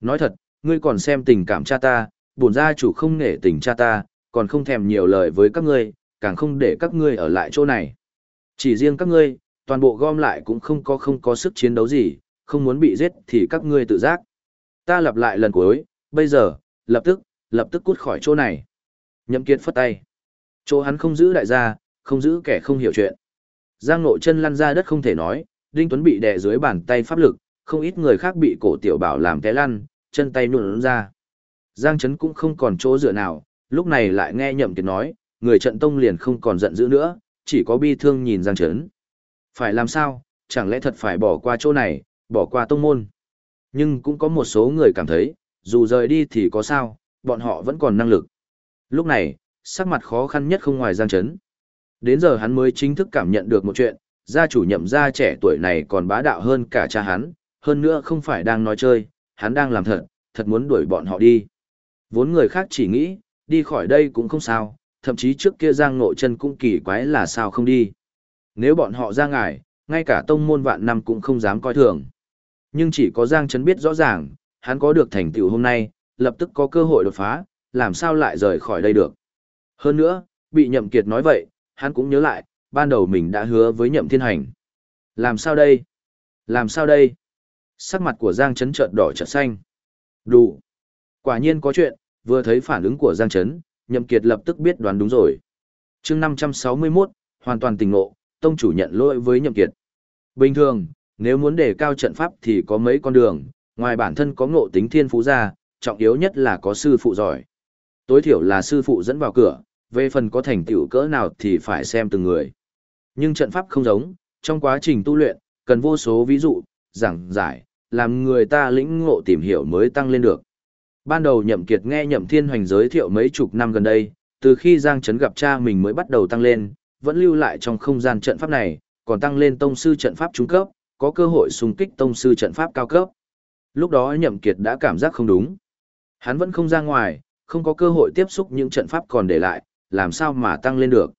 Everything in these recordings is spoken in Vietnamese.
Nói thật, ngươi còn xem tình cảm cha ta, bổn gia chủ không nể tình cha ta, còn không thèm nhiều lời với các ngươi, càng không để các ngươi ở lại chỗ này. Chỉ riêng các ngươi, toàn bộ gom lại cũng không có không có sức chiến đấu gì, không muốn bị giết thì các ngươi tự giác. Ta lặp lại lần cuối, bây giờ, lập tức, lập tức cút khỏi chỗ này. Nhậm Kiệt phất tay. Chỗ hắn không giữ đại gia, không giữ kẻ không hiểu chuyện. Giang Nội chân lăn ra đất không thể nói, Đinh Tuấn bị đè dưới bàn tay pháp lực, không ít người khác bị cổ tiểu bảo làm té lăn, chân tay nhuộn ra. Giang Trấn cũng không còn chỗ dựa nào, lúc này lại nghe Nhậm Kiệt nói, người trận tông liền không còn giận dữ nữa, chỉ có bi thương nhìn Giang Trấn. Phải làm sao, chẳng lẽ thật phải bỏ qua chỗ này, bỏ qua tông môn. Nhưng cũng có một số người cảm thấy, dù rời đi thì có sao, bọn họ vẫn còn năng lực. Lúc này, sắc mặt khó khăn nhất không ngoài Giang Trấn. Đến giờ hắn mới chính thức cảm nhận được một chuyện, gia chủ nhậm gia trẻ tuổi này còn bá đạo hơn cả cha hắn, hơn nữa không phải đang nói chơi, hắn đang làm thật, thật muốn đuổi bọn họ đi. Vốn người khác chỉ nghĩ, đi khỏi đây cũng không sao, thậm chí trước kia Giang Ngộ chân cũng kỳ quái là sao không đi. Nếu bọn họ ra ngài, ngay cả tông môn vạn năm cũng không dám coi thường. Nhưng chỉ có Giang Trấn biết rõ ràng, hắn có được thành tựu hôm nay, lập tức có cơ hội đột phá, làm sao lại rời khỏi đây được. Hơn nữa, bị Nhậm Kiệt nói vậy, hắn cũng nhớ lại, ban đầu mình đã hứa với Nhậm Thiên Hành. Làm sao đây? Làm sao đây? Sắc mặt của Giang Trấn chợt đỏ chợt xanh. Đủ. Quả nhiên có chuyện, vừa thấy phản ứng của Giang Trấn, Nhậm Kiệt lập tức biết đoán đúng rồi. Chương 561, hoàn toàn tình ngộ, tông chủ nhận lỗi với Nhậm Kiệt. Bình thường, nếu muốn đề cao trận pháp thì có mấy con đường, ngoài bản thân có ngộ tính thiên phú ra, trọng yếu nhất là có sư phụ giỏi. Tối thiểu là sư phụ dẫn vào cửa, về phần có thành tựu cỡ nào thì phải xem từng người. Nhưng trận pháp không giống, trong quá trình tu luyện, cần vô số ví dụ, giảng giải, làm người ta lĩnh ngộ tìm hiểu mới tăng lên được. Ban đầu Nhậm Kiệt nghe Nhậm Thiên Hoành giới thiệu mấy chục năm gần đây, từ khi Giang Trấn gặp cha mình mới bắt đầu tăng lên, vẫn lưu lại trong không gian trận pháp này, còn tăng lên tông sư trận pháp trung cấp, có cơ hội xung kích tông sư trận pháp cao cấp. Lúc đó Nhậm Kiệt đã cảm giác không đúng. Hắn vẫn không ra ngoài, không có cơ hội tiếp xúc những trận pháp còn để lại, làm sao mà tăng lên được.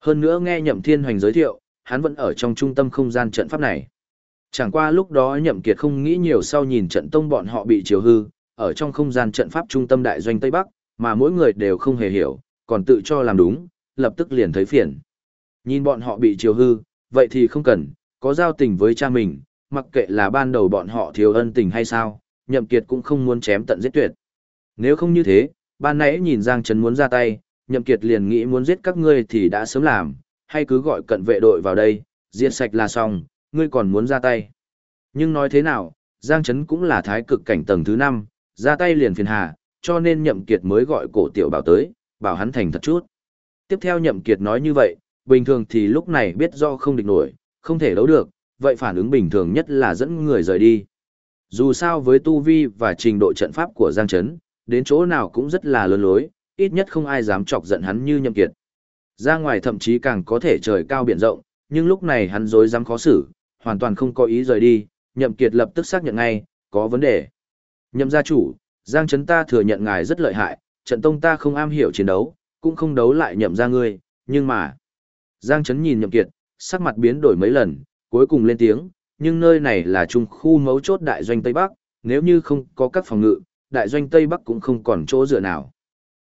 Hơn nữa nghe Nhậm Thiên Hoành giới thiệu, hắn vẫn ở trong trung tâm không gian trận pháp này. Chẳng qua lúc đó Nhậm Kiệt không nghĩ nhiều sau nhìn trận tông bọn họ bị chiều hư, ở trong không gian trận pháp trung tâm đại doanh Tây Bắc, mà mỗi người đều không hề hiểu, còn tự cho làm đúng, lập tức liền thấy phiền. Nhìn bọn họ bị chiều hư, vậy thì không cần, có giao tình với cha mình, mặc kệ là ban đầu bọn họ thiếu ân tình hay sao, Nhậm Kiệt cũng không muốn chém tận giết tuyệt. Nếu không như thế, ban nãy nhìn Giang Trấn muốn ra tay, Nhậm Kiệt liền nghĩ muốn giết các ngươi thì đã sớm làm, hay cứ gọi cận vệ đội vào đây, diệt sạch là xong, ngươi còn muốn ra tay. Nhưng nói thế nào, Giang Trấn cũng là thái cực cảnh tầng thứ 5, ra tay liền phiền hà, cho nên Nhậm Kiệt mới gọi cổ tiểu bảo tới, bảo hắn thành thật chút. Tiếp theo Nhậm Kiệt nói như vậy, bình thường thì lúc này biết do không địch nổi, không thể đấu được, vậy phản ứng bình thường nhất là dẫn người rời đi. Dù sao với tu vi và trình độ trận pháp của Giang Trấn, đến chỗ nào cũng rất là lớn lối, ít nhất không ai dám chọc giận hắn như Nhậm Kiệt. Ra ngoài thậm chí càng có thể trời cao biển rộng, nhưng lúc này hắn dối dám khó xử, hoàn toàn không có ý rời đi, Nhậm Kiệt lập tức xác nhận ngay, có vấn đề. Nhậm gia chủ, Giang Trấn ta thừa nhận ngài rất lợi hại, trận tông ta không am hiểu chiến đấu, cũng không đấu lại nhậm gia ngươi, nhưng mà... Giang Trấn nhìn Nhậm Kiệt, sắc mặt biến đổi mấy lần, cuối cùng lên tiếng, nhưng nơi này là trung khu mấu chốt đại doanh Tây Bắc, nếu như không có các phòng ngự, đại doanh Tây Bắc cũng không còn chỗ dựa nào.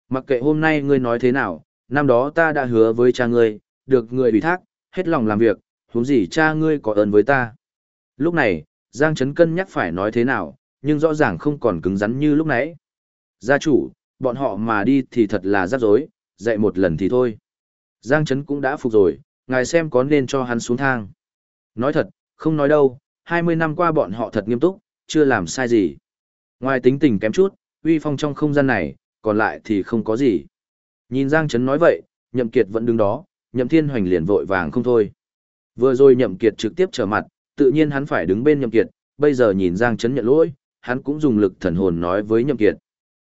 Mặc kệ hôm nay ngươi nói thế nào, năm đó ta đã hứa với cha ngươi, được người ủy thác, hết lòng làm việc, huống gì cha ngươi có ơn với ta. Lúc này, Giang Trấn cân nhắc phải nói thế nào, nhưng rõ ràng không còn cứng rắn như lúc nãy. Gia chủ, bọn họ mà đi thì thật là rắc rối, dạy một lần thì thôi. Giang Trấn cũng đã phục rồi, ngài xem có nên cho hắn xuống thang. Nói thật, không nói đâu, 20 năm qua bọn họ thật nghiêm túc, chưa làm sai gì. Ngoài tính tình kém chút, uy phong trong không gian này, còn lại thì không có gì. Nhìn Giang Trấn nói vậy, Nhậm Kiệt vẫn đứng đó, Nhậm Thiên Hoành liền vội vàng không thôi. Vừa rồi Nhậm Kiệt trực tiếp trở mặt, tự nhiên hắn phải đứng bên Nhậm Kiệt, bây giờ nhìn Giang chấn nhận lỗi, hắn cũng dùng lực thần hồn nói với Nhậm Kiệt.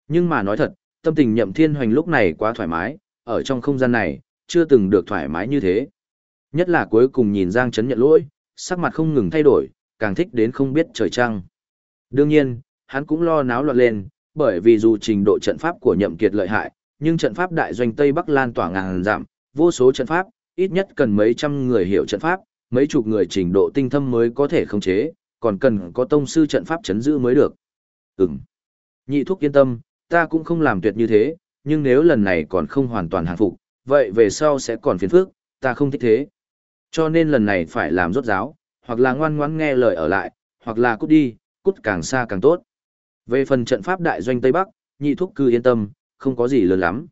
Nhưng mà nói thật, tâm tình Nhậm Thiên Hoành lúc này quá thoải mái, ở trong không gian này, chưa từng được thoải mái như thế. Nhất là cuối cùng nhìn Giang chấn nhận lỗi, sắc mặt không ngừng thay đổi, càng thích đến không biết trời trăng. Đương nhiên, hắn cũng lo náo loạn lên, bởi vì dù trình độ trận pháp của Nhậm Kiệt lợi hại, nhưng trận pháp đại doanh Tây Bắc lan tỏa ngàn dặm, vô số trận pháp, ít nhất cần mấy trăm người hiểu trận pháp, mấy chục người trình độ tinh thâm mới có thể khống chế, còn cần có tông sư trận pháp chấn giữ mới được. Ừm, Nhị thúc yên tâm, ta cũng không làm tuyệt như thế, nhưng nếu lần này còn không hoàn toàn hàng phục, vậy về sau sẽ còn phiền phức, ta không thích thế. Cho nên lần này phải làm rốt giáo, hoặc là ngoan ngoãn nghe lời ở lại, hoặc là cút đi, cút càng xa càng tốt. Về phần trận pháp đại doanh Tây Bắc, nhị thúc cứ yên tâm, không có gì lớn lắm.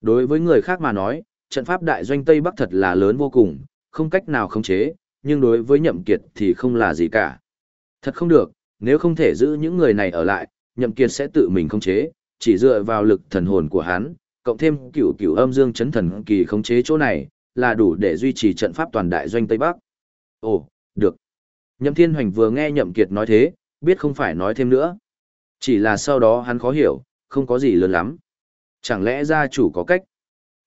Đối với người khác mà nói, trận pháp đại doanh Tây Bắc thật là lớn vô cùng, không cách nào khống chế, nhưng đối với nhậm kiệt thì không là gì cả. Thật không được, nếu không thể giữ những người này ở lại, nhậm kiệt sẽ tự mình khống chế, chỉ dựa vào lực thần hồn của hắn, cộng thêm cửu cửu âm dương chấn thần kỳ khống chế chỗ này, là đủ để duy trì trận pháp toàn đại doanh Tây Bắc. Ồ, được. Nhậm Thiên Hoành vừa nghe Nhậm Kiệt nói thế, biết không phải nói thêm nữa. Chỉ là sau đó hắn khó hiểu, không có gì lớn lắm. Chẳng lẽ gia chủ có cách?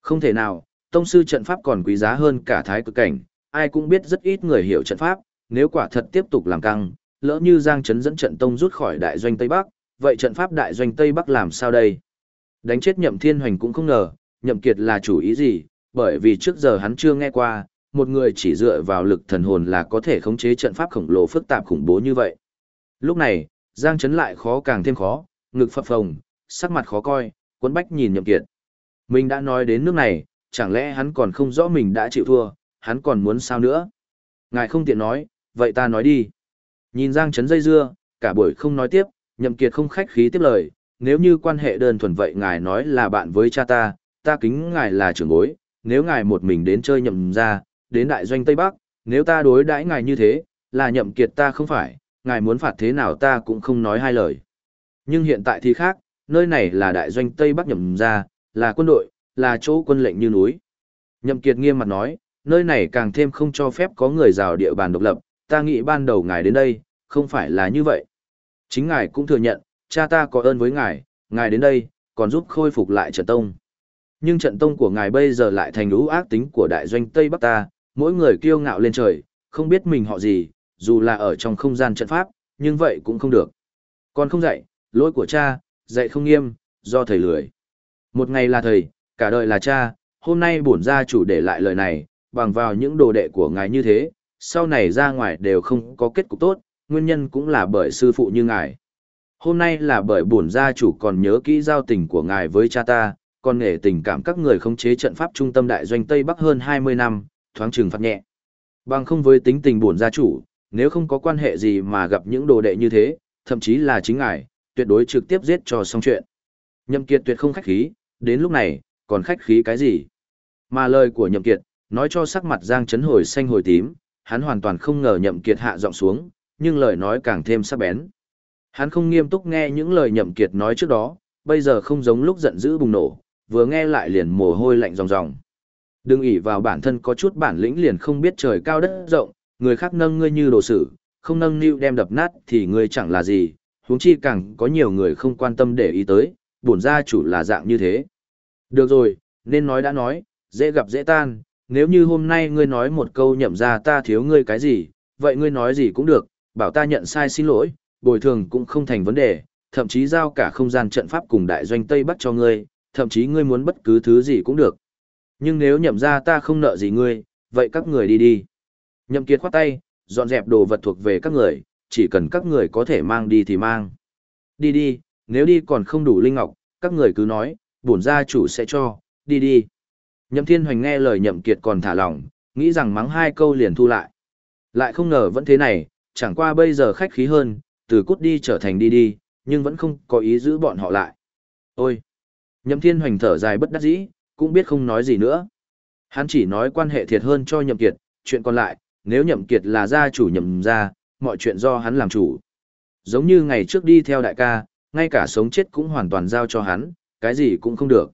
Không thể nào, tông sư trận pháp còn quý giá hơn cả thái cực cảnh, ai cũng biết rất ít người hiểu trận pháp, nếu quả thật tiếp tục làm căng, lỡ như Giang Trấn dẫn trận tông rút khỏi đại doanh Tây Bắc, vậy trận pháp đại doanh Tây Bắc làm sao đây? Đánh chết Nhậm Thiên Hoành cũng không ngờ, Nhậm Kiệt là chủ ý gì, bởi vì trước giờ hắn chưa nghe qua, một người chỉ dựa vào lực thần hồn là có thể khống chế trận pháp khổng lồ phức tạp khủng bố như vậy. Lúc này, Giang Trấn lại khó càng thêm khó, ngực phập phồng, sắc mặt khó coi, quấn bách nhìn Nhậm Kiệt. Mình đã nói đến nước này, chẳng lẽ hắn còn không rõ mình đã chịu thua, hắn còn muốn sao nữa? Ngài không tiện nói, vậy ta nói đi. Nhìn Giang Trấn dây dưa, cả buổi không nói tiếp, Nhậm Kiệt không khách khí tiếp lời, nếu như quan hệ đơn thuần vậy ngài nói là bạn với cha ta, ta kính ngài là trưởng bối, nếu ngài một mình đến chơi nhậm ra, đến đại doanh Tây Bắc, nếu ta đối đãi ngài như thế, là nhậm kiệt ta không phải, ngài muốn phạt thế nào ta cũng không nói hai lời. Nhưng hiện tại thì khác, nơi này là đại doanh Tây Bắc nhậm ra, là quân đội, là chỗ quân lệnh như núi. Nhậm kiệt nghiêm mặt nói, nơi này càng thêm không cho phép có người rào địa bàn độc lập, ta nghĩ ban đầu ngài đến đây, không phải là như vậy. Chính ngài cũng thừa nhận, cha ta có ơn với ngài, ngài đến đây, còn giúp khôi phục lại trận tông. Nhưng trận tông của ngài bây giờ lại thành lũ ác tính của đại doanh Tây Bắc ta, mỗi người kiêu ngạo lên trời, không biết mình họ gì, dù là ở trong không gian trận pháp, nhưng vậy cũng không được. Còn không dạy, lỗi của cha, dạy không nghiêm, do thầy lười. Một ngày là thầy, cả đời là cha, hôm nay bổn gia chủ để lại lời này, bằng vào những đồ đệ của ngài như thế, sau này ra ngoài đều không có kết cục tốt, nguyên nhân cũng là bởi sư phụ như ngài. Hôm nay là bởi bổn gia chủ còn nhớ kỹ giao tình của ngài với cha ta, còn nghệ tình cảm các người khống chế trận pháp trung tâm đại doanh Tây Bắc hơn 20 năm, thoáng trừng phạt nhẹ. Bằng không với tính tình bổn gia chủ, nếu không có quan hệ gì mà gặp những đồ đệ như thế, thậm chí là chính ngài, tuyệt đối trực tiếp giết cho xong chuyện. Nhậm Kiệt tuyệt không khách khí, đến lúc này, còn khách khí cái gì? Mà lời của Nhậm Kiệt, nói cho sắc mặt Giang Chấn hồi xanh hồi tím, hắn hoàn toàn không ngờ Nhậm Kiệt hạ giọng xuống, nhưng lời nói càng thêm sắc bén. Hắn không nghiêm túc nghe những lời Nhậm Kiệt nói trước đó, bây giờ không giống lúc giận dữ bùng nổ, vừa nghe lại liền mồ hôi lạnh ròng ròng. Đừng ỷ vào bản thân có chút bản lĩnh liền không biết trời cao đất rộng, người khác nâng ngươi như đồ sử, không nâng niu đem đập nát thì ngươi chẳng là gì, huống chi càng có nhiều người không quan tâm để ý tới, bổn gia chủ là dạng như thế. Được rồi, nên nói đã nói, dễ gặp dễ tan, nếu như hôm nay ngươi nói một câu nhậm ra ta thiếu ngươi cái gì, vậy ngươi nói gì cũng được, bảo ta nhận sai xin lỗi, bồi thường cũng không thành vấn đề, thậm chí giao cả không gian trận pháp cùng đại doanh Tây Bắc cho ngươi, thậm chí ngươi muốn bất cứ thứ gì cũng được. Nhưng nếu nhậm ra ta không nợ gì ngươi, vậy các người đi đi. Nhậm kiệt khoát tay, dọn dẹp đồ vật thuộc về các người, chỉ cần các người có thể mang đi thì mang. Đi đi, nếu đi còn không đủ linh ngọc, các người cứ nói, bổn gia chủ sẽ cho, đi đi. Nhậm thiên hoành nghe lời nhậm kiệt còn thả lỏng, nghĩ rằng mắng hai câu liền thu lại. Lại không ngờ vẫn thế này, chẳng qua bây giờ khách khí hơn, từ cút đi trở thành đi đi, nhưng vẫn không có ý giữ bọn họ lại. Ôi! Nhậm thiên hoành thở dài bất đắc dĩ, cũng biết không nói gì nữa. Hắn chỉ nói quan hệ thiệt hơn cho nhậm kiệt, chuyện còn lại, nếu nhậm kiệt là gia chủ nhậm gia, mọi chuyện do hắn làm chủ. Giống như ngày trước đi theo đại ca, ngay cả sống chết cũng hoàn toàn giao cho hắn, cái gì cũng không được.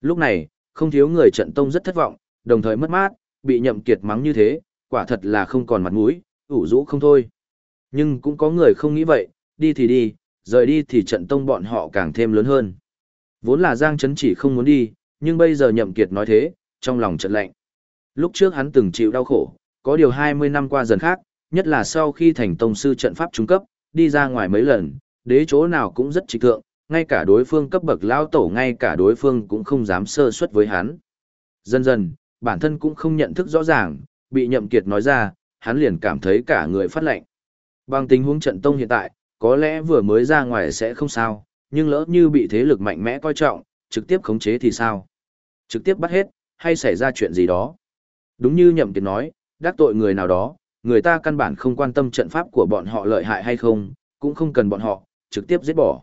Lúc này, không thiếu người trận tông rất thất vọng, đồng thời mất mát, bị nhậm kiệt mắng như thế, quả thật là không còn mặt mũi, ủ rũ không thôi. Nhưng cũng có người không nghĩ vậy, đi thì đi, rời đi thì trận tông bọn họ càng thêm lớn hơn. Vốn là Giang Trấn chỉ không muốn đi, nhưng bây giờ nhậm kiệt nói thế, trong lòng chợt lạnh. Lúc trước hắn từng chịu đau khổ, có điều 20 năm qua dần khác, nhất là sau khi thành tông sư trận pháp trung cấp, đi ra ngoài mấy lần, đế chỗ nào cũng rất trịch thượng, ngay cả đối phương cấp bậc lao tổ ngay cả đối phương cũng không dám sơ suất với hắn. Dần dần, bản thân cũng không nhận thức rõ ràng, bị nhậm kiệt nói ra, hắn liền cảm thấy cả người phát lạnh. Bằng tình huống trận tông hiện tại, có lẽ vừa mới ra ngoài sẽ không sao, nhưng lỡ như bị thế lực mạnh mẽ coi trọng, trực tiếp khống chế thì sao? Trực tiếp bắt hết, hay xảy ra chuyện gì đó? Đúng như Nhậm Kiệt nói, đắc tội người nào đó, người ta căn bản không quan tâm trận pháp của bọn họ lợi hại hay không, cũng không cần bọn họ, trực tiếp giết bỏ.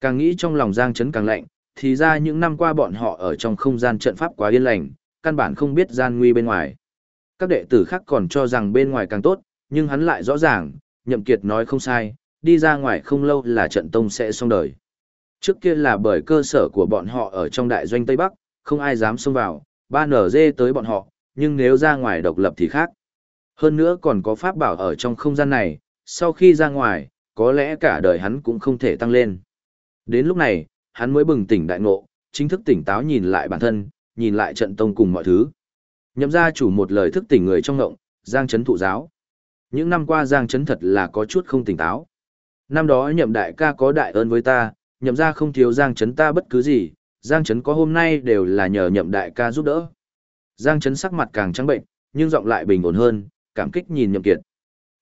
Càng nghĩ trong lòng Giang Trấn càng lạnh, thì ra những năm qua bọn họ ở trong không gian trận pháp quá yên lành, căn bản không biết gian nguy bên ngoài. Các đệ tử khác còn cho rằng bên ngoài càng tốt, nhưng hắn lại rõ ràng, Nhậm Kiệt nói không sai, đi ra ngoài không lâu là trận tông sẽ xong đời. Trước kia là bởi cơ sở của bọn họ ở trong đại doanh Tây Bắc, không ai dám xông vào, ba nở dê tới bọn họ, nhưng nếu ra ngoài độc lập thì khác. Hơn nữa còn có pháp bảo ở trong không gian này, sau khi ra ngoài, có lẽ cả đời hắn cũng không thể tăng lên. Đến lúc này, hắn mới bừng tỉnh đại ngộ, chính thức tỉnh táo nhìn lại bản thân, nhìn lại trận tông cùng mọi thứ. Nhậm gia chủ một lời thức tỉnh người trong ngộng, Giang Trấn thụ giáo. Những năm qua Giang Trấn thật là có chút không tỉnh táo. Năm đó nhậm đại ca có đại ơn với ta, nhậm gia không thiếu Giang Trấn ta bất cứ gì, Giang Trấn có hôm nay đều là nhờ nhậm đại ca giúp đỡ. Giang Trấn sắc mặt càng trắng bệnh, nhưng giọng lại bình ổn hơn, cảm kích nhìn nhậm kiệt.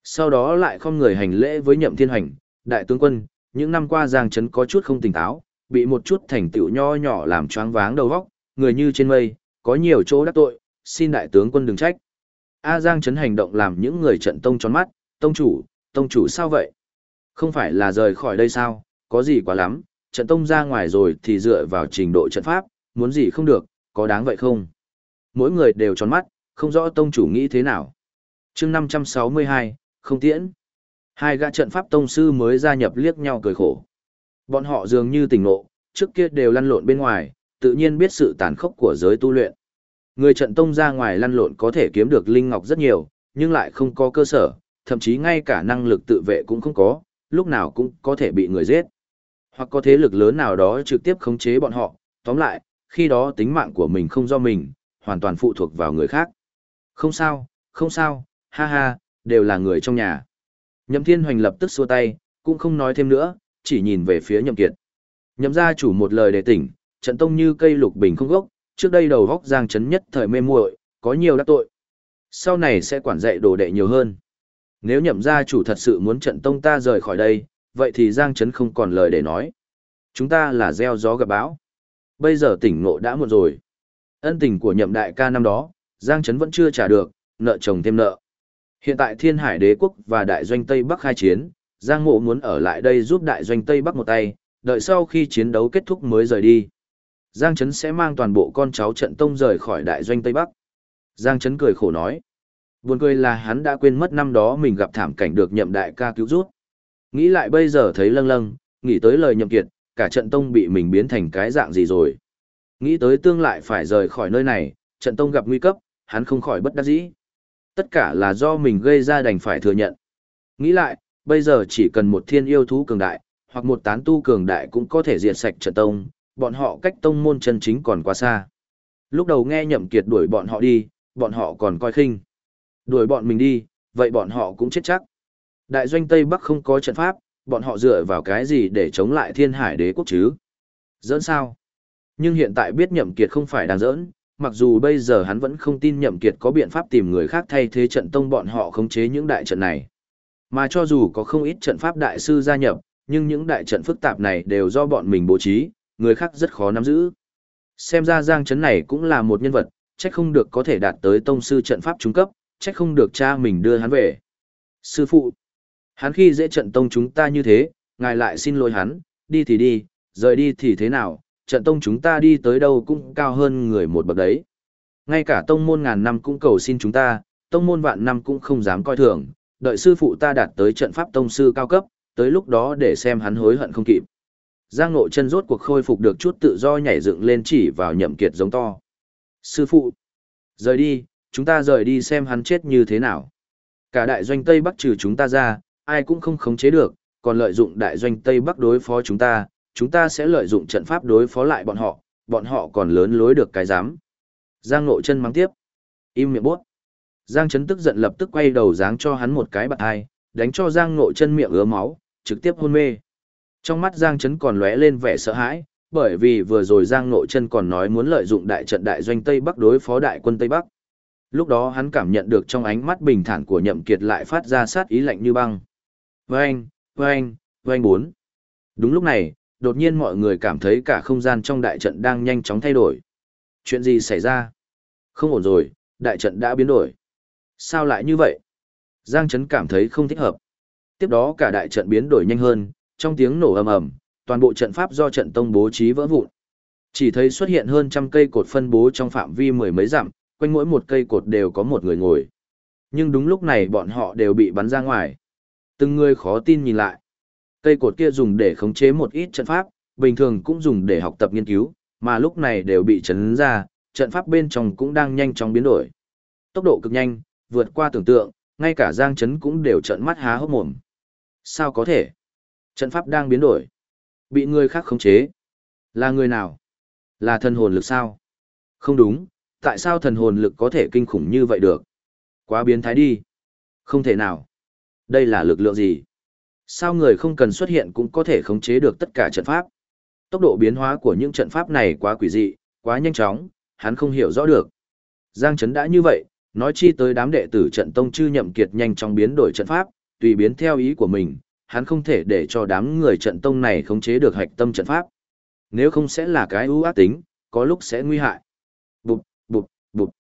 Sau đó lại không người hành lễ với nhậm thiên hành, đại tướng quân, những năm qua Giang Trấn có chút không tỉnh táo, bị một chút thành tựu nho nhỏ làm choáng váng đầu óc, người như trên mây, có nhiều chỗ đắc tội, xin đại tướng quân đừng trách. A Giang Trấn hành động làm những người trận tông tròn mắt, tông chủ, tông chủ sao vậy? Không phải là rời khỏi đây sao, có gì quá lắm, trận tông ra ngoài rồi thì dựa vào trình độ trận pháp, muốn gì không được, có đáng vậy không? Mỗi người đều tròn mắt, không rõ tông chủ nghĩ thế nào. chương 562, không tiễn. Hai gã trận pháp tông sư mới gia nhập liếc nhau cười khổ. Bọn họ dường như tỉnh ngộ, trước kia đều lăn lộn bên ngoài, tự nhiên biết sự tàn khốc của giới tu luyện. Người trận tông ra ngoài lăn lộn có thể kiếm được linh ngọc rất nhiều, nhưng lại không có cơ sở, thậm chí ngay cả năng lực tự vệ cũng không có, lúc nào cũng có thể bị người giết. Hoặc có thế lực lớn nào đó trực tiếp khống chế bọn họ, tóm lại, khi đó tính mạng của mình không do mình, hoàn toàn phụ thuộc vào người khác. Không sao, không sao, ha ha, đều là người trong nhà. Nhậm Thiên Hoành lập tức xua tay, cũng không nói thêm nữa, chỉ nhìn về phía Nhậm Kiệt. Nhậm gia chủ một lời đề tỉnh, trận tông như cây lục bình không gốc, trước đây đầu góc giang chấn nhất thời mê muội, có nhiều đắc tội. Sau này sẽ quản dạy đồ đệ nhiều hơn. Nếu nhậm gia chủ thật sự muốn trận tông ta rời khỏi đây, vậy thì giang chấn không còn lời để nói. Chúng ta là gieo gió gặp bão. Bây giờ tỉnh ngộ đã muộn rồi. Ân tình của nhậm đại ca năm đó, giang chấn vẫn chưa trả được, nợ chồng thêm nợ. Hiện tại thiên hải đế quốc và đại doanh Tây Bắc khai chiến, giang mộ muốn ở lại đây giúp đại doanh Tây Bắc một tay, đợi sau khi chiến đấu kết thúc mới rời đi. Giang Trấn sẽ mang toàn bộ con cháu trận tông rời khỏi đại doanh Tây Bắc. Giang Trấn cười khổ nói. Buồn cười là hắn đã quên mất năm đó mình gặp thảm cảnh được nhậm đại ca cứu rút. Nghĩ lại bây giờ thấy lâng lâng, nghĩ tới lời nhậm kiệt, cả trận tông bị mình biến thành cái dạng gì rồi. Nghĩ tới tương lại phải rời khỏi nơi này, trận tông gặp nguy cấp, hắn không khỏi bất đắc dĩ. Tất cả là do mình gây ra đành phải thừa nhận. Nghĩ lại, bây giờ chỉ cần một thiên yêu thú cường đại, hoặc một tán tu cường đại cũng có thể diệt sạch trận tông, bọn họ cách tông môn chân chính còn quá xa. Lúc đầu nghe nhậm kiệt đuổi bọn họ đi, bọn họ còn coi khinh. Đuổi bọn mình đi, vậy bọn họ cũng chết chắc. Đại doanh Tây Bắc không có trận pháp, bọn họ dựa vào cái gì để chống lại thiên hải đế quốc chứ? Dẫn sao? Nhưng hiện tại biết nhậm kiệt không phải đang giỡn, mặc dù bây giờ hắn vẫn không tin nhậm kiệt có biện pháp tìm người khác thay thế trận tông bọn họ khống chế những đại trận này. Mà cho dù có không ít trận pháp đại sư gia nhập, nhưng những đại trận phức tạp này đều do bọn mình bố trí, người khác rất khó nắm giữ. Xem ra Giang Trấn này cũng là một nhân vật, chắc không được có thể đạt tới tông sư trận pháp trung cấp, chắc không được cha mình đưa hắn về. Sư phụ, hắn khi dễ trận tông chúng ta như thế, ngài lại xin lỗi hắn, đi thì đi, rời đi thì thế nào, trận tông chúng ta đi tới đâu cũng cao hơn người một bậc đấy. Ngay cả tông môn ngàn năm cũng cầu xin chúng ta, tông môn vạn năm cũng không dám coi thường, đợi sư phụ ta đạt tới trận pháp tông sư cao cấp, tới lúc đó để xem hắn hối hận không kịp. Giang Ngộ chân rốt cuộc khôi phục được chút tự do nhảy dựng lên chỉ vào nhậm kiệt giống to. Sư phụ! Rời đi, chúng ta rời đi xem hắn chết như thế nào. Cả đại doanh Tây Bắc trừ chúng ta ra, ai cũng không khống chế được, còn lợi dụng đại doanh Tây Bắc đối phó chúng ta, chúng ta sẽ lợi dụng trận pháp đối phó lại bọn họ, bọn họ còn lớn lối được cái dám. Giang Ngộ chân mắng tiếp. Im miệng bốt. Giang chấn tức giận lập tức quay đầu giáng cho hắn một cái bạc hai, đánh cho Giang Ngộ chân miệng ứa máu, trực tiếp hôn mê. Trong mắt Giang chấn còn lóe lên vẻ sợ hãi, bởi vì vừa rồi Giang Nội Chân còn nói muốn lợi dụng đại trận đại doanh Tây Bắc đối phó đại quân Tây Bắc. Lúc đó hắn cảm nhận được trong ánh mắt bình thản của Nhậm Kiệt lại phát ra sát ý lạnh như băng. Vâng, vâng, vâng bốn. Đúng lúc này, đột nhiên mọi người cảm thấy cả không gian trong đại trận đang nhanh chóng thay đổi. Chuyện gì xảy ra? Không ổn rồi, đại trận đã biến đổi. Sao lại như vậy? Giang Trấn cảm thấy không thích hợp. Tiếp đó cả đại trận biến đổi nhanh hơn, trong tiếng nổ ầm ầm, toàn bộ trận pháp do trận tông bố trí vỡ vụn. Chỉ thấy xuất hiện hơn trăm cây cột phân bố trong phạm vi mười mấy dặm, quanh mỗi một cây cột đều có một người ngồi. Nhưng đúng lúc này bọn họ đều bị bắn ra ngoài. Từng người khó tin nhìn lại. Cây cột kia dùng để khống chế một ít trận pháp, bình thường cũng dùng để học tập nghiên cứu, mà lúc này đều bị chấn ra, trận pháp bên trong cũng đang nhanh chóng biến đổi. Tốc độ cực nhanh, vượt qua tưởng tượng, ngay cả Giang Chấn cũng đều trợn mắt há hốc mồm. Sao có thể? Trận pháp đang biến đổi. Bị người khác khống chế. Là người nào? Là thần hồn lực sao? Không đúng, tại sao thần hồn lực có thể kinh khủng như vậy được? Quá biến thái đi. Không thể nào. Đây là lực lượng gì? Sao người không cần xuất hiện cũng có thể khống chế được tất cả trận pháp? Tốc độ biến hóa của những trận pháp này quá quỷ dị, quá nhanh chóng, hắn không hiểu rõ được. Giang Trấn đã như vậy, nói chi tới đám đệ tử trận tông chư nhậm kiệt nhanh chóng biến đổi trận pháp, tùy biến theo ý của mình, hắn không thể để cho đám người trận tông này khống chế được hạch tâm trận pháp. Nếu không sẽ là cái ưu ác tính, có lúc sẽ nguy hại. Bụp, bụp, bụp.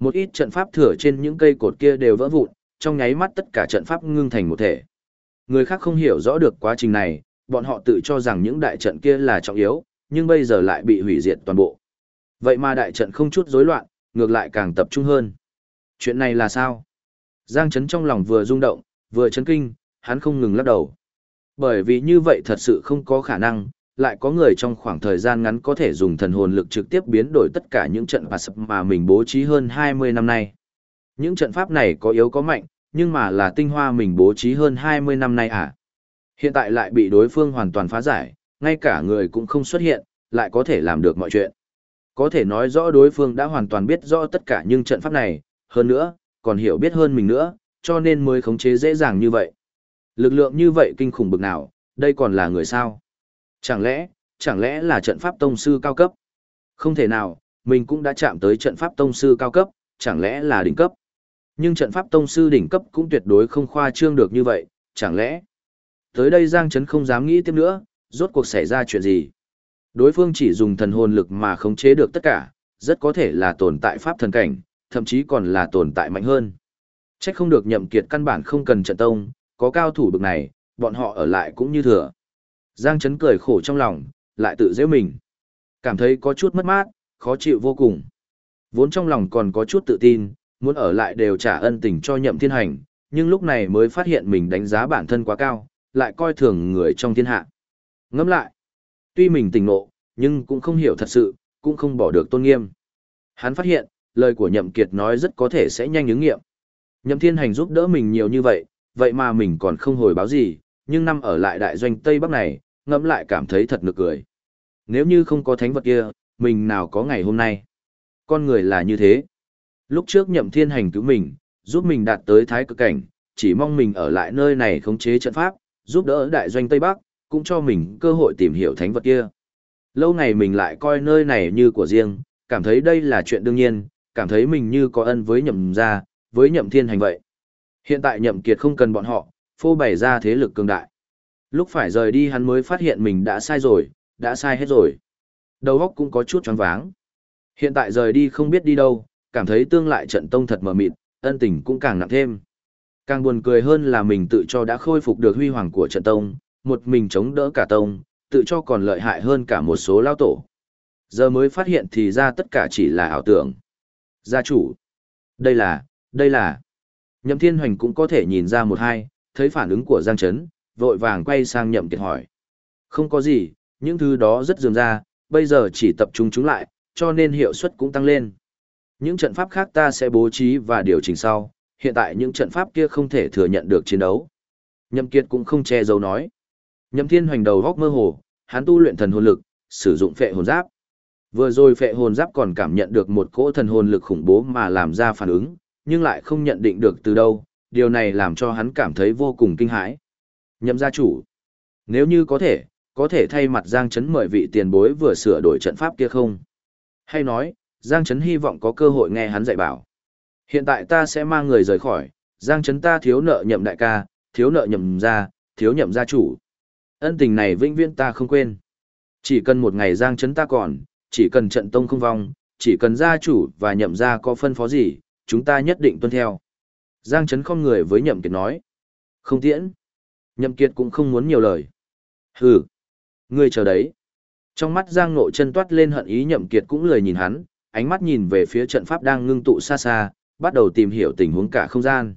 Một ít trận pháp thừa trên những cây cột kia đều vỡ vụn, trong nháy mắt tất cả trận pháp ngưng thành một thể. Người khác không hiểu rõ được quá trình này, bọn họ tự cho rằng những đại trận kia là trọng yếu, nhưng bây giờ lại bị hủy diệt toàn bộ. Vậy mà đại trận không chút rối loạn, ngược lại càng tập trung hơn. Chuyện này là sao? Giang Trấn trong lòng vừa rung động, vừa chấn kinh, hắn không ngừng lắc đầu. Bởi vì như vậy thật sự không có khả năng, lại có người trong khoảng thời gian ngắn có thể dùng thần hồn lực trực tiếp biến đổi tất cả những trận sập mà mình bố trí hơn 20 năm nay. Những trận pháp này có yếu có mạnh, nhưng mà là tinh hoa mình bố trí hơn 20 năm nay à. Hiện tại lại bị đối phương hoàn toàn phá giải, ngay cả người cũng không xuất hiện, lại có thể làm được mọi chuyện. Có thể nói rõ đối phương đã hoàn toàn biết rõ tất cả những trận pháp này, hơn nữa, còn hiểu biết hơn mình nữa, cho nên mới khống chế dễ dàng như vậy. Lực lượng như vậy kinh khủng bực nào, đây còn là người sao? Chẳng lẽ, chẳng lẽ là trận pháp tông sư cao cấp? Không thể nào, mình cũng đã chạm tới trận pháp tông sư cao cấp, chẳng lẽ là đỉnh cấp? Nhưng trận pháp tông sư đỉnh cấp cũng tuyệt đối không khoa trương được như vậy, chẳng lẽ? Tới đây Giang Trấn không dám nghĩ tiếp nữa, rốt cuộc xảy ra chuyện gì? Đối phương chỉ dùng thần hồn lực mà khống chế được tất cả, rất có thể là tồn tại pháp thần cảnh, thậm chí còn là tồn tại mạnh hơn. trách không được nhậm kiệt căn bản không cần trận tông, có cao thủ bực này, bọn họ ở lại cũng như thừa. Giang Trấn cười khổ trong lòng, lại tự dễ mình. Cảm thấy có chút mất mát, khó chịu vô cùng. Vốn trong lòng còn có chút tự tin, muốn ở lại đều trả ân tình cho nhậm thiên hành, nhưng lúc này mới phát hiện mình đánh giá bản thân quá cao, lại coi thường người trong thiên hạ. Ngẫm lại, tuy mình tỉnh nộ, nhưng cũng không hiểu thật sự, cũng không bỏ được tôn nghiêm. Hắn phát hiện, lời của nhậm kiệt nói rất có thể sẽ nhanh ứng nghiệm. Nhậm thiên hành giúp đỡ mình nhiều như vậy, vậy mà mình còn không hồi báo gì, nhưng năm ở lại đại doanh Tây Bắc này, ngẫm lại cảm thấy thật nực cười. Nếu như không có thánh vật kia, mình nào có ngày hôm nay. Con người là như thế. Lúc trước nhậm thiên hành cứu mình, giúp mình đạt tới thái cực cảnh, chỉ mong mình ở lại nơi này khống chế trận pháp, giúp đỡ đại doanh Tây Bắc, cũng cho mình cơ hội tìm hiểu thánh vật kia. Lâu ngày mình lại coi nơi này như của riêng, cảm thấy đây là chuyện đương nhiên, cảm thấy mình như có ân với nhậm gia, với nhậm thiên hành vậy. Hiện tại nhậm kiệt không cần bọn họ, phô bày ra thế lực cường đại. Lúc phải rời đi hắn mới phát hiện mình đã sai rồi, đã sai hết rồi. Đầu óc cũng có chút choáng váng. Hiện tại rời đi không biết đi đâu, cảm thấy tương lại trận tông thật mờ mịt, ân tình cũng càng nặng thêm. Càng buồn cười hơn là mình tự cho đã khôi phục được huy hoàng của trận tông, một mình chống đỡ cả tông, tự cho còn lợi hại hơn cả một số lao tổ. Giờ mới phát hiện thì ra tất cả chỉ là ảo tưởng. Gia chủ. Đây là, đây là. Nhậm Thiên Hoành cũng có thể nhìn ra một hai, thấy phản ứng của Giang Trấn, vội vàng quay sang Nhậm Kiệt hỏi. Không có gì, những thứ đó rất dường ra, bây giờ chỉ tập trung chúng lại, cho nên hiệu suất cũng tăng lên. Những trận pháp khác ta sẽ bố trí và điều chỉnh sau, hiện tại những trận pháp kia không thể thừa nhận được chiến đấu. Nhậm Kiệt cũng không che giấu nói. Nhậm Thiên Hoành đầu góc mơ hồ, hắn tu luyện thần hồn lực, sử dụng phệ hồn giáp. Vừa rồi phệ hồn giáp còn cảm nhận được một cỗ thần hồn lực khủng bố mà làm ra phản ứng, nhưng lại không nhận định được từ đâu, điều này làm cho hắn cảm thấy vô cùng kinh hãi. Nhậm gia chủ, nếu như có thể, có thể thay mặt Giang Trấn mời vị tiền bối vừa sửa đổi trận pháp kia không? Hay nói, Giang Trấn hy vọng có cơ hội nghe hắn dạy bảo. Hiện tại ta sẽ mang người rời khỏi, Giang Trấn ta thiếu nợ nhậm đại ca, thiếu nợ nhậm gia, thiếu nhậm gia chủ. Ân tình này vĩnh viễn ta không quên. Chỉ cần một ngày giang chấn ta còn, chỉ cần trận tông không vong, chỉ cần gia chủ và nhậm gia có phân phó gì, chúng ta nhất định tuân theo. Giang chấn không người với nhậm kiệt nói. Không tiễn. Nhậm kiệt cũng không muốn nhiều lời. Hừ. Ngươi chờ đấy. Trong mắt Giang Nội chân toát lên hận ý nhậm kiệt cũng lười nhìn hắn, ánh mắt nhìn về phía trận pháp đang ngưng tụ xa xa, bắt đầu tìm hiểu tình huống cả không gian.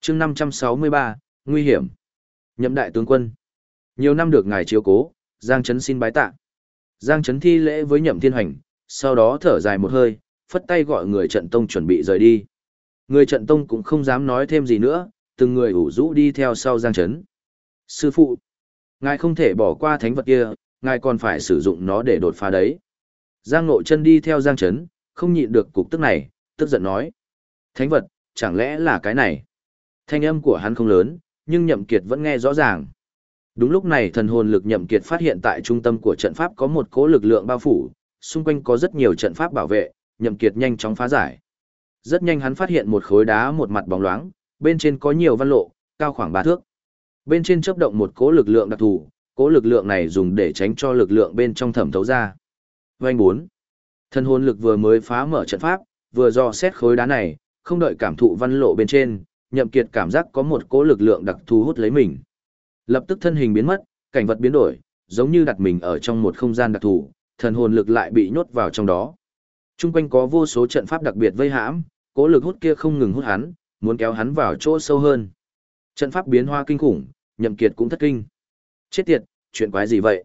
Chương 563, nguy hiểm. Nhậm đại tướng quân. Nhiều năm được ngài chiếu cố, Giang Trấn xin bái tạ. Giang Trấn thi lễ với Nhậm Thiên Hoành, sau đó thở dài một hơi, phất tay gọi người trận tông chuẩn bị rời đi. Người trận tông cũng không dám nói thêm gì nữa, từng người ủ rũ đi theo sau Giang Trấn. Sư phụ, ngài không thể bỏ qua thánh vật kia, ngài còn phải sử dụng nó để đột phá đấy. Giang Ngộ chân đi theo Giang Trấn, không nhịn được cục tức này, tức giận nói. Thánh vật, chẳng lẽ là cái này? Thanh âm của hắn không lớn, nhưng Nhậm Kiệt vẫn nghe rõ ràng. Đúng lúc này thần hồn lực Nhậm Kiệt phát hiện tại trung tâm của trận pháp có một cỗ lực lượng bao phủ, xung quanh có rất nhiều trận pháp bảo vệ, Nhậm Kiệt nhanh chóng phá giải. Rất nhanh hắn phát hiện một khối đá một mặt bóng loáng, bên trên có nhiều văn lộ, cao khoảng 3 thước. Bên trên chớp động một cỗ lực lượng đặc thù, cỗ lực lượng này dùng để tránh cho lực lượng bên trong thẩm thấu ra. Vành bốn. Thần hồn lực vừa mới phá mở trận pháp, vừa dò xét khối đá này, không đợi cảm thụ văn lộ bên trên, Nhậm Kiệt cảm giác có một cỗ lực lượng đặc thu hút lấy mình. Lập tức thân hình biến mất, cảnh vật biến đổi, giống như đặt mình ở trong một không gian đặc thù, thần hồn lực lại bị nhốt vào trong đó. Trung quanh có vô số trận pháp đặc biệt vây hãm, cỗ lực hút kia không ngừng hút hắn, muốn kéo hắn vào chỗ sâu hơn. Trận pháp biến hoa kinh khủng, Nhậm Kiệt cũng thất kinh. Chết tiệt, chuyện quái gì vậy?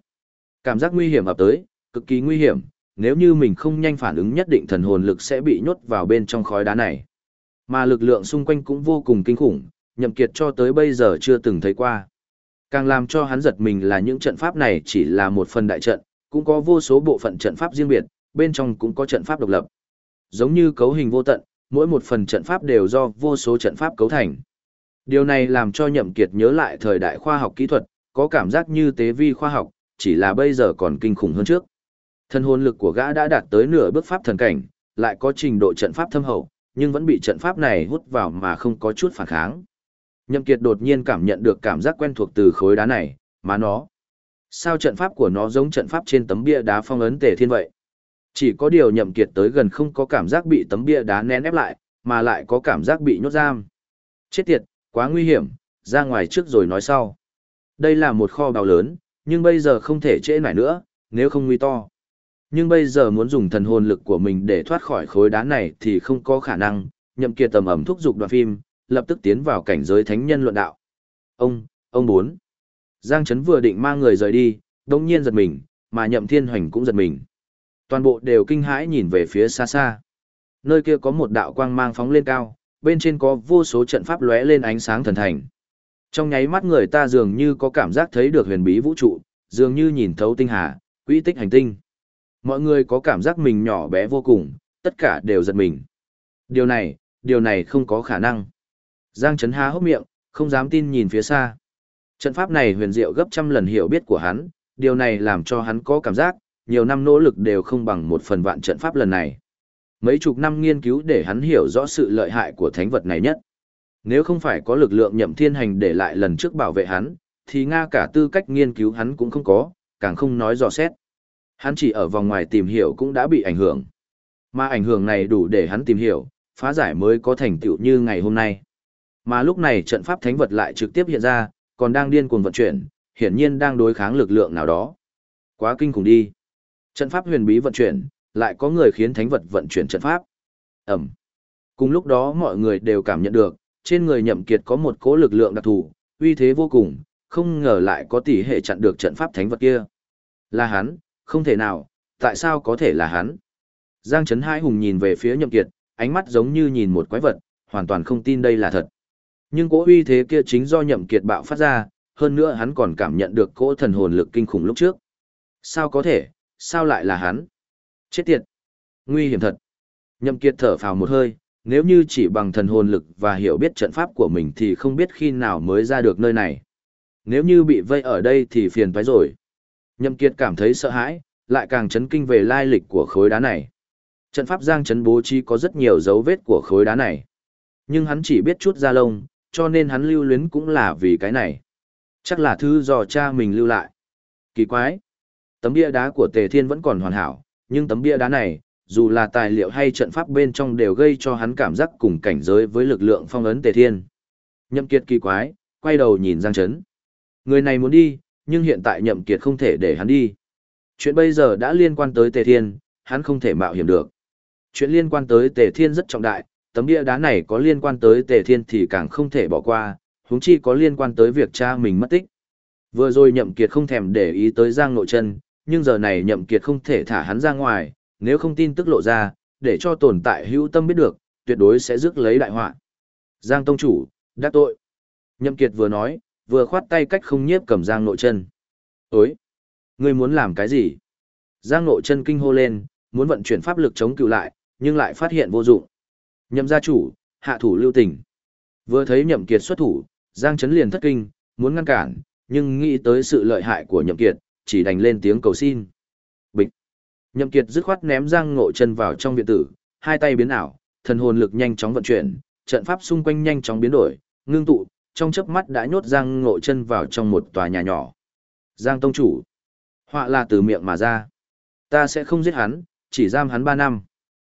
Cảm giác nguy hiểm ập tới, cực kỳ nguy hiểm, nếu như mình không nhanh phản ứng nhất định thần hồn lực sẽ bị nhốt vào bên trong khói đá này. Mà lực lượng xung quanh cũng vô cùng kinh khủng, Nhậm Kiệt cho tới bây giờ chưa từng thấy qua. Càng làm cho hắn giật mình là những trận pháp này chỉ là một phần đại trận, cũng có vô số bộ phận trận pháp riêng biệt, bên trong cũng có trận pháp độc lập. Giống như cấu hình vô tận, mỗi một phần trận pháp đều do vô số trận pháp cấu thành. Điều này làm cho Nhậm Kiệt nhớ lại thời đại khoa học kỹ thuật, có cảm giác như tế vi khoa học, chỉ là bây giờ còn kinh khủng hơn trước. Thân hồn lực của gã đã đạt tới nửa bước pháp thần cảnh, lại có trình độ trận pháp thâm hậu, nhưng vẫn bị trận pháp này hút vào mà không có chút phản kháng. Nhậm Kiệt đột nhiên cảm nhận được cảm giác quen thuộc từ khối đá này, mà nó. Sao trận pháp của nó giống trận pháp trên tấm bia đá phong ấn tề thiên vậy? Chỉ có điều Nhậm Kiệt tới gần không có cảm giác bị tấm bia đá nén ép lại, mà lại có cảm giác bị nhốt giam. Chết tiệt, quá nguy hiểm, ra ngoài trước rồi nói sau. Đây là một kho báu lớn, nhưng bây giờ không thể trễ nải nữa, nếu không nguy to. Nhưng bây giờ muốn dùng thần hồn lực của mình để thoát khỏi khối đá này thì không có khả năng, nhậm kiệt tầm ẩm thúc giục đoạn phim, lập tức tiến vào cảnh giới thánh nhân luận đạo. Ông, ông bốn. Giang Trấn vừa định mang người rời đi, đồng nhiên giật mình, mà nhậm thiên hoành cũng giật mình. Toàn bộ đều kinh hãi nhìn về phía xa xa. Nơi kia có một đạo quang mang phóng lên cao, bên trên có vô số trận pháp lóe lên ánh sáng thần thành. Trong nháy mắt người ta dường như có cảm giác thấy được huyền bí vũ trụ, dường như nhìn thấu tinh hà, quỹ tích hành tinh. Mọi người có cảm giác mình nhỏ bé vô cùng, tất cả đều giật mình. Điều này, điều này không có khả năng. Giang Trấn há hốc miệng, không dám tin nhìn phía xa. Trận pháp này huyền diệu gấp trăm lần hiểu biết của hắn, điều này làm cho hắn có cảm giác, nhiều năm nỗ lực đều không bằng một phần vạn trận pháp lần này. Mấy chục năm nghiên cứu để hắn hiểu rõ sự lợi hại của thánh vật này nhất. Nếu không phải có lực lượng nhậm thiên hành để lại lần trước bảo vệ hắn, thì Nga cả tư cách nghiên cứu hắn cũng không có, càng không nói dò xét. Hắn chỉ ở vòng ngoài tìm hiểu cũng đã bị ảnh hưởng. Mà ảnh hưởng này đủ để hắn tìm hiểu, phá giải mới có thành tựu như ngày hôm nay. Mà lúc này trận pháp thánh vật lại trực tiếp hiện ra, còn đang điên cuồng vận chuyển, hiển nhiên đang đối kháng lực lượng nào đó. Quá kinh khủng đi. Trận pháp huyền bí vận chuyển, lại có người khiến thánh vật vận chuyển trận pháp. Ẩm. Cùng lúc đó mọi người đều cảm nhận được, trên người nhậm kiệt có một cỗ lực lượng đặc thù, uy thế vô cùng, không ngờ lại có tỷ hệ chặn được trận pháp thánh vật kia. Là hắn, không thể nào, tại sao có thể là hắn? Giang Trấn Hai Hùng nhìn về phía nhậm kiệt, ánh mắt giống như nhìn một quái vật, hoàn toàn không tin đây là thật. Nhưng cỗ uy thế kia chính do nhậm kiệt bạo phát ra, hơn nữa hắn còn cảm nhận được cỗ thần hồn lực kinh khủng lúc trước. Sao có thể, sao lại là hắn? Chết tiệt! Nguy hiểm thật! Nhậm kiệt thở phào một hơi, nếu như chỉ bằng thần hồn lực và hiểu biết trận pháp của mình thì không biết khi nào mới ra được nơi này. Nếu như bị vây ở đây thì phiền toái rồi. Nhậm Kiệt cảm thấy sợ hãi, lại càng chấn kinh về lai lịch của khối đá này. Trận pháp giang chấn bố trí có rất nhiều dấu vết của khối đá này. Nhưng hắn chỉ biết chút ra lông, cho nên hắn lưu luyến cũng là vì cái này. Chắc là thứ do cha mình lưu lại. Kỳ quái. Tấm bia đá của Tề Thiên vẫn còn hoàn hảo, nhưng tấm bia đá này, dù là tài liệu hay trận pháp bên trong đều gây cho hắn cảm giác cùng cảnh giới với lực lượng phong ấn Tề Thiên. Nhậm Kiệt kỳ quái, quay đầu nhìn Giang Chấn. Người này muốn đi, nhưng hiện tại Nhậm Kiệt không thể để hắn đi. Chuyện bây giờ đã liên quan tới Tề Thiên, hắn không thể mạo hiểm được. Chuyện liên quan tới Tề Thiên rất trọng đại, tấm địa đá này có liên quan tới Tề Thiên thì càng không thể bỏ qua, huống chi có liên quan tới việc cha mình mất tích. Vừa rồi Nhậm Kiệt không thèm để ý tới Giang Nội Chân, nhưng giờ này Nhậm Kiệt không thể thả hắn ra ngoài, nếu không tin tức lộ ra, để cho tồn tại hữu tâm biết được, tuyệt đối sẽ rước lấy đại họa. Giang Tông Chủ, đắc tội. Nhậm Kiệt vừa nói, vừa khoát tay cách không nhiếp cầm Giang Nội Chân. Ối! Ngươi muốn làm cái gì? Giang Nội Chân kinh hô lên, muốn vận chuyển pháp lực chống cự lại, nhưng lại phát hiện vô dụng. Nhậm gia chủ, hạ thủ lưu tình. Vừa thấy Nhậm Kiệt xuất thủ, Giang Chấn liền thất kinh, muốn ngăn cản, nhưng nghĩ tới sự lợi hại của Nhậm Kiệt, chỉ đành lên tiếng cầu xin. Bịch. Nhậm Kiệt dứt khoát ném Giang Ngộ Chân vào trong viện tử, hai tay biến ảo, thần hồn lực nhanh chóng vận chuyển, trận pháp xung quanh nhanh chóng biến đổi, ngưng tụ, trong chớp mắt đã nhốt Giang Ngộ Chân vào trong một tòa nhà nhỏ. Giang tông chủ, họa là từ miệng mà ra. Ta sẽ không giết hắn, chỉ giam hắn ba năm.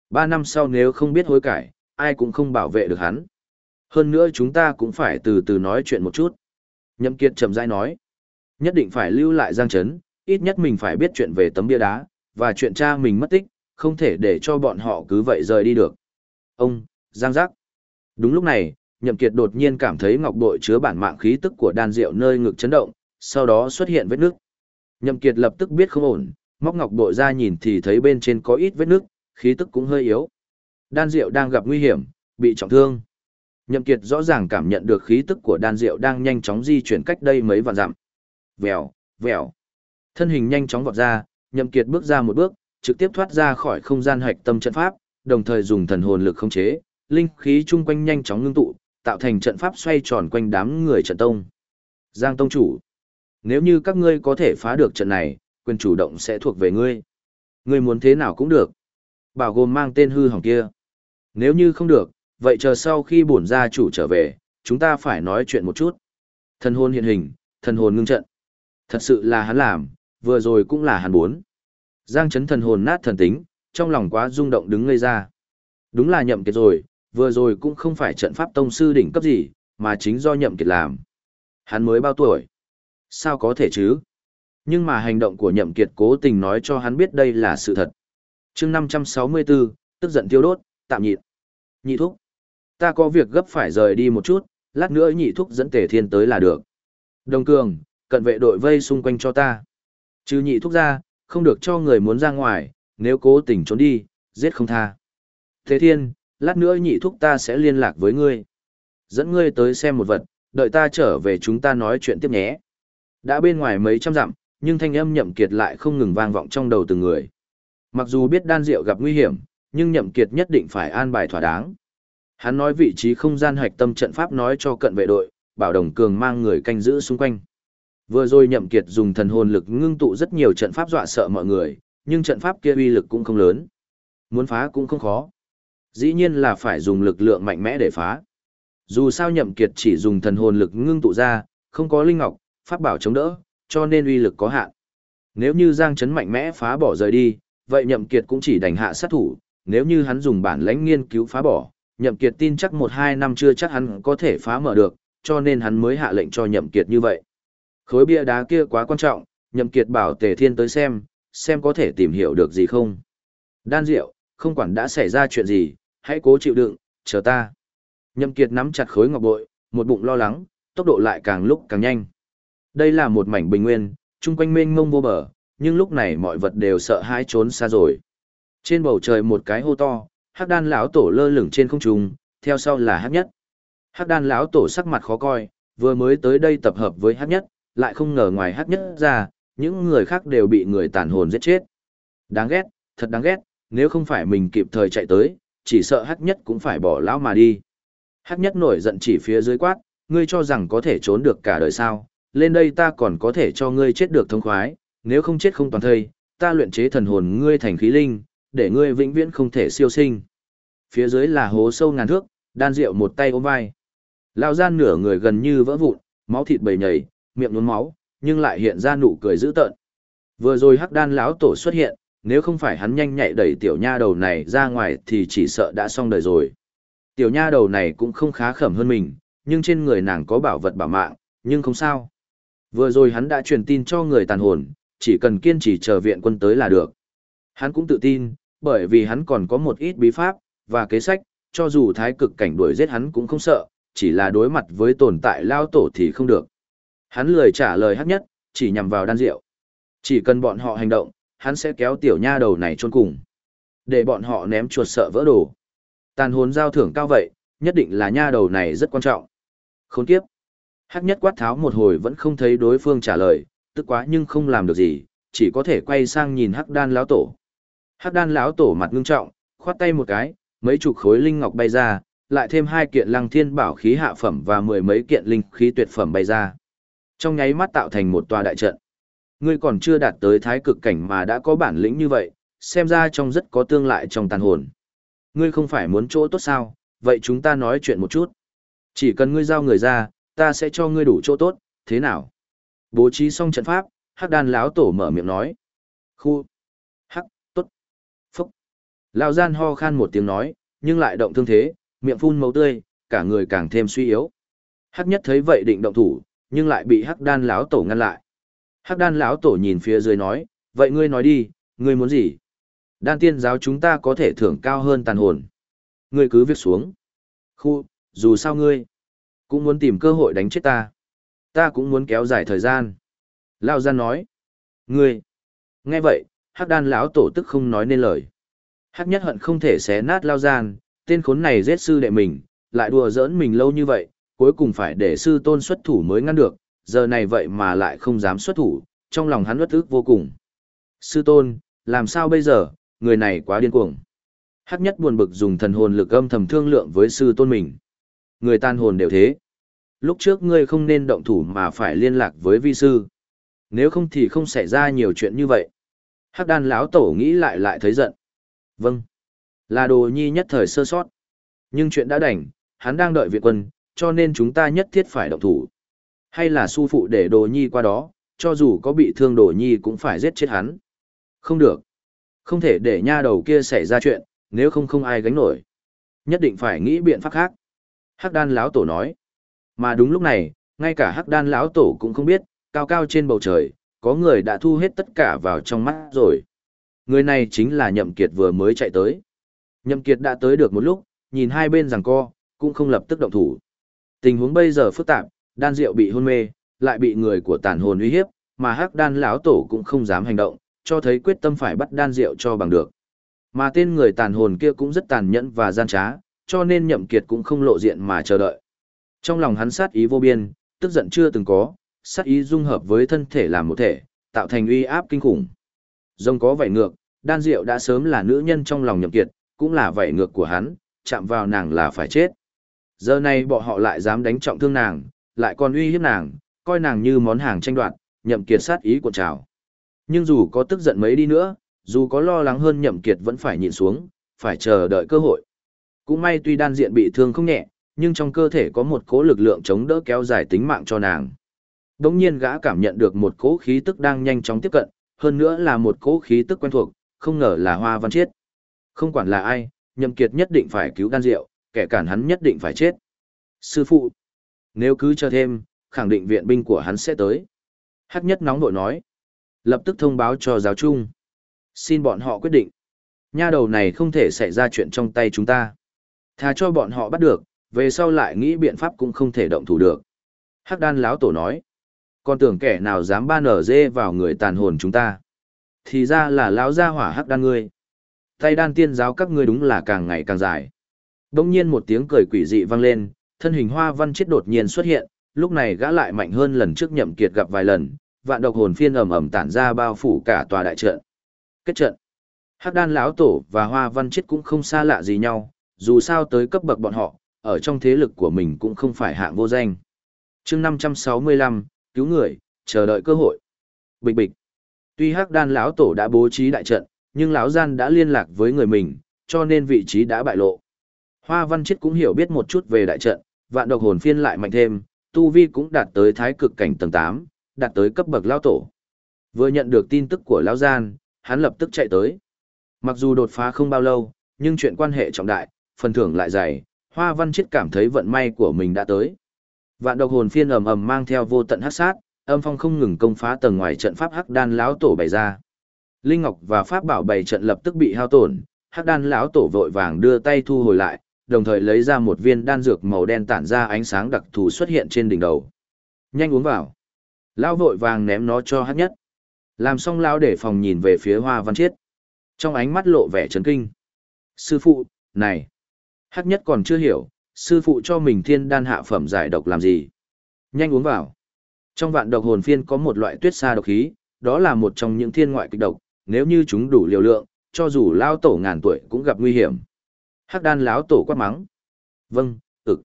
Ba năm sau nếu không biết hối cải, ai cũng không bảo vệ được hắn. Hơn nữa chúng ta cũng phải từ từ nói chuyện một chút. Nhậm Kiệt chậm rãi nói, nhất định phải lưu lại Giang Trấn, ít nhất mình phải biết chuyện về tấm bia đá, và chuyện cha mình mất tích, không thể để cho bọn họ cứ vậy rời đi được. Ông, Giang Giác. Đúng lúc này, Nhậm Kiệt đột nhiên cảm thấy ngọc bội chứa bản mạng khí tức của đan diệu nơi ngực chấn động, sau đó xuất hiện vết nước. Nhậm Kiệt lập tức biết không ổn, móc ngọc bội ra nhìn thì thấy bên trên có ít vết nước, khí tức cũng hơi yếu. Đan diệu đang gặp nguy hiểm, bị trọng thương. Nhậm Kiệt rõ ràng cảm nhận được khí tức của đan diệu đang nhanh chóng di chuyển cách đây mấy vạn dặm. Vèo, vèo. Thân hình nhanh chóng vọt ra, Nhậm Kiệt bước ra một bước, trực tiếp thoát ra khỏi không gian hạch tâm trận pháp, đồng thời dùng thần hồn lực khống chế, linh khí chung quanh nhanh chóng ngưng tụ, tạo thành trận pháp xoay tròn quanh đám người trận tông. Giang tông chủ, nếu như các ngươi có thể phá được trận này, quyền chủ động sẽ thuộc về ngươi. Ngươi muốn thế nào cũng được. Bảo gồm mang tên hư hỏng kia. Nếu như không được, vậy chờ sau khi bổn gia chủ trở về, chúng ta phải nói chuyện một chút. Thần hồn hiện hình, thần hồn ngưng trận. Thật sự là hắn làm, vừa rồi cũng là hắn muốn. Giang chấn thần hồn nát thần tính, trong lòng quá rung động đứng ngây ra. Đúng là nhậm kiệt rồi, vừa rồi cũng không phải trận pháp tông sư đỉnh cấp gì, mà chính do nhậm kiệt làm. Hắn mới bao tuổi? Sao có thể chứ? Nhưng mà hành động của nhậm kiệt cố tình nói cho hắn biết đây là sự thật. Chương 564, tức giận tiêu đốt, tạm nhịn. Nhị thúc. Ta có việc gấp phải rời đi một chút, lát nữa nhị thúc dẫn tề thiên tới là được. Đồng cường, cận vệ đội vây xung quanh cho ta. Chứ nhị thúc ra, không được cho người muốn ra ngoài, nếu cố tình trốn đi, giết không tha. Thế thiên, lát nữa nhị thúc ta sẽ liên lạc với ngươi. Dẫn ngươi tới xem một vật, đợi ta trở về chúng ta nói chuyện tiếp nhé. Đã bên ngoài mấy trăm dặm, nhưng thanh âm nhậm kiệt lại không ngừng vang vọng trong đầu từng người. Mặc dù biết đan diệu gặp nguy hiểm, nhưng nhậm kiệt nhất định phải an bài thỏa đáng. Hắn nói vị trí không gian hạch tâm trận pháp nói cho cận vệ đội, bảo đồng cường mang người canh giữ xung quanh. Vừa rồi nhậm kiệt dùng thần hồn lực ngưng tụ rất nhiều trận pháp dọa sợ mọi người, nhưng trận pháp kia uy lực cũng không lớn. Muốn phá cũng không khó. Dĩ nhiên là phải dùng lực lượng mạnh mẽ để phá. Dù sao nhậm kiệt chỉ dùng thần hồn lực ngưng tụ ra, không có linh ngọc, pháp bảo chống đỡ, cho nên uy lực có hạn. Nếu như Giang Chấn mạnh mẽ phá bỏ rời đi, vậy nhậm kiệt cũng chỉ đành hạ sát thủ, nếu như hắn dùng bản lãnh nghiên cứu phá bỏ, nhậm kiệt tin chắc một hai năm chưa chắc hắn có thể phá mở được, cho nên hắn mới hạ lệnh cho nhậm kiệt như vậy. Khối bia đá kia quá quan trọng, nhậm kiệt bảo tề thiên tới xem, xem có thể tìm hiểu được gì không. Đan diệu, không quản đã xảy ra chuyện gì, hãy cố chịu đựng, chờ ta. Nhậm kiệt nắm chặt khối ngọc bội, một bụng lo lắng, tốc độ lại càng lúc càng nhanh. Đây là một mảnh bình nguyên, chung quanh mênh mông vô bờ, nhưng lúc này mọi vật đều sợ hãi trốn xa rồi. Trên bầu trời một cái hô to, hắc đan lão tổ lơ lửng trên không trung, theo sau là hắc nhất. Hắc đan lão tổ sắc mặt khó coi, vừa mới tới đây tập hợp với hắc nhất, lại không ngờ ngoài hắc nhất ra, những người khác đều bị người tàn hồn giết chết. Đáng ghét, thật đáng ghét, nếu không phải mình kịp thời chạy tới, chỉ sợ hắc nhất cũng phải bỏ lão mà đi. Hắc nhất nổi giận chỉ phía dưới quát, ngươi cho rằng có thể trốn được cả đời sao, lên đây ta còn có thể cho ngươi chết được thông khoái, nếu không chết không toàn thây, ta luyện chế thần hồn ngươi thành khí linh, để ngươi vĩnh viễn không thể siêu sinh. Phía dưới là hố sâu ngàn thước, đan rượu một tay ôm vai. Lao gian nửa người gần như vỡ vụn, máu thịt bầy nhầy, miệng nhuốm máu, nhưng lại hiện ra nụ cười dữ tợn. Vừa rồi hắc đan lão tổ xuất hiện, nếu không phải hắn nhanh nhạy đẩy tiểu nha đầu này ra ngoài thì chỉ sợ đã xong đời rồi. Tiểu nha đầu này cũng không khá khẩm hơn mình, nhưng trên người nàng có bảo vật bảo mạng, nhưng không sao. Vừa rồi hắn đã truyền tin cho người tàn hồn, chỉ cần kiên trì chờ viện quân tới là được. Hắn cũng tự tin, bởi vì hắn còn có một ít bí pháp, và kế sách, cho dù thái cực cảnh đuổi giết hắn cũng không sợ, chỉ là đối mặt với tồn tại lao tổ thì không được. Hắn lười trả lời hấp nhất, chỉ nhằm vào đan rượu. Chỉ cần bọn họ hành động, hắn sẽ kéo tiểu nha đầu này chôn cùng. Để bọn họ ném chuột sợ vỡ đồ. Tàn hồn giao thưởng cao vậy, nhất định là nha đầu này rất quan trọng. Khốn kiếp. Hắc nhất quát tháo một hồi vẫn không thấy đối phương trả lời, tức quá nhưng không làm được gì, chỉ có thể quay sang nhìn hắc đan lão tổ. Hắc đan lão tổ mặt ngưng trọng, khoát tay một cái, mấy chục khối linh ngọc bay ra, lại thêm hai kiện lăng thiên bảo khí hạ phẩm và mười mấy kiện linh khí tuyệt phẩm bay ra. Trong nháy mắt tạo thành một tòa đại trận. Ngươi còn chưa đạt tới thái cực cảnh mà đã có bản lĩnh như vậy, xem ra trong rất có tương lại trong tàn hồn. Ngươi không phải muốn chỗ tốt sao, vậy chúng ta nói chuyện một chút. Chỉ cần ngươi giao người ra, ta sẽ cho ngươi đủ chỗ tốt, thế nào? Bố trí xong trận pháp, hắc đàn lão tổ mở miệng nói. Khu. Hắc, tốt. Phúc. Lão gian ho khan một tiếng nói, nhưng lại động thương thế, miệng phun máu tươi, cả người càng thêm suy yếu. Hắc nhất thấy vậy định động thủ, nhưng lại bị hắc đan lão tổ ngăn lại. Hắc đan lão tổ nhìn phía dưới nói, vậy ngươi nói đi, ngươi muốn gì? Đan tiên giáo chúng ta có thể thưởng cao hơn tàn hồn. Ngươi cứ viết xuống. Khu, dù sao ngươi, cũng muốn tìm cơ hội đánh chết ta. Ta cũng muốn kéo dài thời gian. Lao gian nói. Ngươi. Nghe vậy, hắc đan lão tổ tức không nói nên lời. Hắc nhất hận không thể xé nát Lao gian, tên khốn này giết sư đệ mình, lại đùa giỡn mình lâu như vậy, cuối cùng phải để sư tôn xuất thủ mới ngăn được, giờ này vậy mà lại không dám xuất thủ, trong lòng hắn uất ức vô cùng. Sư tôn, làm sao bây giờ, người này quá điên cuồng. Hắc nhất buồn bực dùng thần hồn lực âm thầm thương lượng với sư tôn mình. Người tan hồn đều thế. Lúc trước ngươi không nên động thủ mà phải liên lạc với vi sư. Nếu không thì không xảy ra nhiều chuyện như vậy. Hắc đan lão tổ nghĩ lại lại thấy giận. Vâng. Là đồ nhi nhất thời sơ sót. Nhưng chuyện đã đành, hắn đang đợi viện quân, cho nên chúng ta nhất thiết phải động thủ. Hay là su phụ để đồ nhi qua đó, cho dù có bị thương đồ nhi cũng phải giết chết hắn. Không được. Không thể để nha đầu kia xảy ra chuyện, nếu không không ai gánh nổi. Nhất định phải nghĩ biện pháp khác. Hắc đan lão tổ nói. Mà đúng lúc này, ngay cả hắc đan lão tổ cũng không biết, cao cao trên bầu trời, có người đã thu hết tất cả vào trong mắt rồi. Người này chính là Nhậm Kiệt vừa mới chạy tới. Nhậm Kiệt đã tới được một lúc, nhìn hai bên giằng co, cũng không lập tức động thủ. Tình huống bây giờ phức tạp, đan diệu bị hôn mê, lại bị người của tàn hồn uy hiếp, mà hắc đan lão tổ cũng không dám hành động, cho thấy quyết tâm phải bắt đan diệu cho bằng được. Mà tên người tàn hồn kia cũng rất tàn nhẫn và gian trá, cho nên nhậm kiệt cũng không lộ diện mà chờ đợi. Trong lòng hắn sát ý vô biên, tức giận chưa từng có, sát ý dung hợp với thân thể làm một thể, tạo thành uy áp kinh khủng. Rồng có vảy ngược, đan diệu đã sớm là nữ nhân trong lòng nhậm kiệt, cũng là vảy ngược của hắn, chạm vào nàng là phải chết. Giờ này bọn họ lại dám đánh trọng thương nàng, lại còn uy hiếp nàng, coi nàng như món hàng tranh đoạt, nhậm kiệt sát ý của trào. Nhưng dù có tức giận mấy đi nữa, dù có lo lắng hơn nhậm kiệt vẫn phải nhịn xuống, phải chờ đợi cơ hội. Cũng may tuy đan diện bị thương không nhẹ, nhưng trong cơ thể có một cỗ lực lượng chống đỡ kéo dài tính mạng cho nàng. Đống nhiên gã cảm nhận được một cỗ khí tức đang nhanh chóng tiếp cận, hơn nữa là một cỗ khí tức quen thuộc, không ngờ là hoa văn chiết. Không quản là ai, nhậm kiệt nhất định phải cứu đan diệu, kẻ cản hắn nhất định phải chết. Sư phụ, nếu cứ chờ thêm, khẳng định viện binh của hắn sẽ tới. Hắc nhất nóng nội nói. Lập tức thông báo cho giáo trung. Xin bọn họ quyết định. Nha đầu này không thể xảy ra chuyện trong tay chúng ta. Thà cho bọn họ bắt được, về sau lại nghĩ biện pháp cũng không thể động thủ được. Hắc đan lão tổ nói. Còn tưởng kẻ nào dám ban ở dê vào người tàn hồn chúng ta. Thì ra là lão gia hỏa hắc đan ngươi. Tay đan tiên giáo các ngươi đúng là càng ngày càng dài. Đông nhiên một tiếng cười quỷ dị vang lên, thân hình hoa văn chết đột nhiên xuất hiện, lúc này gã lại mạnh hơn lần trước nhậm kiệt gặp vài lần, vạn độc hồn phiên ầm ầm tản ra bao phủ cả tòa đại trận. Kết trận. Hắc đan lão tổ và hoa văn chết cũng không xa lạ gì nhau, dù sao tới cấp bậc bọn họ, ở trong thế lực của mình cũng không phải hạng vô danh. Chương 565, cứu người, chờ đợi cơ hội. Bịch bịch. Tuy Hắc đan lão tổ đã bố trí đại trận, nhưng lão gian đã liên lạc với người mình, cho nên vị trí đã bại lộ. Hoa Văn Chết cũng hiểu biết một chút về đại trận, vạn độc hồn phiên lại mạnh thêm, tu vi cũng đạt tới thái cực cảnh tầng 8, đạt tới cấp bậc lao tổ. Vừa nhận được tin tức của Lão Gian, hắn lập tức chạy tới. Mặc dù đột phá không bao lâu, nhưng chuyện quan hệ trọng đại, phần thưởng lại dày, Hoa Văn Chết cảm thấy vận may của mình đã tới. Vạn độc hồn phiên ầm ầm mang theo vô tận hắc sát, âm phong không ngừng công phá tầng ngoài trận pháp hắc đan lão tổ bày ra. Linh ngọc và pháp bảo bày trận lập tức bị hao tổn, hắc đan lão tổ vội vàng đưa tay thu hồi lại, đồng thời lấy ra một viên đan dược màu đen tản ra ánh sáng đặc thù xuất hiện trên đỉnh đầu. Nhanh uống vào. Lão vội vàng ném nó cho hắc nhất. Làm xong lão để phòng nhìn về phía Hoa Văn Chiết. Trong ánh mắt lộ vẻ chấn kinh. Sư phụ, này. Hắc nhất còn chưa hiểu, sư phụ cho mình thiên đan hạ phẩm giải độc làm gì. Nhanh uống vào. Trong vạn độc hồn phiên có một loại tuyết sa độc khí, đó là một trong những thiên ngoại kịch độc, nếu như chúng đủ liều lượng, cho dù lao tổ ngàn tuổi cũng gặp nguy hiểm. Hắc đan lão tổ quát mắng. Vâng, ực.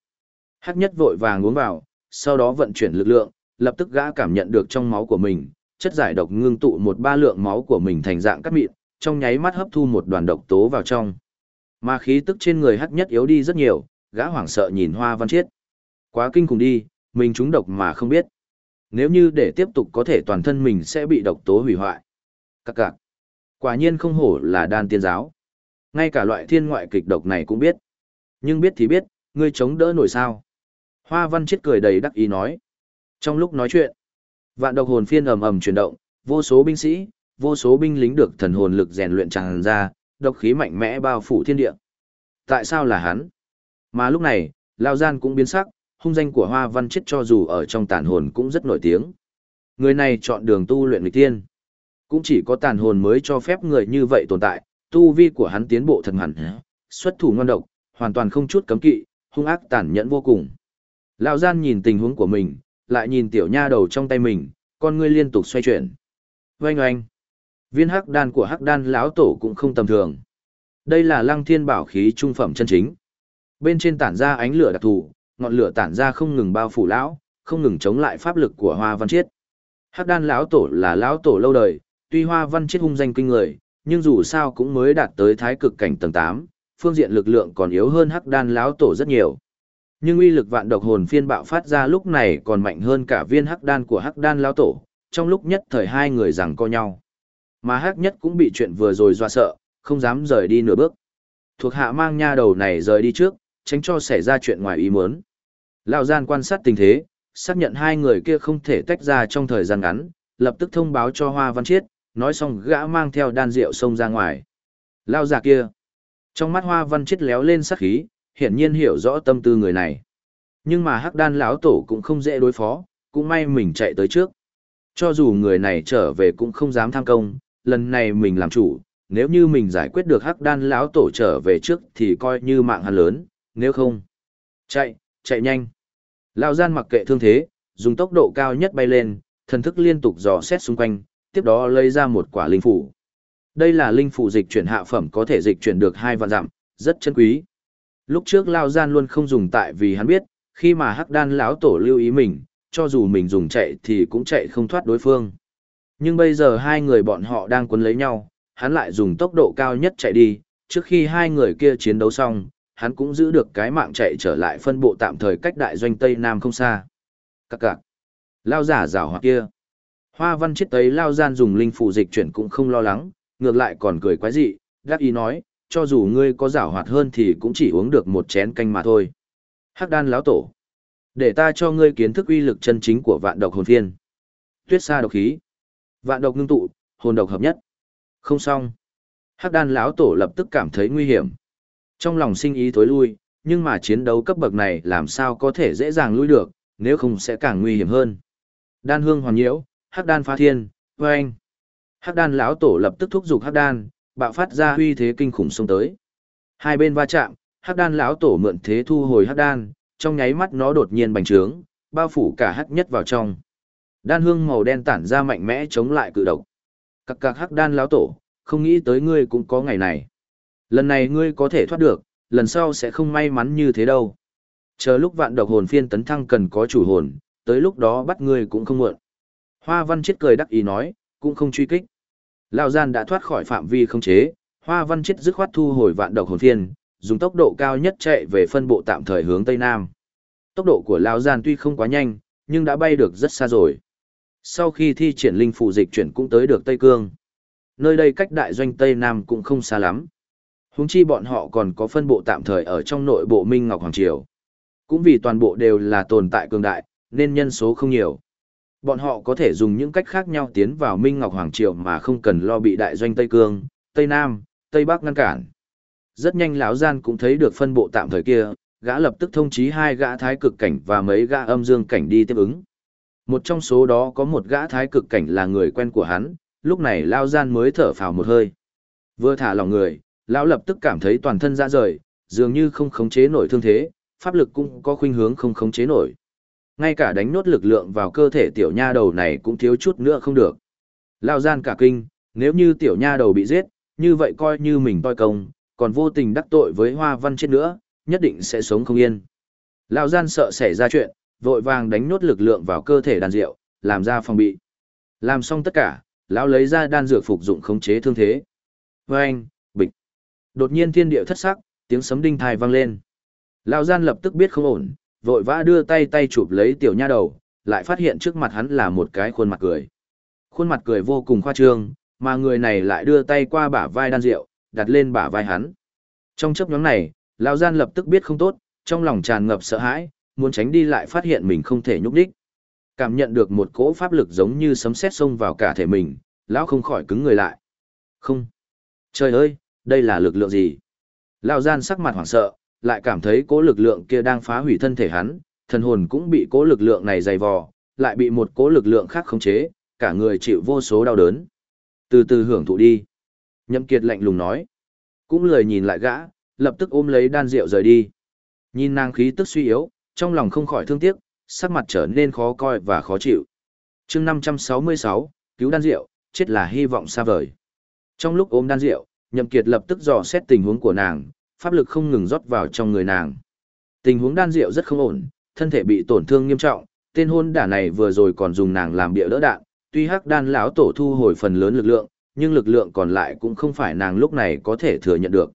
Hắc nhất vội vàng uống vào, sau đó vận chuyển lực lượng, lập tức gã cảm nhận được trong máu của mình, chất giải độc ngưng tụ một ba lượng máu của mình thành dạng cắt mịn, trong nháy mắt hấp thu một đoàn độc tố vào trong. Mà khí tức trên người hắc nhất yếu đi rất nhiều, gã hoảng sợ nhìn hoa văn chiết. Quá kinh khủng đi, mình trúng độc mà không biết. Nếu như để tiếp tục có thể toàn thân mình sẽ bị độc tố hủy hoại. Các cạc. Quả nhiên không hổ là đan tiên giáo. Ngay cả loại thiên ngoại kịch độc này cũng biết. Nhưng biết thì biết, ngươi chống đỡ nổi sao. Hoa văn chết cười đầy đắc ý nói. Trong lúc nói chuyện, vạn độc hồn phiên ầm ầm chuyển động, vô số binh sĩ, vô số binh lính được thần hồn lực rèn luyện tràn ra, độc khí mạnh mẽ bao phủ thiên địa. Tại sao là hắn? Mà lúc này, Lao Gian cũng biến sắc, hung danh của Hoa Văn Chết cho dù ở trong tàn hồn cũng rất nổi tiếng. Người này chọn đường tu luyện nghịch tiên. Cũng chỉ có tàn hồn mới cho phép người như vậy tồn tại, tu vi của hắn tiến bộ thần hẳn, xuất thủ ngon độc, hoàn toàn không chút cấm kỵ, hung ác tàn nhẫn vô cùng. Lão gian nhìn tình huống của mình, lại nhìn tiểu nha đầu trong tay mình, con ngươi liên tục xoay chuyển. Oanh oanh. Viên hắc đan của hắc đan lão tổ cũng không tầm thường. Đây là lăng thiên bảo khí trung phẩm chân chính. Bên trên tản ra ánh lửa đặc thù, ngọn lửa tản ra không ngừng bao phủ lão, không ngừng chống lại pháp lực của Hoa Văn Chiết. Hắc đan lão tổ là lão tổ lâu đời, tuy Hoa Văn Chiết hung danh kinh người, nhưng dù sao cũng mới đạt tới thái cực cảnh tầng 8, phương diện lực lượng còn yếu hơn Hắc đan lão tổ rất nhiều. Nhưng uy lực vạn độc hồn phiên bạo phát ra lúc này còn mạnh hơn cả viên Hắc đan của Hắc đan lão tổ, trong lúc nhất thời hai người rằng co nhau. Mà Hắc nhất cũng bị chuyện vừa rồi dọa sợ, không dám rời đi nửa bước. Thuộc hạ mang nha đầu này rời đi trước, tránh cho xảy ra chuyện ngoài ý muốn. Lão gian quan sát tình thế, xác nhận hai người kia không thể tách ra trong thời gian ngắn, lập tức thông báo cho Hoa Văn Chiết, nói xong gã mang theo đan rượu xông ra ngoài. lao già kia. Trong mắt Hoa Văn chết léo lên sắc khí, hiển nhiên hiểu rõ tâm tư người này. Nhưng mà Hắc Đan lão tổ cũng không dễ đối phó, cũng may mình chạy tới trước. Cho dù người này trở về cũng không dám tham công, lần này mình làm chủ, nếu như mình giải quyết được Hắc Đan lão tổ trở về trước thì coi như mạng hắn lớn, nếu không, chạy, chạy nhanh. Lão gian mặc kệ thương thế, dùng tốc độ cao nhất bay lên, thần thức liên tục dò xét xung quanh, tiếp đó lấy ra một quả linh phủ. Đây là linh phủ dịch chuyển hạ phẩm có thể dịch chuyển được hai vạn dặm, rất chân quý. Lúc trước lao gian luôn không dùng tại vì hắn biết, khi mà Hắc Đan lão tổ lưu ý mình, cho dù mình dùng chạy thì cũng chạy không thoát đối phương. Nhưng bây giờ hai người bọn họ đang quấn lấy nhau, hắn lại dùng tốc độ cao nhất chạy đi, trước khi hai người kia chiến đấu xong, hắn cũng giữ được cái mạng chạy trở lại phân bộ tạm thời cách đại doanh Tây Nam không xa. Các cạc. Lao giả rào hoặc kia. Hoa văn chết tấy Lao gian dùng linh phụ dịch chuyển cũng không lo lắng, ngược lại còn cười quái dị, gác ý nói, cho dù ngươi có giảo hoạt hơn thì cũng chỉ uống được một chén canh mà thôi. Hắc đan lão tổ. Để ta cho ngươi kiến thức uy lực chân chính của vạn độc hồn phiên. Tuyết sa độc khí. Vạn độc ngưng tụ, hồn độc hợp nhất. Không xong. Hắc đan lão tổ lập tức cảm thấy nguy hiểm. Trong lòng sinh ý thối lui, nhưng mà chiến đấu cấp bậc này làm sao có thể dễ dàng lui được, nếu không sẽ càng nguy hiểm hơn. Đan hương hoàn nhiễu, hắc đan phá thiên, vâng anh Hắc đan lão tổ lập tức thúc giục hắc đan, bạo phát ra huy thế kinh khủng xông tới. Hai bên va chạm, hắc đan lão tổ mượn thế thu hồi hắc đan, trong nháy mắt nó đột nhiên bành trướng, bao phủ cả hắc nhất vào trong. Đan hương màu đen tản ra mạnh mẽ chống lại cự độc. Các các hắc đan lão tổ, không nghĩ tới ngươi cũng có ngày này. Lần này ngươi có thể thoát được, lần sau sẽ không may mắn như thế đâu. Chờ lúc vạn độc hồn phiên tấn thăng cần có chủ hồn, tới lúc đó bắt ngươi cũng không muộn. Hoa văn chết cười đắc ý nói, cũng không truy kích. Lão gian đã thoát khỏi phạm vi không chế, hoa văn chết dứt khoát thu hồi vạn độc hồn thiên, dùng tốc độ cao nhất chạy về phân bộ tạm thời hướng Tây Nam. Tốc độ của Lão gian tuy không quá nhanh, nhưng đã bay được rất xa rồi. Sau khi thi triển linh phụ dịch chuyển cũng tới được Tây Cương. Nơi đây cách đại doanh Tây Nam cũng không xa lắm. Huống chi bọn họ còn có phân bộ tạm thời ở trong nội bộ Minh Ngọc Hoàng Triều. Cũng vì toàn bộ đều là tồn tại cường đại, nên nhân số không nhiều. Bọn họ có thể dùng những cách khác nhau tiến vào Minh Ngọc Hoàng Triều mà không cần lo bị đại doanh Tây Cương, Tây Nam, Tây Bắc ngăn cản. Rất nhanh lão gian cũng thấy được phân bộ tạm thời kia, gã lập tức thông chí hai gã thái cực cảnh và mấy gã âm dương cảnh đi tiếp ứng. Một trong số đó có một gã thái cực cảnh là người quen của hắn, lúc này Lão Gian mới thở phào một hơi. Vừa thả lòng người, Lão lập tức cảm thấy toàn thân ra rời, dường như không khống chế nổi thương thế, pháp lực cũng có khuynh hướng không khống chế nổi. Ngay cả đánh nốt lực lượng vào cơ thể tiểu nha đầu này cũng thiếu chút nữa không được. Lao Gian cả kinh, nếu như tiểu nha đầu bị giết, như vậy coi như mình toi công, còn vô tình đắc tội với hoa văn chết nữa, nhất định sẽ sống không yên. Lao Gian sợ xảy ra chuyện, vội vàng đánh nốt lực lượng vào cơ thể đàn rượu, làm ra phòng bị. Làm xong tất cả, lão lấy ra đan dược phục dụng khống chế thương thế. Vâng, bịch. Đột nhiên thiên địa thất sắc, tiếng sấm đinh thai vang lên. Lão gian lập tức biết không ổn, vội vã đưa tay tay chụp lấy tiểu nha đầu, lại phát hiện trước mặt hắn là một cái khuôn mặt cười. Khuôn mặt cười vô cùng khoa trương, mà người này lại đưa tay qua bả vai đan rượu, đặt lên bả vai hắn. Trong chấp nhóm này, lão gian lập tức biết không tốt, trong lòng tràn ngập sợ hãi, muốn tránh đi lại phát hiện mình không thể nhúc đích. Cảm nhận được một cỗ pháp lực giống như sấm sét xông vào cả thể mình, lão không khỏi cứng người lại. Không. Trời ơi, đây là lực lượng gì? Lão gian sắc mặt hoảng sợ, lại cảm thấy cố lực lượng kia đang phá hủy thân thể hắn, thần hồn cũng bị cố lực lượng này dày vò, lại bị một cố lực lượng khác khống chế, cả người chịu vô số đau đớn. Từ từ hưởng thụ đi. Nhậm Kiệt lạnh lùng nói. Cũng lười nhìn lại gã, lập tức ôm lấy đan rượu rời đi. Nhìn nàng khí tức suy yếu, trong lòng không khỏi thương tiếc, sắc mặt trở nên khó coi và khó chịu. chương 566, cứu đan rượu, chết là hy vọng xa vời. Trong lúc ôm đan rượu, Nhậm Kiệt lập tức dò xét tình huống của nàng, pháp lực không ngừng rót vào trong người nàng. Tình huống đan diệu rất không ổn, thân thể bị tổn thương nghiêm trọng, tên hôn đả này vừa rồi còn dùng nàng làm bịa đỡ đạn, tuy hắc đan lão tổ thu hồi phần lớn lực lượng, nhưng lực lượng còn lại cũng không phải nàng lúc này có thể thừa nhận được.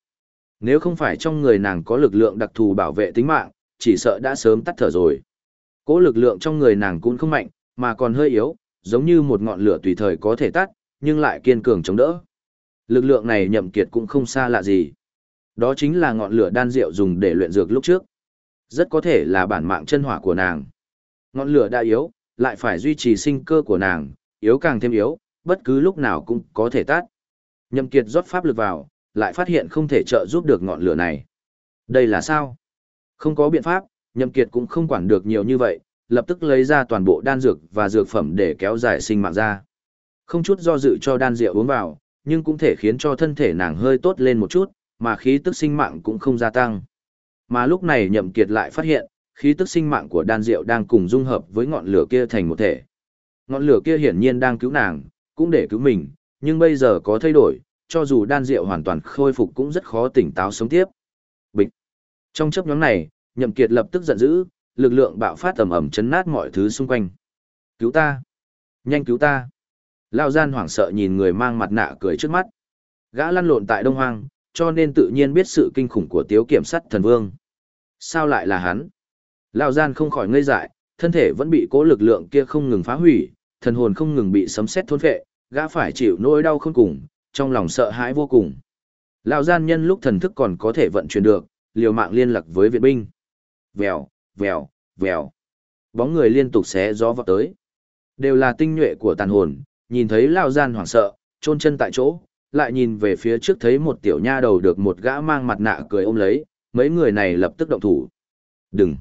Nếu không phải trong người nàng có lực lượng đặc thù bảo vệ tính mạng, chỉ sợ đã sớm tắt thở rồi. Cỗ lực lượng trong người nàng cũng không mạnh, mà còn hơi yếu, giống như một ngọn lửa tùy thời có thể tắt, nhưng lại kiên cường chống đỡ. Lực lượng này nhậm kiệt cũng không xa lạ gì. Đó chính là ngọn lửa đan rượu dùng để luyện dược lúc trước. Rất có thể là bản mạng chân hỏa của nàng. Ngọn lửa đã yếu, lại phải duy trì sinh cơ của nàng, yếu càng thêm yếu, bất cứ lúc nào cũng có thể tắt. Nhậm kiệt rót pháp lực vào, lại phát hiện không thể trợ giúp được ngọn lửa này. Đây là sao? Không có biện pháp, Nhậm Kiệt cũng không quản được nhiều như vậy, lập tức lấy ra toàn bộ đan dược và dược phẩm để kéo dài sinh mạng ra. Không chút do dự cho đan rượu uống vào, nhưng cũng thể khiến cho thân thể nàng hơi tốt lên một chút, mà khí tức sinh mạng cũng không gia tăng. Mà lúc này Nhậm Kiệt lại phát hiện, khí tức sinh mạng của đan Diệu đang cùng dung hợp với ngọn lửa kia thành một thể. Ngọn lửa kia hiển nhiên đang cứu nàng, cũng để cứu mình, nhưng bây giờ có thay đổi, cho dù đan Diệu hoàn toàn khôi phục cũng rất khó tỉnh táo sống tiếp. Bịch. Trong chớp nhoáng này, Nhậm Kiệt lập tức giận dữ, lực lượng bạo phát ầm ầm chấn nát mọi thứ xung quanh. Cứu ta! Nhanh cứu ta! Lão gian hoảng sợ nhìn người mang mặt nạ cười trước mắt. Gã lăn lộn tại Đông Hoang, cho nên tự nhiên biết sự kinh khủng của tiếu kiểm sát thần vương. Sao lại là hắn? Lao gian không khỏi ngây dại, thân thể vẫn bị cố lực lượng kia không ngừng phá hủy, thần hồn không ngừng bị sấm sét thôn phệ, gã phải chịu nỗi đau không cùng, trong lòng sợ hãi vô cùng. Lão gian nhân lúc thần thức còn có thể vận chuyển được, liều mạng liên lạc với viện binh. Vèo, vèo, vèo. Bóng người liên tục xé gió vọt tới. Đều là tinh nhuệ của tàn hồn, nhìn thấy Lão gian hoảng sợ, chôn chân tại chỗ, lại nhìn về phía trước thấy một tiểu nha đầu được một gã mang mặt nạ cười ôm lấy, mấy người này lập tức động thủ. Đừng!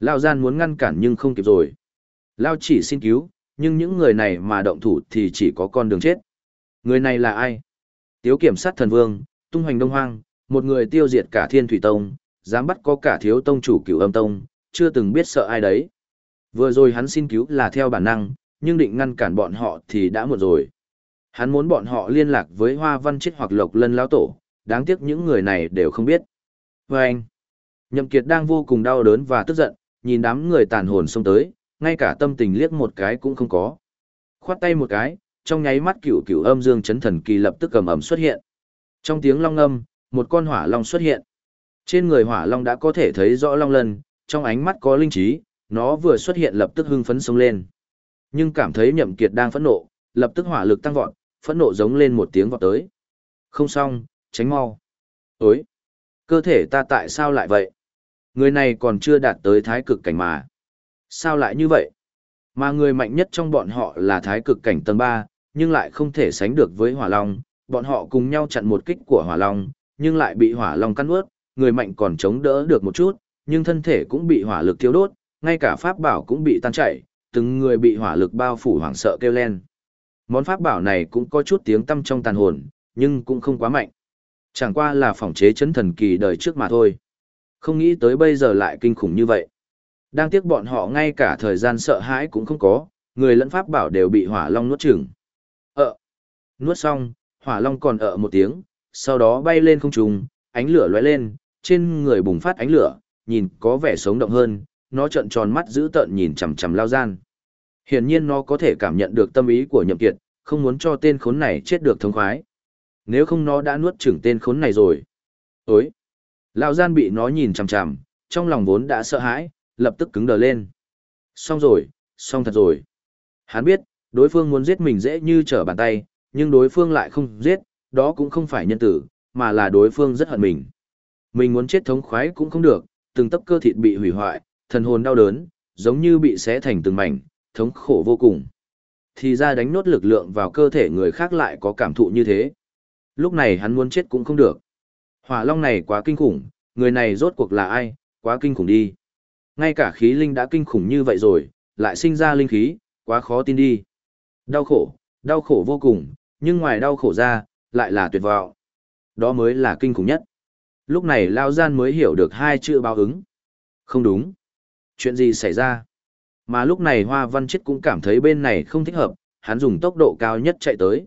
lao gian muốn ngăn cản nhưng không kịp rồi. lao chỉ xin cứu, nhưng những người này mà động thủ thì chỉ có con đường chết. Người này là ai? Tiếu kiểm sát thần vương, tung hoành đông hoang, một người tiêu diệt cả thiên thủy tông, dám bắt có cả thiếu tông chủ cửu âm tông, chưa từng biết sợ ai đấy. Vừa rồi hắn xin cứu là theo bản năng, nhưng định ngăn cản bọn họ thì đã muộn rồi. Hắn muốn bọn họ liên lạc với Hoa Văn Chết hoặc Lộc Lân lão tổ, đáng tiếc những người này đều không biết. Và anh, Nhậm Kiệt đang vô cùng đau đớn và tức giận, nhìn đám người tàn hồn xông tới, ngay cả tâm tình liếc một cái cũng không có. Khoát tay một cái, trong nháy mắt cửu cửu âm dương chấn thần kỳ lập tức cầm ẩm xuất hiện. Trong tiếng long âm, một con hỏa long xuất hiện. Trên người hỏa long đã có thể thấy rõ long lân, trong ánh mắt có linh trí, nó vừa xuất hiện lập tức hưng phấn sông lên. Nhưng cảm thấy nhậm kiệt đang phẫn nộ, lập tức hỏa lực tăng vọt, phẫn nộ giống lên một tiếng vọt tới. Không xong, tránh mau. Ối! Cơ thể ta tại sao lại vậy? Người này còn chưa đạt tới thái cực cảnh mà. Sao lại như vậy? Mà người mạnh nhất trong bọn họ là thái cực cảnh tầng 3, nhưng lại không thể sánh được với hỏa long. Bọn họ cùng nhau chặn một kích của hỏa long, nhưng lại bị hỏa long cắn ướt. Người mạnh còn chống đỡ được một chút, nhưng thân thể cũng bị hỏa lực thiêu đốt, ngay cả pháp bảo cũng bị tan chảy, từng người bị hỏa lực bao phủ hoảng sợ kêu lên. Món pháp bảo này cũng có chút tiếng tâm trong tàn hồn, nhưng cũng không quá mạnh. Chẳng qua là phòng chế chấn thần kỳ đời trước mà thôi. Không nghĩ tới bây giờ lại kinh khủng như vậy. Đang tiếc bọn họ ngay cả thời gian sợ hãi cũng không có, người lẫn pháp bảo đều bị hỏa long nuốt chửng. Ờ. Nuốt xong, hỏa long còn ở một tiếng, sau đó bay lên không trung, ánh lửa lóe lên, trên người bùng phát ánh lửa, nhìn có vẻ sống động hơn, nó trợn tròn mắt giữ tợn nhìn chằm chằm lao gian. Hiển nhiên nó có thể cảm nhận được tâm ý của nhậm kiệt, không muốn cho tên khốn này chết được thống khoái. Nếu không nó đã nuốt chửng tên khốn này rồi. Ối! Lão gian bị nó nhìn chằm chằm, trong lòng vốn đã sợ hãi, lập tức cứng đờ lên. Xong rồi, xong thật rồi. Hắn biết, đối phương muốn giết mình dễ như trở bàn tay, nhưng đối phương lại không giết, đó cũng không phải nhân tử, mà là đối phương rất hận mình. Mình muốn chết thống khoái cũng không được, từng tấc cơ thịt bị hủy hoại, thần hồn đau đớn, giống như bị xé thành từng mảnh, thống khổ vô cùng. Thì ra đánh nốt lực lượng vào cơ thể người khác lại có cảm thụ như thế. Lúc này hắn muốn chết cũng không được. Hỏa long này quá kinh khủng, người này rốt cuộc là ai, quá kinh khủng đi. Ngay cả khí linh đã kinh khủng như vậy rồi, lại sinh ra linh khí, quá khó tin đi. Đau khổ, đau khổ vô cùng, nhưng ngoài đau khổ ra, lại là tuyệt vọng. Đó mới là kinh khủng nhất. Lúc này Lao Gian mới hiểu được hai chữ báo ứng. Không đúng. Chuyện gì xảy ra? Mà lúc này Hoa Văn Chết cũng cảm thấy bên này không thích hợp, hắn dùng tốc độ cao nhất chạy tới.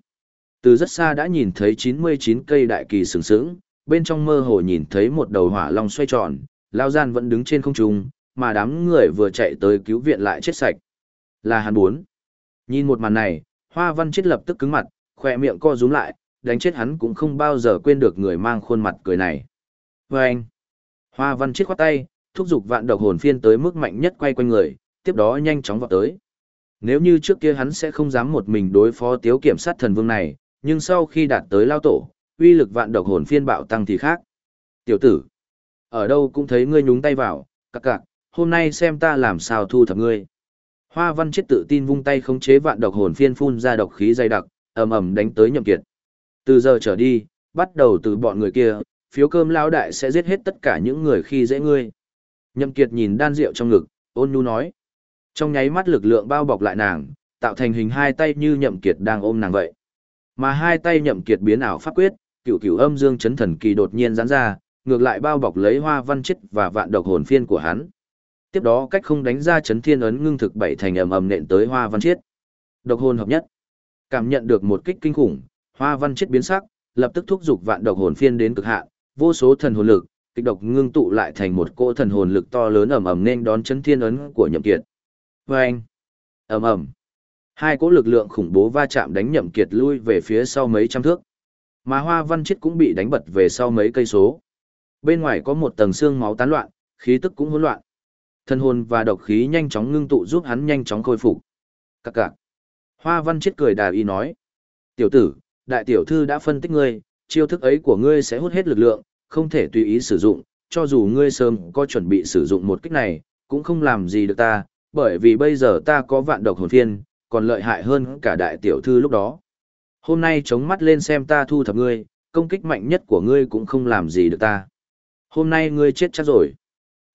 Từ rất xa đã nhìn thấy 99 cây đại kỳ sừng sững, bên trong mơ hồ nhìn thấy một đầu hỏa long xoay tròn, Lao Gian vẫn đứng trên không trung, mà đám người vừa chạy tới cứu viện lại chết sạch. Là hắn bốn. Nhìn một màn này, Hoa Văn Chết lập tức cứng mặt, khỏe miệng co rúm lại, đánh chết hắn cũng không bao giờ quên được người mang khuôn mặt cười này. Vâng! anh, Hoa Văn Chết khoát tay, thúc giục vạn độc hồn phiên tới mức mạnh nhất quay quanh người, tiếp đó nhanh chóng vào tới. Nếu như trước kia hắn sẽ không dám một mình đối phó tiếu kiểm sát thần vương này, nhưng sau khi đạt tới lao tổ, uy lực vạn độc hồn phiên bạo tăng thì khác. Tiểu tử, ở đâu cũng thấy ngươi nhúng tay vào, cặc cặc, hôm nay xem ta làm sao thu thập ngươi. Hoa văn chết tự tin vung tay khống chế vạn độc hồn phiên phun ra độc khí dày đặc, ầm ầm đánh tới nhậm kiệt. Từ giờ trở đi, bắt đầu từ bọn người kia, phiếu cơm lao đại sẽ giết hết tất cả những người khi dễ ngươi. Nhậm kiệt nhìn đan rượu trong ngực, ôn nhu nói. Trong nháy mắt lực lượng bao bọc lại nàng, tạo thành hình hai tay như nhậm kiệt đang ôm nàng vậy. Mà hai tay nhậm kiệt biến ảo pháp quyết, cửu cửu âm dương chấn thần kỳ đột nhiên giãn ra, ngược lại bao bọc lấy hoa văn chết và vạn độc hồn phiên của hắn. Tiếp đó cách không đánh ra chấn thiên ấn ngưng thực bảy thành ầm ầm nện tới hoa văn chết. Độc hồn hợp nhất. Cảm nhận được một kích kinh khủng, hoa văn chết biến sắc, lập tức thúc giục vạn độc hồn phiên đến cực hạn, vô số thần hồn lực, kịch độc ngưng tụ lại thành một cỗ thần hồn lực to lớn ầm ầm nên đón chấn thiên ấn của nhậm kiệt. Và anh, ầm ầm, hai cỗ lực lượng khủng bố va chạm đánh nhậm kiệt lui về phía sau mấy trăm thước. Mà Hoa Văn Chết cũng bị đánh bật về sau mấy cây số. Bên ngoài có một tầng xương máu tán loạn, khí tức cũng hỗn loạn. thân hồn và độc khí nhanh chóng ngưng tụ giúp hắn nhanh chóng khôi phục. Các cạc. Hoa Văn Chết cười đà y nói. Tiểu tử, đại tiểu thư đã phân tích ngươi, chiêu thức ấy của ngươi sẽ hút hết lực lượng, không thể tùy ý sử dụng, cho dù ngươi sớm có chuẩn bị sử dụng một kích này, cũng không làm gì được ta, bởi vì bây giờ ta có vạn độc hồn phiên, còn lợi hại hơn cả đại tiểu thư lúc đó. Hôm nay chống mắt lên xem ta thu thập ngươi, công kích mạnh nhất của ngươi cũng không làm gì được ta. Hôm nay ngươi chết chắc rồi.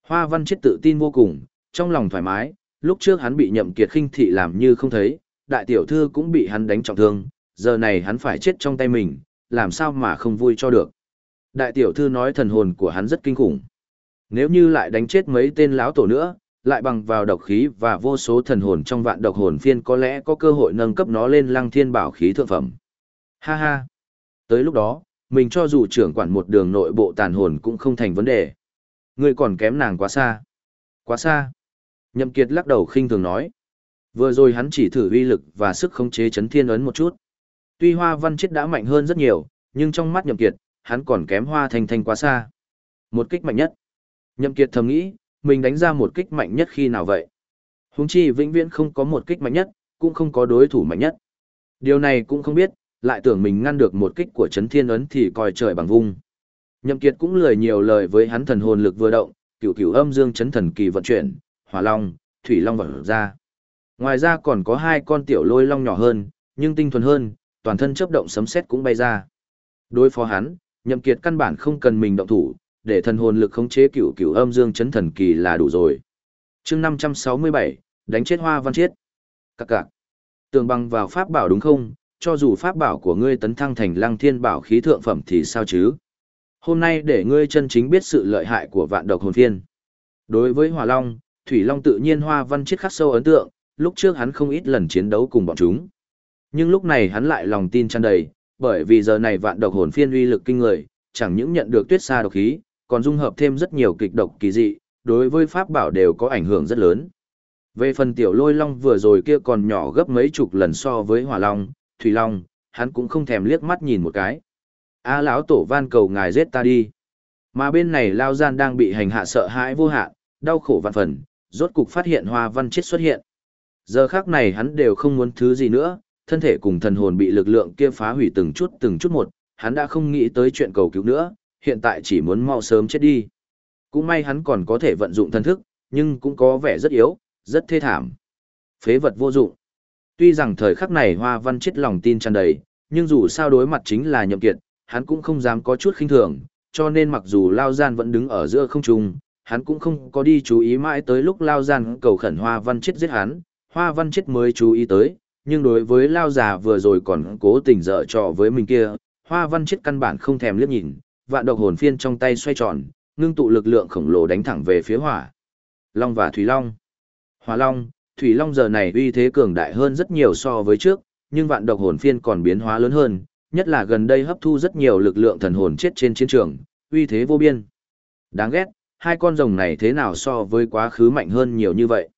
Hoa văn chết tự tin vô cùng, trong lòng thoải mái, lúc trước hắn bị nhậm kiệt khinh thị làm như không thấy, đại tiểu thư cũng bị hắn đánh trọng thương, giờ này hắn phải chết trong tay mình, làm sao mà không vui cho được. Đại tiểu thư nói thần hồn của hắn rất kinh khủng. Nếu như lại đánh chết mấy tên lão tổ nữa, lại bằng vào độc khí và vô số thần hồn trong vạn độc hồn phiên có lẽ có cơ hội nâng cấp nó lên lăng thiên bảo khí thượng phẩm. Ha ha! Tới lúc đó, mình cho dù trưởng quản một đường nội bộ tàn hồn cũng không thành vấn đề. Ngươi còn kém nàng quá xa. Quá xa. Nhậm Kiệt lắc đầu khinh thường nói. Vừa rồi hắn chỉ thử uy lực và sức khống chế chấn thiên ấn một chút. Tuy hoa văn chết đã mạnh hơn rất nhiều, nhưng trong mắt Nhậm Kiệt, hắn còn kém hoa thanh thanh quá xa. Một kích mạnh nhất. Nhậm Kiệt thầm nghĩ, mình đánh ra một kích mạnh nhất khi nào vậy? Húng chi vĩnh viễn không có một kích mạnh nhất, cũng không có đối thủ mạnh nhất. Điều này cũng không biết, lại tưởng mình ngăn được một kích của Trấn thiên ấn thì coi trời bằng vung. Nhậm Kiệt cũng lười nhiều lời với hắn thần hồn lực vừa động, cửu cửu âm dương chấn thần kỳ vận chuyển, hỏa long, thủy long vận ra. Ngoài ra còn có hai con tiểu lôi long nhỏ hơn, nhưng tinh thuần hơn, toàn thân chớp động sấm sét cũng bay ra. Đối phó hắn, Nhậm Kiệt căn bản không cần mình động thủ, để thần hồn lực khống chế cửu cửu âm dương chấn thần kỳ là đủ rồi. Chương 567, đánh chết Hoa Văn Chiết. Các cạc. Tường băng vào pháp bảo đúng không? Cho dù pháp bảo của ngươi tấn thăng thành Lăng Thiên bảo khí thượng phẩm thì sao chứ? Hôm nay để ngươi chân chính biết sự lợi hại của vạn độc hồn phiên. Đối với Hỏa Long, Thủy Long tự nhiên Hoa Văn Chiết khắc sâu ấn tượng, lúc trước hắn không ít lần chiến đấu cùng bọn chúng. Nhưng lúc này hắn lại lòng tin tràn đầy, bởi vì giờ này vạn độc hồn phiên uy lực kinh người, chẳng những nhận được tuyết xa độc khí, còn dung hợp thêm rất nhiều kịch độc kỳ dị, đối với pháp bảo đều có ảnh hưởng rất lớn. Về phần tiểu lôi long vừa rồi kia còn nhỏ gấp mấy chục lần so với hỏa long, thủy long, hắn cũng không thèm liếc mắt nhìn một cái. A lão tổ van cầu ngài giết ta đi. Mà bên này lao gian đang bị hành hạ sợ hãi vô hạn, đau khổ vạn phần, rốt cục phát hiện hoa văn chết xuất hiện. Giờ khác này hắn đều không muốn thứ gì nữa, thân thể cùng thần hồn bị lực lượng kia phá hủy từng chút từng chút một, hắn đã không nghĩ tới chuyện cầu cứu nữa, hiện tại chỉ muốn mau sớm chết đi. Cũng may hắn còn có thể vận dụng thân thức, nhưng cũng có vẻ rất yếu, rất thê thảm. Phế vật vô dụng. Tuy rằng thời khắc này Hoa Văn chết lòng tin tràn đầy, nhưng dù sao đối mặt chính là nhậm kiệt, hắn cũng không dám có chút khinh thường, cho nên mặc dù Lao Gian vẫn đứng ở giữa không trung, hắn cũng không có đi chú ý mãi tới lúc Lao Gian cầu khẩn Hoa Văn chết giết hắn, Hoa Văn chết mới chú ý tới, nhưng đối với Lao già vừa rồi còn cố tình dở trò với mình kia, Hoa Văn chết căn bản không thèm liếc nhìn, vạn độc hồn phiên trong tay xoay tròn, ngưng tụ lực lượng khổng lồ đánh thẳng về phía hỏa. Long và Thủy Long. Hỏa Long, Thủy Long giờ này uy thế cường đại hơn rất nhiều so với trước, nhưng vạn độc hồn phiên còn biến hóa lớn hơn, nhất là gần đây hấp thu rất nhiều lực lượng thần hồn chết trên chiến trường, uy thế vô biên. Đáng ghét, hai con rồng này thế nào so với quá khứ mạnh hơn nhiều như vậy.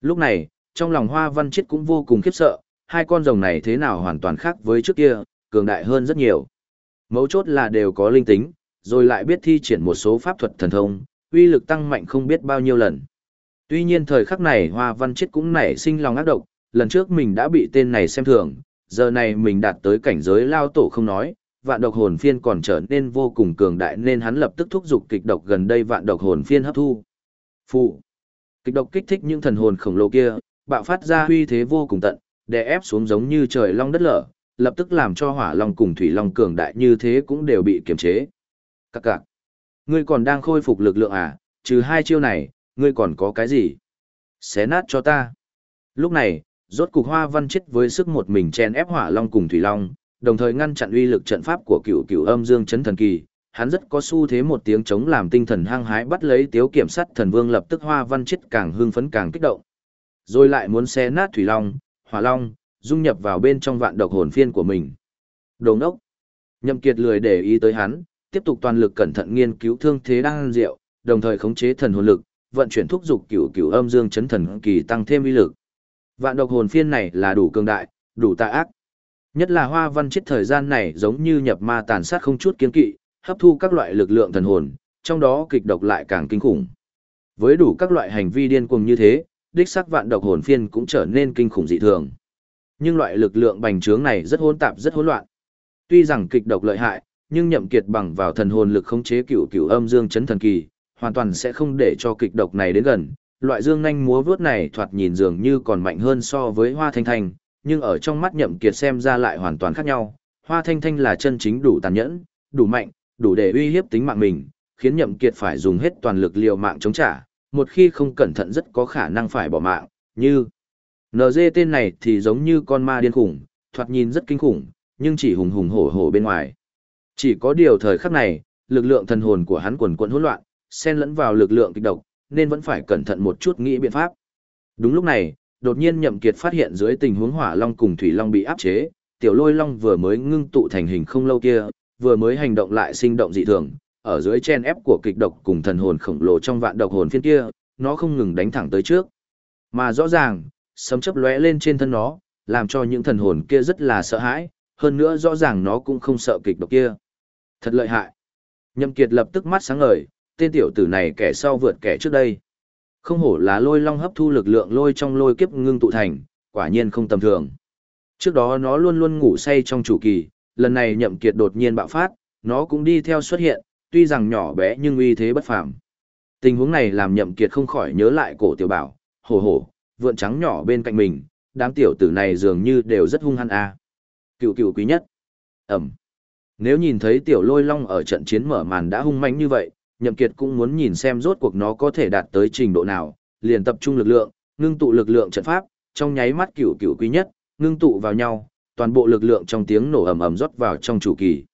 Lúc này, trong lòng Hoa Văn Chết cũng vô cùng khiếp sợ, hai con rồng này thế nào hoàn toàn khác với trước kia, cường đại hơn rất nhiều. Mấu chốt là đều có linh tính, rồi lại biết thi triển một số pháp thuật thần thông, uy lực tăng mạnh không biết bao nhiêu lần. Tuy nhiên thời khắc này Hoa Văn Chết cũng nảy sinh lòng ác độc, lần trước mình đã bị tên này xem thường, giờ này mình đạt tới cảnh giới lao tổ không nói, vạn độc hồn phiên còn trở nên vô cùng cường đại nên hắn lập tức thúc giục kịch độc gần đây vạn độc hồn phiên hấp thu. Phụ. Kịch độc kích thích những thần hồn khổng lồ kia, bạo phát ra uy thế vô cùng tận, đè ép xuống giống như trời long đất lở, lập tức làm cho hỏa long cùng thủy long cường đại như thế cũng đều bị kiềm chế. Các cạc. Ngươi còn đang khôi phục lực lượng à, trừ hai chiêu này, ngươi còn có cái gì? Xé nát cho ta. Lúc này, rốt cục hoa văn chết với sức một mình chen ép hỏa long cùng thủy long, đồng thời ngăn chặn uy lực trận pháp của cựu cựu âm dương chấn thần kỳ. Hắn rất có xu thế một tiếng chống làm tinh thần hăng hái bắt lấy tiếu kiểm sát thần vương lập tức hoa văn chết càng hưng phấn càng kích động. Rồi lại muốn xé nát thủy long, hỏa long, dung nhập vào bên trong vạn độc hồn phiên của mình. Đồ ngốc. Nhậm Kiệt lười để ý tới hắn, tiếp tục toàn lực cẩn thận nghiên cứu thương thế đang diệu, đồng thời khống chế thần hồn lực, vận chuyển thúc dục cửu cửu âm dương chấn thần kỳ tăng thêm uy lực. Vạn độc hồn phiên này là đủ cường đại, đủ tà ác. Nhất là Hoa Văn chết thời gian này giống như nhập ma tàn sát không chút kiên kỵ, hấp thu các loại lực lượng thần hồn, trong đó kịch độc lại càng kinh khủng. Với đủ các loại hành vi điên cuồng như thế, đích xác vạn độc hồn phiên cũng trở nên kinh khủng dị thường. Nhưng loại lực lượng bành trướng này rất hỗn tạp rất hỗn loạn. Tuy rằng kịch độc lợi hại, nhưng nhậm kiệt bằng vào thần hồn lực khống chế cửu cửu âm dương chấn thần kỳ, hoàn toàn sẽ không để cho kịch độc này đến gần. Loại dương nhanh múa vuốt này thoạt nhìn dường như còn mạnh hơn so với hoa thanh thanh, nhưng ở trong mắt nhậm kiệt xem ra lại hoàn toàn khác nhau. Hoa thanh thanh là chân chính đủ tàn nhẫn, đủ mạnh, đủ để uy hiếp tính mạng mình, khiến nhậm kiệt phải dùng hết toàn lực liều mạng chống trả, một khi không cẩn thận rất có khả năng phải bỏ mạng, như NG tên này thì giống như con ma điên khủng, thoạt nhìn rất kinh khủng, nhưng chỉ hùng hùng hổ hổ bên ngoài. Chỉ có điều thời khắc này, lực lượng thần hồn của hắn quần quần hỗn loạn, xen lẫn vào lực lượng kịch độc, nên vẫn phải cẩn thận một chút nghĩ biện pháp. Đúng lúc này, đột nhiên Nhậm Kiệt phát hiện dưới tình huống Hỏa Long cùng Thủy Long bị áp chế, Tiểu Lôi Long vừa mới ngưng tụ thành hình không lâu kia, vừa mới hành động lại sinh động dị thường, ở dưới chen ép của kịch độc cùng thần hồn khổng lồ trong vạn độc hồn phiên kia, nó không ngừng đánh thẳng tới trước. Mà rõ ràng, sấm chớp lóe lên trên thân nó, làm cho những thần hồn kia rất là sợ hãi, hơn nữa rõ ràng nó cũng không sợ kịch độc kia. Thật lợi hại. Nhậm Kiệt lập tức mắt sáng ngời, tên tiểu tử này kẻ sau vượt kẻ trước đây. Không hổ là lôi long hấp thu lực lượng lôi trong lôi kiếp ngưng tụ thành, quả nhiên không tầm thường. Trước đó nó luôn luôn ngủ say trong chủ kỳ, lần này nhậm kiệt đột nhiên bạo phát, nó cũng đi theo xuất hiện, tuy rằng nhỏ bé nhưng uy thế bất phàm. Tình huống này làm nhậm kiệt không khỏi nhớ lại cổ tiểu bảo, hổ hổ, vượn trắng nhỏ bên cạnh mình, đám tiểu tử này dường như đều rất hung hăng a. À. Cựu cựu quý nhất. Ẩm. Nếu nhìn thấy tiểu lôi long ở trận chiến mở màn đã hung mãnh như vậy, nhậm kiệt cũng muốn nhìn xem rốt cuộc nó có thể đạt tới trình độ nào, liền tập trung lực lượng, ngưng tụ lực lượng trận pháp, trong nháy mắt cựu cựu quý nhất, ngưng tụ vào nhau, toàn bộ lực lượng trong tiếng nổ ầm ầm rót vào trong chủ kỳ.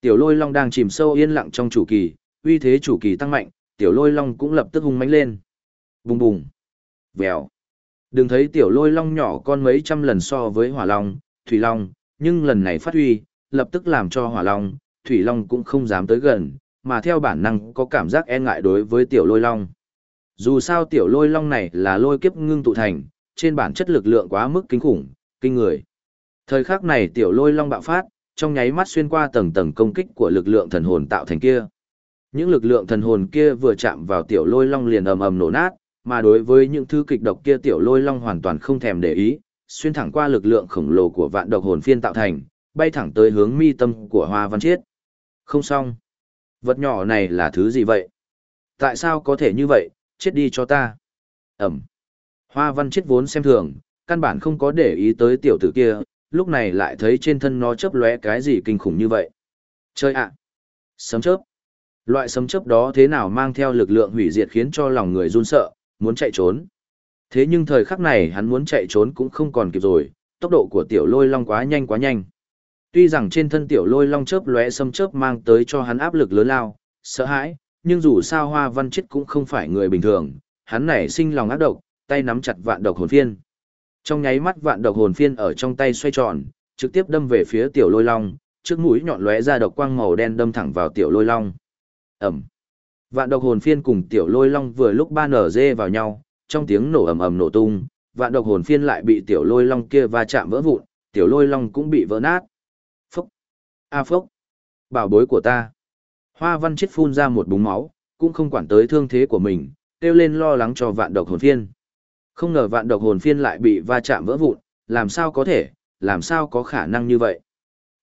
Tiểu lôi long đang chìm sâu yên lặng trong chủ kỳ, uy thế chủ kỳ tăng mạnh, tiểu lôi long cũng lập tức hung mãnh lên. Bùng bùng. Vèo. Đừng thấy tiểu lôi long nhỏ con mấy trăm lần so với hỏa long, thủy long, nhưng lần này phát huy, lập tức làm cho hỏa long, thủy long cũng không dám tới gần, mà theo bản năng có cảm giác e ngại đối với tiểu lôi long. Dù sao tiểu lôi long này là lôi kiếp ngưng tụ thành, trên bản chất lực lượng quá mức kinh khủng, kinh người. Thời khắc này tiểu lôi long bạo phát, trong nháy mắt xuyên qua tầng tầng công kích của lực lượng thần hồn tạo thành kia. Những lực lượng thần hồn kia vừa chạm vào tiểu lôi long liền ầm ầm nổ nát, mà đối với những thứ kịch độc kia tiểu lôi long hoàn toàn không thèm để ý, xuyên thẳng qua lực lượng khổng lồ của vạn độc hồn phiên tạo thành, bay thẳng tới hướng mi tâm của Hoa Văn Chiết. Không xong. Vật nhỏ này là thứ gì vậy? Tại sao có thể như vậy, chết đi cho ta. Ẩm. Hoa Văn Chiết vốn xem thường, căn bản không có để ý tới tiểu tử kia, lúc này lại thấy trên thân nó chớp lóe cái gì kinh khủng như vậy. Chơi ạ. Sấm chớp. Loại sấm chớp đó thế nào mang theo lực lượng hủy diệt khiến cho lòng người run sợ, muốn chạy trốn. Thế nhưng thời khắc này hắn muốn chạy trốn cũng không còn kịp rồi, tốc độ của tiểu lôi long quá nhanh quá nhanh. Tuy rằng trên thân tiểu lôi long chớp lóe sâm chớp mang tới cho hắn áp lực lớn lao, sợ hãi, nhưng dù sao hoa văn chết cũng không phải người bình thường, hắn nảy sinh lòng ác độc, tay nắm chặt vạn độc hồn phiên. Trong nháy mắt vạn độc hồn phiên ở trong tay xoay tròn, trực tiếp đâm về phía tiểu lôi long, trước mũi nhọn lóe ra độc quang màu đen đâm thẳng vào tiểu lôi long. Ẩm. Vạn độc hồn phiên cùng tiểu lôi long vừa lúc ba nở dê vào nhau, trong tiếng nổ ầm ầm nổ tung, vạn độc hồn phiên lại bị tiểu lôi long kia va chạm vỡ vụn, tiểu lôi long cũng bị vỡ nát. Phúc! A à phúc! Bảo bối của ta! Hoa văn chết phun ra một búng máu, cũng không quản tới thương thế của mình, kêu lên lo lắng cho vạn độc hồn phiên. Không ngờ vạn độc hồn phiên lại bị va chạm vỡ vụn, làm sao có thể, làm sao có khả năng như vậy.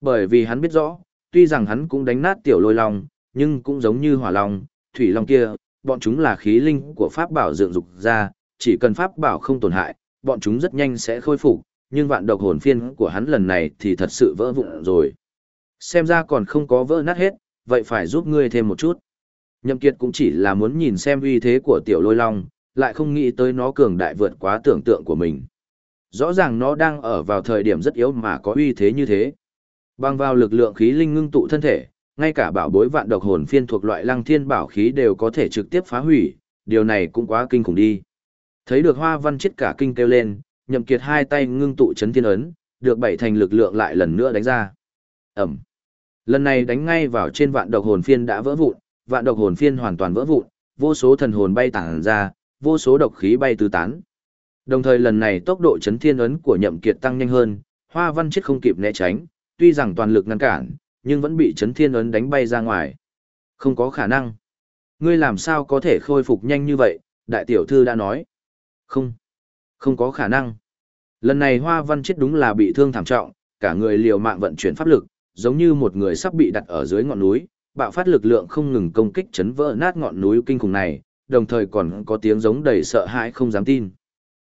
Bởi vì hắn biết rõ, tuy rằng hắn cũng đánh nát tiểu lôi long, nhưng cũng giống như hỏa long, thủy long kia, bọn chúng là khí linh của pháp bảo dựng dục ra, chỉ cần pháp bảo không tổn hại, bọn chúng rất nhanh sẽ khôi phục, nhưng vạn độc hồn phiên của hắn lần này thì thật sự vỡ vụn rồi. Xem ra còn không có vỡ nát hết, vậy phải giúp ngươi thêm một chút. Nhậm Kiệt cũng chỉ là muốn nhìn xem uy thế của tiểu lôi long, lại không nghĩ tới nó cường đại vượt quá tưởng tượng của mình. Rõ ràng nó đang ở vào thời điểm rất yếu mà có uy thế như thế. Bằng vào lực lượng khí linh ngưng tụ thân thể, ngay cả bảo bối vạn độc hồn phiên thuộc loại lăng thiên bảo khí đều có thể trực tiếp phá hủy, điều này cũng quá kinh khủng đi. Thấy được hoa văn chết cả kinh kêu lên, nhậm kiệt hai tay ngưng tụ chấn thiên ấn, được bảy thành lực lượng lại lần nữa đánh ra. Ẩm. Lần này đánh ngay vào trên vạn độc hồn phiên đã vỡ vụn, vạn độc hồn phiên hoàn toàn vỡ vụn, vô số thần hồn bay tản ra, vô số độc khí bay tứ tán. Đồng thời lần này tốc độ chấn thiên ấn của nhậm kiệt tăng nhanh hơn, hoa văn chết không kịp né tránh, tuy rằng toàn lực ngăn cản, nhưng vẫn bị chấn thiên ấn đánh bay ra ngoài. Không có khả năng. Ngươi làm sao có thể khôi phục nhanh như vậy, đại tiểu thư đã nói. Không. Không có khả năng. Lần này hoa văn chết đúng là bị thương thảm trọng, cả người liều mạng vận chuyển pháp lực, giống như một người sắp bị đặt ở dưới ngọn núi, bạo phát lực lượng không ngừng công kích chấn vỡ nát ngọn núi kinh khủng này, đồng thời còn có tiếng giống đầy sợ hãi không dám tin.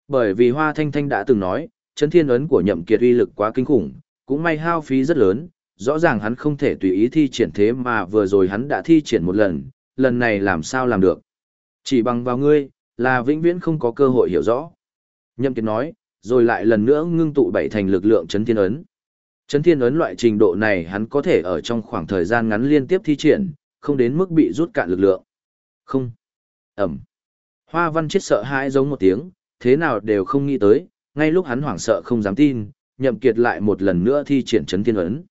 Bởi vì Hoa Thanh Thanh đã từng nói, chấn thiên ấn của nhậm kiệt uy lực quá kinh khủng, cũng may hao phí rất lớn, rõ ràng hắn không thể tùy ý thi triển thế mà vừa rồi hắn đã thi triển một lần, lần này làm sao làm được. Chỉ bằng vào ngươi, là vĩnh viễn không có cơ hội hiểu rõ. Nhâm kiệt nói, rồi lại lần nữa ngưng tụ bảy thành lực lượng chấn thiên ấn. Chấn thiên ấn loại trình độ này hắn có thể ở trong khoảng thời gian ngắn liên tiếp thi triển, không đến mức bị rút cạn lực lượng. Không. Ẩm. Hoa văn chết sợ hãi giống một tiếng, thế nào đều không nghĩ tới, ngay lúc hắn hoảng sợ không dám tin, nhậm kiệt lại một lần nữa thi triển chấn thiên ấn.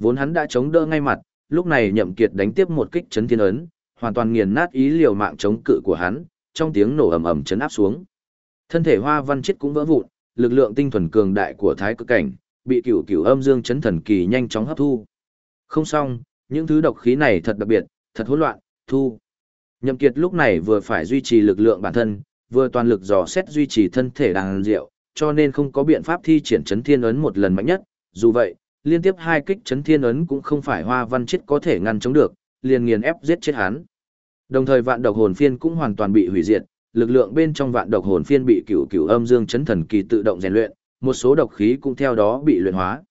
Vốn hắn đã chống đỡ ngay mặt, lúc này nhậm kiệt đánh tiếp một kích chấn thiên ấn, hoàn toàn nghiền nát ý liều mạng chống cự của hắn, trong tiếng nổ ầm ầm chấn áp xuống. Thân thể hoa văn chết cũng vỡ vụn, lực lượng tinh thuần cường đại của thái cực cảnh, bị cửu cửu âm dương chấn thần kỳ nhanh chóng hấp thu. Không xong, những thứ độc khí này thật đặc biệt, thật hỗn loạn, thu. Nhậm Kiệt lúc này vừa phải duy trì lực lượng bản thân, vừa toàn lực dò xét duy trì thân thể đàn diệu, cho nên không có biện pháp thi triển chấn thiên ấn một lần mạnh nhất, dù vậy, liên tiếp hai kích chấn thiên ấn cũng không phải hoa văn chết có thể ngăn chống được, liền nghiền ép giết chết hắn. Đồng thời vạn độc hồn phiên cũng hoàn toàn bị hủy diệt, lực lượng bên trong vạn độc hồn phiên bị cửu cửu âm dương chấn thần kỳ tự động rèn luyện, một số độc khí cũng theo đó bị luyện hóa.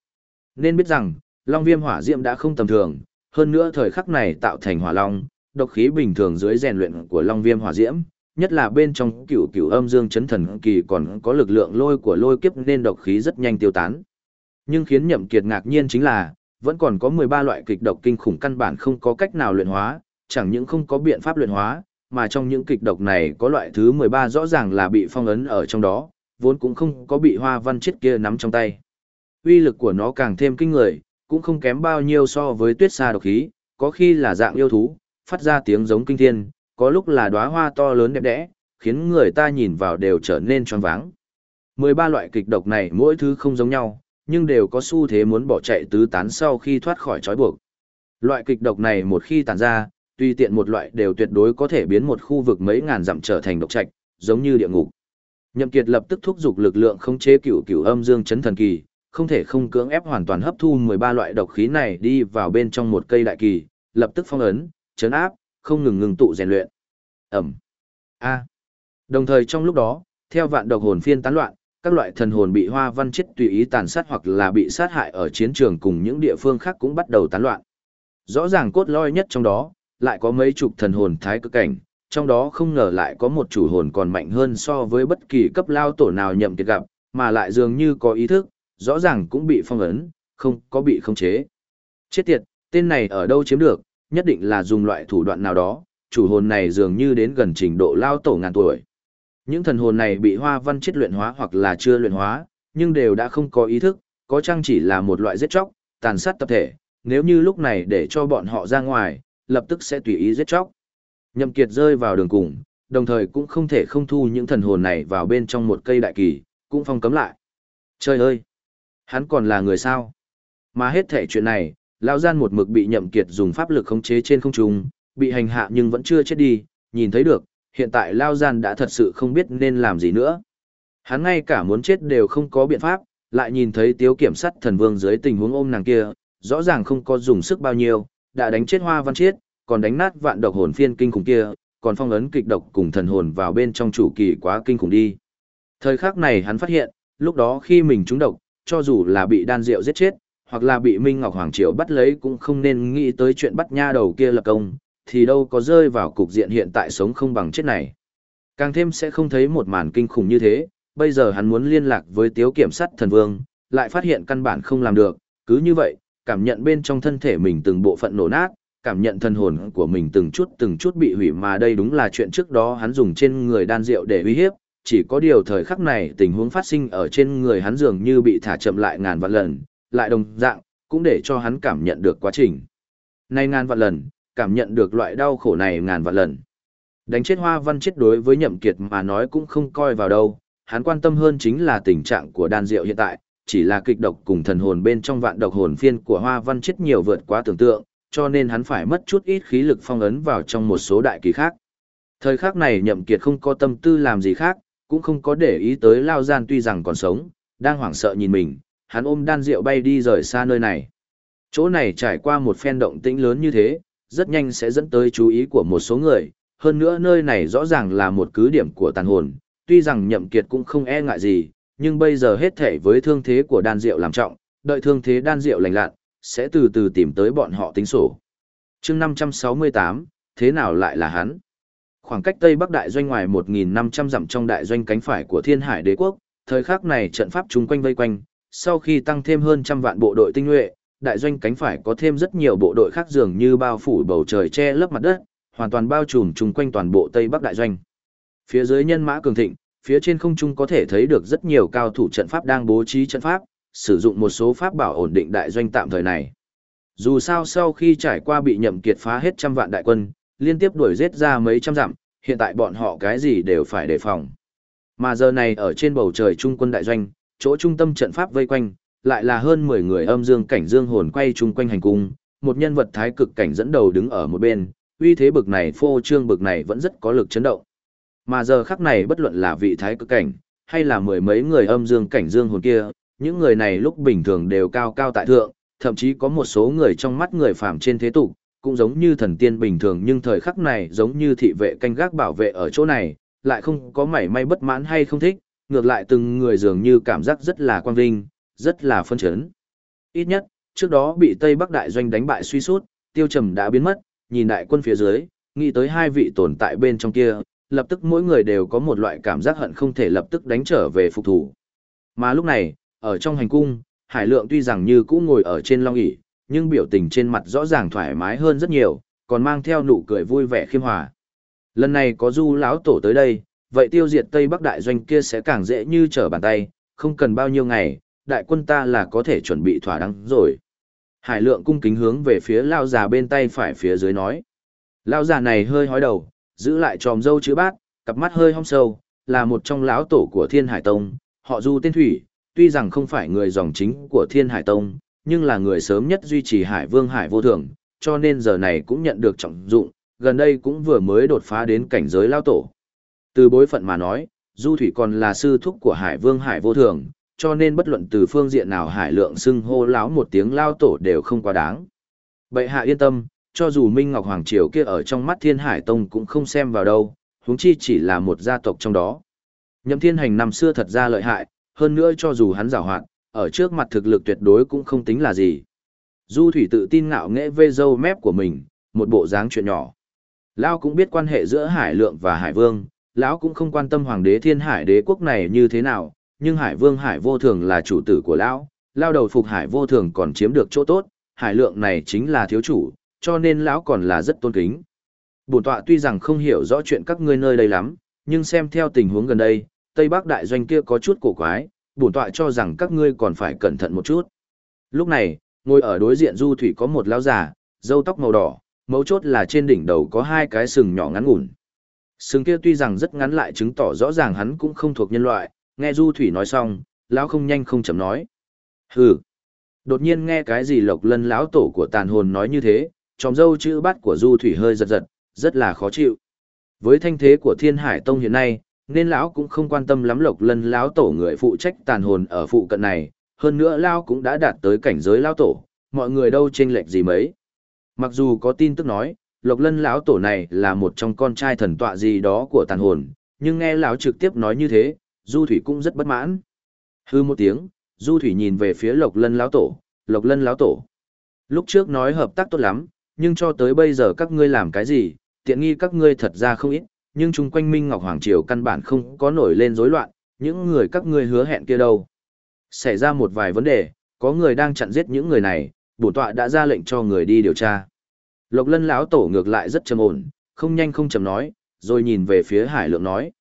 Nên biết rằng, Long Viêm Hỏa Diệm đã không tầm thường, hơn nữa thời khắc này tạo thành hỏa long, độc khí bình thường dưới rèn luyện của Long Viêm Hỏa Diễm, nhất là bên trong cửu cửu âm dương chấn thần kỳ còn có lực lượng lôi của lôi kiếp nên độc khí rất nhanh tiêu tán. Nhưng khiến Nhậm Kiệt ngạc nhiên chính là, vẫn còn có 13 loại kịch độc kinh khủng căn bản không có cách nào luyện hóa, chẳng những không có biện pháp luyện hóa, mà trong những kịch độc này có loại thứ 13 rõ ràng là bị phong ấn ở trong đó, vốn cũng không có bị hoa văn chết kia nắm trong tay. Uy lực của nó càng thêm kinh người, cũng không kém bao nhiêu so với tuyết sa độc khí, có khi là dạng yêu thú, phát ra tiếng giống kinh thiên, có lúc là đóa hoa to lớn đẹp đẽ, khiến người ta nhìn vào đều trở nên choáng váng. 13 loại kịch độc này mỗi thứ không giống nhau, nhưng đều có xu thế muốn bỏ chạy tứ tán sau khi thoát khỏi trói buộc. Loại kịch độc này một khi tàn ra, tuy tiện một loại đều tuyệt đối có thể biến một khu vực mấy ngàn dặm trở thành độc trạch, giống như địa ngục. Nhậm Kiệt lập tức thúc giục lực lượng khống chế cửu cửu âm dương chấn thần kỳ, không thể không cưỡng ép hoàn toàn hấp thu 13 loại độc khí này đi vào bên trong một cây đại kỳ, lập tức phong ấn, chấn áp, không ngừng ngừng tụ rèn luyện. Ẩm. A. Đồng thời trong lúc đó, theo vạn độc hồn phiên tán loạn, các loại thần hồn bị hoa văn chết tùy ý tàn sát hoặc là bị sát hại ở chiến trường cùng những địa phương khác cũng bắt đầu tán loạn. Rõ ràng cốt lõi nhất trong đó, lại có mấy chục thần hồn thái cực cảnh, trong đó không ngờ lại có một chủ hồn còn mạnh hơn so với bất kỳ cấp lao tổ nào nhậm kiệt gặp, mà lại dường như có ý thức, rõ ràng cũng bị phong ấn, không có bị khống chế. Chết tiệt, tên này ở đâu chiếm được, nhất định là dùng loại thủ đoạn nào đó, chủ hồn này dường như đến gần trình độ lao tổ ngàn tuổi. Những thần hồn này bị hoa văn chết luyện hóa hoặc là chưa luyện hóa, nhưng đều đã không có ý thức, có chăng chỉ là một loại giết chóc, tàn sát tập thể, nếu như lúc này để cho bọn họ ra ngoài, lập tức sẽ tùy ý giết chóc. Nhậm Kiệt rơi vào đường cùng, đồng thời cũng không thể không thu những thần hồn này vào bên trong một cây đại kỳ, cũng phong cấm lại. Trời ơi! Hắn còn là người sao? Mà hết thể chuyện này, Lão Gian một mực bị Nhậm Kiệt dùng pháp lực khống chế trên không trung, bị hành hạ nhưng vẫn chưa chết đi, nhìn thấy được, hiện tại Lao Gian đã thật sự không biết nên làm gì nữa. Hắn ngay cả muốn chết đều không có biện pháp, lại nhìn thấy tiếu kiểm sát thần vương dưới tình huống ôm nàng kia, rõ ràng không có dùng sức bao nhiêu, đã đánh chết hoa văn chiết, còn đánh nát vạn độc hồn phiên kinh khủng kia, còn phong ấn kịch độc cùng thần hồn vào bên trong chủ kỳ quá kinh khủng đi. Thời khắc này hắn phát hiện, lúc đó khi mình trúng độc, cho dù là bị đan rượu giết chết, hoặc là bị Minh Ngọc Hoàng Triều bắt lấy cũng không nên nghĩ tới chuyện bắt nha đầu kia lập công, thì đâu có rơi vào cục diện hiện tại sống không bằng chết này. Càng thêm sẽ không thấy một màn kinh khủng như thế, bây giờ hắn muốn liên lạc với tiếu kiểm sát thần vương, lại phát hiện căn bản không làm được, cứ như vậy, cảm nhận bên trong thân thể mình từng bộ phận nổ nát, cảm nhận thân hồn của mình từng chút từng chút bị hủy mà đây đúng là chuyện trước đó hắn dùng trên người đan rượu để uy hiếp, chỉ có điều thời khắc này tình huống phát sinh ở trên người hắn dường như bị thả chậm lại ngàn vạn lần, lại đồng dạng, cũng để cho hắn cảm nhận được quá trình. Nay ngàn vạn lần, cảm nhận được loại đau khổ này ngàn vạn lần. Đánh chết hoa văn chết đối với nhậm kiệt mà nói cũng không coi vào đâu, hắn quan tâm hơn chính là tình trạng của đan diệu hiện tại, chỉ là kịch độc cùng thần hồn bên trong vạn độc hồn phiên của hoa văn chết nhiều vượt quá tưởng tượng, cho nên hắn phải mất chút ít khí lực phong ấn vào trong một số đại kỳ khác. Thời khắc này nhậm kiệt không có tâm tư làm gì khác, cũng không có để ý tới lao gian tuy rằng còn sống, đang hoảng sợ nhìn mình, hắn ôm đan rượu bay đi rời xa nơi này. Chỗ này trải qua một phen động tĩnh lớn như thế, rất nhanh sẽ dẫn tới chú ý của một số người, hơn nữa nơi này rõ ràng là một cứ điểm của tàn hồn, tuy rằng nhậm kiệt cũng không e ngại gì, nhưng bây giờ hết thể với thương thế của đan Diệu làm trọng, đợi thương thế đan Diệu lành lặn, sẽ từ từ tìm tới bọn họ tính sổ. Chương 568, thế nào lại là hắn? Khoảng cách Tây Bắc đại doanh ngoài 1.500 dặm trong đại doanh cánh phải của Thiên Hải Đế quốc, thời khắc này trận pháp chung quanh vây quanh, sau khi tăng thêm hơn trăm vạn bộ đội tinh nhuệ, đại doanh cánh phải có thêm rất nhiều bộ đội khác dường như bao phủ bầu trời che lấp mặt đất, hoàn toàn bao trùm chung quanh toàn bộ Tây Bắc đại doanh. Phía dưới nhân mã cường thịnh, phía trên không trung có thể thấy được rất nhiều cao thủ trận pháp đang bố trí trận pháp, sử dụng một số pháp bảo ổn định đại doanh tạm thời này. Dù sao sau khi trải qua bị nhậm kiệt phá hết trăm vạn đại quân, liên tiếp đuổi giết ra mấy trăm dặm, hiện tại bọn họ cái gì đều phải đề phòng. Mà giờ này ở trên bầu trời trung quân đại doanh, chỗ trung tâm trận pháp vây quanh, lại là hơn 10 người âm dương cảnh dương hồn quay chung quanh hành cung, một nhân vật thái cực cảnh dẫn đầu đứng ở một bên, uy thế bực này phô trương bực này vẫn rất có lực chấn động. Mà giờ khắc này bất luận là vị thái cực cảnh, hay là mười mấy người âm dương cảnh dương hồn kia, những người này lúc bình thường đều cao cao tại thượng, thậm chí có một số người trong mắt người phàm trên thế tục, cũng giống như thần tiên bình thường nhưng thời khắc này giống như thị vệ canh gác bảo vệ ở chỗ này, lại không có mảy may bất mãn hay không thích, ngược lại từng người dường như cảm giác rất là quang vinh, rất là phân chấn. Ít nhất, trước đó bị Tây Bắc đại doanh đánh bại suy sút, tiêu trầm đã biến mất, nhìn đại quân phía dưới, nghĩ tới hai vị tồn tại bên trong kia, lập tức mỗi người đều có một loại cảm giác hận không thể lập tức đánh trở về phục thủ. Mà lúc này, ở trong hành cung, Hải Lượng tuy rằng như cũ ngồi ở trên long ỷ, nhưng biểu tình trên mặt rõ ràng thoải mái hơn rất nhiều, còn mang theo nụ cười vui vẻ khiêm hòa. Lần này có Du lão tổ tới đây, vậy tiêu diệt Tây Bắc đại doanh kia sẽ càng dễ như trở bàn tay, không cần bao nhiêu ngày, đại quân ta là có thể chuẩn bị thỏa đáng rồi. Hải Lượng cung kính hướng về phía lão già bên tay phải phía dưới nói. Lão già này hơi hói đầu, giữ lại tròm dâu chữ bát, cặp mắt hơi hong sâu, là một trong lão tổ của Thiên Hải Tông, họ Du tên Thủy, tuy rằng không phải người dòng chính của Thiên Hải Tông, nhưng là người sớm nhất duy trì Hải Vương Hải vô thường, cho nên giờ này cũng nhận được trọng dụng, gần đây cũng vừa mới đột phá đến cảnh giới lão tổ. Từ bối phận mà nói, Du Thủy còn là sư thúc của Hải Vương Hải vô thường, cho nên bất luận từ phương diện nào Hải Lượng xưng hô lão một tiếng lao tổ đều không quá đáng. Bệ hạ yên tâm, cho dù Minh Ngọc Hoàng Triều kia ở trong mắt Thiên Hải Tông cũng không xem vào đâu, huống chi chỉ là một gia tộc trong đó. Nhậm Thiên Hành năm xưa thật ra lợi hại, hơn nữa cho dù hắn giàu hoạt, ở trước mặt thực lực tuyệt đối cũng không tính là gì. Du Thủy tự tin ngạo nghễ vê dâu mép của mình, một bộ dáng chuyện nhỏ. Lão cũng biết quan hệ giữa Hải Lượng và Hải Vương, lão cũng không quan tâm hoàng đế Thiên Hải đế quốc này như thế nào, nhưng Hải Vương Hải Vô Thường là chủ tử của lão, lao đầu phục Hải Vô Thường còn chiếm được chỗ tốt, Hải Lượng này chính là thiếu chủ, cho nên lão còn là rất tôn kính. Bổn tọa tuy rằng không hiểu rõ chuyện các ngươi nơi đây lắm, nhưng xem theo tình huống gần đây, Tây Bắc đại doanh kia có chút cổ quái, bổn tọa cho rằng các ngươi còn phải cẩn thận một chút. Lúc này, ngồi ở đối diện Du Thủy có một lão già, râu tóc màu đỏ, mấu chốt là trên đỉnh đầu có hai cái sừng nhỏ ngắn ngủn. Sừng kia tuy rằng rất ngắn lại chứng tỏ rõ ràng hắn cũng không thuộc nhân loại, nghe Du Thủy nói xong, lão không nhanh không chậm nói. Hừ. Đột nhiên nghe cái gì Lộc Lân lão tổ của tàn hồn nói như thế, tròm dâu chữ bát của Du Thủy hơi giật giật, rất là khó chịu. Với thanh thế của Thiên Hải Tông hiện nay, nên lão cũng không quan tâm lắm Lộc Lân lão tổ người phụ trách tàn hồn ở phụ cận này, hơn nữa lão cũng đã đạt tới cảnh giới lão tổ, mọi người đâu chênh lệch gì mấy. Mặc dù có tin tức nói, Lộc Lân lão tổ này là một trong con trai thần tọa gì đó của tàn hồn, nhưng nghe lão trực tiếp nói như thế, Du Thủy cũng rất bất mãn. Hư một tiếng, Du Thủy nhìn về phía Lộc Lân lão tổ, Lộc Lân lão tổ. Lúc trước nói hợp tác tốt lắm, nhưng cho tới bây giờ các ngươi làm cái gì, tiện nghi các ngươi thật ra không ít, nhưng chung quanh Minh Ngọc Hoàng Triều căn bản không có nổi lên rối loạn, những người các ngươi hứa hẹn kia đâu. Xảy ra một vài vấn đề, có người đang chặn giết những người này, bổ tọa đã ra lệnh cho người đi điều tra. Lộc lân lão tổ ngược lại rất trầm ổn, không nhanh không chầm nói, rồi nhìn về phía hải lượng nói.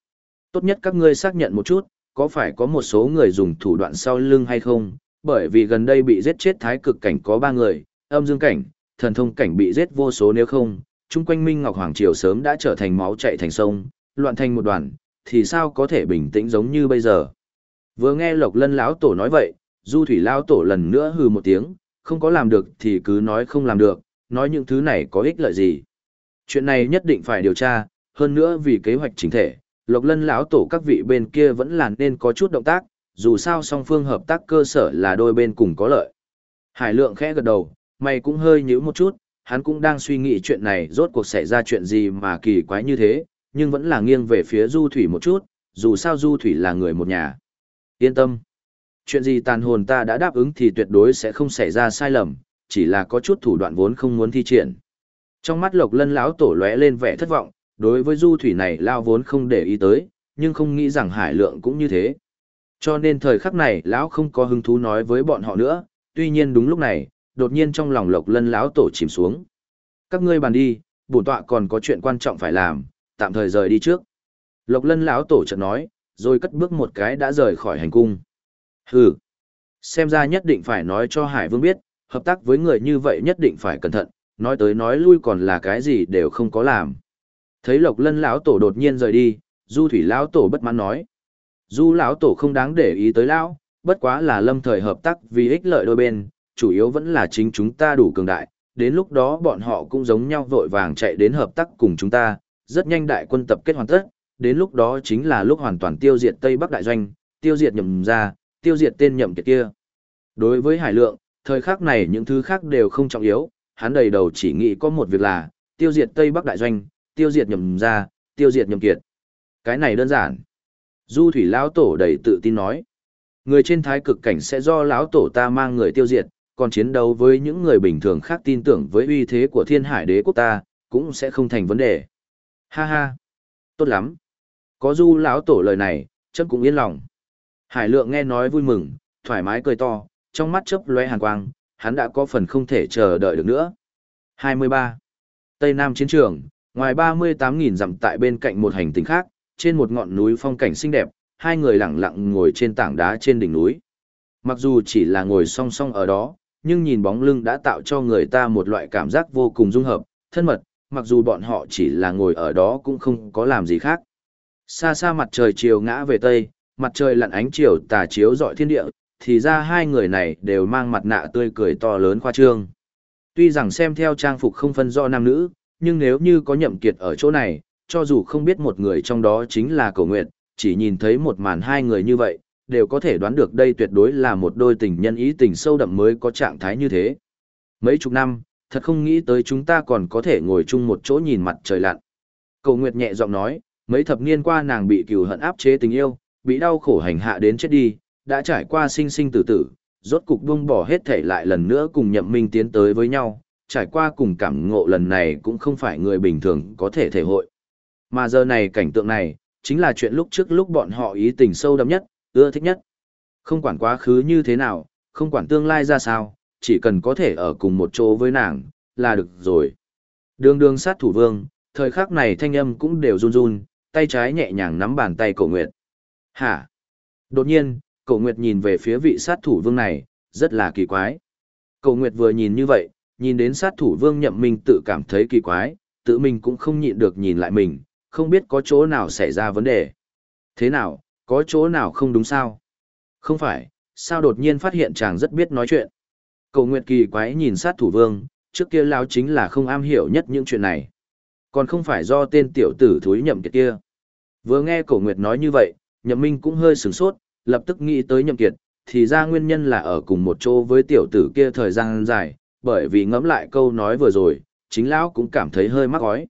Tốt nhất các ngươi xác nhận một chút, có phải có một số người dùng thủ đoạn sau lưng hay không, bởi vì gần đây bị giết chết thái cực cảnh có ba người, âm dương cảnh, thần thông cảnh bị giết vô số nếu không, chung quanh Minh Ngọc Hoàng Triều sớm đã trở thành máu chạy thành sông, loạn thành một đoàn, thì sao có thể bình tĩnh giống như bây giờ. Vừa nghe Lộc Lân lão tổ nói vậy, Du Thủy lão tổ lần nữa hừ một tiếng, không có làm được thì cứ nói không làm được, nói những thứ này có ích lợi gì. Chuyện này nhất định phải điều tra, hơn nữa vì kế hoạch chính thể, Lộc Lân lão tổ các vị bên kia vẫn là nên có chút động tác, dù sao song phương hợp tác cơ sở là đôi bên cùng có lợi. Hải Lượng khẽ gật đầu, mày cũng hơi nhíu một chút, hắn cũng đang suy nghĩ chuyện này rốt cuộc xảy ra chuyện gì mà kỳ quái như thế, nhưng vẫn là nghiêng về phía Du Thủy một chút, dù sao Du Thủy là người một nhà. Yên tâm. Chuyện gì tàn hồn ta đã đáp ứng thì tuyệt đối sẽ không xảy ra sai lầm, chỉ là có chút thủ đoạn vốn không muốn thi triển. Trong mắt Lộc Lân lão tổ lóe lên vẻ thất vọng, đối với Du Thủy này lao vốn không để ý tới, nhưng không nghĩ rằng Hải Lượng cũng như thế. Cho nên thời khắc này lão không có hứng thú nói với bọn họ nữa, tuy nhiên đúng lúc này, đột nhiên trong lòng lộc lân lão tổ chìm xuống. Các ngươi bàn đi bổn tọa còn có chuyện quan trọng phải làm tạm thời rời đi trước. Lộc lân lão tổ chợt nói rồi cất bước một cái đã rời khỏi hành cung. Hừ. Xem ra nhất định phải nói cho hải vương biết hợp tác với người như vậy nhất định phải cẩn thận nói tới nói lui còn là cái gì đều không có làm thấy lộc lân lão tổ đột nhiên rời đi du thủy lão tổ bất mãn nói du lão tổ không đáng để ý tới lão bất quá là lâm thời hợp tác vì ích lợi đôi bên chủ yếu vẫn là chính chúng ta đủ cường đại, đến lúc đó bọn họ cũng giống nhau vội vàng chạy đến hợp tác cùng chúng ta, rất nhanh đại quân tập kết hoàn tất, đến lúc đó chính là lúc hoàn toàn tiêu diệt Tây Bắc đại doanh, tiêu diệt nhậm ra, tiêu diệt tên nhậm kiệt kia. Đối với Hải Lượng, thời khắc này những thứ khác đều không trọng yếu, hắn đầy đầu chỉ nghĩ có một việc là, tiêu diệt Tây Bắc Đại Doanh, tiêu diệt nhầm ra, tiêu diệt nhầm kiệt. Cái này đơn giản. Du Thủy Lão Tổ đầy tự tin nói. Người trên thái cực cảnh sẽ do Lão Tổ ta mang người tiêu diệt, còn chiến đấu với những người bình thường khác tin tưởng với uy thế của thiên hải đế quốc ta, cũng sẽ không thành vấn đề. Ha ha. Tốt lắm. Có Du Lão Tổ lời này, chân cũng yên lòng. Hải lượng nghe nói vui mừng, thoải mái cười to, trong mắt chớp lóe hàn quang, hắn đã có phần không thể chờ đợi được nữa. 23. Tây Nam chiến trường, ngoài 38.000 dặm tại bên cạnh một hành tinh khác, trên một ngọn núi phong cảnh xinh đẹp, hai người lặng lặng ngồi trên tảng đá trên đỉnh núi. Mặc dù chỉ là ngồi song song ở đó, nhưng nhìn bóng lưng đã tạo cho người ta một loại cảm giác vô cùng dung hợp, thân mật, mặc dù bọn họ chỉ là ngồi ở đó cũng không có làm gì khác. Xa xa mặt trời chiều ngã về tây, mặt trời lặn ánh chiều tà chiếu dọi thiên địa, thì ra hai người này đều mang mặt nạ tươi cười to lớn khoa trương. Tuy rằng xem theo trang phục không phân do nam nữ, nhưng nếu như có nhậm kiệt ở chỗ này, cho dù không biết một người trong đó chính là cầu nguyện, chỉ nhìn thấy một màn hai người như vậy, đều có thể đoán được đây tuyệt đối là một đôi tình nhân ý tình sâu đậm mới có trạng thái như thế. Mấy chục năm, thật không nghĩ tới chúng ta còn có thể ngồi chung một chỗ nhìn mặt trời lặn. Cầu Nguyệt nhẹ giọng nói, mấy thập niên qua nàng bị cừu hận áp chế tình yêu, bị đau khổ hành hạ đến chết đi, đã trải qua sinh sinh tử tử, rốt cục buông bỏ hết thể lại lần nữa cùng nhậm minh tiến tới với nhau, trải qua cùng cảm ngộ lần này cũng không phải người bình thường có thể thể hội. Mà giờ này cảnh tượng này, chính là chuyện lúc trước lúc bọn họ ý tình sâu đậm nhất, ưa thích nhất. Không quản quá khứ như thế nào, không quản tương lai ra sao, chỉ cần có thể ở cùng một chỗ với nàng, là được rồi. Đường đường sát thủ vương, thời khắc này thanh âm cũng đều run run, tay trái nhẹ nhàng nắm bàn tay cổ nguyệt. Hả? Đột nhiên, cổ nguyệt nhìn về phía vị sát thủ vương này, rất là kỳ quái. Cổ nguyệt vừa nhìn như vậy, nhìn đến sát thủ vương nhậm minh tự cảm thấy kỳ quái, tự mình cũng không nhịn được nhìn lại mình, không biết có chỗ nào xảy ra vấn đề. Thế nào, có chỗ nào không đúng sao? Không phải, sao đột nhiên phát hiện chàng rất biết nói chuyện. Cầu Nguyệt kỳ quái nhìn sát thủ vương, trước kia lao chính là không am hiểu nhất những chuyện này. Còn không phải do tên tiểu tử thúi nhậm kiệt kia. Vừa nghe cổ Nguyệt nói như vậy, nhậm minh cũng hơi sửng sốt, lập tức nghĩ tới nhậm kiệt, thì ra nguyên nhân là ở cùng một chỗ với tiểu tử kia thời gian dài, bởi vì ngẫm lại câu nói vừa rồi, chính lão cũng cảm thấy hơi mắc gói.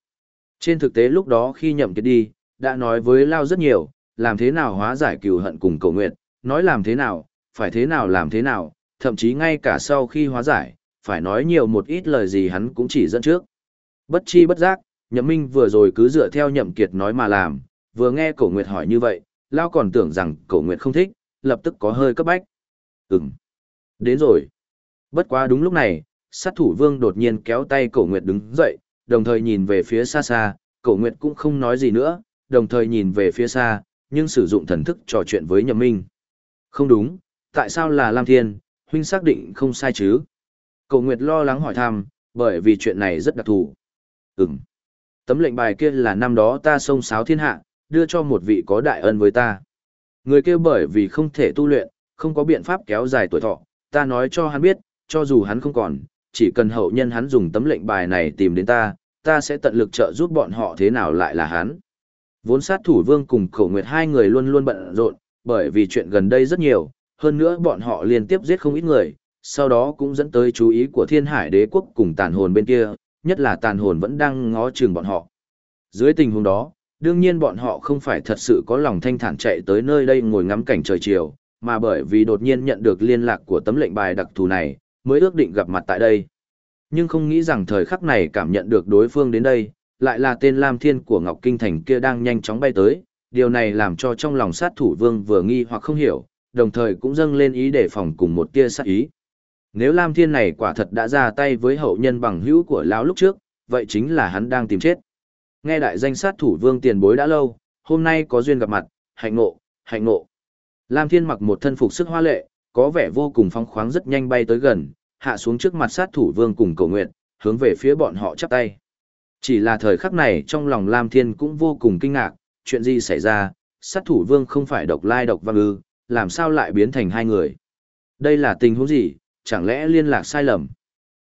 Trên thực tế lúc đó khi nhậm kiệt đi, đã nói với Lao rất nhiều, làm thế nào hóa giải cừu hận cùng cầu nguyện, nói làm thế nào, phải thế nào làm thế nào, thậm chí ngay cả sau khi hóa giải, phải nói nhiều một ít lời gì hắn cũng chỉ dẫn trước. Bất chi bất giác, nhậm minh vừa rồi cứ dựa theo nhậm kiệt nói mà làm, vừa nghe cổ nguyệt hỏi như vậy, Lao còn tưởng rằng cổ nguyệt không thích, lập tức có hơi cấp bách. Ừm, đến rồi. Bất quá đúng lúc này, sát thủ vương đột nhiên kéo tay cổ nguyệt đứng dậy, đồng thời nhìn về phía xa xa, cổ nguyệt cũng không nói gì nữa, đồng thời nhìn về phía xa, nhưng sử dụng thần thức trò chuyện với nhậm minh. Không đúng, tại sao là Lam Thiên, huynh xác định không sai chứ? Cổ nguyệt lo lắng hỏi thăm, bởi vì chuyện này rất đặc thù. Ừm. Tấm lệnh bài kia là năm đó ta xông sáo thiên hạ, đưa cho một vị có đại ân với ta. Người kia bởi vì không thể tu luyện, không có biện pháp kéo dài tuổi thọ, ta nói cho hắn biết, cho dù hắn không còn, chỉ cần hậu nhân hắn dùng tấm lệnh bài này tìm đến ta, ta sẽ tận lực trợ giúp bọn họ thế nào lại là hắn. Vốn sát thủ vương cùng khổ nguyệt hai người luôn luôn bận rộn, bởi vì chuyện gần đây rất nhiều, hơn nữa bọn họ liên tiếp giết không ít người, sau đó cũng dẫn tới chú ý của thiên hải đế quốc cùng tàn hồn bên kia, nhất là tàn hồn vẫn đang ngó chừng bọn họ. Dưới tình huống đó, đương nhiên bọn họ không phải thật sự có lòng thanh thản chạy tới nơi đây ngồi ngắm cảnh trời chiều, mà bởi vì đột nhiên nhận được liên lạc của tấm lệnh bài đặc thù này, mới ước định gặp mặt tại đây. Nhưng không nghĩ rằng thời khắc này cảm nhận được đối phương đến đây, lại là tên Lam Thiên của Ngọc Kinh Thành kia đang nhanh chóng bay tới, điều này làm cho trong lòng sát thủ vương vừa nghi hoặc không hiểu, đồng thời cũng dâng lên ý để phòng cùng một tia sát ý. Nếu Lam Thiên này quả thật đã ra tay với hậu nhân bằng hữu của lão lúc trước, vậy chính là hắn đang tìm chết. Nghe đại danh sát thủ vương tiền bối đã lâu, hôm nay có duyên gặp mặt, hạnh ngộ, hạnh ngộ. Lam Thiên mặc một thân phục sức hoa lệ, có vẻ vô cùng phong khoáng rất nhanh bay tới gần, hạ xuống trước mặt sát thủ vương cùng cầu nguyện, hướng về phía bọn họ chắp tay. Chỉ là thời khắc này trong lòng Lam Thiên cũng vô cùng kinh ngạc, chuyện gì xảy ra, sát thủ vương không phải độc lai độc văn ư, làm sao lại biến thành hai người. Đây là tình huống gì, chẳng lẽ liên lạc sai lầm?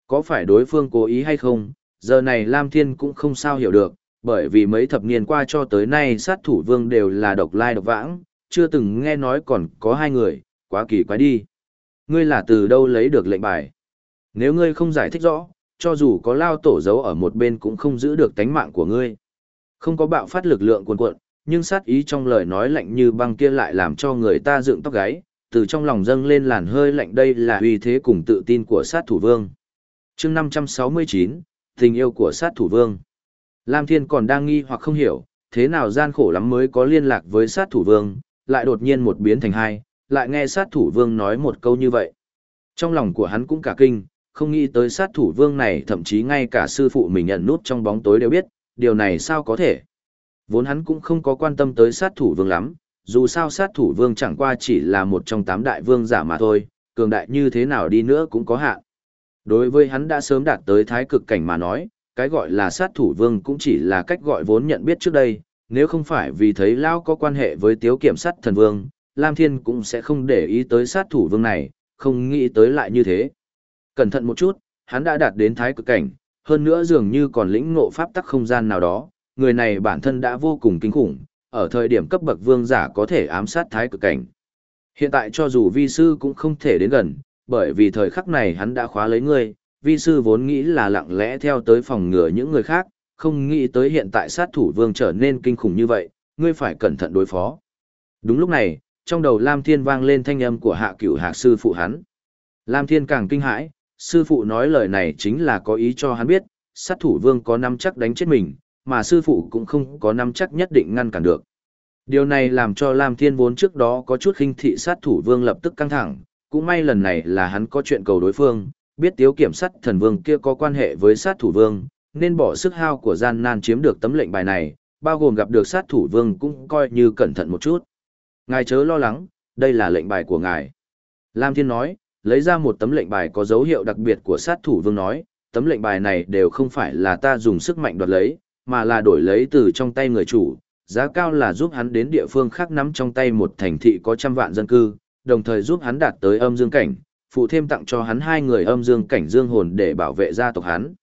Có phải đối phương cố ý hay không, giờ này Lam Thiên cũng không sao hiểu được, bởi vì mấy thập niên qua cho tới nay sát thủ vương đều là độc lai độc vãng, chưa từng nghe nói còn có hai người, quá kỳ quái đi. Ngươi là từ đâu lấy được lệnh bài? Nếu ngươi không giải thích rõ, cho dù có lao tổ giấu ở một bên cũng không giữ được tánh mạng của ngươi. Không có bạo phát lực lượng cuồn cuộn, nhưng sát ý trong lời nói lạnh như băng kia lại làm cho người ta dựng tóc gáy, từ trong lòng dâng lên làn hơi lạnh đây là uy thế cùng tự tin của sát thủ vương. chương 569, tình yêu của sát thủ vương. Lam Thiên còn đang nghi hoặc không hiểu, thế nào gian khổ lắm mới có liên lạc với sát thủ vương, lại đột nhiên một biến thành hai, lại nghe sát thủ vương nói một câu như vậy. Trong lòng của hắn cũng cả kinh, không nghĩ tới sát thủ vương này thậm chí ngay cả sư phụ mình nhận nút trong bóng tối đều biết, điều này sao có thể. Vốn hắn cũng không có quan tâm tới sát thủ vương lắm, dù sao sát thủ vương chẳng qua chỉ là một trong tám đại vương giả mà thôi, cường đại như thế nào đi nữa cũng có hạn. Đối với hắn đã sớm đạt tới thái cực cảnh mà nói, cái gọi là sát thủ vương cũng chỉ là cách gọi vốn nhận biết trước đây, nếu không phải vì thấy Lao có quan hệ với tiếu kiểm sát thần vương, Lam Thiên cũng sẽ không để ý tới sát thủ vương này, không nghĩ tới lại như thế. Cẩn thận một chút, hắn đã đạt đến thái cực cảnh, hơn nữa dường như còn lĩnh ngộ pháp tắc không gian nào đó, người này bản thân đã vô cùng kinh khủng, ở thời điểm cấp bậc vương giả có thể ám sát thái cực cảnh. Hiện tại cho dù vi sư cũng không thể đến gần, bởi vì thời khắc này hắn đã khóa lấy ngươi, vi sư vốn nghĩ là lặng lẽ theo tới phòng ngừa những người khác, không nghĩ tới hiện tại sát thủ vương trở nên kinh khủng như vậy, ngươi phải cẩn thận đối phó. Đúng lúc này, trong đầu Lam Thiên vang lên thanh âm của hạ cửu hạ sư phụ hắn. Lam Thiên càng kinh hãi, sư phụ nói lời này chính là có ý cho hắn biết, sát thủ vương có năm chắc đánh chết mình, mà sư phụ cũng không có năm chắc nhất định ngăn cản được. Điều này làm cho Lam Thiên vốn trước đó có chút khinh thị sát thủ vương lập tức căng thẳng, cũng may lần này là hắn có chuyện cầu đối phương, biết tiếu kiểm sát thần vương kia có quan hệ với sát thủ vương, nên bỏ sức hao của gian nan chiếm được tấm lệnh bài này, bao gồm gặp được sát thủ vương cũng coi như cẩn thận một chút. Ngài chớ lo lắng, đây là lệnh bài của ngài. Lam Thiên nói, lấy ra một tấm lệnh bài có dấu hiệu đặc biệt của sát thủ vương nói, tấm lệnh bài này đều không phải là ta dùng sức mạnh đoạt lấy, mà là đổi lấy từ trong tay người chủ, giá cao là giúp hắn đến địa phương khác nắm trong tay một thành thị có trăm vạn dân cư, đồng thời giúp hắn đạt tới âm dương cảnh, phụ thêm tặng cho hắn hai người âm dương cảnh dương hồn để bảo vệ gia tộc hắn.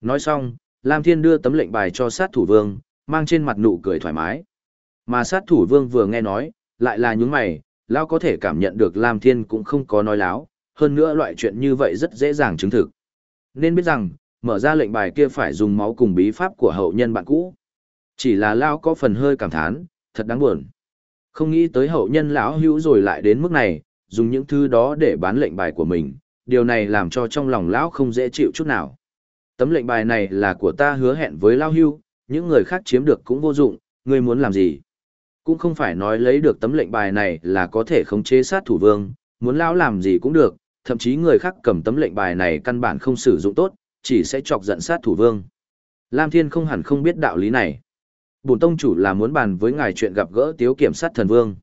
Nói xong, Lam Thiên đưa tấm lệnh bài cho sát thủ vương, mang trên mặt nụ cười thoải mái. Mà sát thủ vương vừa nghe nói, lại là những mày, lão có thể cảm nhận được Lam Thiên cũng không có nói láo, hơn nữa loại chuyện như vậy rất dễ dàng chứng thực. Nên biết rằng, mở ra lệnh bài kia phải dùng máu cùng bí pháp của hậu nhân bạn cũ. Chỉ là lão có phần hơi cảm thán, thật đáng buồn. Không nghĩ tới hậu nhân lão hữu rồi lại đến mức này, dùng những thứ đó để bán lệnh bài của mình, điều này làm cho trong lòng lão không dễ chịu chút nào. Tấm lệnh bài này là của ta hứa hẹn với lão hưu, những người khác chiếm được cũng vô dụng, ngươi muốn làm gì? Cũng không phải nói lấy được tấm lệnh bài này là có thể khống chế sát thủ vương, muốn lão làm gì cũng được, thậm chí người khác cầm tấm lệnh bài này căn bản không sử dụng tốt, chỉ sẽ chọc giận sát thủ vương. Lam Thiên không hẳn không biết đạo lý này. Bổn tông chủ là muốn bàn với ngài chuyện gặp gỡ tiếu kiểm sát thần vương.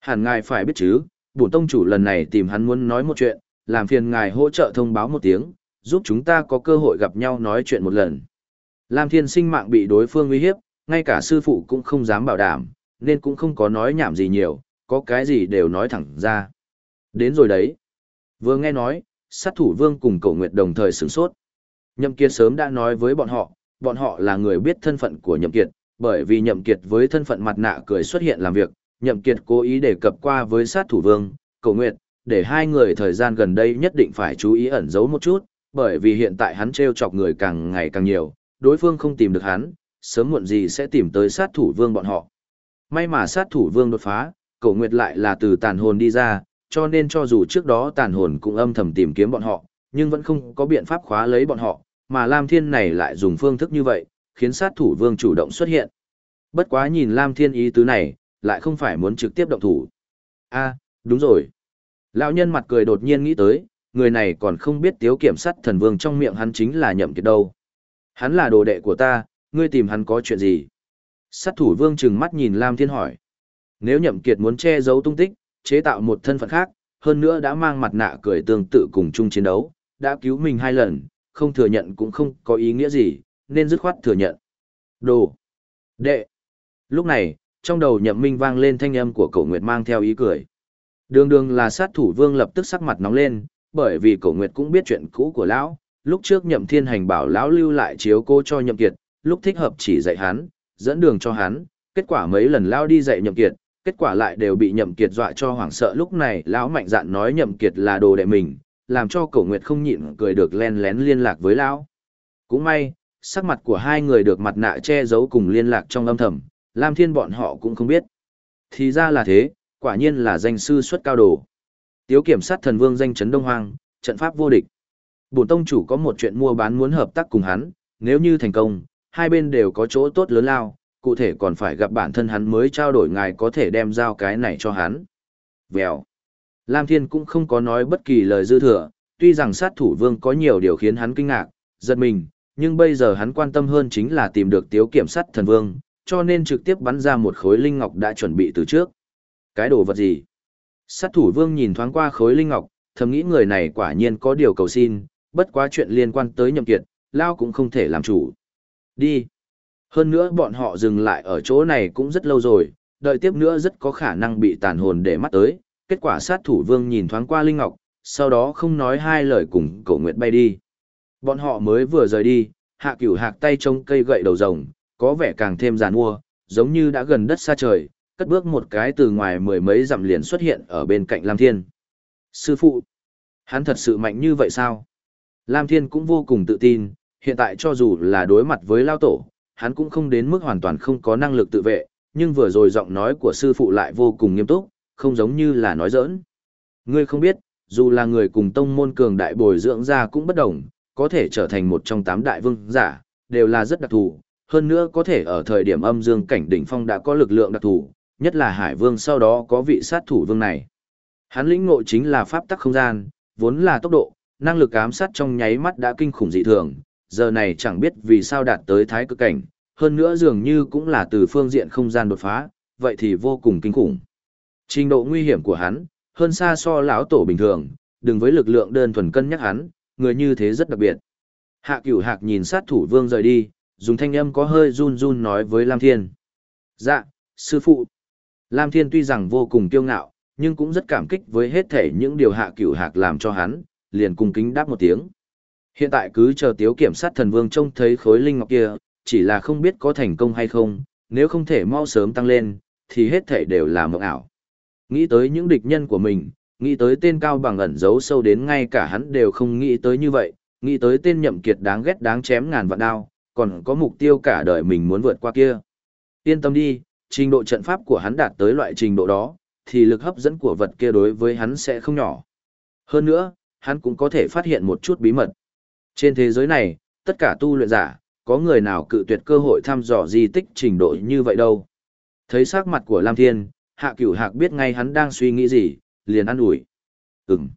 Hẳn ngài phải biết chứ, bổn tông chủ lần này tìm hắn muốn nói một chuyện, làm phiền ngài hỗ trợ thông báo một tiếng, giúp chúng ta có cơ hội gặp nhau nói chuyện một lần. Lam Thiên sinh mạng bị đối phương uy hiếp, ngay cả sư phụ cũng không dám bảo đảm, nên cũng không có nói nhảm gì nhiều, có cái gì đều nói thẳng ra. Đến rồi đấy. Vừa nghe nói, sát thủ vương cùng cậu Nguyệt đồng thời sửng sốt. Nhậm Kiệt sớm đã nói với bọn họ, bọn họ là người biết thân phận của Nhậm Kiệt, bởi vì Nhậm Kiệt với thân phận mặt nạ cười xuất hiện làm việc, Nhậm Kiệt cố ý đề cập qua với sát thủ vương, cậu Nguyệt, để hai người thời gian gần đây nhất định phải chú ý ẩn giấu một chút, bởi vì hiện tại hắn treo chọc người càng ngày càng nhiều, đối phương không tìm được hắn, sớm muộn gì sẽ tìm tới sát thủ vương bọn họ. May mà sát thủ vương đột phá, cậu Nguyệt lại là từ tàn hồn đi ra, cho nên cho dù trước đó tàn hồn cũng âm thầm tìm kiếm bọn họ, nhưng vẫn không có biện pháp khóa lấy bọn họ, mà Lam Thiên này lại dùng phương thức như vậy, khiến sát thủ vương chủ động xuất hiện. Bất quá nhìn Lam Thiên ý tứ này, lại không phải muốn trực tiếp động thủ. a đúng rồi. Lão nhân mặt cười đột nhiên nghĩ tới, người này còn không biết tiếu kiểm sát thần vương trong miệng hắn chính là nhậm kiệt đâu. Hắn là đồ đệ của ta, ngươi tìm hắn có chuyện gì? Sát thủ vương trừng mắt nhìn Lam Thiên hỏi. Nếu nhậm kiệt muốn che giấu tung tích, chế tạo một thân phận khác, hơn nữa đã mang mặt nạ cười tương tự cùng chung chiến đấu, đã cứu mình hai lần, không thừa nhận cũng không có ý nghĩa gì, nên dứt khoát thừa nhận. Đồ! Đệ! Lúc này, trong đầu nhậm minh vang lên thanh âm của cậu Nguyệt mang theo ý cười. Đường đường là sát thủ vương lập tức sắc mặt nóng lên, bởi vì cậu Nguyệt cũng biết chuyện cũ của lão, lúc trước nhậm thiên hành bảo lão lưu lại chiếu cô cho nhậm kiệt, lúc thích hợp chỉ dạy hắn, dẫn đường cho hắn, kết quả mấy lần lão đi dạy nhậm kiệt, kết quả lại đều bị nhậm kiệt dọa cho hoảng sợ lúc này lão mạnh dạn nói nhậm kiệt là đồ đệ mình, làm cho cổ nguyệt không nhịn cười được len lén liên lạc với lão. Cũng may, sắc mặt của hai người được mặt nạ che giấu cùng liên lạc trong âm thầm, Lam Thiên bọn họ cũng không biết. Thì ra là thế, quả nhiên là danh sư xuất cao đồ. Tiếu kiểm sát thần vương danh chấn Đông Hoang, trận pháp vô địch. Bổn tông chủ có một chuyện mua bán muốn hợp tác cùng hắn, nếu như thành công, hai bên đều có chỗ tốt lớn lao, cụ thể còn phải gặp bản thân hắn mới trao đổi ngài có thể đem giao cái này cho hắn. Vèo. Lam Thiên cũng không có nói bất kỳ lời dư thừa, tuy rằng sát thủ vương có nhiều điều khiến hắn kinh ngạc, giật mình, nhưng bây giờ hắn quan tâm hơn chính là tìm được tiếu kiểm sát thần vương, cho nên trực tiếp bắn ra một khối linh ngọc đã chuẩn bị từ trước. Cái đồ vật gì? Sát thủ vương nhìn thoáng qua khối linh ngọc, thầm nghĩ người này quả nhiên có điều cầu xin, bất quá chuyện liên quan tới nhậm kiệt, Lao cũng không thể làm chủ. Đi. Hơn nữa bọn họ dừng lại ở chỗ này cũng rất lâu rồi, đợi tiếp nữa rất có khả năng bị tàn hồn để mắt tới. Kết quả sát thủ vương nhìn thoáng qua Linh Ngọc, sau đó không nói hai lời cùng cậu Nguyệt bay đi. Bọn họ mới vừa rời đi, hạ cửu hạc tay trông cây gậy đầu rồng, có vẻ càng thêm giàn mua, giống như đã gần đất xa trời, cất bước một cái từ ngoài mười mấy dặm liền xuất hiện ở bên cạnh Lam Thiên. Sư phụ, hắn thật sự mạnh như vậy sao? Lam Thiên cũng vô cùng tự tin, hiện tại cho dù là đối mặt với Lao Tổ, hắn cũng không đến mức hoàn toàn không có năng lực tự vệ, nhưng vừa rồi giọng nói của sư phụ lại vô cùng nghiêm túc, không giống như là nói giỡn. Ngươi không biết, dù là người cùng tông môn cường đại bồi dưỡng ra cũng bất đồng, có thể trở thành một trong tám đại vương giả, đều là rất đặc thù, hơn nữa có thể ở thời điểm âm dương cảnh đỉnh phong đã có lực lượng đặc thù, nhất là Hải Vương sau đó có vị sát thủ vương này. Hắn lĩnh ngộ chính là pháp tắc không gian, vốn là tốc độ, năng lực ám sát trong nháy mắt đã kinh khủng dị thường, giờ này chẳng biết vì sao đạt tới thái cực cảnh, hơn nữa dường như cũng là từ phương diện không gian đột phá, vậy thì vô cùng kinh khủng. Trình độ nguy hiểm của hắn, hơn xa so lão tổ bình thường, đừng với lực lượng đơn thuần cân nhắc hắn, người như thế rất đặc biệt. Hạ cửu hạc nhìn sát thủ vương rời đi, dùng thanh âm có hơi run run nói với Lam Thiên. Dạ, sư phụ. Lam Thiên tuy rằng vô cùng kiêu ngạo, nhưng cũng rất cảm kích với hết thể những điều hạ cửu hạc làm cho hắn, liền cung kính đáp một tiếng. Hiện tại cứ chờ tiếu kiểm sát thần vương trông thấy khối linh ngọc kia, chỉ là không biết có thành công hay không, nếu không thể mau sớm tăng lên, thì hết thể đều là mộng ảo. Nghĩ tới những địch nhân của mình, nghĩ tới tên cao bằng ẩn giấu sâu đến ngay cả hắn đều không nghĩ tới như vậy, nghĩ tới tên nhậm kiệt đáng ghét đáng chém ngàn vạn đao, còn có mục tiêu cả đời mình muốn vượt qua kia. Yên tâm đi, trình độ trận pháp của hắn đạt tới loại trình độ đó, thì lực hấp dẫn của vật kia đối với hắn sẽ không nhỏ. Hơn nữa, hắn cũng có thể phát hiện một chút bí mật. Trên thế giới này, tất cả tu luyện giả, có người nào cự tuyệt cơ hội thăm dò di tích trình độ như vậy đâu. Thấy sắc mặt của Lam Thiên, Hạ Cửu Hạc biết ngay hắn đang suy nghĩ gì, liền ăn ủi. Ừm.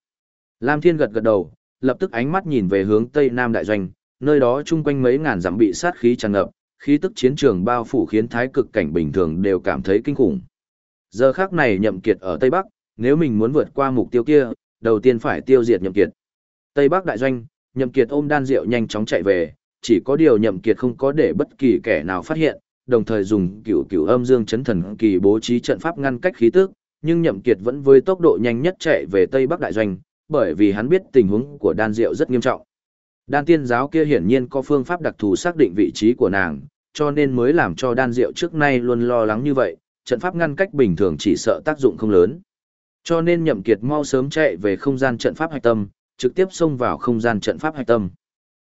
Lam Thiên gật gật đầu, lập tức ánh mắt nhìn về hướng Tây Nam Đại Doanh, nơi đó chung quanh mấy ngàn dặm bị sát khí tràn ngập, khí tức chiến trường bao phủ khiến thái cực cảnh bình thường đều cảm thấy kinh khủng. Giờ khắc này nhậm kiệt ở Tây Bắc, nếu mình muốn vượt qua mục tiêu kia, đầu tiên phải tiêu diệt nhậm kiệt. Tây Bắc Đại Doanh, nhậm kiệt ôm đan rượu nhanh chóng chạy về, chỉ có điều nhậm kiệt không có để bất kỳ kẻ nào phát hiện, đồng thời dùng cửu cửu âm dương chấn thần kỳ bố trí trận pháp ngăn cách khí tức, nhưng nhậm kiệt vẫn với tốc độ nhanh nhất chạy về Tây Bắc Đại Doanh, bởi vì hắn biết tình huống của đan diệu rất nghiêm trọng. Đan tiên giáo kia hiển nhiên có phương pháp đặc thù xác định vị trí của nàng, cho nên mới làm cho đan diệu trước nay luôn lo lắng như vậy, trận pháp ngăn cách bình thường chỉ sợ tác dụng không lớn. Cho nên nhậm kiệt mau sớm chạy về không gian trận pháp hạch tâm, trực tiếp xông vào không gian trận pháp hạch tâm.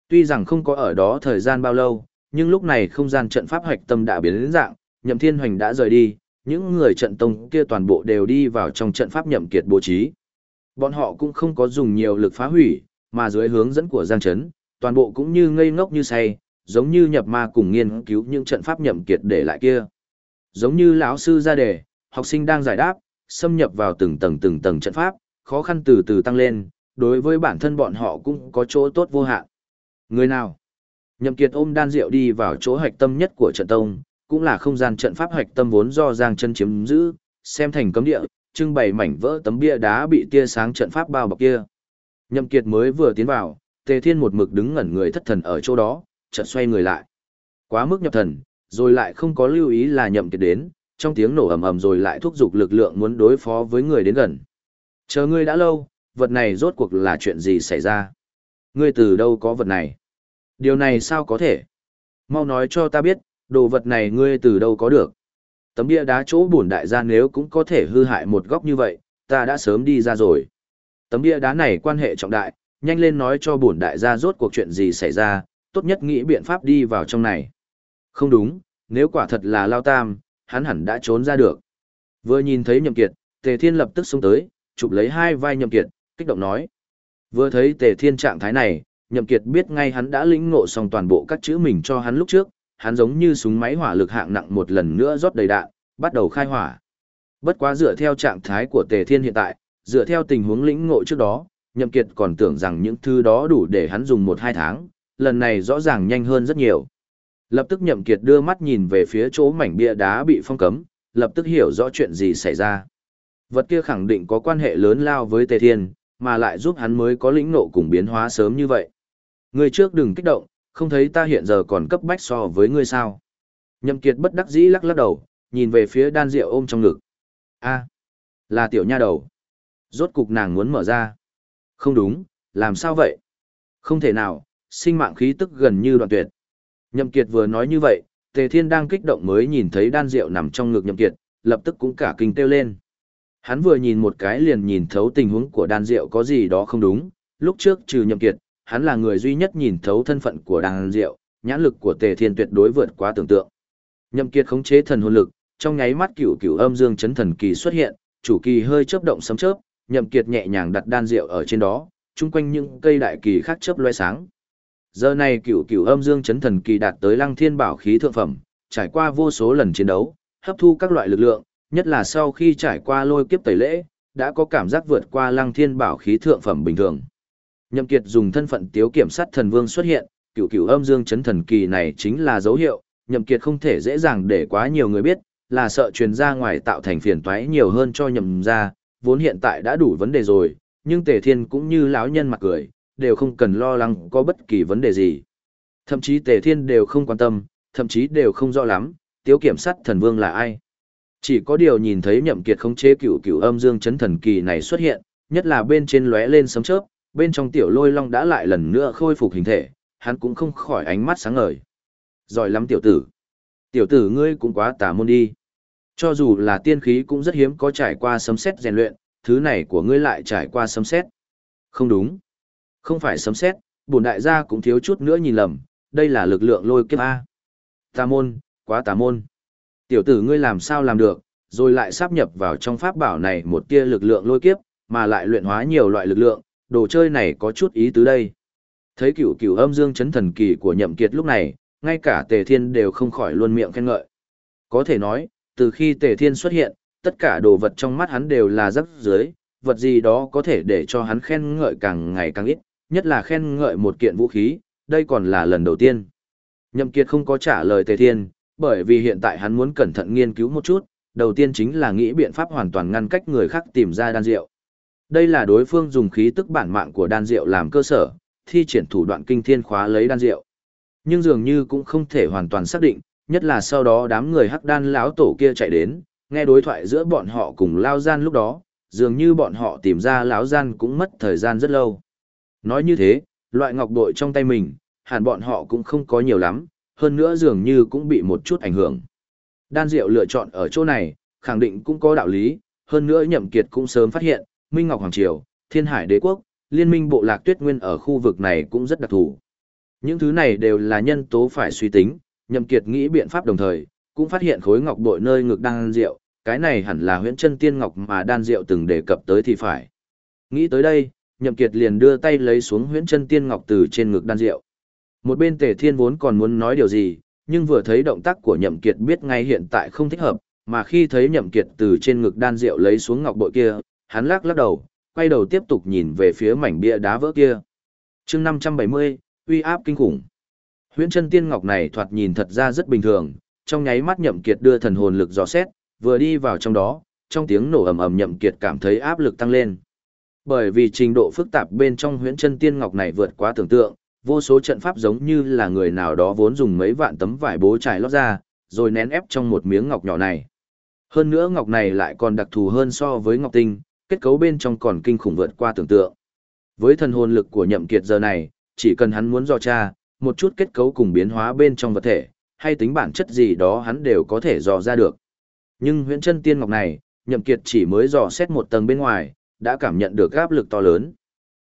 Tuy rằng không có ở đó thời gian bao lâu, nhưng lúc này không gian trận pháp hạch tâm đã biến đến dạng, nhậm thiên hoành đã rời đi, những người trận tông kia toàn bộ đều đi vào trong trận pháp nhậm kiệt bố trí. Bọn họ cũng không có dùng nhiều lực phá hủy, mà dưới hướng dẫn của Giang Trấn, toàn bộ cũng như ngây ngốc như say, giống như nhập ma cùng nghiên cứu những trận pháp nhậm kiệt để lại kia. Giống như lão sư ra đề, học sinh đang giải đáp, xâm nhập vào từng tầng từng tầng trận pháp, khó khăn từ từ tăng lên, đối với bản thân bọn họ cũng có chỗ tốt vô hạn. Người nào? Nhậm Kiệt ôm đan rượu đi vào chỗ hạch tâm nhất của trận tông, cũng là không gian trận pháp hạch tâm vốn do Giang Chân chiếm giữ, xem thành cấm địa, trưng bày mảnh vỡ tấm bia đá bị tia sáng trận pháp bao bọc kia. Nhậm Kiệt mới vừa tiến vào, Tề Thiên một mực đứng ngẩn người thất thần ở chỗ đó, chợt xoay người lại. Quá mức nhập thần, rồi lại không có lưu ý là Nhậm Kiệt đến, trong tiếng nổ ầm ầm rồi lại thúc giục lực lượng muốn đối phó với người đến gần. Chờ ngươi đã lâu, vật này rốt cuộc là chuyện gì xảy ra? Ngươi từ đâu có vật này? Điều này sao có thể? Mau nói cho ta biết, đồ vật này ngươi từ đâu có được? Tấm bia đá chỗ bổn đại gia nếu cũng có thể hư hại một góc như vậy, ta đã sớm đi ra rồi. Tấm bia đá này quan hệ trọng đại, nhanh lên nói cho bổn đại gia rốt cuộc chuyện gì xảy ra, tốt nhất nghĩ biện pháp đi vào trong này. Không đúng, nếu quả thật là Lao Tam, hắn hẳn đã trốn ra được. Vừa nhìn thấy Nhậm Kiệt, Tề Thiên lập tức xông tới, chụp lấy hai vai Nhậm Kiệt, kích động nói. Vừa thấy Tề Thiên trạng thái này, Nhậm Kiệt biết ngay hắn đã lĩnh ngộ xong toàn bộ các chữ mình cho hắn lúc trước, hắn giống như súng máy hỏa lực hạng nặng một lần nữa rót đầy đạn, bắt đầu khai hỏa. Bất quá dựa theo trạng thái của Tề Thiên hiện tại, dựa theo tình huống lĩnh ngộ trước đó, Nhậm Kiệt còn tưởng rằng những thứ đó đủ để hắn dùng một hai tháng, lần này rõ ràng nhanh hơn rất nhiều. Lập tức Nhậm Kiệt đưa mắt nhìn về phía chỗ mảnh bia đá bị phong cấm, lập tức hiểu rõ chuyện gì xảy ra. Vật kia khẳng định có quan hệ lớn lao với Tề Thiên, mà lại giúp hắn mới có lĩnh nộ cùng biến hóa sớm như vậy. Người trước đừng kích động, không thấy ta hiện giờ còn cấp bách so với ngươi sao. Nhậm Kiệt bất đắc dĩ lắc lắc đầu, nhìn về phía đan rượu ôm trong ngực. A, là tiểu nha đầu. Rốt cục nàng muốn mở ra. Không đúng, làm sao vậy? Không thể nào, sinh mạng khí tức gần như đoạn tuyệt. Nhậm Kiệt vừa nói như vậy, Tề Thiên đang kích động mới nhìn thấy đan rượu nằm trong ngực Nhậm Kiệt, lập tức cũng cả kinh kêu lên. Hắn vừa nhìn một cái liền nhìn thấu tình huống của đan Diệu có gì đó không đúng, lúc trước trừ Nhậm Kiệt, hắn là người duy nhất nhìn thấu thân phận của đan Diệu. nhãn lực của Tề Thiên tuyệt đối vượt quá tưởng tượng. Nhậm Kiệt khống chế thần hồn lực, trong nháy mắt cửu cửu âm dương chấn thần kỳ xuất hiện, chủ kỳ hơi chớp động sấm chớp, Nhậm Kiệt nhẹ nhàng đặt đan rượu ở trên đó, chung quanh những cây đại kỳ khác chớp loé sáng. Giờ này cửu cửu âm dương chấn thần kỳ đạt tới lăng thiên bảo khí thượng phẩm, trải qua vô số lần chiến đấu, hấp thu các loại lực lượng, nhất là sau khi trải qua lôi kiếp tẩy lễ, đã có cảm giác vượt qua lăng thiên bảo khí thượng phẩm bình thường. Nhậm Kiệt dùng thân phận tiếu kiểm sát thần vương xuất hiện, cửu cửu âm dương chấn thần kỳ này chính là dấu hiệu, Nhậm Kiệt không thể dễ dàng để quá nhiều người biết, là sợ truyền ra ngoài tạo thành phiền toái nhiều hơn cho nhậm gia, vốn hiện tại đã đủ vấn đề rồi, nhưng Tề Thiên cũng như lão nhân mặt cười, đều không cần lo lắng có bất kỳ vấn đề gì. Thậm chí Tề Thiên đều không quan tâm, thậm chí đều không rõ lắm, tiếu kiểm sát thần vương là ai. Chỉ có điều nhìn thấy nhậm kiệt khống chế cửu cửu âm dương chấn thần kỳ này xuất hiện, nhất là bên trên lóe lên sấm chớp, bên trong tiểu lôi long đã lại lần nữa khôi phục hình thể, hắn cũng không khỏi ánh mắt sáng ngời. Giỏi lắm tiểu tử. Tiểu tử ngươi cũng quá tà môn đi. Cho dù là tiên khí cũng rất hiếm có trải qua sấm sét rèn luyện, thứ này của ngươi lại trải qua sấm sét. Không đúng. Không phải sấm sét, bổn đại gia cũng thiếu chút nữa nhìn lầm, đây là lực lượng lôi kiếp A. Tà môn, quá tà môn. Tiểu tử ngươi làm sao làm được, rồi lại sắp nhập vào trong pháp bảo này một tia lực lượng lôi kiếp, mà lại luyện hóa nhiều loại lực lượng, đồ chơi này có chút ý tứ đây. Thấy cửu cửu âm dương chấn thần kỳ của nhậm kiệt lúc này, ngay cả tề thiên đều không khỏi luôn miệng khen ngợi. Có thể nói, từ khi tề thiên xuất hiện, tất cả đồ vật trong mắt hắn đều là rắc dưới, vật gì đó có thể để cho hắn khen ngợi càng ngày càng ít, nhất là khen ngợi một kiện vũ khí, đây còn là lần đầu tiên. Nhậm Kiệt không có trả lời Tề Thiên, bởi vì hiện tại hắn muốn cẩn thận nghiên cứu một chút, đầu tiên chính là nghĩ biện pháp hoàn toàn ngăn cách người khác tìm ra đan rượu. Đây là đối phương dùng khí tức bản mạng của đan rượu làm cơ sở, thi triển thủ đoạn kinh thiên khóa lấy đan rượu. Nhưng dường như cũng không thể hoàn toàn xác định, nhất là sau đó đám người hắc đan lão tổ kia chạy đến, nghe đối thoại giữa bọn họ cùng lao gian lúc đó, dường như bọn họ tìm ra lão gian cũng mất thời gian rất lâu. Nói như thế, loại ngọc bội trong tay mình, hẳn bọn họ cũng không có nhiều lắm, hơn nữa dường như cũng bị một chút ảnh hưởng. Đan Diệu lựa chọn ở chỗ này, khẳng định cũng có đạo lý, hơn nữa Nhậm Kiệt cũng sớm phát hiện, Minh Ngọc Hoàng Triều, Thiên Hải Đế Quốc, Liên minh Bộ Lạc Tuyết Nguyên ở khu vực này cũng rất đặc thù. Những thứ này đều là nhân tố phải suy tính, Nhậm Kiệt nghĩ biện pháp đồng thời, cũng phát hiện khối ngọc bội nơi ngực Đan Diệu, cái này hẳn là huyễn chân tiên ngọc mà Đan Diệu từng đề cập tới thì phải. Nghĩ tới đây, Nhậm Kiệt liền đưa tay lấy xuống huyễn chân tiên ngọc từ trên ngực Đan Diệu. Một bên Tề Thiên vốn còn muốn nói điều gì, nhưng vừa thấy động tác của Nhậm Kiệt biết ngay hiện tại không thích hợp, mà khi thấy Nhậm Kiệt từ trên ngực đan rượu lấy xuống ngọc bội kia, hắn lắc lắc đầu, quay đầu tiếp tục nhìn về phía mảnh bia đá vỡ kia. Chương 570, uy áp kinh khủng. Huyễn chân tiên ngọc này thoạt nhìn thật ra rất bình thường, trong nháy mắt Nhậm Kiệt đưa thần hồn lực dò xét, vừa đi vào trong đó, trong tiếng nổ ầm ầm Nhậm Kiệt cảm thấy áp lực tăng lên. Bởi vì trình độ phức tạp bên trong huyễn chân tiên ngọc này vượt quá tưởng tượng, vô số trận pháp giống như là người nào đó vốn dùng mấy vạn tấm vải bố trải lót ra, rồi nén ép trong một miếng ngọc nhỏ này. Hơn nữa ngọc này lại còn đặc thù hơn so với ngọc tinh, kết cấu bên trong còn kinh khủng vượt qua tưởng tượng. Với thần hồn lực của nhậm kiệt giờ này, chỉ cần hắn muốn dò tra, một chút kết cấu cùng biến hóa bên trong vật thể, hay tính bản chất gì đó hắn đều có thể dò ra được. Nhưng huyễn chân tiên ngọc này, nhậm kiệt chỉ mới dò xét một tầng bên ngoài, đã cảm nhận được áp lực to lớn.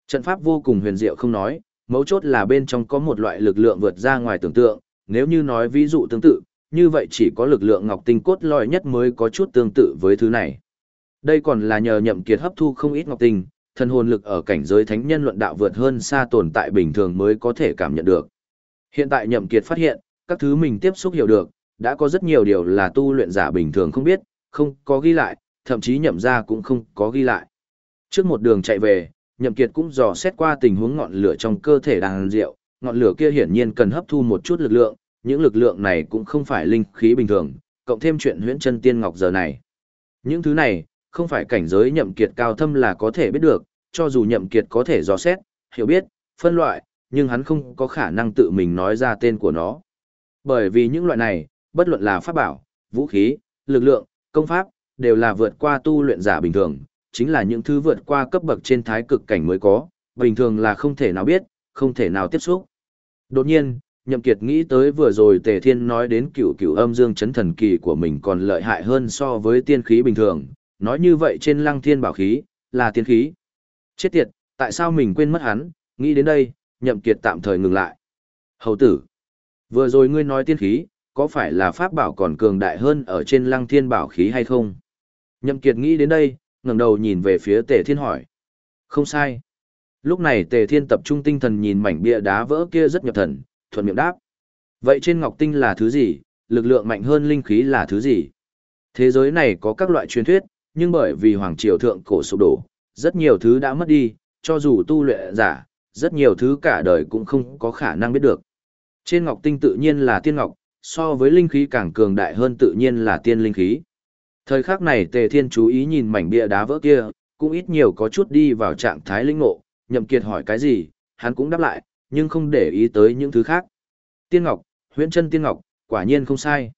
Trận pháp vô cùng huyền diệu không nói, mấu chốt là bên trong có một loại lực lượng vượt ra ngoài tưởng tượng, nếu như nói ví dụ tương tự, như vậy chỉ có lực lượng ngọc tinh cốt lõi nhất mới có chút tương tự với thứ này. Đây còn là nhờ nhậm kiệt hấp thu không ít ngọc tinh, thần hồn lực ở cảnh giới thánh nhân luận đạo vượt hơn xa tồn tại bình thường mới có thể cảm nhận được. Hiện tại nhậm kiệt phát hiện, các thứ mình tiếp xúc hiểu được, đã có rất nhiều điều là tu luyện giả bình thường không biết, không có ghi lại, thậm chí nhậm ra cũng không có ghi lại. Trước một đường chạy về, nhậm kiệt cũng dò xét qua tình huống ngọn lửa trong cơ thể đàn rượu, ngọn lửa kia hiển nhiên cần hấp thu một chút lực lượng, những lực lượng này cũng không phải linh khí bình thường, cộng thêm chuyện huyễn chân tiên ngọc giờ này. Những thứ này, không phải cảnh giới nhậm kiệt cao thâm là có thể biết được, cho dù nhậm kiệt có thể dò xét, hiểu biết, phân loại, nhưng hắn không có khả năng tự mình nói ra tên của nó. Bởi vì những loại này, bất luận là pháp bảo, vũ khí, lực lượng, công pháp, đều là vượt qua tu luyện giả bình thường, chính là những thứ vượt qua cấp bậc trên thái cực cảnh mới có, bình thường là không thể nào biết, không thể nào tiếp xúc. Đột nhiên, Nhậm Kiệt nghĩ tới vừa rồi Tề Thiên nói đến cửu cửu âm dương chấn thần kỳ của mình còn lợi hại hơn so với tiên khí bình thường, nói như vậy trên lăng thiên bảo khí, là tiên khí. Chết tiệt, tại sao mình quên mất hắn, nghĩ đến đây, Nhậm Kiệt tạm thời ngừng lại. Hầu tử, vừa rồi ngươi nói tiên khí, có phải là pháp bảo còn cường đại hơn ở trên lăng thiên bảo khí hay không? Nhậm Kiệt nghĩ đến đây, ngẩng đầu nhìn về phía Tề Thiên hỏi. Không sai. Lúc này Tề Thiên tập trung tinh thần nhìn mảnh bia đá vỡ kia rất nhập thần, thuận miệng đáp. Vậy trên ngọc tinh là thứ gì, lực lượng mạnh hơn linh khí là thứ gì? Thế giới này có các loại truyền thuyết, nhưng bởi vì hoàng triều thượng cổ sụp đổ, rất nhiều thứ đã mất đi, cho dù tu luyện giả, rất nhiều thứ cả đời cũng không có khả năng biết được. Trên ngọc tinh tự nhiên là tiên ngọc, so với linh khí càng cường đại hơn tự nhiên là tiên linh khí. Thời khắc này Tề Thiên chú ý nhìn mảnh bia đá vỡ kia, cũng ít nhiều có chút đi vào trạng thái linh ngộ, Nhậm Kiệt hỏi cái gì, hắn cũng đáp lại, nhưng không để ý tới những thứ khác. Tiên ngọc, huyễn chân tiên ngọc, quả nhiên không sai.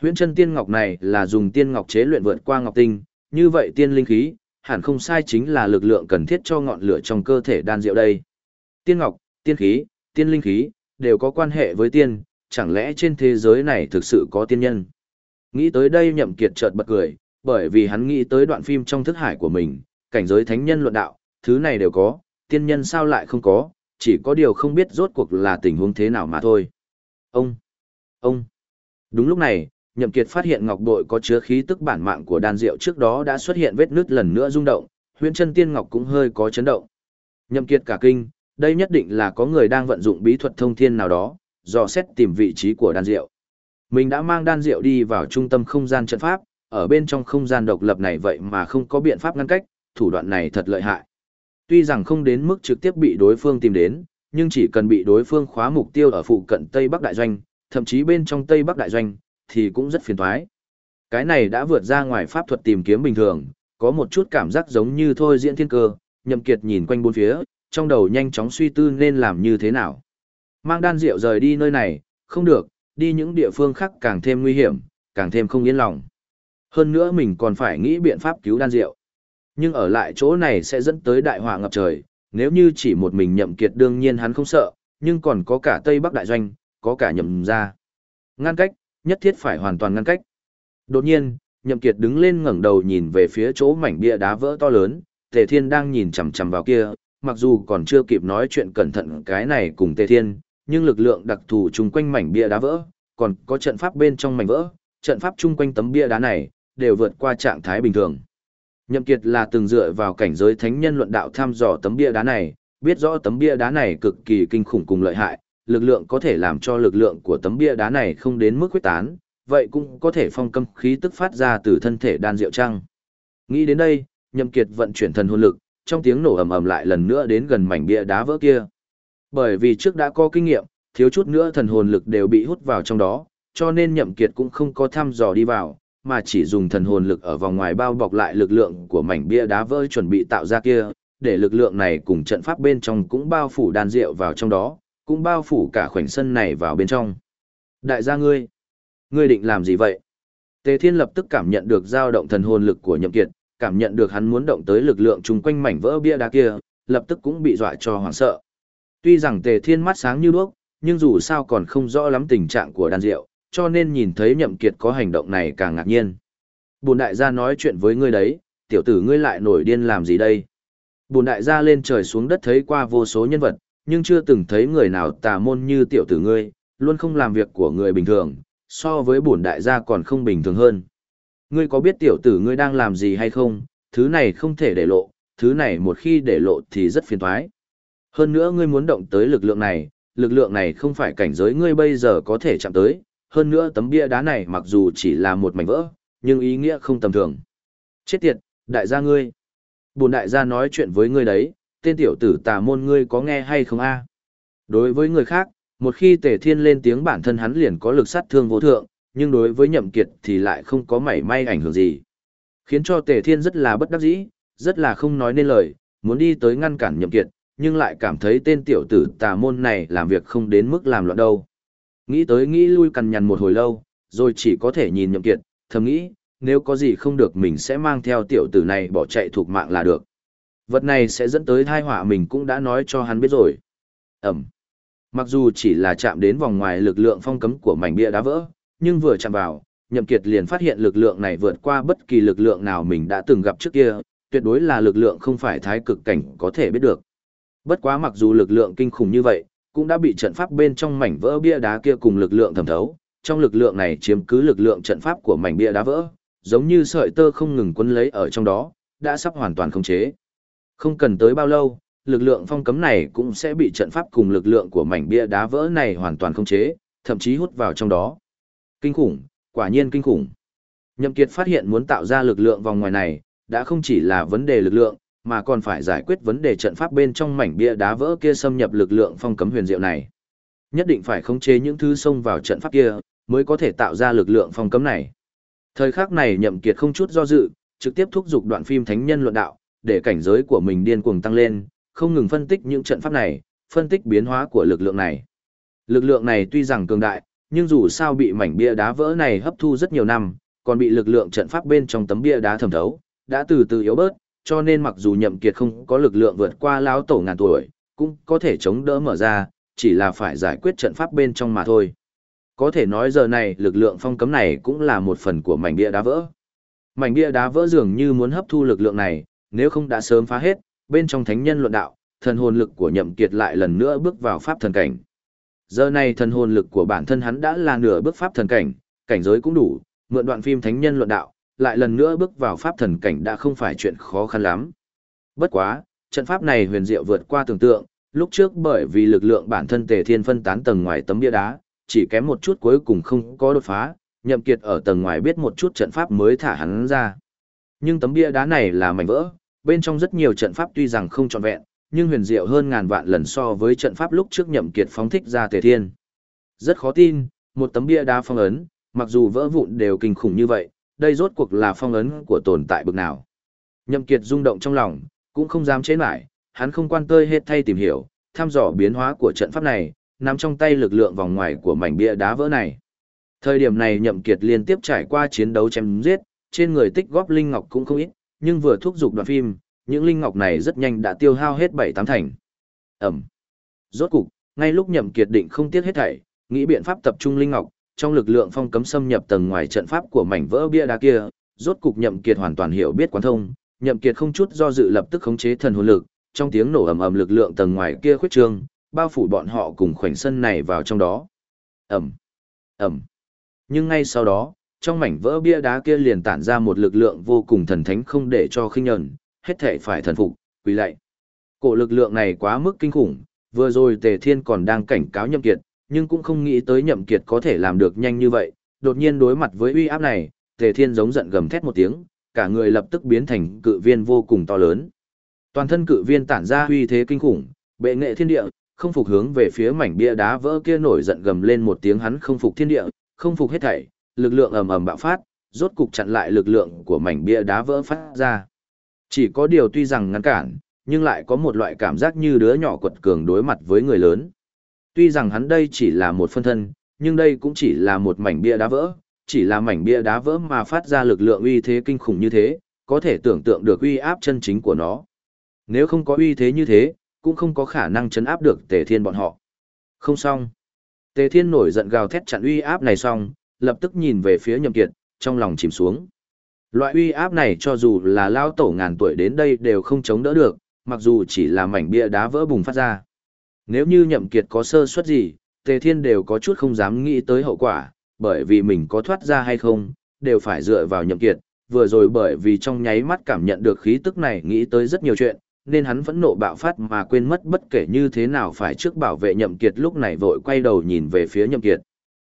Huyễn chân tiên ngọc này là dùng tiên ngọc chế luyện vượt qua ngọc tinh, như vậy tiên linh khí, hẳn không sai chính là lực lượng cần thiết cho ngọn lửa trong cơ thể đan diệu đây. Tiên ngọc, tiên khí, tiên linh khí, đều có quan hệ với tiên, chẳng lẽ trên thế giới này thực sự có tiên nhân? Nghĩ tới đây nhậm kiệt chợt bật cười, bởi vì hắn nghĩ tới đoạn phim trong thức hải của mình, cảnh giới thánh nhân luận đạo, thứ này đều có, tiên nhân sao lại không có, chỉ có điều không biết rốt cuộc là tình huống thế nào mà thôi. Ông, ông, đúng lúc này, nhậm kiệt phát hiện ngọc bội có chứa khí tức bản mạng của đan diệu trước đó đã xuất hiện vết nứt lần nữa rung động, huyễn chân tiên ngọc cũng hơi có chấn động. Nhậm kiệt cả kinh, đây nhất định là có người đang vận dụng bí thuật thông thiên nào đó, dò xét tìm vị trí của đan diệu. Mình đã mang đan rượu đi vào trung tâm không gian trận pháp, ở bên trong không gian độc lập này vậy mà không có biện pháp ngăn cách, thủ đoạn này thật lợi hại. Tuy rằng không đến mức trực tiếp bị đối phương tìm đến, nhưng chỉ cần bị đối phương khóa mục tiêu ở phụ cận Tây Bắc Đại Doanh, thậm chí bên trong Tây Bắc Đại Doanh, thì cũng rất phiền toái. Cái này đã vượt ra ngoài pháp thuật tìm kiếm bình thường, có một chút cảm giác giống như thôi diễn thiên cơ, nhậm kiệt nhìn quanh bốn phía, trong đầu nhanh chóng suy tư nên làm như thế nào. Mang đan rượu rời đi nơi này, không được, đi những địa phương khác càng thêm nguy hiểm, càng thêm không yên lòng. Hơn nữa mình còn phải nghĩ biện pháp cứu đan Diệu. Nhưng ở lại chỗ này sẽ dẫn tới đại họa ngập trời, nếu như chỉ một mình nhậm kiệt đương nhiên hắn không sợ, nhưng còn có cả Tây Bắc Đại Doanh, có cả nhậm gia. Ngăn cách, nhất thiết phải hoàn toàn ngăn cách. Đột nhiên, nhậm kiệt đứng lên ngẩng đầu nhìn về phía chỗ mảnh bia đá vỡ to lớn, Tề Thiên đang nhìn chằm chằm vào kia, mặc dù còn chưa kịp nói chuyện cẩn thận cái này cùng Tề Thiên, nhưng lực lượng đặc thù chung quanh mảnh bia đá vỡ, còn có trận pháp bên trong mảnh vỡ, trận pháp chung quanh tấm bia đá này, đều vượt qua trạng thái bình thường. Nhậm Kiệt là từng dựa vào cảnh giới thánh nhân luận đạo thăm dò tấm bia đá này, biết rõ tấm bia đá này cực kỳ kinh khủng cùng lợi hại, lực lượng có thể làm cho lực lượng của tấm bia đá này không đến mức quyết tán, vậy cũng có thể phong cấm khí tức phát ra từ thân thể đan diệu trăng. Nghĩ đến đây, Nhậm Kiệt vận chuyển thần hồn lực, trong tiếng nổ ầm ầm lại lần nữa đến gần mảnh bia đá vỡ kia. Bởi vì trước đã có kinh nghiệm, thiếu chút nữa thần hồn lực đều bị hút vào trong đó, cho nên nhậm kiệt cũng không có thăm dò đi vào, mà chỉ dùng thần hồn lực ở vòng ngoài bao bọc lại lực lượng của mảnh bia đá vỡ chuẩn bị tạo ra kia, để lực lượng này cùng trận pháp bên trong cũng bao phủ đan rượu vào trong đó, cũng bao phủ cả khoảnh sân này vào bên trong. Đại gia ngươi, ngươi định làm gì vậy? Tề Thiên lập tức cảm nhận được dao động thần hồn lực của Nhậm Kiệt, cảm nhận được hắn muốn động tới lực lượng chung quanh mảnh vỡ bia đá kia, lập tức cũng bị dọa cho hoảng sợ. Tuy rằng Tề Thiên mắt sáng như đuốc, nhưng dù sao còn không rõ lắm tình trạng của đan diệu, cho nên nhìn thấy nhậm kiệt có hành động này càng ngạc nhiên. Bồn đại gia nói chuyện với ngươi đấy, tiểu tử ngươi lại nổi điên làm gì đây? Bồn đại gia lên trời xuống đất thấy qua vô số nhân vật, nhưng chưa từng thấy người nào tà môn như tiểu tử ngươi, luôn không làm việc của người bình thường, so với bổn đại gia còn không bình thường hơn. Ngươi có biết tiểu tử ngươi đang làm gì hay không, thứ này không thể để lộ, thứ này một khi để lộ thì rất phiền toái. Hơn nữa ngươi muốn động tới lực lượng này, lực lượng này không phải cảnh giới ngươi bây giờ có thể chạm tới, hơn nữa tấm bia đá này mặc dù chỉ là một mảnh vỡ, nhưng ý nghĩa không tầm thường. Chết tiệt, đại gia ngươi. bùn đại gia nói chuyện với ngươi đấy, tên tiểu tử tà môn ngươi có nghe hay không a? Đối với người khác, một khi tề thiên lên tiếng bản thân hắn liền có lực sát thương vô thượng, nhưng đối với nhậm kiệt thì lại không có mảy may ảnh hưởng gì. Khiến cho tề thiên rất là bất đắc dĩ, rất là không nói nên lời, muốn đi tới ngăn cản nhậm kiệt, nhưng lại cảm thấy tên tiểu tử tà môn này làm việc không đến mức làm loạn đâu. Nghĩ tới nghĩ lui cằn nhằn một hồi lâu, rồi chỉ có thể nhìn nhậm kiệt, thầm nghĩ, nếu có gì không được mình sẽ mang theo tiểu tử này bỏ chạy thuộc mạng là được. Vật này sẽ dẫn tới tai họa mình cũng đã nói cho hắn biết rồi. Ẩm. Mặc dù chỉ là chạm đến vòng ngoài lực lượng phong cấm của mảnh bia đá vỡ, nhưng vừa chạm vào, Nhậm Kiệt liền phát hiện lực lượng này vượt qua bất kỳ lực lượng nào mình đã từng gặp trước kia, tuyệt đối là lực lượng không phải thái cực cảnh có thể biết được. Bất quá mặc dù lực lượng kinh khủng như vậy, cũng đã bị trận pháp bên trong mảnh vỡ bia đá kia cùng lực lượng thẩm thấu, trong lực lượng này chiếm cứ lực lượng trận pháp của mảnh bia đá vỡ, giống như sợi tơ không ngừng quấn lấy ở trong đó, đã sắp hoàn toàn khống chế. Không cần tới bao lâu, lực lượng phong cấm này cũng sẽ bị trận pháp cùng lực lượng của mảnh bia đá vỡ này hoàn toàn khống chế, thậm chí hút vào trong đó. Kinh khủng, quả nhiên kinh khủng. Nhậm Kiệt phát hiện muốn tạo ra lực lượng vòng ngoài này, đã không chỉ là vấn đề lực lượng, mà còn phải giải quyết vấn đề trận pháp bên trong mảnh bia đá vỡ kia xâm nhập lực lượng phong cấm huyền diệu này. Nhất định phải khống chế những thứ xông vào trận pháp kia, mới có thể tạo ra lực lượng phong cấm này. Thời khắc này Nhậm Kiệt không chút do dự, trực tiếp thúc giục đoạn phim thánh nhân luận đạo, để cảnh giới của mình điên cuồng tăng lên, không ngừng phân tích những trận pháp này, phân tích biến hóa của lực lượng này. Lực lượng này tuy rằng cường đại, nhưng dù sao bị mảnh bia đá vỡ này hấp thu rất nhiều năm, còn bị lực lượng trận pháp bên trong tấm bia đá thẩm thấu, đã từ từ yếu bớt, cho nên mặc dù nhậm kiệt không có lực lượng vượt qua lão tổ ngàn tuổi, cũng có thể chống đỡ mở ra, chỉ là phải giải quyết trận pháp bên trong mà thôi. Có thể nói giờ này lực lượng phong cấm này cũng là một phần của mảnh bia đá vỡ. Mảnh bia đá vỡ dường như muốn hấp thu lực lượng này, nếu không đã sớm phá hết, bên trong thánh nhân luận đạo, thần hồn lực của nhậm kiệt lại lần nữa bước vào pháp thần cảnh. Giờ này thần hồn lực của bản thân hắn đã là nửa bước pháp thần cảnh, cảnh giới cũng đủ, mượn đoạn phim thánh nhân luận đạo, lại lần nữa bước vào pháp thần cảnh đã không phải chuyện khó khăn lắm. Bất quá, trận pháp này huyền diệu vượt qua tưởng tượng, lúc trước bởi vì lực lượng bản thân tề thiên phân tán tầng ngoài tấm bia đá, chỉ kém một chút cuối cùng không có đột phá, nhậm kiệt ở tầng ngoài biết một chút trận pháp mới thả hắn ra. Nhưng tấm bia đá này là mảnh vỡ, bên trong rất nhiều trận pháp tuy rằng không trọn vẹn, nhưng huyền diệu hơn ngàn vạn lần so với trận pháp lúc trước nhậm kiệt phóng thích ra tề thiên. Rất khó tin, một tấm bia đá phong ấn, mặc dù vỡ vụn đều kinh khủng như vậy, đây rốt cuộc là phong ấn của tồn tại bực nào. Nhậm kiệt rung động trong lòng, cũng không dám chế lại, hắn không quan tơi hết thay tìm hiểu, thăm dò biến hóa của trận pháp này, nắm trong tay lực lượng vòng ngoài của mảnh bia đá vỡ này. Thời điểm này Nhậm Kiệt liên tiếp trải qua chiến đấu chém giết, trên người tích góp linh ngọc cũng không ít, nhưng vừa thúc giục đoạn phim, những linh ngọc này rất nhanh đã tiêu hao hết bảy tám thành. Ẩm. Rốt cục, ngay lúc Nhậm Kiệt định không tiếc hết thảy, nghĩ biện pháp tập trung linh ngọc, trong lực lượng phong cấm xâm nhập tầng ngoài trận pháp của mảnh vỡ bia đá kia, rốt cục Nhậm Kiệt hoàn toàn hiểu biết quán thông, Nhậm Kiệt không chút do dự lập tức khống chế thần hồn lực, trong tiếng nổ ầm ầm lực lượng tầng ngoài kia khuyết trương, bao phủ bọn họ cùng khoảnh sân này vào trong đó. Ầm. Ầm. Nhưng ngay sau đó, trong mảnh vỡ bia đá kia liền tản ra một lực lượng vô cùng thần thánh không để cho khinh nhẫn, hết thể phải thần phục, quỳ lạy. Cổ lực lượng này quá mức kinh khủng, vừa rồi Tề Thiên còn đang cảnh cáo Nhậm Kiệt, nhưng cũng không nghĩ tới Nhậm Kiệt có thể làm được nhanh như vậy, đột nhiên đối mặt với uy áp này, Tề Thiên giống giận gầm thét một tiếng, cả người lập tức biến thành cự viên vô cùng to lớn. Toàn thân cự viên tản ra uy thế kinh khủng, bệ nghệ thiên địa, không phục hướng về phía mảnh bia đá vỡ kia nổi giận gầm lên một tiếng hắn không phục thiên địa, không phục hết thảy, lực lượng ầm ầm bạo phát, rốt cục chặn lại lực lượng của mảnh bia đá vỡ phát ra. Chỉ có điều tuy rằng ngăn cản, nhưng lại có một loại cảm giác như đứa nhỏ quật cường đối mặt với người lớn. Tuy rằng hắn đây chỉ là một phân thân, nhưng đây cũng chỉ là một mảnh bia đá vỡ, chỉ là mảnh bia đá vỡ mà phát ra lực lượng uy thế kinh khủng như thế, có thể tưởng tượng được uy áp chân chính của nó. Nếu không có uy thế như thế, cũng không có khả năng chấn áp được Tề Thiên bọn họ. Không xong. Tề Thiên nổi giận gào thét chặn uy áp này xong, lập tức nhìn về phía Nhậm Kiệt, trong lòng chìm xuống. Loại uy áp này cho dù là lao tổ ngàn tuổi đến đây đều không chống đỡ được, mặc dù chỉ là mảnh bia đá vỡ bùng phát ra. Nếu như nhậm kiệt có sơ suất gì, Tề Thiên đều có chút không dám nghĩ tới hậu quả, bởi vì mình có thoát ra hay không, đều phải dựa vào nhậm kiệt, vừa rồi bởi vì trong nháy mắt cảm nhận được khí tức này nghĩ tới rất nhiều chuyện, nên hắn vẫn nộ bạo phát mà quên mất bất kể như thế nào phải trước bảo vệ nhậm kiệt lúc này vội quay đầu nhìn về phía nhậm kiệt.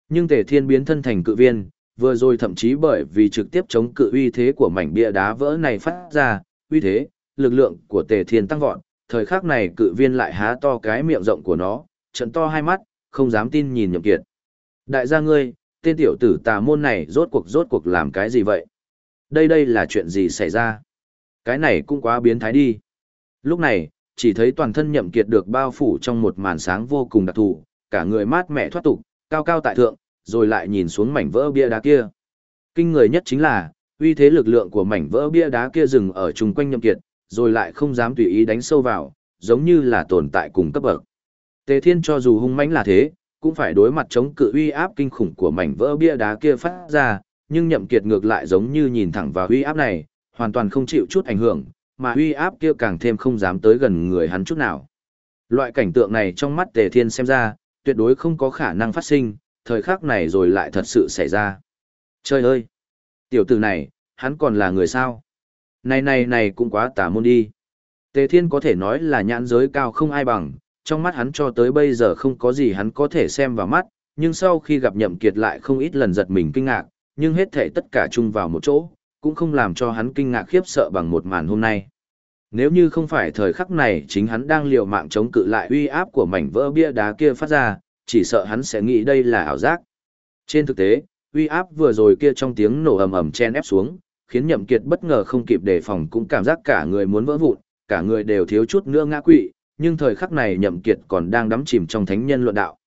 Nhưng Tề Thiên biến thân thành cự viên, vừa rồi thậm chí bởi vì trực tiếp chống cự uy thế của mảnh bia đá vỡ này phát ra, uy thế, lực lượng của Tề Thiên tăng vọt, thời khắc này cự viên lại há to cái miệng rộng của nó, trận to hai mắt, không dám tin nhìn nhậm kiệt. Đại gia ngươi, tên tiểu tử tà môn này rốt cuộc rốt cuộc làm cái gì vậy? Đây đây là chuyện gì xảy ra? Cái này cũng quá biến thái đi. Lúc này, chỉ thấy toàn thân nhậm kiệt được bao phủ trong một màn sáng vô cùng đặc thù, cả người mát mẻ thoát tục, cao cao tại thượng, rồi lại nhìn xuống mảnh vỡ bia đá kia. Kinh người nhất chính là, uy thế lực lượng của mảnh vỡ bia đá kia dừng ở chung quanh nhậm kiệt, rồi lại không dám tùy ý đánh sâu vào, giống như là tồn tại cùng cấp bậc. Tề Thiên cho dù hung mãnh là thế, cũng phải đối mặt chống cự uy áp kinh khủng của mảnh vỡ bia đá kia phát ra, nhưng nhậm kiệt ngược lại giống như nhìn thẳng vào uy áp này, hoàn toàn không chịu chút ảnh hưởng, mà uy áp kia càng thêm không dám tới gần người hắn chút nào. Loại cảnh tượng này trong mắt Tề Thiên xem ra, tuyệt đối không có khả năng phát sinh, thời khắc này rồi lại thật sự xảy ra. Trời ơi! Tiểu tử này, hắn còn là người sao? Này này này cũng quá tà môn đi. Tề Thiên có thể nói là nhãn giới cao không ai bằng, trong mắt hắn cho tới bây giờ không có gì hắn có thể xem vào mắt, nhưng sau khi gặp nhậm kiệt lại không ít lần giật mình kinh ngạc, nhưng hết thảy tất cả chung vào một chỗ, cũng không làm cho hắn kinh ngạc khiếp sợ bằng một màn hôm nay. Nếu như không phải thời khắc này chính hắn đang liều mạng chống cự lại uy áp của mảnh vỡ bia đá kia phát ra, chỉ sợ hắn sẽ nghĩ đây là ảo giác. Trên thực tế, uy áp vừa rồi kia trong tiếng nổ ầm ầm chen ép xuống, khiến Nhậm Kiệt bất ngờ không kịp đề phòng cũng cảm giác cả người muốn vỡ vụn, cả người đều thiếu chút nữa ngã quỵ, nhưng thời khắc này Nhậm Kiệt còn đang đắm chìm trong thánh nhân luận đạo.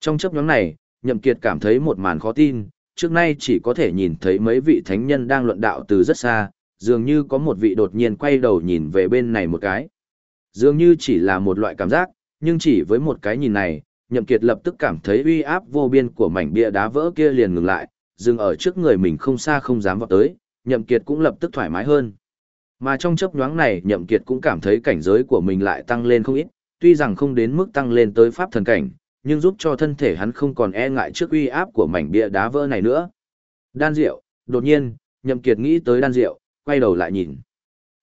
Trong chớp nhóm này, Nhậm Kiệt cảm thấy một màn khó tin, trước nay chỉ có thể nhìn thấy mấy vị thánh nhân đang luận đạo từ rất xa, dường như có một vị đột nhiên quay đầu nhìn về bên này một cái. Dường như chỉ là một loại cảm giác, nhưng chỉ với một cái nhìn này, Nhậm Kiệt lập tức cảm thấy uy áp vô biên của mảnh bia đá vỡ kia liền ngừng lại, dừng ở trước người mình không xa không dám vọt tới, Nhậm Kiệt cũng lập tức thoải mái hơn. Mà trong chớp nhoáng này Nhậm Kiệt cũng cảm thấy cảnh giới của mình lại tăng lên không ít, tuy rằng không đến mức tăng lên tới pháp thần cảnh, nhưng giúp cho thân thể hắn không còn e ngại trước uy áp của mảnh bia đá vỡ này nữa. Đan Diệu, đột nhiên, Nhậm Kiệt nghĩ tới Đan Diệu, quay đầu lại nhìn.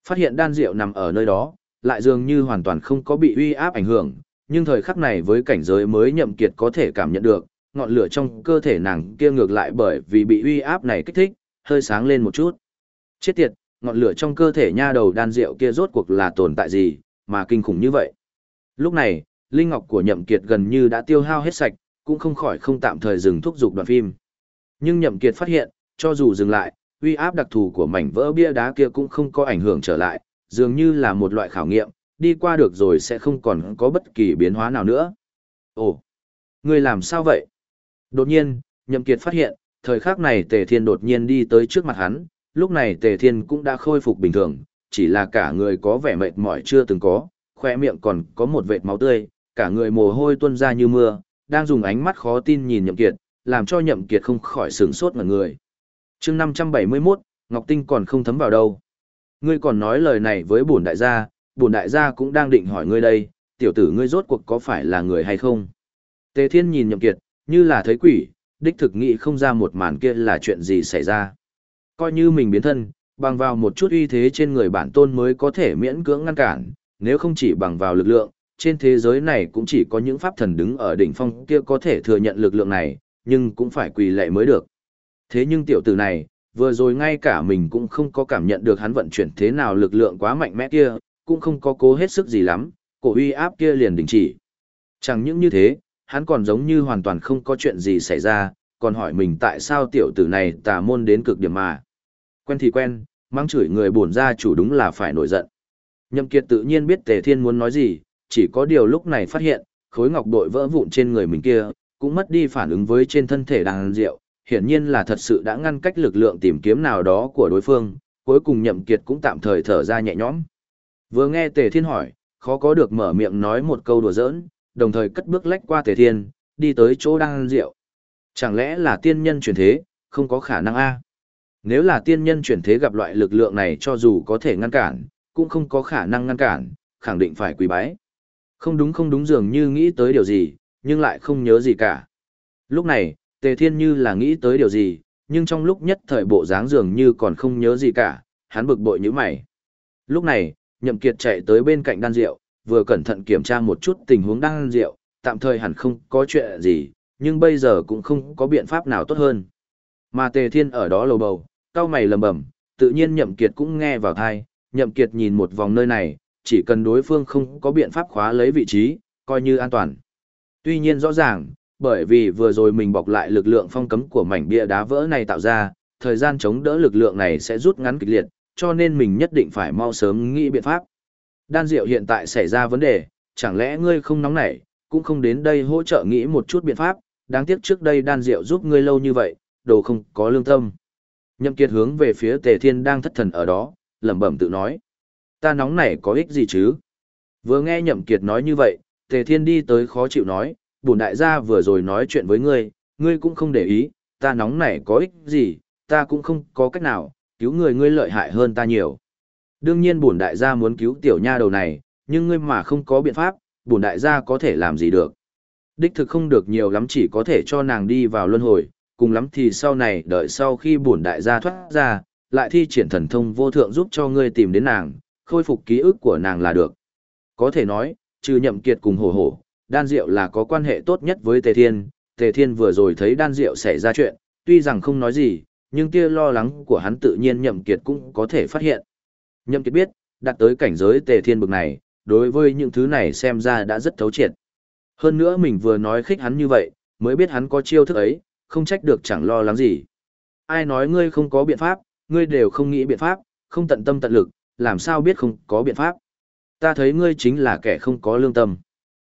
Phát hiện Đan Diệu nằm ở nơi đó, lại dường như hoàn toàn không có bị uy áp ảnh hưởng, nhưng thời khắc này với cảnh giới mới Nhậm Kiệt có thể cảm nhận được, ngọn lửa trong cơ thể nàng kia ngược lại bởi vì bị uy áp này kích thích, hơi sáng lên một chút. Chết tiệt, ngọn lửa trong cơ thể nha đầu đan rượu kia rốt cuộc là tồn tại gì, mà kinh khủng như vậy. Lúc này, linh ngọc của nhậm kiệt gần như đã tiêu hao hết sạch, cũng không khỏi không tạm thời dừng thúc giục đoạn phim. Nhưng nhậm kiệt phát hiện, cho dù dừng lại, uy áp đặc thù của mảnh vỡ bia đá kia cũng không có ảnh hưởng trở lại, dường như là một loại khảo nghiệm, đi qua được rồi sẽ không còn có bất kỳ biến hóa nào nữa. Ồ, ngươi làm sao vậy? Đột nhiên, nhậm kiệt phát hiện, thời khắc này tề thiên đột nhiên đi tới trước mặt hắn, lúc này tề thiên cũng đã khôi phục bình thường, chỉ là cả người có vẻ mệt mỏi chưa từng có, khoe miệng còn có một vệt máu tươi, cả người mồ hôi tuôn ra như mưa, đang dùng ánh mắt khó tin nhìn nhậm kiệt, làm cho nhậm kiệt không khỏi sửng sốt ngẩn người. Chương 571, Ngọc Tinh còn không thấm vào đâu. Ngươi còn nói lời này với bổn đại gia, bổn đại gia cũng đang định hỏi ngươi đây, tiểu tử ngươi rốt cuộc có phải là người hay không? Tề Thiên nhìn nhậm kiệt, như là thấy quỷ, đích thực nghĩ không ra một màn kia là chuyện gì xảy ra. Coi như mình biến thân, bằng vào một chút uy thế trên người bản tôn mới có thể miễn cưỡng ngăn cản, nếu không chỉ bằng vào lực lượng, trên thế giới này cũng chỉ có những pháp thần đứng ở đỉnh phong kia có thể thừa nhận lực lượng này, nhưng cũng phải quỳ lệ mới được. Thế nhưng tiểu tử này, vừa rồi ngay cả mình cũng không có cảm nhận được hắn vận chuyển thế nào lực lượng quá mạnh mẽ kia, cũng không có cố hết sức gì lắm, cổ uy áp kia liền đình chỉ. Chẳng những như thế, hắn còn giống như hoàn toàn không có chuyện gì xảy ra, còn hỏi mình tại sao tiểu tử này tà môn đến cực điểm mà. Quen thì quen, mang chửi người buồn ra chủ đúng là phải nổi giận. Nhậm Kiệt tự nhiên biết Tề Thiên muốn nói gì, chỉ có điều lúc này phát hiện, khối ngọc bội vỡ vụn trên người mình kia, cũng mất đi phản ứng với trên thân thể đàn rượu, hiển nhiên là thật sự đã ngăn cách lực lượng tìm kiếm nào đó của đối phương, cuối cùng Nhậm Kiệt cũng tạm thời thở ra nhẹ nhõm. Vừa nghe Tề Thiên hỏi, khó có được mở miệng nói một câu đùa giỡn, đồng thời cất bước lách qua Tề Thiên, đi tới chỗ đang rượu. Chẳng lẽ là tiên nhân chuyển thế, không có khả năng a? Nếu là tiên nhân chuyển thế gặp loại lực lượng này cho dù có thể ngăn cản, cũng không có khả năng ngăn cản, khẳng định phải quỳ bái. Không đúng không đúng dường như nghĩ tới điều gì, nhưng lại không nhớ gì cả. Lúc này, Tề Thiên như là nghĩ tới điều gì, nhưng trong lúc nhất thời bộ dáng dường như còn không nhớ gì cả, hắn bực bội như mày. Lúc này, Nhậm Kiệt chạy tới bên cạnh đan rượu, vừa cẩn thận kiểm tra một chút tình huống đang ăn rượu, tạm thời hẳn không có chuyện gì, nhưng bây giờ cũng không có biện pháp nào tốt hơn. Mà Tề Thiên ở đó lầu bầu, cao mày lầm bẩm, tự nhiên Nhậm Kiệt cũng nghe vào tai, Nhậm Kiệt nhìn một vòng nơi này, chỉ cần đối phương không có biện pháp khóa lấy vị trí, coi như an toàn. Tuy nhiên rõ ràng, bởi vì vừa rồi mình bọc lại lực lượng phong cấm của mảnh bia đá vỡ này tạo ra, thời gian chống đỡ lực lượng này sẽ rút ngắn kịch liệt, cho nên mình nhất định phải mau sớm nghĩ biện pháp. Đan Diệu hiện tại xảy ra vấn đề, chẳng lẽ ngươi không nóng nảy, cũng không đến đây hỗ trợ nghĩ một chút biện pháp, đáng tiếc trước đây Đan Diệu giúp ngươi lâu như vậy, đồ không có lương tâm. Nhậm Kiệt hướng về phía Tề Thiên đang thất thần ở đó, lẩm bẩm tự nói. Ta nóng nảy có ích gì chứ? Vừa nghe Nhậm Kiệt nói như vậy, Tề Thiên đi tới khó chịu nói, bổn đại gia vừa rồi nói chuyện với ngươi, ngươi cũng không để ý, ta nóng nảy có ích gì, ta cũng không có cách nào, cứu người ngươi lợi hại hơn ta nhiều. Đương nhiên bổn đại gia muốn cứu tiểu nha đầu này, nhưng ngươi mà không có biện pháp, bổn đại gia có thể làm gì được. Đích thực không được nhiều lắm chỉ có thể cho nàng đi vào luân hồi, cùng lắm thì sau này đợi sau khi bổn đại gia thoát ra, lại thi triển thần thông vô thượng giúp cho ngươi tìm đến nàng, khôi phục ký ức của nàng là được. Có thể nói, trừ nhậm kiệt cùng hổ hổ, đan diệu là có quan hệ tốt nhất với Tề Thiên, Tề Thiên vừa rồi thấy đan diệu xảy ra chuyện, tuy rằng không nói gì, nhưng tia lo lắng của hắn tự nhiên nhậm kiệt cũng có thể phát hiện. Nhậm kiệt biết, đặt tới cảnh giới Tề Thiên bực này, đối với những thứ này xem ra đã rất thấu triệt. Hơn nữa mình vừa nói khích hắn như vậy, mới biết hắn có chiêu thức ấy, không trách được chẳng lo lắng gì. Ai nói ngươi không có biện pháp, ngươi đều không nghĩ biện pháp, không tận tâm tận lực, làm sao biết không có biện pháp. Ta thấy ngươi chính là kẻ không có lương tâm.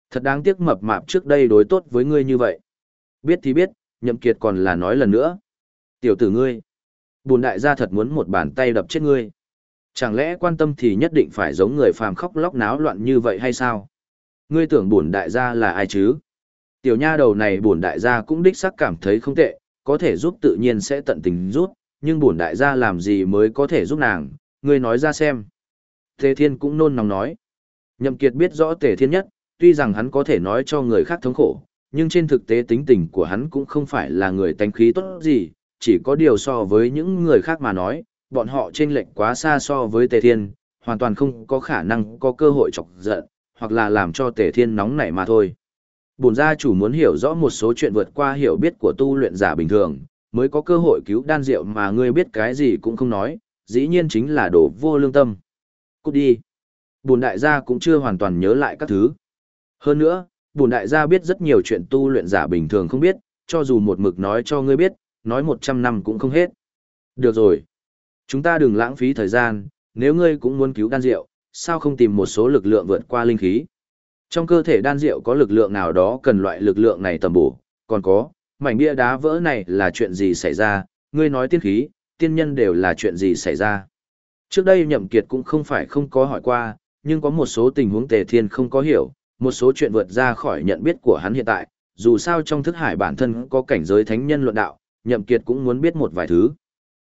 Thật đáng tiếc mập mạp trước đây đối tốt với ngươi như vậy. Biết thì biết, nhậm kiệt còn là nói lần nữa. Tiểu tử ngươi, bùn đại gia thật muốn một bàn tay đập chết ngươi. Chẳng lẽ quan tâm thì nhất định phải giống người phàm khóc lóc náo loạn như vậy hay sao? Ngươi tưởng bổn đại gia là ai chứ? Tiểu nha đầu này bổn đại gia cũng đích xác cảm thấy không tệ, có thể giúp tự nhiên sẽ tận tình giúp, nhưng bổn đại gia làm gì mới có thể giúp nàng, ngươi nói ra xem. Tề Thiên cũng nôn nóng nói. Nhậm Kiệt biết rõ Tề Thiên nhất, tuy rằng hắn có thể nói cho người khác thống khổ, nhưng trên thực tế tính tình của hắn cũng không phải là người tánh khí tốt gì, chỉ có điều so với những người khác mà nói, bọn họ chênh lệch quá xa so với Tề Thiên, hoàn toàn không có khả năng có cơ hội chọc giận, hoặc là làm cho Tề Thiên nóng nảy mà thôi. Bổn gia chủ muốn hiểu rõ một số chuyện vượt qua hiểu biết của tu luyện giả bình thường, mới có cơ hội cứu đan diệu mà ngươi biết cái gì cũng không nói, dĩ nhiên chính là đồ vô lương tâm. Cút đi. Bổn đại gia cũng chưa hoàn toàn nhớ lại các thứ. Hơn nữa, bổn đại gia biết rất nhiều chuyện tu luyện giả bình thường không biết, cho dù một mực nói cho ngươi biết, nói một trăm năm cũng không hết. Được rồi. Chúng ta đừng lãng phí thời gian, nếu ngươi cũng muốn cứu đan diệu, sao không tìm một số lực lượng vượt qua linh khí? Trong cơ thể đan diệu có lực lượng nào đó cần loại lực lượng này tầm bổ, còn có, mảnh bia đá vỡ này là chuyện gì xảy ra, ngươi nói tiên khí, tiên nhân đều là chuyện gì xảy ra. Trước đây Nhậm Kiệt cũng không phải không có hỏi qua, nhưng có một số tình huống Tề Thiên không có hiểu, một số chuyện vượt ra khỏi nhận biết của hắn hiện tại, dù sao trong thức hải bản thân có cảnh giới thánh nhân luận đạo, Nhậm Kiệt cũng muốn biết một vài thứ.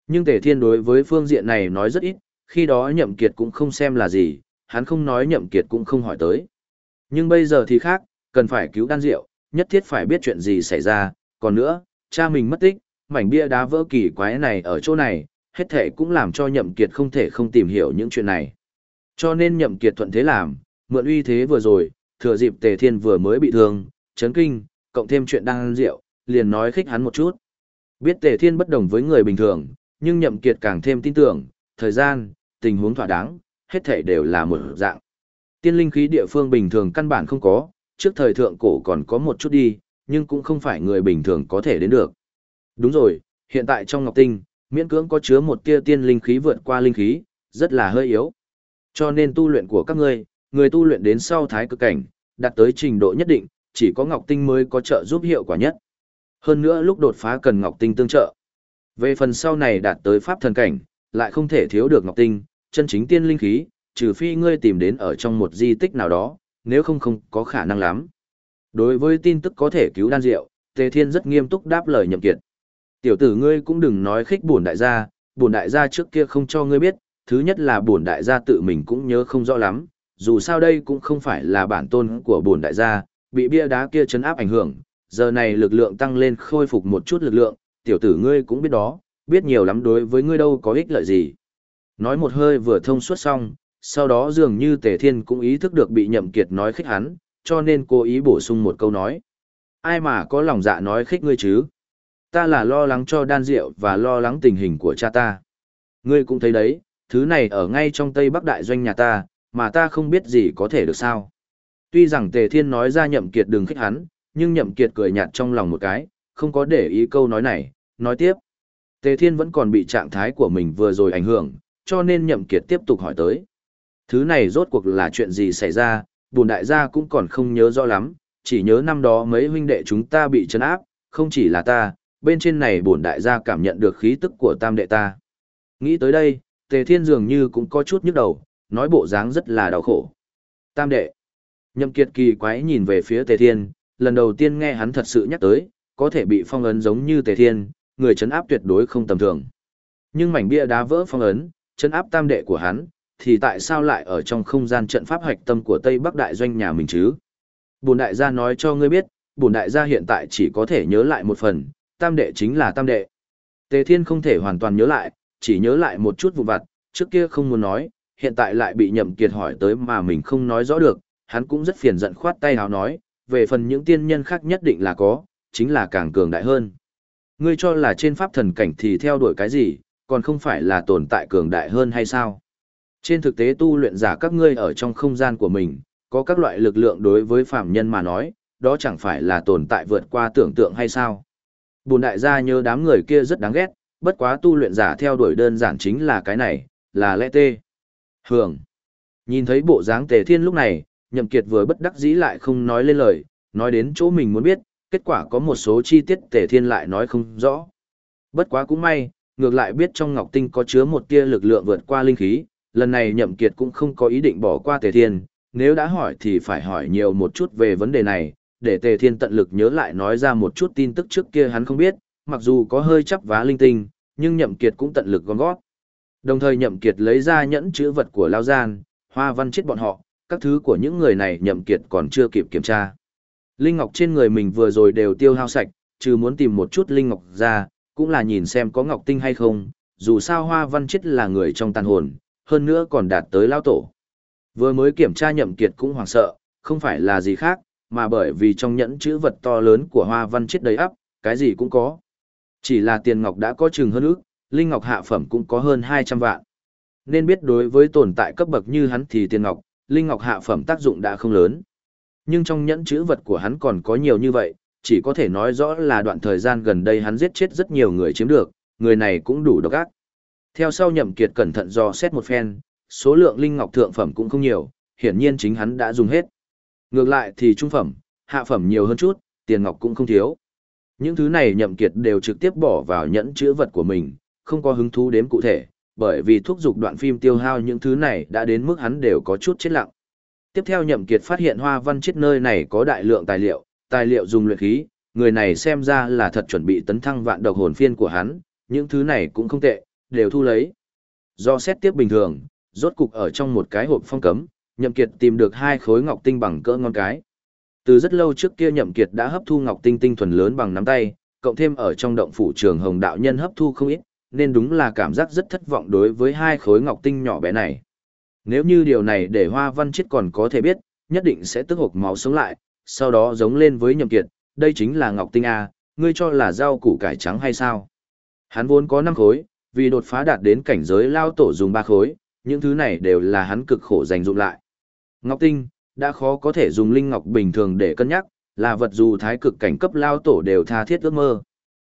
Nhưng Tề Thiên đối với phương diện này nói rất ít, khi đó Nhậm Kiệt cũng không xem là gì, hắn không nói Nhậm Kiệt cũng không hỏi tới. Nhưng bây giờ thì khác, cần phải cứu đan diệu, nhất thiết phải biết chuyện gì xảy ra, còn nữa, cha mình mất tích, mảnh bia đá vỡ kỳ quái này ở chỗ này, hết thể cũng làm cho Nhậm Kiệt không thể không tìm hiểu những chuyện này. Cho nên Nhậm Kiệt thuận thế làm, mượn uy thế vừa rồi, thừa dịp Tề Thiên vừa mới bị thương, chấn kinh, cộng thêm chuyện đang rượu, liền nói khích hắn một chút. Biết Tề Thiên bất đồng với người bình thường, nhưng Nhậm Kiệt càng thêm tin tưởng, thời gian, tình huống thỏa đáng, hết thảy đều là một dạng. Tiên linh khí địa phương bình thường căn bản không có, trước thời thượng cổ còn có một chút đi, nhưng cũng không phải người bình thường có thể đến được. Đúng rồi, hiện tại trong Ngọc Tinh, miễn cưỡng có chứa một tia tiên linh khí vượt qua linh khí, rất là hơi yếu. Cho nên tu luyện của các ngươi, người tu luyện đến sau thái cực cảnh, đạt tới trình độ nhất định, chỉ có Ngọc Tinh mới có trợ giúp hiệu quả nhất. Hơn nữa lúc đột phá cần Ngọc Tinh tương trợ. Về phần sau này đạt tới pháp thần cảnh, lại không thể thiếu được Ngọc Tinh, chân chính tiên linh khí, trừ phi ngươi tìm đến ở trong một di tích nào đó, nếu không không có khả năng lắm. Đối với tin tức có thể cứu đan diệu, Tề Thiên rất nghiêm túc đáp lời nhậm kiệt. Tiểu tử ngươi cũng đừng nói khích buồn đại gia, bổn đại gia trước kia không cho ngươi biết, thứ nhất là bổn đại gia tự mình cũng nhớ không rõ lắm, dù sao đây cũng không phải là bản tôn của bổn đại gia, bị bia đá kia chấn áp ảnh hưởng, giờ này lực lượng tăng lên khôi phục một chút lực lượng, tiểu tử ngươi cũng biết đó, biết nhiều lắm đối với ngươi đâu có ích lợi gì. Nói một hơi vừa thông suốt xong, sau đó dường như Tề Thiên cũng ý thức được bị nhậm kiệt nói khích hắn, cho nên cố ý bổ sung một câu nói. Ai mà có lòng dạ nói khích ngươi chứ? Ta là lo lắng cho đan rượu và lo lắng tình hình của cha ta. Ngươi cũng thấy đấy, thứ này ở ngay trong Tây Bắc Đại doanh nhà ta, mà ta không biết gì có thể được sao. Tuy rằng Tề Thiên nói ra nhậm kiệt đừng khích hắn, nhưng nhậm kiệt cười nhạt trong lòng một cái, không có để ý câu nói này, nói tiếp. Tề Thiên vẫn còn bị trạng thái của mình vừa rồi ảnh hưởng, cho nên nhậm kiệt tiếp tục hỏi tới. Thứ này rốt cuộc là chuyện gì xảy ra, bùn đại gia cũng còn không nhớ rõ lắm, chỉ nhớ năm đó mấy huynh đệ chúng ta bị chấn áp, không chỉ là ta, bên trên này bùn đại gia cảm nhận được khí tức của tam đệ ta. Nghĩ tới đây, Tề Thiên dường như cũng có chút nhức đầu, nói bộ dáng rất là đau khổ. Tam đệ. Nhậm Kiệt kỳ quái nhìn về phía Tề Thiên, lần đầu tiên nghe hắn thật sự nhắc tới, có thể bị phong ấn giống như Tề Thiên, người chấn áp tuyệt đối không tầm thường. Nhưng mảnh bia đá vỡ phong ấn, chấn áp tam đệ của hắn, thì tại sao lại ở trong không gian trận pháp hoạch tâm của Tây Bắc Đại doanh nhà mình chứ? Bùn đại gia nói cho ngươi biết, bùn đại gia hiện tại chỉ có thể nhớ lại một phần, tam đệ chính là tam đệ. Tề Thiên không thể hoàn toàn nhớ lại, chỉ nhớ lại một chút vụ vặt, trước kia không muốn nói, hiện tại lại bị nhậm kiệt hỏi tới mà mình không nói rõ được, hắn cũng rất phiền giận khoát tay hào nói, về phần những tiên nhân khác nhất định là có, chính là càng cường đại hơn. Ngươi cho là trên pháp thần cảnh thì theo đuổi cái gì, còn không phải là tồn tại cường đại hơn hay sao? Trên thực tế tu luyện giả các ngươi ở trong không gian của mình, có các loại lực lượng đối với phạm nhân mà nói, đó chẳng phải là tồn tại vượt qua tưởng tượng hay sao? Bùn đại gia nhớ đám người kia rất đáng ghét, bất quá tu luyện giả theo đuổi đơn giản chính là cái này, là lẽ tê. Hưởng. Nhìn thấy bộ dáng tề thiên lúc này, nhậm kiệt vừa bất đắc dĩ lại không nói lên lời, nói đến chỗ mình muốn biết, kết quả có một số chi tiết tề thiên lại nói không rõ. Bất quá cũng may, ngược lại biết trong ngọc tinh có chứa một tia lực lượng vượt qua linh khí, lần này nhậm kiệt cũng không có ý định bỏ qua tề thiên, nếu đã hỏi thì phải hỏi nhiều một chút về vấn đề này, để tề thiên tận lực nhớ lại nói ra một chút tin tức trước kia hắn không biết, mặc dù có hơi chắp vá linh tinh, nhưng nhậm kiệt cũng tận lực gom gót. Đồng thời nhậm kiệt lấy ra nhẫn chữ vật của Lao Gian, hoa văn chết bọn họ, các thứ của những người này nhậm kiệt còn chưa kịp kiểm tra. Linh ngọc trên người mình vừa rồi đều tiêu hao sạch, trừ muốn tìm một chút linh ngọc ra, cũng là nhìn xem có ngọc tinh hay không, dù sao hoa văn chết là người trong tàn hồn, hơn nữa còn đạt tới lao tổ. Vừa mới kiểm tra nhậm kiệt cũng hoảng sợ, không phải là gì khác, mà bởi vì trong nhẫn chữ vật to lớn của hoa văn chết đầy ắp, cái gì cũng có. Chỉ là tiền ngọc đã có chừng hơn ước, linh ngọc hạ phẩm cũng có hơn 200 vạn. Nên biết đối với tồn tại cấp bậc như hắn thì tiền ngọc, linh ngọc hạ phẩm tác dụng đã không lớn. Nhưng trong nhẫn chữ vật của hắn còn có nhiều như vậy, chỉ có thể nói rõ là đoạn thời gian gần đây hắn giết chết rất nhiều người chiếm được, người này cũng đủ độc ác. Theo sau nhậm kiệt cẩn thận do xét một phen, số lượng linh ngọc thượng phẩm cũng không nhiều, hiển nhiên chính hắn đã dùng hết. Ngược lại thì trung phẩm, hạ phẩm nhiều hơn chút, tiền ngọc cũng không thiếu. Những thứ này nhậm kiệt đều trực tiếp bỏ vào nhẫn chữ vật của mình, không có hứng thú đếm cụ thể, bởi vì thuốc dục đoạn phim tiêu hao những thứ này đã đến mức hắn đều có chút chết lặng. Tiếp theo nhậm kiệt phát hiện hoa văn chết nơi này có đại lượng tài liệu, tài liệu dùng luyện khí, người này xem ra là thật chuẩn bị tấn thăng vạn độc hồn phiên của hắn, những thứ này cũng không tệ, đều thu lấy. Do xét tiếp bình thường, rốt cục ở trong một cái hộp phong cấm, nhậm kiệt tìm được hai khối ngọc tinh bằng cỡ ngón cái. Từ rất lâu trước kia nhậm kiệt đã hấp thu ngọc tinh tinh thuần lớn bằng nắm tay, cộng thêm ở trong động phủ trường hồng đạo nhân hấp thu không ít, nên đúng là cảm giác rất thất vọng đối với hai khối ngọc tinh nhỏ bé này. Nếu như điều này để hoa văn chết còn có thể biết, nhất định sẽ tức hộc máu sống lại, sau đó giống lên với nhậm kiệt, đây chính là ngọc tinh A, ngươi cho là rau củ cải trắng hay sao? Hắn vốn có 5 khối, vì đột phá đạt đến cảnh giới lao tổ dùng 3 khối, những thứ này đều là hắn cực khổ dành dụng lại. Ngọc tinh, đã khó có thể dùng linh ngọc bình thường để cân nhắc, là vật dù thái cực cảnh cấp lao tổ đều tha thiết ước mơ.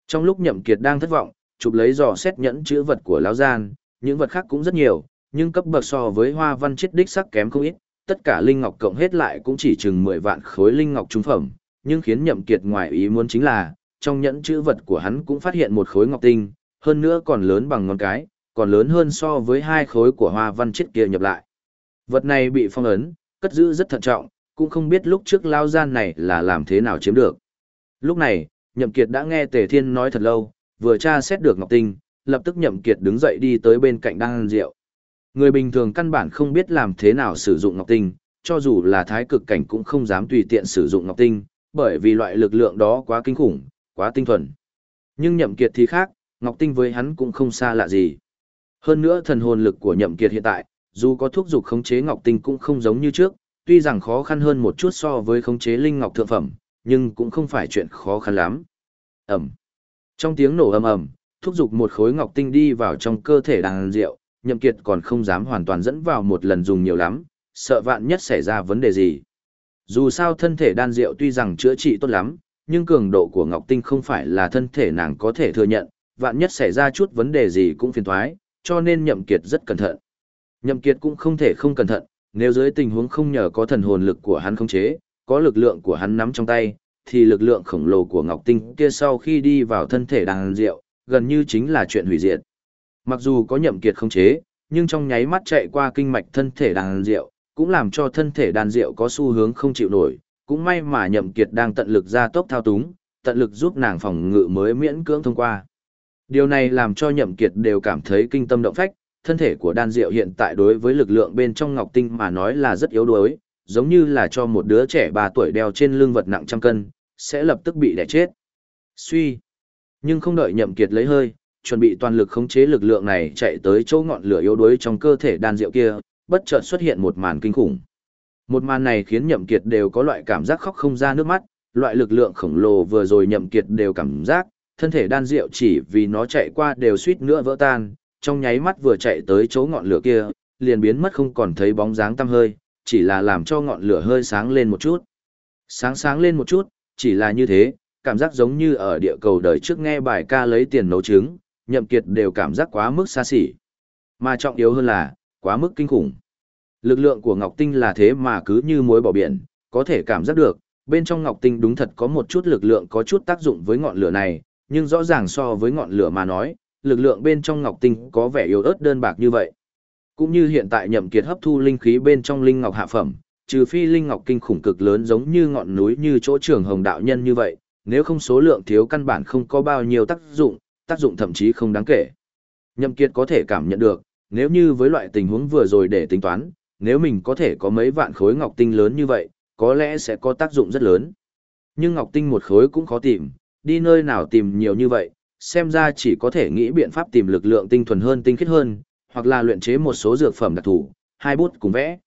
Trong lúc nhậm kiệt đang thất vọng, chụp lấy dò xét nhẫn chữ vật của lão gian, những vật khác cũng rất nhiều, nhưng cấp bậc so với hoa văn chết đích sắc kém không ít, tất cả linh ngọc cộng hết lại cũng chỉ chừng 10 vạn khối linh ngọc trung phẩm, nhưng khiến nhậm kiệt ngoài ý muốn chính là, trong nhẫn chữ vật của hắn cũng phát hiện một khối ngọc tinh, hơn nữa còn lớn bằng ngón cái, còn lớn hơn so với hai khối của hoa văn chết kia nhập lại. Vật này bị phong ấn, cất giữ rất thận trọng, cũng không biết lúc trước lao gian này là làm thế nào chiếm được. Lúc này, Nhậm Kiệt đã nghe Tề Thiên nói thật lâu, vừa tra xét được Ngọc Tinh, lập tức nhậm kiệt đứng dậy đi tới bên cạnh đan rượu. Người bình thường căn bản không biết làm thế nào sử dụng ngọc tinh, cho dù là thái cực cảnh cũng không dám tùy tiện sử dụng ngọc tinh, bởi vì loại lực lượng đó quá kinh khủng, quá tinh thuần. Nhưng nhậm kiệt thì khác, ngọc tinh với hắn cũng không xa lạ gì. Hơn nữa thần hồn lực của nhậm kiệt hiện tại, dù có thuốc dục khống chế ngọc tinh cũng không giống như trước, tuy rằng khó khăn hơn một chút so với khống chế linh ngọc thượng phẩm, nhưng cũng không phải chuyện khó khăn lắm. Ẩm. Trong tiếng nổ ầm ầm, thúc dục một khối ngọc tinh đi vào trong cơ thể đàn rượu, nhậm kiệt còn không dám hoàn toàn dẫn vào một lần dùng nhiều lắm, sợ vạn nhất xảy ra vấn đề gì. Dù sao thân thể đan rượu tuy rằng chữa trị tốt lắm, nhưng cường độ của ngọc tinh không phải là thân thể nàng có thể thừa nhận, vạn nhất xảy ra chút vấn đề gì cũng phiền toái, cho nên nhậm kiệt rất cẩn thận. Nhậm kiệt cũng không thể không cẩn thận, nếu dưới tình huống không nhờ có thần hồn lực của hắn khống chế, có lực lượng của hắn nắm trong tay, thì lực lượng khổng lồ của Ngọc Tinh kia sau khi đi vào thân thể Đan rượu, gần như chính là chuyện hủy diệt. Mặc dù có nhậm kiệt không chế, nhưng trong nháy mắt chạy qua kinh mạch thân thể đàn rượu, cũng làm cho thân thể đàn rượu có xu hướng không chịu nổi, cũng may mà nhậm kiệt đang tận lực ra tốc thao túng, tận lực giúp nàng phòng ngự mới miễn cưỡng thông qua. Điều này làm cho nhậm kiệt đều cảm thấy kinh tâm động phách, thân thể của đan diệu hiện tại đối với lực lượng bên trong ngọc tinh mà nói là rất yếu đuối, giống như là cho một đứa trẻ 3 tuổi đeo trên lưng vật nặng trăm cân, sẽ lập tức bị đè chết. Suy. Nhưng không đợi nhậm kiệt lấy hơi, chuẩn bị toàn lực khống chế lực lượng này chạy tới chỗ ngọn lửa yếu đuối trong cơ thể đan diệu kia, bất chợt xuất hiện một màn kinh khủng. Một màn này khiến nhậm kiệt đều có loại cảm giác khóc không ra nước mắt, loại lực lượng khổng lồ vừa rồi nhậm kiệt đều cảm giác, thân thể đan diệu chỉ vì nó chạy qua đều suýt nữa vỡ tan, trong nháy mắt vừa chạy tới chỗ ngọn lửa kia, liền biến mất không còn thấy bóng dáng tăm hơi, chỉ là làm cho ngọn lửa hơi sáng lên một chút. Sáng sáng lên một chút, chỉ là như thế, cảm giác giống như ở địa cầu đời trước nghe bài ca lấy tiền nấu trứng, nhậm kiệt đều cảm giác quá mức xa xỉ. Mà trọng yếu hơn là, quá mức kinh khủng. Lực lượng của Ngọc Tinh là thế mà cứ như muối bỏ biển, có thể cảm giác được, bên trong Ngọc Tinh đúng thật có một chút lực lượng có chút tác dụng với ngọn lửa này, nhưng rõ ràng so với ngọn lửa mà nói, lực lượng bên trong ngọc tinh có vẻ yếu ớt đơn bạc như vậy. Cũng như hiện tại nhậm kiệt hấp thu linh khí bên trong linh ngọc hạ phẩm, trừ phi linh ngọc kinh khủng cực lớn giống như ngọn núi như chỗ trường hồng đạo nhân như vậy, nếu không số lượng thiếu căn bản không có bao nhiêu tác dụng, tác dụng thậm chí không đáng kể. Nhậm kiệt có thể cảm nhận được, nếu như với loại tình huống vừa rồi để tính toán, nếu mình có thể có mấy vạn khối ngọc tinh lớn như vậy, có lẽ sẽ có tác dụng rất lớn. Nhưng ngọc tinh một khối cũng khó tìm, đi nơi nào tìm nhiều như vậy, xem ra chỉ có thể nghĩ biện pháp tìm lực lượng tinh thuần hơn tinh khiết hơn, hoặc là luyện chế một số dược phẩm đặc thù, hai bút cùng vẽ.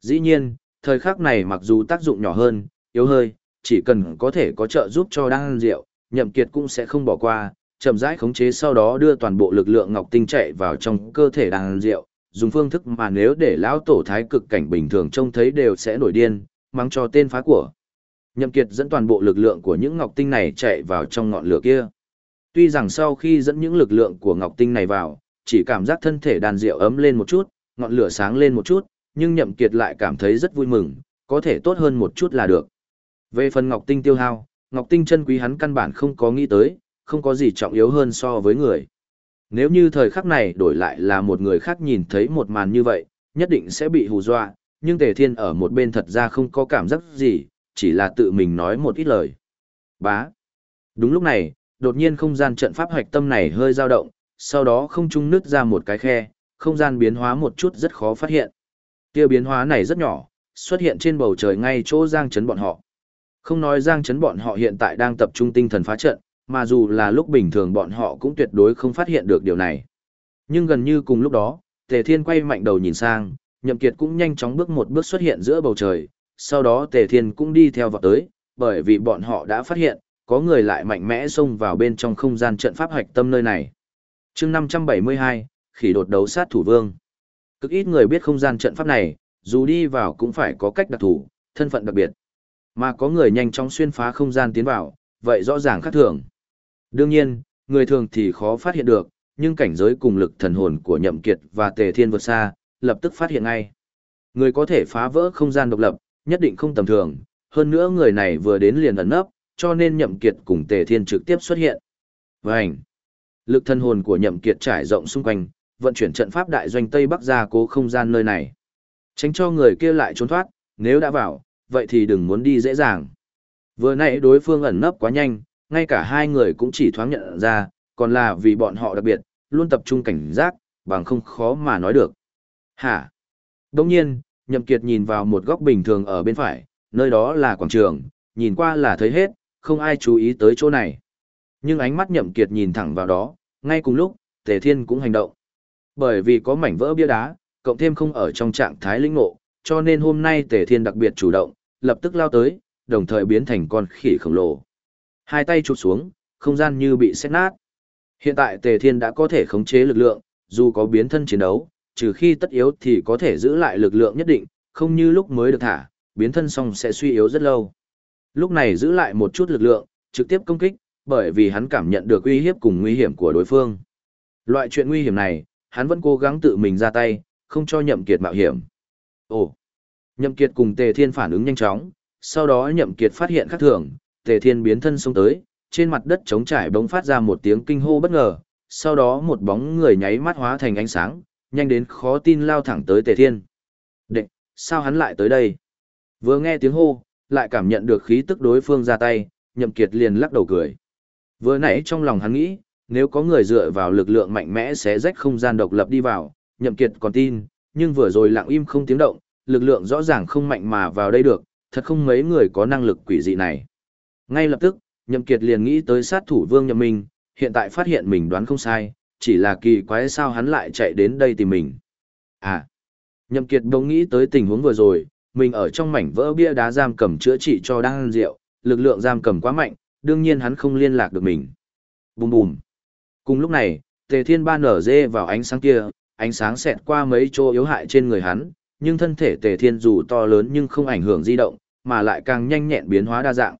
Dĩ nhiên, thời khắc này mặc dù tác dụng nhỏ hơn, yếu hơi, chỉ cần có thể có trợ giúp cho đan rượu, nhậm kiệt cũng sẽ không bỏ qua, chậm rãi khống chế sau đó đưa toàn bộ lực lượng ngọc tinh chạy vào trong cơ thể đàn rượu, dùng phương thức mà nếu để lão tổ thái cực cảnh bình thường trông thấy đều sẽ nổi điên, mang cho tên phá của. Nhậm kiệt dẫn toàn bộ lực lượng của những ngọc tinh này chạy vào trong ngọn lửa kia. Tuy rằng sau khi dẫn những lực lượng của ngọc tinh này vào, chỉ cảm giác thân thể đàn rượu ấm lên một chút, ngọn lửa sáng lên một chút, nhưng nhậm kiệt lại cảm thấy rất vui mừng, có thể tốt hơn một chút là được. Về phần ngọc tinh tiêu hao, ngọc tinh chân quý hắn căn bản không có nghĩ tới, không có gì trọng yếu hơn so với người. Nếu như thời khắc này đổi lại là một người khác nhìn thấy một màn như vậy, nhất định sẽ bị hù dọa, nhưng Tề Thiên ở một bên thật ra không có cảm giác gì, chỉ là tự mình nói một ít lời. Bá. Đúng lúc này, đột nhiên không gian trận pháp hoạch tâm này hơi dao động, sau đó không trung nứt ra một cái khe, không gian biến hóa một chút rất khó phát hiện. Kia biến hóa này rất nhỏ, xuất hiện trên bầu trời ngay chỗ Giang Chấn bọn họ. Không nói Giang Chấn bọn họ hiện tại đang tập trung tinh thần phá trận, mà dù là lúc bình thường bọn họ cũng tuyệt đối không phát hiện được điều này. Nhưng gần như cùng lúc đó, Tề Thiên quay mạnh đầu nhìn sang, Nhậm Kiệt cũng nhanh chóng bước một bước xuất hiện giữa bầu trời, sau đó Tề Thiên cũng đi theo vào tới, bởi vì bọn họ đã phát hiện, có người lại mạnh mẽ xông vào bên trong không gian trận pháp Hạch tâm nơi này. chương 572, khỉ đột đấu sát thủ vương. Cực ít người biết không gian trận pháp này, dù đi vào cũng phải có cách đặc thủ, thân phận đặc biệt. Mà có người nhanh chóng xuyên phá không gian tiến vào, vậy rõ ràng khác thường. Đương nhiên, người thường thì khó phát hiện được, nhưng cảnh giới cùng lực thần hồn của Nhậm Kiệt và Tề Thiên vượt xa, lập tức phát hiện ngay. Người có thể phá vỡ không gian độc lập, nhất định không tầm thường, hơn nữa người này vừa đến liền ẩn nấp, cho nên nhậm kiệt cùng tề thiên trực tiếp xuất hiện. Vành! Lực thần hồn của nhậm kiệt trải rộng xung quanh, vận chuyển trận pháp đại doanh Tây Bắc ra cố không gian nơi này. Tránh cho người kia lại trốn thoát, nếu đã vào, vậy thì đừng muốn đi dễ dàng. Vừa nãy đối phương ẩn nấp quá nhanh, ngay cả hai người cũng chỉ thoáng nhận ra, còn là vì bọn họ đặc biệt, luôn tập trung cảnh giác, bằng không khó mà nói được. Hả? Đồng nhiên, Nhậm Kiệt nhìn vào một góc bình thường ở bên phải, nơi đó là quảng trường, nhìn qua là thấy hết, không ai chú ý tới chỗ này. Nhưng ánh mắt Nhậm Kiệt nhìn thẳng vào đó, ngay cùng lúc, Tề Thiên cũng hành động. Bởi vì có mảnh vỡ bia đá, cộng thêm không ở trong trạng thái linh ngộ, cho nên hôm nay Tề Thiên đặc biệt chủ động, lập tức lao tới, đồng thời biến thành con khỉ khổng lồ. Hai tay chụp xuống, không gian như bị xét nát. Hiện tại Tề Thiên đã có thể khống chế lực lượng, dù có biến thân chiến đấu, trừ khi tất yếu thì có thể giữ lại lực lượng nhất định, không như lúc mới được thả, biến thân xong sẽ suy yếu rất lâu. Lúc này giữ lại một chút lực lượng, trực tiếp công kích, bởi vì hắn cảm nhận được uy hiếp cùng nguy hiểm của đối phương. Loại chuyện nguy hiểm này, hắn vẫn cố gắng tự mình ra tay, không cho Nhậm Kiệt mạo hiểm. Ồ! Nhậm Kiệt cùng Tề Thiên phản ứng nhanh chóng, sau đó Nhậm Kiệt phát hiện khác thường, Tề Thiên biến thân xông tới, trên mặt đất trống trải bỗng phát ra một tiếng kinh hô bất ngờ, sau đó một bóng người nháy mắt hóa thành ánh sáng, nhanh đến khó tin lao thẳng tới Tề Thiên. Đệ, sao hắn lại tới đây? Vừa nghe tiếng hô, lại cảm nhận được khí tức đối phương ra tay, Nhậm Kiệt liền lắc đầu cười. Vừa nãy trong lòng hắn nghĩ, nếu có người dựa vào lực lượng mạnh mẽ sẽ rách không gian độc lập đi vào, Nhậm Kiệt còn tin, nhưng vừa rồi lặng im không tiếng động, lực lượng rõ ràng không mạnh mà vào đây được, thật không mấy người có năng lực quỷ dị này. Ngay lập tức, Nhậm Kiệt liền nghĩ tới sát thủ Vương Nhậm Minh, hiện tại phát hiện mình đoán không sai, chỉ là kỳ quái sao hắn lại chạy đến đây tìm mình. À, Nhậm Kiệt đồng nghĩ tới tình huống vừa rồi, mình ở trong mảnh vỡ bia đá giam cầm chữa trị cho đang rượu, lực lượng giam cầm quá mạnh, đương nhiên hắn không liên lạc được mình. Bùm bùm. Cùng lúc này, Tề Thiên Ba nở dê vào ánh sáng kia, ánh sáng xẹt qua mấy chỗ yếu hại trên người hắn, nhưng thân thể Tề Thiên dù to lớn nhưng không ảnh hưởng di động, mà lại càng nhanh nhẹn biến hóa đa dạng.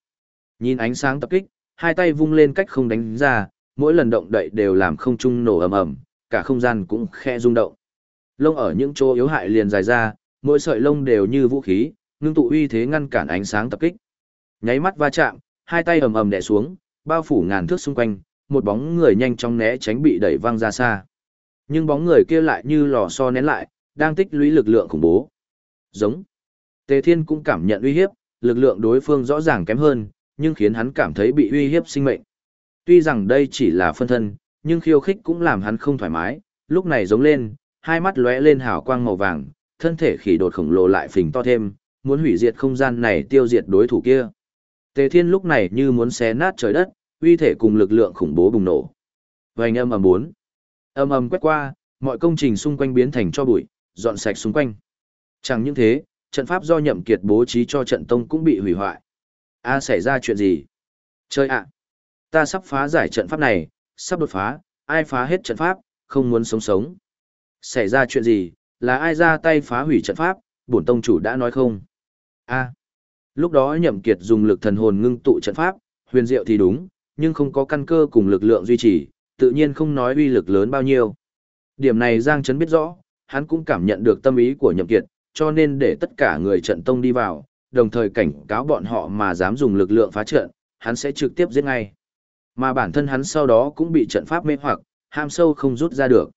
Nhìn ánh sáng tập kích, hai tay vung lên cách không đánh ra, mỗi lần động đậy đều làm không trung nổ ầm ầm, cả không gian cũng khe rung động. Lông ở những chỗ yếu hại liền dài ra, mỗi sợi lông đều như vũ khí, ngưng tụ uy thế ngăn cản ánh sáng tập kích. Nháy mắt va chạm, hai tay ầm ầm đè xuống, bao phủ ngàn thước xung quanh, một bóng người nhanh chóng né tránh bị đẩy văng ra xa. Nhưng bóng người kia lại như lò xo nén lại, đang tích lũy lực lượng khủng bố. Giống. Tề Thiên cũng cảm nhận uy hiếp, lực lượng đối phương rõ ràng kém hơn, nhưng khiến hắn cảm thấy bị uy hiếp sinh mệnh. Tuy rằng đây chỉ là phân thân, nhưng khiêu khích cũng làm hắn không thoải mái, lúc này giống lên, hai mắt lóe lên hào quang màu vàng, thân thể khỉ đột khổng lồ lại phình to thêm, muốn hủy diệt không gian này tiêu diệt đối thủ kia. Tề Thiên lúc này như muốn xé nát trời đất, uy thể cùng lực lượng khủng bố bùng nổ. Vành âm ầm bốn. Âm ầm quét qua, mọi công trình xung quanh biến thành cho bụi, dọn sạch xung quanh. Chẳng những thế, trận pháp do Nhậm Kiệt bố trí cho trận tông cũng bị hủy hoại. A xảy ra chuyện gì? Chơi ạ! Ta sắp phá giải trận pháp này, sắp đột phá, ai phá hết trận pháp, không muốn sống sống. Xảy ra chuyện gì, là ai ra tay phá hủy trận pháp, bổn tông chủ đã nói không? A. Lúc đó Nhậm Kiệt dùng lực thần hồn ngưng tụ trận pháp, huyền diệu thì đúng, nhưng không có căn cơ cùng lực lượng duy trì, tự nhiên không nói uy lực lớn bao nhiêu. Điểm này Giang Trấn biết rõ, hắn cũng cảm nhận được tâm ý của Nhậm Kiệt, cho nên để tất cả người trận tông đi vào, đồng thời cảnh cáo bọn họ mà dám dùng lực lượng phá trận, hắn sẽ trực tiếp giết ngay. Mà bản thân hắn sau đó cũng bị trận pháp mê hoặc, ham sâu không rút ra được.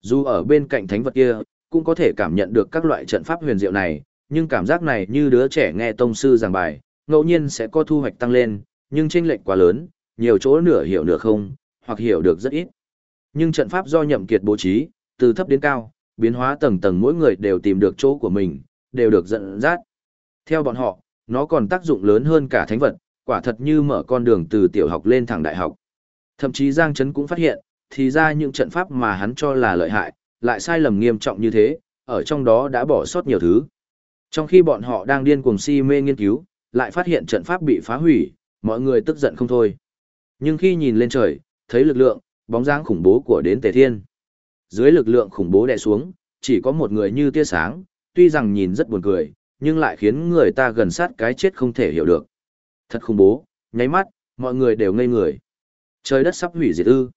Dù ở bên cạnh thánh vật kia, cũng có thể cảm nhận được các loại trận pháp huyền diệu này, nhưng cảm giác này như đứa trẻ nghe tông sư giảng bài, ngẫu nhiên sẽ có thu hoạch tăng lên, nhưng chênh lệch quá lớn, nhiều chỗ nửa hiểu nửa không, hoặc hiểu được rất ít. Nhưng trận pháp do nhậm kiệt bố trí, từ thấp đến cao, biến hóa tầng tầng mỗi người đều tìm được chỗ của mình, đều được dẫn dắt. Theo bọn họ, nó còn tác dụng lớn hơn cả thánh vật, quả thật như mở con đường từ tiểu học lên thẳng đại học. Thậm chí Giang Trấn cũng phát hiện, thì ra những trận pháp mà hắn cho là lợi hại, lại sai lầm nghiêm trọng như thế, ở trong đó đã bỏ sót nhiều thứ. Trong khi bọn họ đang điên cuồng si mê nghiên cứu, lại phát hiện trận pháp bị phá hủy, mọi người tức giận không thôi. Nhưng khi nhìn lên trời, thấy lực lượng, bóng dáng khủng bố của đến Tề Thiên. Dưới lực lượng khủng bố đè xuống, chỉ có một người như tia sáng, tuy rằng nhìn rất buồn cười, nhưng lại khiến người ta gần sát cái chết không thể hiểu được. Thật khủng bố, nháy mắt, mọi người đều ngây người. Trời đất sắp hủy diệt ư.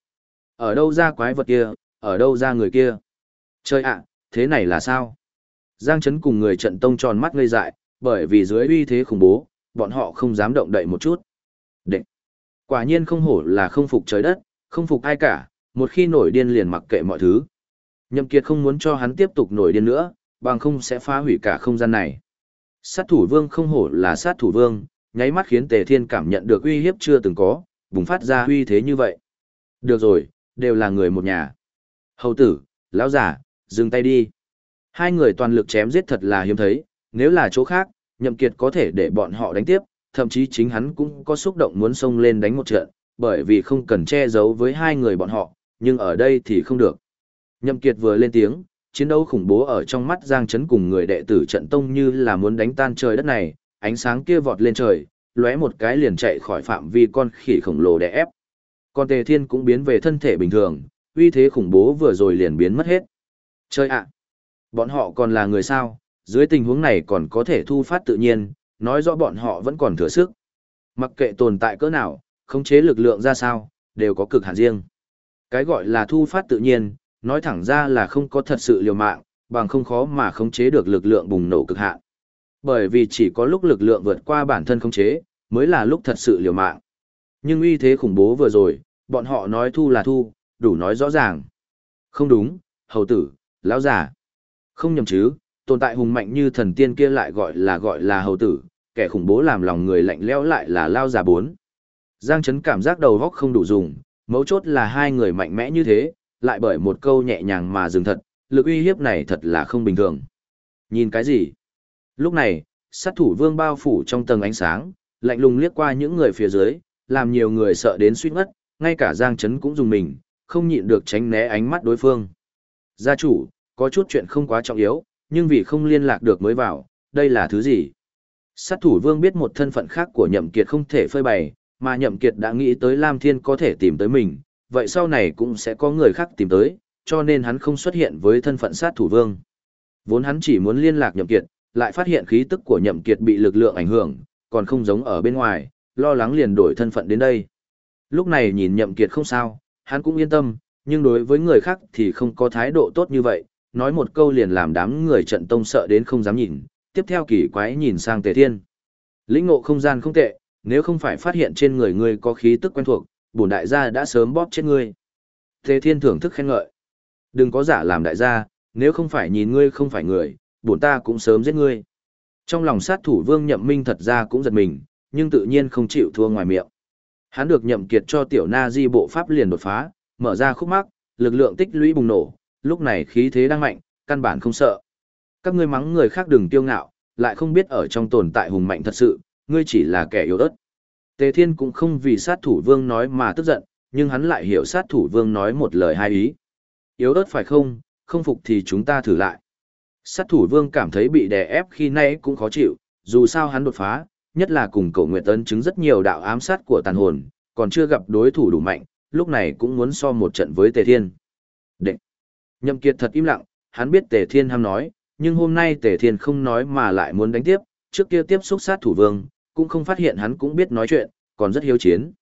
Ở đâu ra quái vật kia, ở đâu ra người kia. Trời ạ, thế này là sao? Giang Trấn cùng người trận tông tròn mắt ngây dại, bởi vì dưới uy thế khủng bố, bọn họ không dám động đậy một chút. Đệ! Quả nhiên không hổ là không phục trời đất, không phục ai cả, một khi nổi điên liền mặc kệ mọi thứ. Nhậm Kiệt không muốn cho hắn tiếp tục nổi điên nữa, bằng không sẽ phá hủy cả không gian này. Sát thủ vương không hổ là sát thủ vương, nháy mắt khiến Tề Thiên cảm nhận được uy hiếp chưa từng có, bùng phát ra uy thế như vậy. Được rồi, đều là người một nhà. Hầu tử, lão giả, dừng tay đi. Hai người toàn lực chém giết thật là hiếm thấy, nếu là chỗ khác, nhậm kiệt có thể để bọn họ đánh tiếp, thậm chí chính hắn cũng có xúc động muốn xông lên đánh một trận, bởi vì không cần che giấu với hai người bọn họ, nhưng ở đây thì không được. Nhậm kiệt vừa lên tiếng, chiến đấu khủng bố ở trong mắt Giang Chấn cùng người đệ tử trận tông như là muốn đánh tan trời đất này, ánh sáng kia vọt lên trời, lóe một cái liền chạy khỏi phạm vi con khỉ khổng lồ đè ép. Con Tề Thiên cũng biến về thân thể bình thường, uy thế khủng bố vừa rồi liền biến mất hết. Chơi ạ! Bọn họ còn là người sao, dưới tình huống này còn có thể thu phát tự nhiên, nói rõ bọn họ vẫn còn thừa sức. Mặc kệ tồn tại cỡ nào, khống chế lực lượng ra sao, đều có cực hạn riêng. Cái gọi là thu phát tự nhiên, nói thẳng ra là không có thật sự liều mạng, bằng không khó mà khống chế được lực lượng bùng nổ cực hạn. Bởi vì chỉ có lúc lực lượng vượt qua bản thân khống chế, mới là lúc thật sự liều mạng. Nhưng uy thế khủng bố vừa rồi, bọn họ nói thu là thu, đủ nói rõ ràng. Không đúng, hầu tử, lão giả. Không nhầm chứ, tồn tại hùng mạnh như thần tiên kia lại gọi là gọi là hầu tử, kẻ khủng bố làm lòng người lạnh lẽo lại là lao giả bốn. Giang Trấn cảm giác đầu góc không đủ dùng, mấu chốt là hai người mạnh mẽ như thế, lại bởi một câu nhẹ nhàng mà dừng thật, lực uy hiếp này thật là không bình thường. Nhìn cái gì? Lúc này, sát thủ vương bao phủ trong tầng ánh sáng, lạnh lùng liếc qua những người phía dưới, làm nhiều người sợ đến suýt ngất, ngay cả Giang Trấn cũng dùng mình, không nhịn được tránh né ánh mắt đối phương. Gia chủ, có chút chuyện không quá trọng yếu, nhưng vì không liên lạc được mới vào, đây là thứ gì? Sát thủ vương biết một thân phận khác của nhậm kiệt không thể phơi bày, mà nhậm kiệt đã nghĩ tới Lam Thiên có thể tìm tới mình, vậy sau này cũng sẽ có người khác tìm tới, cho nên hắn không xuất hiện với thân phận sát thủ vương. Vốn hắn chỉ muốn liên lạc nhậm kiệt, lại phát hiện khí tức của nhậm kiệt bị lực lượng ảnh hưởng, còn không giống ở bên ngoài, lo lắng liền đổi thân phận đến đây. Lúc này nhìn nhậm kiệt không sao, hắn cũng yên tâm, nhưng đối với người khác thì không có thái độ tốt như vậy, nói một câu liền làm đám người trận tông sợ đến không dám nhìn, tiếp theo kỳ quái nhìn sang tề thiên. Lĩnh ngộ không gian không tệ, nếu không phải phát hiện trên người ngươi có khí tức quen thuộc, bổn đại gia đã sớm bóp chết ngươi. Tề thiên thưởng thức khen ngợi. Đừng có giả làm đại gia, nếu không phải nhìn ngươi không phải người, bổn ta cũng sớm giết ngươi. Trong lòng sát thủ vương nhậm minh thật ra cũng giật mình, nhưng tự nhiên không chịu thua ngoài miệng. Hắn được nhậm kiệt cho tiểu na di bộ pháp liền đột phá, mở ra khúc mắc, lực lượng tích lũy bùng nổ, lúc này khí thế đang mạnh, căn bản không sợ. Các ngươi mắng người khác đừng tiêu ngạo, lại không biết ở trong tồn tại hùng mạnh thật sự, ngươi chỉ là kẻ yếu ớt. Tề Thiên cũng không vì sát thủ vương nói mà tức giận, nhưng hắn lại hiểu sát thủ vương nói một lời hai ý. Yếu ớt phải không, không phục thì chúng ta thử lại. Sát thủ vương cảm thấy bị đè ép khi nay cũng khó chịu, dù sao hắn đột phá, nhất là cùng cậu nguyệt tấn chứng rất nhiều đạo ám sát của tàn hồn, còn chưa gặp đối thủ đủ mạnh, lúc này cũng muốn so một trận với Tề Thiên. Đệ! Nhậm Kiệt thật im lặng, hắn biết Tề Thiên ham nói, nhưng hôm nay Tề Thiên không nói mà lại muốn đánh tiếp, trước kia tiếp xúc sát thủ vương, cũng không phát hiện hắn cũng biết nói chuyện, còn rất hiếu chiến.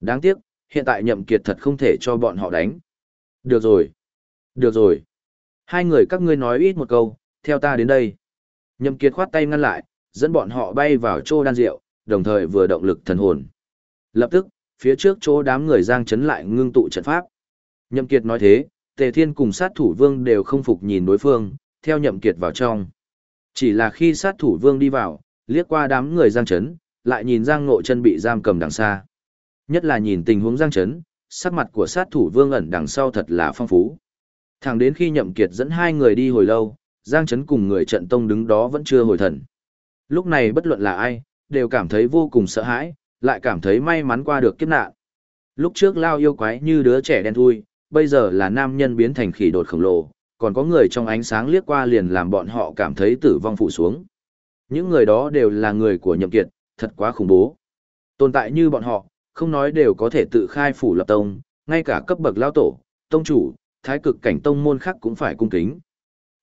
Đáng tiếc, hiện tại Nhậm Kiệt thật không thể cho bọn họ đánh. Được rồi. Được rồi. Hai người các ngươi nói ít một câu, theo ta đến đây. Nhậm Kiệt khoát tay ngăn lại, dẫn bọn họ bay vào chỗ đan rượu, đồng thời vừa động lực thần hồn. Lập tức, phía trước chỗ đám người giang chấn lại ngưng tụ trận pháp. Nhậm Kiệt nói thế, Tề Thiên cùng sát thủ vương đều không phục nhìn đối phương, theo Nhậm Kiệt vào trong. Chỉ là khi sát thủ vương đi vào, liếc qua đám người giang chấn, lại nhìn giang ngộ chân bị giam cầm đằng xa. Nhất là nhìn tình huống giang chấn, sắc mặt của sát thủ vương ẩn đằng sau thật là phong phú. Thẳng đến khi Nhậm Kiệt dẫn hai người đi hồi lâu, giang chấn cùng người trận tông đứng đó vẫn chưa hồi thần. Lúc này bất luận là ai, đều cảm thấy vô cùng sợ hãi, lại cảm thấy may mắn qua được kiếp nạn. Lúc trước lao yêu quái như đứa trẻ đen thui, bây giờ là nam nhân biến thành khỉ đột khổng lồ, còn có người trong ánh sáng liếc qua liền làm bọn họ cảm thấy tử vong phụ xuống. Những người đó đều là người của nhậm kiệt, thật quá khủng bố. Tồn tại như bọn họ, không nói đều có thể tự khai phủ lập tông, ngay cả cấp bậc lao tổ, tông chủ, thái cực cảnh tông môn khác cũng phải cung kính.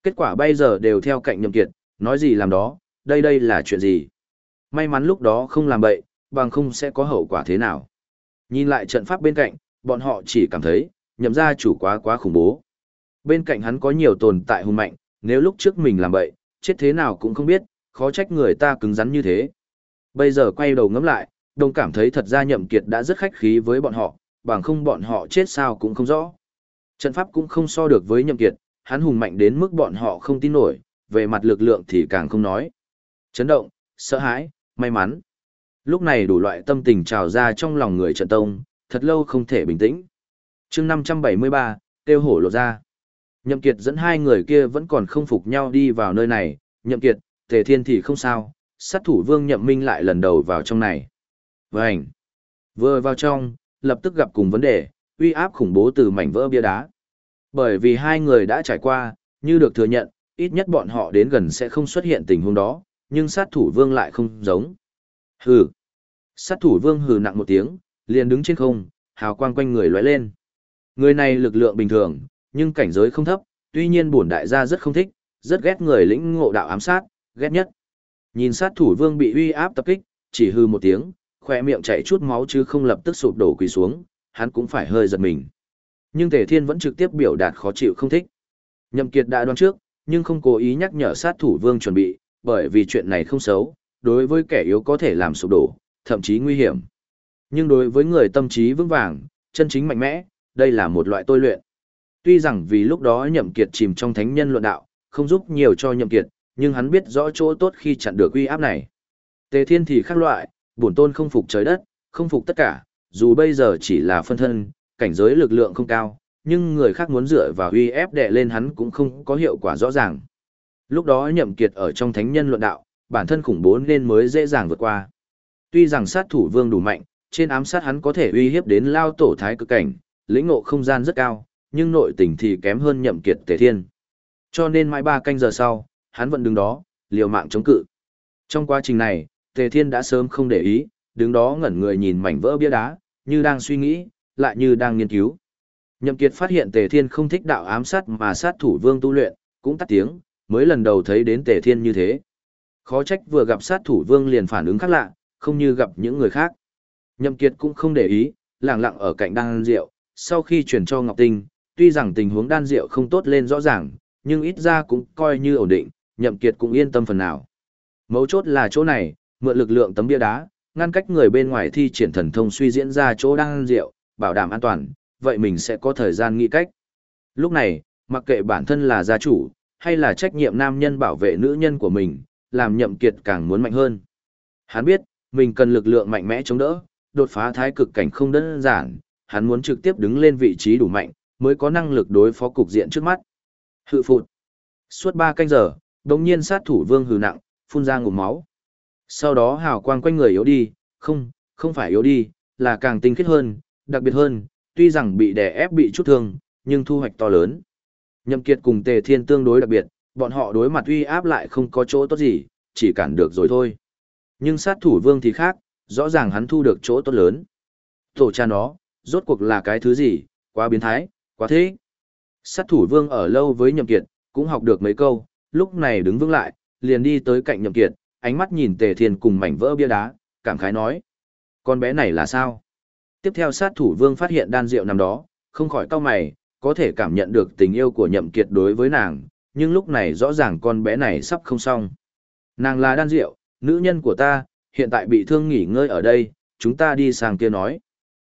Kết quả bây giờ đều theo cạnh nhậm kiệt, nói gì làm đó, đây đây là chuyện gì. May mắn lúc đó không làm bậy, bằng không sẽ có hậu quả thế nào. Nhìn lại trận pháp bên cạnh, bọn họ chỉ cảm thấy, nhậm gia chủ quá quá khủng bố. Bên cạnh hắn có nhiều tồn tại hùng mạnh, nếu lúc trước mình làm bậy, chết thế nào cũng không biết, khó trách người ta cứng rắn như thế. Bây giờ quay đầu ngắm lại, đồng cảm thấy thật ra nhậm kiệt đã rất khách khí với bọn họ, bằng không bọn họ chết sao cũng không rõ. Trận pháp cũng không so được với nhậm kiệt, hắn hùng mạnh đến mức bọn họ không tin nổi, về mặt lực lượng thì càng không nói. Chấn động, sợ hãi, may mắn. Lúc này đủ loại tâm tình trào ra trong lòng người trận tông, thật lâu không thể bình tĩnh. chương 573, tiêu hổ lộ ra. Nhậm Kiệt dẫn hai người kia vẫn còn không phục nhau đi vào nơi này, Nhậm Kiệt, Tề Thiên thì không sao, sát thủ vương Nhậm Minh lại lần đầu vào trong này. Vânh! Vừa vào trong, lập tức gặp cùng vấn đề, uy áp khủng bố từ mảnh vỡ bia đá. Bởi vì hai người đã trải qua, như được thừa nhận, ít nhất bọn họ đến gần sẽ không xuất hiện tình huống đó, nhưng sát thủ vương lại không giống. Hừ! Sát thủ vương hừ nặng một tiếng, liền đứng trên không, hào quang quanh người lóe lên. Người này lực lượng bình thường, nhưng cảnh giới không thấp, tuy nhiên bổn đại gia rất không thích, rất ghét người lĩnh ngộ đạo ám sát, ghét nhất. Nhìn sát thủ vương bị uy áp tập kích, chỉ hư một tiếng, khỏe miệng chảy chút máu chứ không lập tức sụp đổ quỳ xuống, hắn cũng phải hơi giật mình. Nhưng Tề Thiên vẫn trực tiếp biểu đạt khó chịu không thích. Nhậm Kiệt đã đoán trước, nhưng không cố ý nhắc nhở sát thủ vương chuẩn bị, bởi vì chuyện này không xấu, đối với kẻ yếu có thể làm sụp đổ, thậm chí nguy hiểm. Nhưng đối với người tâm trí vững vàng, chân chính mạnh mẽ, đây là một loại tôi luyện. Tuy rằng vì lúc đó Nhậm Kiệt chìm trong thánh nhân luận đạo, không giúp nhiều cho Nhậm Kiệt, nhưng hắn biết rõ chỗ tốt khi chặn được uy áp này. Tề Thiên thì khác loại, bổn tôn không phục trời đất, không phục tất cả, dù bây giờ chỉ là phân thân, cảnh giới lực lượng không cao, nhưng người khác muốn dựa vào uy ép đè lên hắn cũng không có hiệu quả rõ ràng. Lúc đó Nhậm Kiệt ở trong thánh nhân luận đạo, bản thân khủng bố nên mới dễ dàng vượt qua. Tuy rằng sát thủ vương đủ mạnh, trên ám sát hắn có thể uy hiếp đến lao tổ thái cực cảnh, lĩnh ngộ không gian rất cao, nhưng nội tình thì kém hơn nhậm kiệt tề thiên. Cho nên mãi ba canh giờ sau, hắn vẫn đứng đó, liều mạng chống cự. Trong quá trình này, tề thiên đã sớm không để ý, đứng đó ngẩn người nhìn mảnh vỡ bia đá, như đang suy nghĩ, lại như đang nghiên cứu. Nhậm kiệt phát hiện tề thiên không thích đạo ám sát mà sát thủ vương tu luyện, cũng tắt tiếng, mới lần đầu thấy đến tề thiên như thế. Khó trách vừa gặp sát thủ vương liền phản ứng khác lạ, không như gặp những người khác. Nhậm kiệt cũng không để ý, lặng lặng ở cạnh đan rượu, sau khi chuyển cho Ngọc Tinh, tuy rằng tình huống đan rượu không tốt lên rõ ràng, nhưng ít ra cũng coi như ổn định, nhậm kiệt cũng yên tâm phần nào. Mấu chốt là chỗ này, mượn lực lượng tấm bia đá, ngăn cách người bên ngoài thi triển thần thông suy diễn ra chỗ đang ăn rượu, bảo đảm an toàn, vậy mình sẽ có thời gian nghĩ cách. Lúc này, mặc kệ bản thân là gia chủ, hay là trách nhiệm nam nhân bảo vệ nữ nhân của mình, làm nhậm kiệt càng muốn mạnh hơn. Hắn biết, mình cần lực lượng mạnh mẽ chống đỡ, đột phá thái cực cảnh không đơn giản, hắn muốn trực tiếp đứng lên vị trí đủ mạnh, mới có năng lực đối phó cục diện trước mắt. Hự phụt. Suốt 3 canh giờ, đồng nhiên sát thủ vương hừ nặng, phun ra ngụm máu. Sau đó hào quang quanh người yếu đi, không, không phải yếu đi, là càng tinh khiết hơn, đặc biệt hơn, tuy rằng bị đè ép bị chút thương, nhưng thu hoạch to lớn. Nhậm Kiệt cùng Tề Thiên tương đối đặc biệt, bọn họ đối mặt uy áp lại không có chỗ tốt gì, chỉ cản được rồi thôi. Nhưng sát thủ vương thì khác, rõ ràng hắn thu được chỗ tốt lớn. Tổ cha nó, rốt cuộc là cái thứ gì, quá biến thái, quá thế. Sát thủ vương ở lâu với nhậm kiệt, cũng học được mấy câu, lúc này đứng vững lại, liền đi tới cạnh nhậm kiệt, ánh mắt nhìn tề thiên cùng mảnh vỡ bia đá, cảm khái nói. Con bé này là sao? Tiếp theo sát thủ vương phát hiện đan rượu nằm đó, không khỏi cau mày, có thể cảm nhận được tình yêu của nhậm kiệt đối với nàng, nhưng lúc này rõ ràng con bé này sắp không xong. Nàng là đan rượu, nữ nhân của ta, hiện tại bị thương nghỉ ngơi ở đây, chúng ta đi sang kia nói.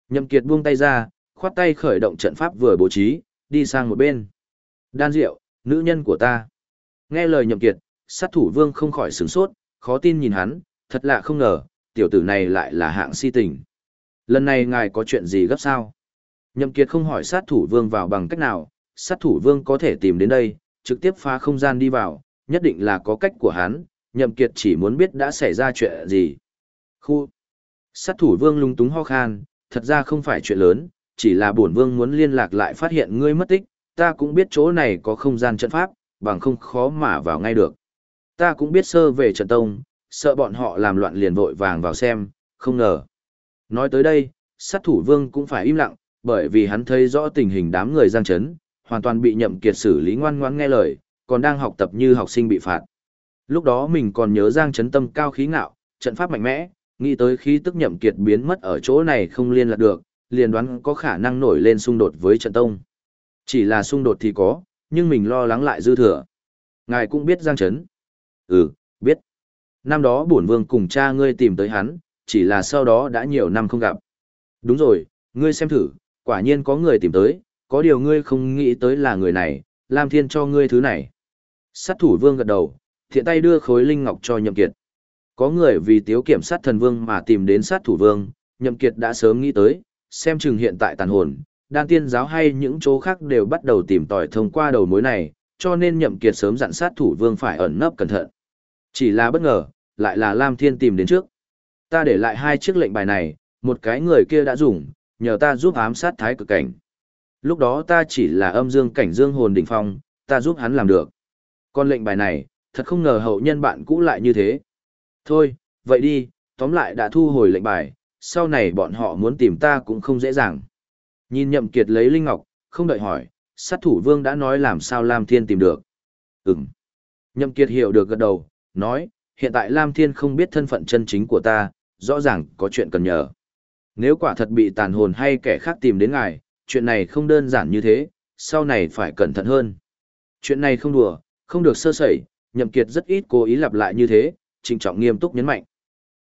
Nhậm Kiệt buông tay ra, khoát tay khởi động trận pháp vừa bố trí, đi sang một bên. Đan Diệu, nữ nhân của ta. Nghe lời Nhậm Kiệt, sát thủ vương không khỏi sửng sốt, khó tin nhìn hắn, thật lạ không ngờ, tiểu tử này lại là hạng si tình. Lần này ngài có chuyện gì gấp sao? Nhậm Kiệt không hỏi sát thủ vương vào bằng cách nào, sát thủ vương có thể tìm đến đây, trực tiếp phá không gian đi vào, nhất định là có cách của hắn, Nhậm Kiệt chỉ muốn biết đã xảy ra chuyện gì. Khu. Sát thủ vương lung túng ho khan, thật ra không phải chuyện lớn, chỉ là bổn vương muốn liên lạc lại phát hiện ngươi mất tích, ta cũng biết chỗ này có không gian trận pháp, bằng không khó mà vào ngay được. Ta cũng biết sơ về trận tông, sợ bọn họ làm loạn liền vội vàng vào xem, không ngờ. Nói tới đây, sát thủ vương cũng phải im lặng, bởi vì hắn thấy rõ tình hình đám người giang chấn, hoàn toàn bị nhậm kiệt xử lý ngoan ngoãn nghe lời, còn đang học tập như học sinh bị phạt. Lúc đó mình còn nhớ giang chấn tâm cao khí ngạo, trận pháp mạnh mẽ, nghĩ tới khi tức nhậm kiệt biến mất ở chỗ này không liên lạc được, liền đoán có khả năng nổi lên xung đột với trận tông. Chỉ là xung đột thì có, nhưng mình lo lắng lại dư thừa. Ngài cũng biết Giang Trấn. Ừ, biết. Năm đó bổn vương cùng cha ngươi tìm tới hắn, chỉ là sau đó đã nhiều năm không gặp. Đúng rồi, ngươi xem thử, quả nhiên có người tìm tới, có điều ngươi không nghĩ tới là người này, Lam Thiên cho ngươi thứ này. Sát thủ vương gật đầu, thiện tay đưa khối linh ngọc cho nhậm kiệt. Có người vì tiếu kiểm sát thần vương mà tìm đến sát thủ vương, nhậm kiệt đã sớm nghĩ tới, xem chừng hiện tại tàn hồn, đan tiên giáo hay những chỗ khác đều bắt đầu tìm tòi thông qua đầu mối này, cho nên nhậm kiệt sớm dặn sát thủ vương phải ẩn nấp cẩn thận. Chỉ là bất ngờ, lại là Lam Thiên tìm đến trước. Ta để lại hai chiếc lệnh bài này, một cái người kia đã dùng, nhờ ta giúp ám sát thái cực cảnh. Lúc đó ta chỉ là âm dương cảnh dương hồn đỉnh phong, ta giúp hắn làm được. Còn lệnh bài này, thật không ngờ hậu nhân bạn cũ lại như thế. Thôi, vậy đi, tóm lại đã thu hồi lệnh bài, sau này bọn họ muốn tìm ta cũng không dễ dàng. Nhìn nhậm kiệt lấy linh ngọc, không đợi hỏi, sát thủ vương đã nói làm sao Lam Thiên tìm được. Ừm. Nhậm kiệt hiểu được gật đầu, nói, hiện tại Lam Thiên không biết thân phận chân chính của ta, rõ ràng có chuyện cần nhờ. Nếu quả thật bị tàn hồn hay kẻ khác tìm đến ngài, chuyện này không đơn giản như thế, sau này phải cẩn thận hơn. Chuyện này không đùa, không được sơ sẩy, nhậm kiệt rất ít cố ý lặp lại như thế, trịnh trọng nghiêm túc nhấn mạnh.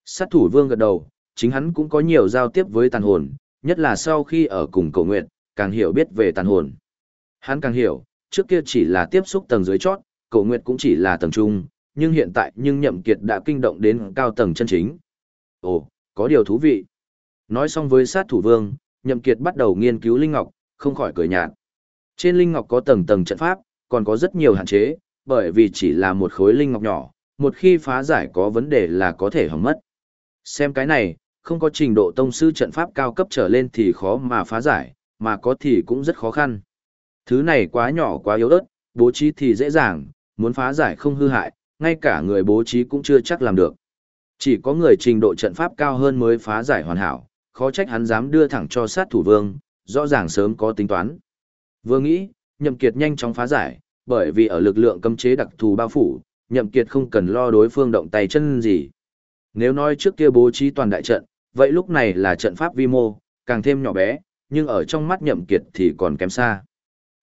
Sát thủ vương gật đầu, chính hắn cũng có nhiều giao tiếp với tàn hồn, nhất là sau khi ở cùng cầu nguyện, càng hiểu biết về tàn hồn. Hắn càng hiểu, trước kia chỉ là tiếp xúc tầng dưới chót, cầu nguyện cũng chỉ là tầng trung, nhưng hiện tại nhưng nhậm kiệt đã kinh động đến cao tầng chân chính. Ồ, có điều thú vị. Nói xong với sát thủ vương, nhậm kiệt bắt đầu nghiên cứu linh ngọc, không khỏi cười nhạt. Trên linh ngọc có tầng tầng trận pháp, còn có rất nhiều hạn chế, bởi vì chỉ là một khối linh ngọc nhỏ, một khi phá giải có vấn đề là có thể hỏng mất. Xem cái này, không có trình độ tông sư trận pháp cao cấp trở lên thì khó mà phá giải, mà có thì cũng rất khó khăn. Thứ này quá nhỏ quá yếu ớt, bố trí thì dễ dàng, muốn phá giải không hư hại, ngay cả người bố trí cũng chưa chắc làm được. Chỉ có người trình độ trận pháp cao hơn mới phá giải hoàn hảo, khó trách hắn dám đưa thẳng cho sát thủ vương, rõ ràng sớm có tính toán. Vừa nghĩ, Nhậm Kiệt nhanh chóng phá giải, bởi vì ở lực lượng cấm chế đặc thù bao phủ, Nhậm Kiệt không cần lo đối phương động tay chân gì. Nếu nói trước kia bố trí toàn đại trận, vậy lúc này là trận pháp vi mô, càng thêm nhỏ bé, nhưng ở trong mắt Nhậm Kiệt thì còn kém xa.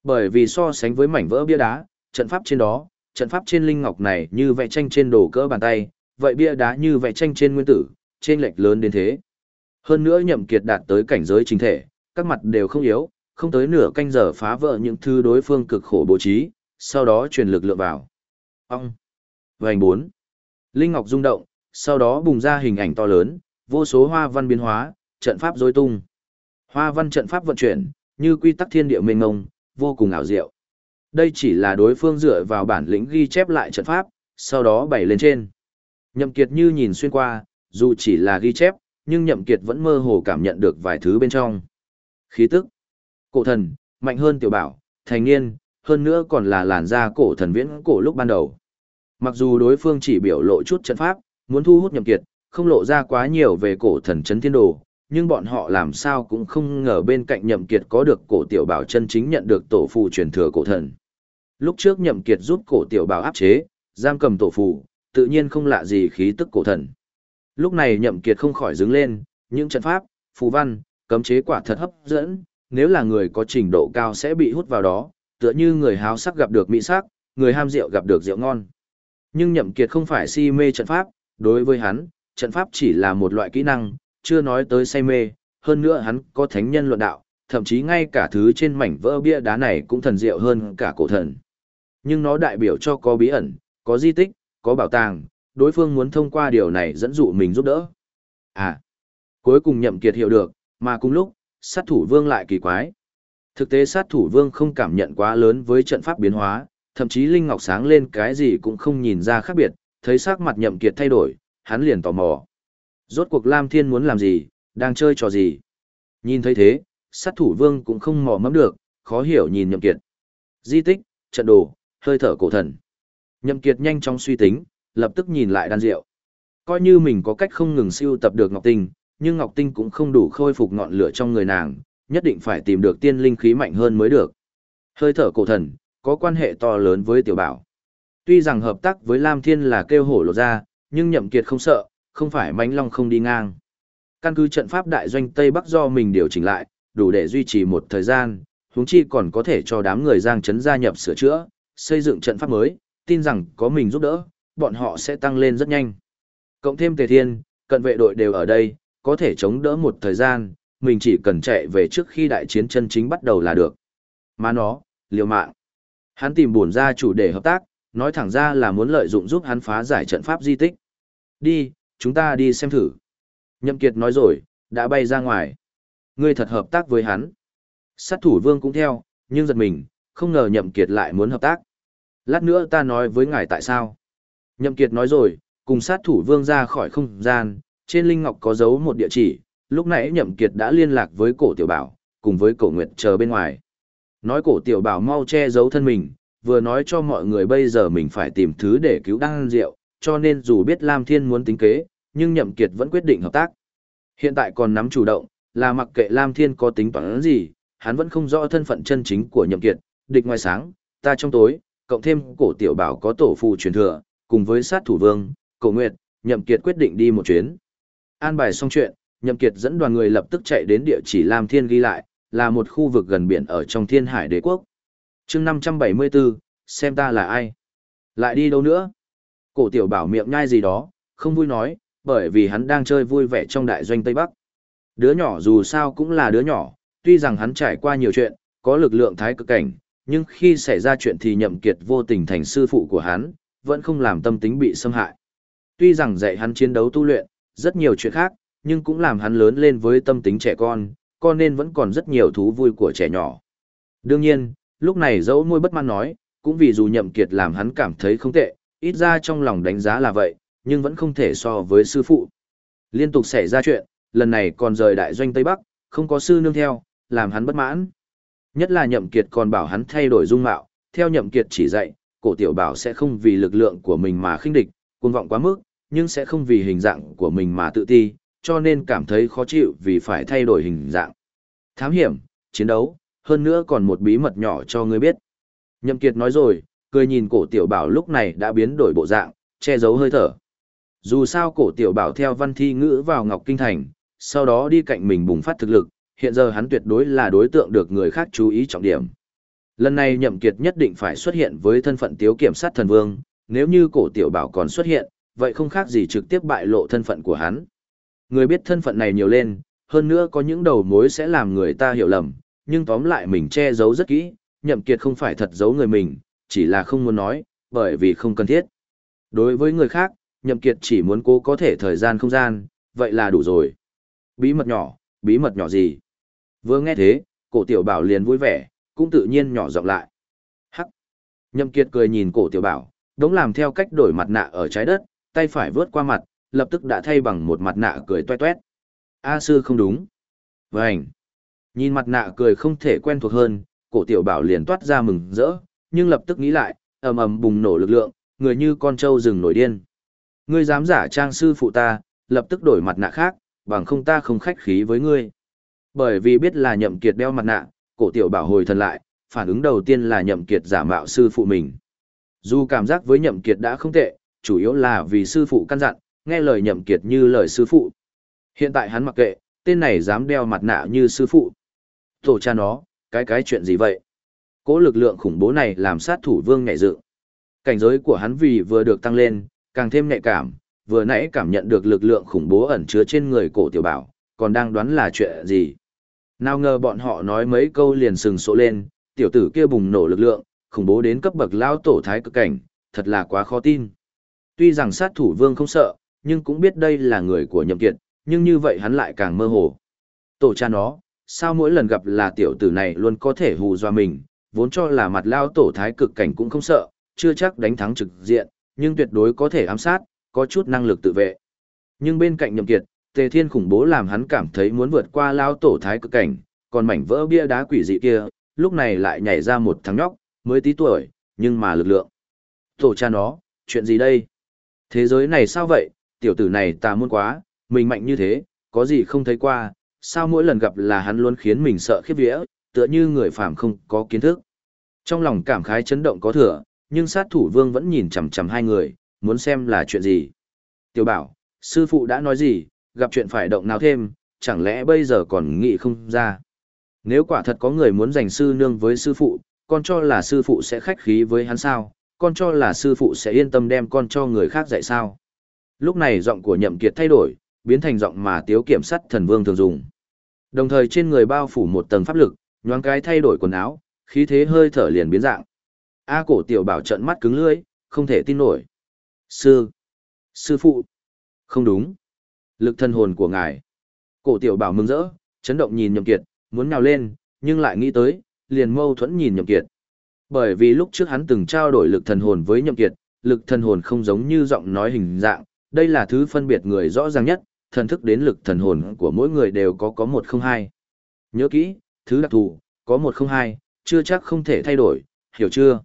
Bởi vì so sánh với mảnh vỡ bia đá, trận pháp trên đó, trận pháp trên linh ngọc này như vẽ tranh trên đồ cỡ bàn tay, vậy bia đá như vẽ tranh trên nguyên tử, trên lệch lớn đến thế. Hơn nữa Nhậm Kiệt đạt tới cảnh giới chính thể, các mặt đều không yếu, không tới nửa canh giờ phá vỡ những thứ đối phương cực khổ bố trí, sau đó truyền lực lượng vào. Ông! Vành 4. Linh Ngọc rung động, sau đó bùng ra hình ảnh to lớn, vô số hoa văn biến hóa, trận pháp rối tung. Hoa văn trận pháp vận chuyển, như quy tắc thiên địa mênh mông, vô cùng ảo diệu. Đây chỉ là đối phương dựa vào bản lĩnh ghi chép lại trận pháp, sau đó bày lên trên. Nhậm Kiệt như nhìn xuyên qua, dù chỉ là ghi chép, nhưng Nhậm Kiệt vẫn mơ hồ cảm nhận được vài thứ bên trong. Khí tức, cổ thần, mạnh hơn tiểu bảo, thành niên, hơn nữa còn là làn da cổ thần viễn cổ lúc ban đầu. Mặc dù đối phương chỉ biểu lộ chút trận pháp, muốn thu hút Nhậm Kiệt, không lộ ra quá nhiều về cổ thần chấn thiên đồ, nhưng bọn họ làm sao cũng không ngờ bên cạnh Nhậm Kiệt có được cổ tiểu bảo chân chính nhận được tổ phù truyền thừa cổ thần. Lúc trước Nhậm Kiệt giúp cổ tiểu bảo áp chế, giam cầm tổ phù, tự nhiên không lạ gì khí tức cổ thần. Lúc này Nhậm Kiệt không khỏi đứng lên, những trận pháp, phù văn, cấm chế quả thật hấp dẫn, nếu là người có trình độ cao sẽ bị hút vào đó, tựa như người háo sắc gặp được mỹ sắc, người ham rượu gặp được rượu ngon. Nhưng Nhậm Kiệt không phải si mê trận pháp, đối với hắn, trận pháp chỉ là một loại kỹ năng, chưa nói tới say mê, hơn nữa hắn có thánh nhân luận đạo, thậm chí ngay cả thứ trên mảnh vỡ bia đá này cũng thần diệu hơn cả cổ thần. Nhưng nó đại biểu cho có bí ẩn, có di tích, có bảo tàng, đối phương muốn thông qua điều này dẫn dụ mình giúp đỡ. À, cuối cùng nhậm kiệt hiểu được, mà cùng lúc, sát thủ vương lại kỳ quái. Thực tế sát thủ vương không cảm nhận quá lớn với trận pháp biến hóa, thậm chí Linh Ngọc sáng lên cái gì cũng không nhìn ra khác biệt, thấy sắc mặt nhậm kiệt thay đổi, hắn liền tò mò. Rốt cuộc Lam Thiên muốn làm gì, đang chơi trò gì. Nhìn thấy thế, sát thủ vương cũng không mò mẫm được, khó hiểu nhìn nhậm kiệt. Di tích, trận đồ, hơi thở cổ thần. Nhậm kiệt nhanh chóng suy tính, lập tức nhìn lại đan rượu. Coi như mình có cách không ngừng siêu tập được Ngọc Tinh, nhưng Ngọc Tinh cũng không đủ khôi phục ngọn lửa trong người nàng, nhất định phải tìm được tiên linh khí mạnh hơn mới được. Hơi thở cổ thần, có quan hệ to lớn với tiểu bảo. Tuy rằng hợp tác với Lam Thiên là kêu hổ lộ ra, nhưng nhậm kiệt không sợ, không phải mánh long không đi ngang. Căn cứ trận pháp đại doanh Tây Bắc do mình điều chỉnh lại, đủ để duy trì một thời gian, huống chi còn có thể cho đám người giang chấn gia nhập sửa chữa, xây dựng trận pháp mới, tin rằng có mình giúp đỡ, bọn họ sẽ tăng lên rất nhanh. Cộng thêm Tề Thiên, cận vệ đội đều ở đây, có thể chống đỡ một thời gian, mình chỉ cần chạy về trước khi đại chiến chân chính bắt đầu là được. Mà nó, liều mạng. Hắn tìm buồn ra chủ đề hợp tác, nói thẳng ra là muốn lợi dụng giúp hắn phá giải trận pháp di tích. Đi, chúng ta đi xem thử. Nhậm Kiệt nói rồi, đã bay ra ngoài. Ngươi thật hợp tác với hắn. Sát thủ vương cũng theo, nhưng giật mình, không ngờ nhậm kiệt lại muốn hợp tác. Lát nữa ta nói với ngài tại sao. Nhậm kiệt nói rồi, cùng sát thủ vương ra khỏi không gian, trên linh ngọc có dấu một địa chỉ, lúc nãy nhậm kiệt đã liên lạc với cổ tiểu bảo, cùng với cổ nguyệt chờ bên ngoài. Nói cổ tiểu bảo mau che giấu thân mình, vừa nói cho mọi người bây giờ mình phải tìm thứ để cứu đăng diệu, cho nên dù biết Lam Thiên muốn tính kế, nhưng nhậm kiệt vẫn quyết định hợp tác. Hiện tại còn nắm chủ động, là mặc kệ Lam Thiên có tính toán gì, hắn vẫn không rõ thân phận chân chính của nhậm kiệt, địch ngoài sáng, ta trong tối, cộng thêm cổ tiểu bảo có tổ phù truyền thừa, cùng với sát thủ vương, cổ nguyệt, nhậm kiệt quyết định đi một chuyến. An bài xong chuyện, nhậm kiệt dẫn đoàn người lập tức chạy đến địa chỉ Lam Thiên ghi lại, là một khu vực gần biển ở trong thiên hải đế quốc. Chương 574, xem ta là ai? Lại đi đâu nữa? Cổ tiểu bảo miệng nhai gì đó, không vui nói, bởi vì hắn đang chơi vui vẻ trong đại doanh Tây Bắc. Đứa nhỏ dù sao cũng là đứa nhỏ, tuy rằng hắn trải qua nhiều chuyện, có lực lượng thái cực cảnh, nhưng khi xảy ra chuyện thì nhậm kiệt vô tình thành sư phụ của hắn, vẫn không làm tâm tính bị xâm hại. Tuy rằng dạy hắn chiến đấu tu luyện, rất nhiều chuyện khác, nhưng cũng làm hắn lớn lên với tâm tính trẻ con, con nên vẫn còn rất nhiều thú vui của trẻ nhỏ. Đương nhiên, lúc này dẫu môi bất mãn nói, cũng vì dù nhậm kiệt làm hắn cảm thấy không tệ, ít ra trong lòng đánh giá là vậy, nhưng vẫn không thể so với sư phụ. Liên tục xảy ra chuyện, lần này còn rời đại doanh Tây Bắc, không có sư nương theo, làm hắn bất mãn. Nhất là nhậm kiệt còn bảo hắn thay đổi dung mạo, theo nhậm kiệt chỉ dạy, cổ tiểu bảo sẽ không vì lực lượng của mình mà khinh địch, cuồng vọng quá mức, nhưng sẽ không vì hình dạng của mình mà tự ti, cho nên cảm thấy khó chịu vì phải thay đổi hình dạng. Thám hiểm, chiến đấu, hơn nữa còn một bí mật nhỏ cho ngươi biết. Nhậm Kiệt nói rồi, cười nhìn cổ tiểu bảo lúc này đã biến đổi bộ dạng, che giấu hơi thở. Dù sao cổ tiểu bảo theo văn thi ngữ vào Ngọc Kinh Thành, sau đó đi cạnh mình bùng phát thực lực, hiện giờ hắn tuyệt đối là đối tượng được người khác chú ý trọng điểm. Lần này Nhậm Kiệt nhất định phải xuất hiện với thân phận tiếu kiểm sát thần vương, nếu như cổ tiểu bảo còn xuất hiện, vậy không khác gì trực tiếp bại lộ thân phận của hắn. Người biết thân phận này nhiều lên, hơn nữa có những đầu mối sẽ làm người ta hiểu lầm, nhưng tóm lại mình che giấu rất kỹ, Nhậm Kiệt không phải thật giấu người mình, chỉ là không muốn nói, bởi vì không cần thiết. Đối với người khác, Nhậm Kiệt chỉ muốn cố có thể thời gian không gian, vậy là đủ rồi. Bí mật nhỏ, bí mật nhỏ gì? Vừa nghe thế, cổ tiểu bảo liền vui vẻ, cũng tự nhiên nhỏ giọng lại. Hắc. Nhậm Kiệt cười nhìn cổ tiểu bảo, đống làm theo cách đổi mặt nạ ở trái đất, tay phải vướt qua mặt, lập tức đã thay bằng một mặt nạ cười toe toét. A sư không đúng. Vânh. Nhìn mặt nạ cười không thể quen thuộc hơn, cổ tiểu bảo liền toát ra mừng rỡ, nhưng lập tức nghĩ lại, ầm ầm bùng nổ lực lượng, người như con trâu rừng nổi điên. Ngươi dám giả trang sư phụ ta, lập tức đổi mặt nạ khác, bằng không ta không khách khí với ngươi. Bởi vì biết là nhậm kiệt đeo mặt nạ, cổ tiểu bảo hồi thần lại, phản ứng đầu tiên là nhậm kiệt giả mạo sư phụ mình. Dù cảm giác với nhậm kiệt đã không tệ, chủ yếu là vì sư phụ căn dặn, nghe lời nhậm kiệt như lời sư phụ. Hiện tại hắn mặc kệ, tên này dám đeo mặt nạ như sư phụ. Tổ cha nó, cái cái chuyện gì vậy? Cố lực lượng khủng bố này làm sát thủ vương nhảy dự. Cảnh giới của hắn vì vừa được tăng lên, càng thêm nhạy cảm, vừa nãy cảm nhận được lực lượng khủng bố ẩn chứa trên người cổ tiểu bảo, còn đang đoán là chuyện gì. Nào ngờ bọn họ nói mấy câu liền sừng sộ lên, tiểu tử kia bùng nổ lực lượng, khủng bố đến cấp bậc lao tổ thái cực cảnh, thật là quá khó tin. Tuy rằng sát thủ vương không sợ, nhưng cũng biết đây là người của nhậm kiệt, nhưng như vậy hắn lại càng mơ hồ. Tổ cha nó, sao mỗi lần gặp là tiểu tử này luôn có thể hù dọa mình, vốn cho là mặt lao tổ thái cực cảnh cũng không sợ, chưa chắc đánh thắng trực diện, nhưng tuyệt đối có thể ám sát, có chút năng lực tự vệ. Nhưng bên cạnh nhậm kiệt, tề thiên khủng bố làm hắn cảm thấy muốn vượt qua lao tổ thái cực cảnh, còn mảnh vỡ bia đá quỷ dị kia, lúc này lại nhảy ra một thằng nhóc, mới tí tuổi, nhưng mà lực lượng. Tổ cha nó, chuyện gì đây? Thế giới này sao vậy, tiểu tử này ta muốn quá, mình mạnh như thế, có gì không thấy qua, sao mỗi lần gặp là hắn luôn khiến mình sợ khiếp vía, tựa như người phàm không có kiến thức. Trong lòng cảm khái chấn động có thừa, nhưng sát thủ vương vẫn nhìn chằm chằm hai người, muốn xem là chuyện gì. Tiểu bảo, sư phụ đã nói gì, gặp chuyện phải động nào thêm, chẳng lẽ bây giờ còn nghĩ không ra. Nếu quả thật có người muốn giành sư nương với sư phụ, con cho là sư phụ sẽ khách khí với hắn sao, con cho là sư phụ sẽ yên tâm đem con cho người khác dạy sao. Lúc này giọng của nhậm kiệt thay đổi, biến thành giọng mà tiếu kiểm sát thần vương thường dùng. Đồng thời trên người bao phủ một tầng pháp lực, nhoáng cái thay đổi quần áo, khí thế hơi thở liền biến dạng. A cổ tiểu bảo trận mắt cứng lưỡi, không thể tin nổi. Sư! Sư phụ! Không đúng! Lực thân hồn của ngài! Cổ tiểu bảo mừng rỡ, chấn động nhìn nhậm kiệt, muốn nhào lên, nhưng lại nghĩ tới, liền mâu thuẫn nhìn Nhậm Kiệt. Bởi vì lúc trước hắn từng trao đổi lực thần hồn với Nhậm Kiệt, lực thần hồn không giống như giọng nói hình dạng, đây là thứ phân biệt người rõ ràng nhất, thần thức đến lực thần hồn của mỗi người đều có có một không hai. Nhớ kỹ, thứ đặc thù, có một không hai, chưa chắc không thể thay đổi, hiểu chưa?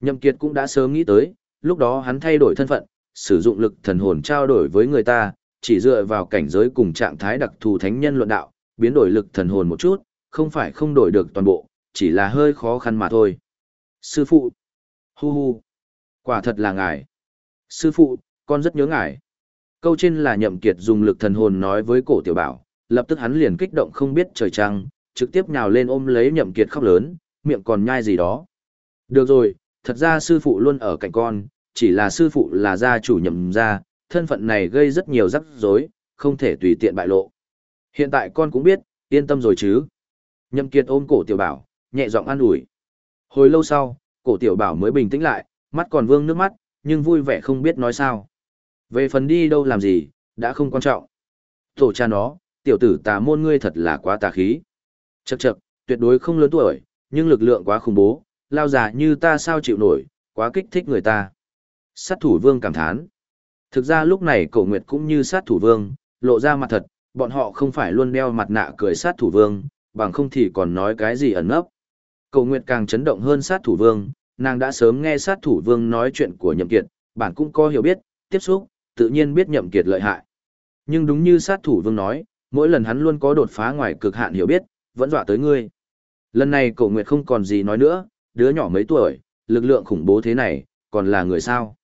Nhậm Kiệt cũng đã sớm nghĩ tới, lúc đó hắn thay đổi thân phận, sử dụng lực thần hồn trao đổi với người ta, chỉ dựa vào cảnh giới cùng trạng thái đặc thù thánh nhân luận đạo, biến đổi lực thần hồn một chút, không phải không đổi được toàn bộ, chỉ là hơi khó khăn mà thôi. Sư phụ! Hu hu! Quả thật là ngài! Sư phụ, con rất nhớ ngài. Câu trên là nhậm kiệt dùng lực thần hồn nói với cổ tiểu bảo, lập tức hắn liền kích động không biết trời trăng, trực tiếp nhào lên ôm lấy nhậm kiệt khóc lớn, miệng còn nhai gì đó. Được rồi, thật ra sư phụ luôn ở cạnh con, chỉ là sư phụ là gia chủ nhậm gia, thân phận này gây rất nhiều rắc rối, không thể tùy tiện bại lộ. Hiện tại con cũng biết, yên tâm rồi chứ. Nhậm kiệt ôm cổ tiểu bảo, nhẹ giọng an ủi. Hồi lâu sau, cổ tiểu bảo mới bình tĩnh lại, mắt còn vương nước mắt, nhưng vui vẻ không biết nói sao. Về phần đi đâu làm gì, đã không quan trọng. Tổ cha nó, tiểu tử tà môn ngươi thật là quá tà khí. Chậc chậc, tuyệt đối không lớn tuổi, nhưng lực lượng quá khủng bố, lao già như ta sao chịu nổi, quá kích thích người ta. Sát thủ vương cảm thán. Thực ra lúc này cổ nguyệt cũng như sát thủ vương, lộ ra mặt thật, bọn họ không phải luôn đeo mặt nạ cười sát thủ vương, bằng không thì còn nói cái gì ẩn nấp. Cổ nguyệt càng chấn động hơn sát thủ vương, nàng đã sớm nghe sát thủ vương nói chuyện của nhậm kiệt, bản cũng có hiểu biết, tiếp xúc, tự nhiên biết nhậm kiệt lợi hại. Nhưng đúng như sát thủ vương nói, mỗi lần hắn luôn có đột phá ngoài cực hạn hiểu biết, vẫn dọa tới ngươi. Lần này cổ nguyệt không còn gì nói nữa, đứa nhỏ mấy tuổi, lực lượng khủng bố thế này, còn là người sao?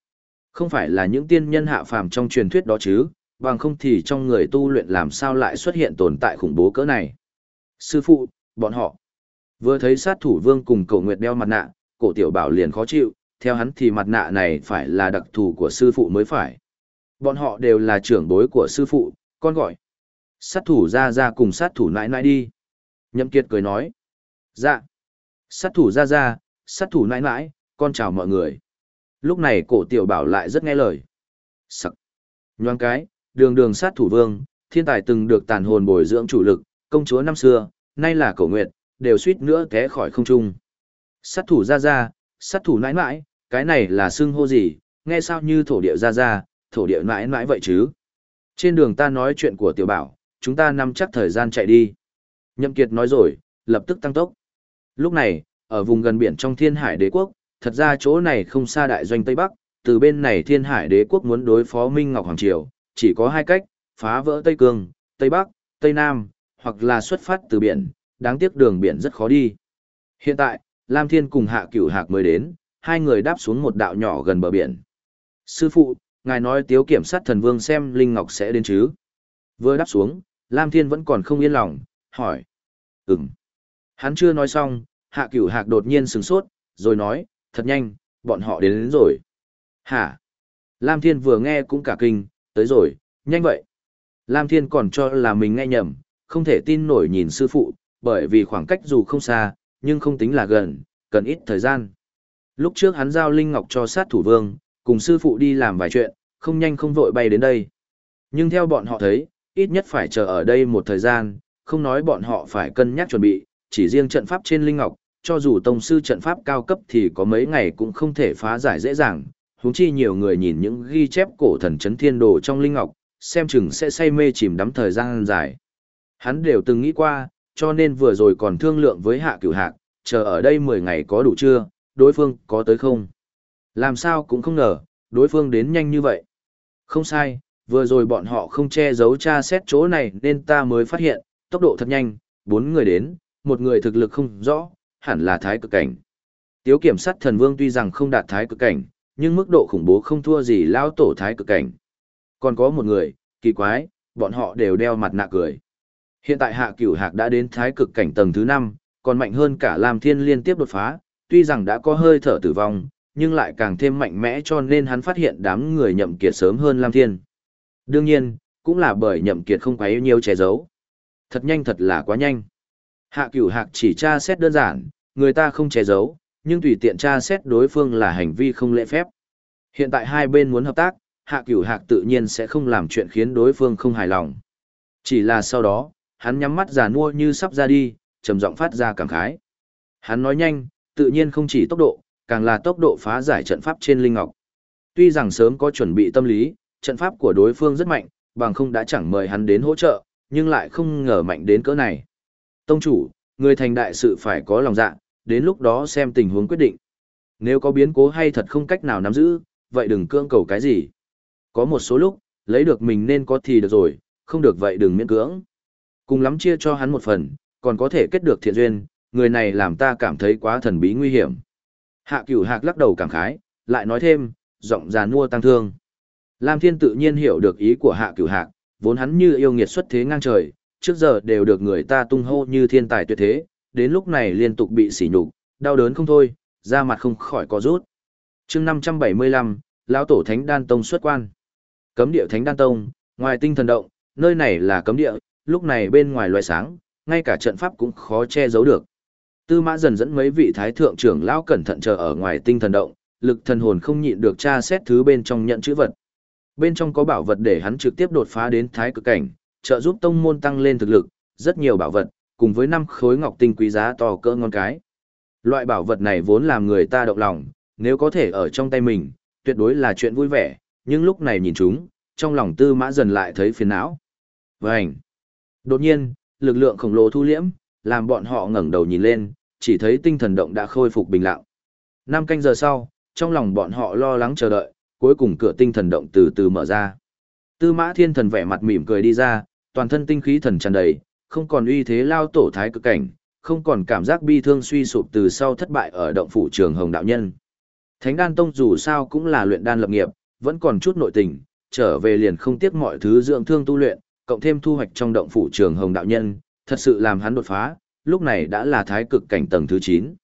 Không phải là những tiên nhân hạ phàm trong truyền thuyết đó chứ, bằng không thì trong người tu luyện làm sao lại xuất hiện tồn tại khủng bố cỡ này. Sư phụ, bọn họ, vừa thấy sát thủ vương cùng cổ nguyệt đeo mặt nạ, cổ tiểu bảo liền khó chịu, theo hắn thì mặt nạ này phải là đặc thù của sư phụ mới phải. Bọn họ đều là trưởng bối của sư phụ, con gọi. Sát thủ ra ra cùng sát thủ nãi nãi đi. Nhậm Kiệt cười nói. Dạ. Sát thủ ra ra, sát thủ nãi nãi, con chào mọi người. Lúc này cổ tiểu bảo lại rất nghe lời. Sắc. Nhoang cái, đường đường sát thủ vương, thiên tài từng được tàn hồn bồi dưỡng chủ lực, công chúa năm xưa, nay là cổ nguyệt, đều suýt nữa té khỏi không trung. Sát thủ ra ra, sát thủ nãi nãi, cái này là xưng hô gì, nghe sao như thổ địa ra ra, thổ địa mãi mãi vậy chứ. Trên đường ta nói chuyện của tiểu bảo, chúng ta nắm chắc thời gian chạy đi. Nhậm Kiệt nói rồi, lập tức tăng tốc. Lúc này, ở vùng gần biển trong thiên hải đế quốc, thật ra chỗ này không xa đại doanh Tây Bắc, từ bên này thiên hải đế quốc muốn đối phó Minh Ngọc Hoàng Triều, chỉ có hai cách, phá vỡ Tây Cương, Tây Bắc, Tây Nam, hoặc là xuất phát từ biển, đáng tiếc đường biển rất khó đi. Hiện tại, Lam Thiên cùng Hạ Cửu Hạc mới đến, hai người đáp xuống một đạo nhỏ gần bờ biển. Sư phụ, ngài nói tiếu kiểm sát thần vương xem Linh Ngọc sẽ đến chứ? Vừa đáp xuống, Lam Thiên vẫn còn không yên lòng, hỏi. Ừm. Hắn chưa nói xong, Hạ Cửu Hạc đột nhiên sửng sốt, rồi nói, thật nhanh, bọn họ đến, đến rồi. Hả? Lam Thiên vừa nghe cũng cả kinh, tới rồi, nhanh vậy. Lam Thiên còn cho là mình nghe nhầm, không thể tin nổi nhìn sư phụ, bởi vì khoảng cách dù không xa, nhưng không tính là gần, cần ít thời gian. Lúc trước hắn giao Linh Ngọc cho sát thủ vương, cùng sư phụ đi làm vài chuyện, không nhanh không vội bay đến đây. Nhưng theo bọn họ thấy, ít nhất phải chờ ở đây một thời gian, không nói bọn họ phải cân nhắc chuẩn bị, chỉ riêng trận pháp trên Linh Ngọc, cho dù tông sư trận pháp cao cấp thì có mấy ngày cũng không thể phá giải dễ dàng, huống chi nhiều người nhìn những ghi chép cổ thần chấn thiên đồ trong Linh Ngọc, xem chừng sẽ say mê chìm đắm thời gian dài. Hắn đều từng nghĩ qua, cho nên vừa rồi còn thương lượng với hạ cửu hạc, chờ ở đây 10 ngày có đủ chưa, đối phương có tới không? Làm sao cũng không ngờ, đối phương đến nhanh như vậy. Không sai, vừa rồi bọn họ không che giấu tra xét chỗ này nên ta mới phát hiện, tốc độ thật nhanh, bốn người đến, một người thực lực không rõ, hẳn là thái cực cảnh. Tiếu kiểm sát thần vương tuy rằng không đạt thái cực cảnh, nhưng mức độ khủng bố không thua gì lao tổ thái cực cảnh. Còn có một người, kỳ quái, bọn họ đều đeo mặt nạ cười. Hiện tại hạ cửu hạc đã đến thái cực cảnh tầng thứ 5, còn mạnh hơn cả Lam Thiên liên tiếp đột phá, tuy rằng đã có hơi thở tử vong, nhưng lại càng thêm mạnh mẽ cho nên hắn phát hiện đám người nhậm kiệt sớm hơn Lam Thiên. Đương nhiên, cũng là bởi nhậm kiệt không quá nhiều che giấu. Thật nhanh thật là quá nhanh. Hạ cửu hạc chỉ tra xét đơn giản, người ta không che giấu, nhưng tùy tiện tra xét đối phương là hành vi không lễ phép. Hiện tại hai bên muốn hợp tác, hạ cửu hạc tự nhiên sẽ không làm chuyện khiến đối phương không hài lòng. Chỉ là sau đó, hắn nhắm mắt giả nua như sắp ra đi, trầm giọng phát ra cảm khái. Hắn nói nhanh, tự nhiên không chỉ tốc độ, càng là tốc độ phá giải trận pháp trên linh ngọc. Tuy rằng sớm có chuẩn bị tâm lý, trận pháp của đối phương rất mạnh, bằng không đã chẳng mời hắn đến hỗ trợ, nhưng lại không ngờ mạnh đến cỡ này. Tông chủ, người thành đại sự phải có lòng dạ, đến lúc đó xem tình huống quyết định. Nếu có biến cố hay thật không cách nào nắm giữ, vậy đừng cưỡng cầu cái gì. Có một số lúc, lấy được mình nên có thì được rồi, không được vậy đừng miễn cưỡng. Cùng lắm chia cho hắn một phần, còn có thể kết được thiện duyên, người này làm ta cảm thấy quá thần bí nguy hiểm. Hạ cửu hạc lắc đầu cảm khái, lại nói thêm, giọng giàn nua tăng thương. Lam Thiên tự nhiên hiểu được ý của hạ cửu hạc, vốn hắn như yêu nghiệt xuất thế ngang trời, trước giờ đều được người ta tung hô như thiên tài tuyệt thế, đến lúc này liên tục bị sỉ nhục, đau đớn không thôi, da mặt không khỏi có rút. chương 575, lão tổ Thánh Đan Tông xuất quan. Cấm địa Thánh Đan Tông, ngoài tinh thần động, nơi này là cấm địa, lúc này bên ngoài loại sáng, ngay cả trận pháp cũng khó che giấu được. Tư mã dần dẫn mấy vị thái thượng trưởng lão cẩn thận chờ ở ngoài tinh thần động, lực thần hồn không nhịn được tra xét thứ bên trong nhận chữ vật. Bên trong có bảo vật để hắn trực tiếp đột phá đến thái cực cảnh, trợ giúp tông môn tăng lên thực lực, rất nhiều bảo vật, cùng với năm khối ngọc tinh quý giá to cỡ ngón cái. Loại bảo vật này vốn làm người ta động lòng, nếu có thể ở trong tay mình, tuyệt đối là chuyện vui vẻ, nhưng lúc này nhìn chúng, trong lòng tư mã dần lại thấy phiền não. Vânh! Đột nhiên, lực lượng khổng lồ thu liễm, làm bọn họ ngẩng đầu nhìn lên, chỉ thấy tinh thần động đã khôi phục bình lặng. Năm canh giờ sau, trong lòng bọn họ lo lắng chờ đợi, cuối cùng cửa tinh thần động từ từ mở ra. Tư mã thiên thần vẻ mặt mỉm cười đi ra, toàn thân tinh khí thần tràn đầy, không còn uy thế lao tổ thái cực cảnh, không còn cảm giác bi thương suy sụp từ sau thất bại ở động phủ trường hồng đạo nhân. Thánh đan tông dù sao cũng là luyện đan lập nghiệp, vẫn còn chút nội tình, trở về liền không tiếc mọi thứ dưỡng thương tu luyện, cộng thêm thu hoạch trong động phủ trường hồng đạo nhân, thật sự làm hắn đột phá, lúc này đã là thái cực cảnh tầng thứ 9.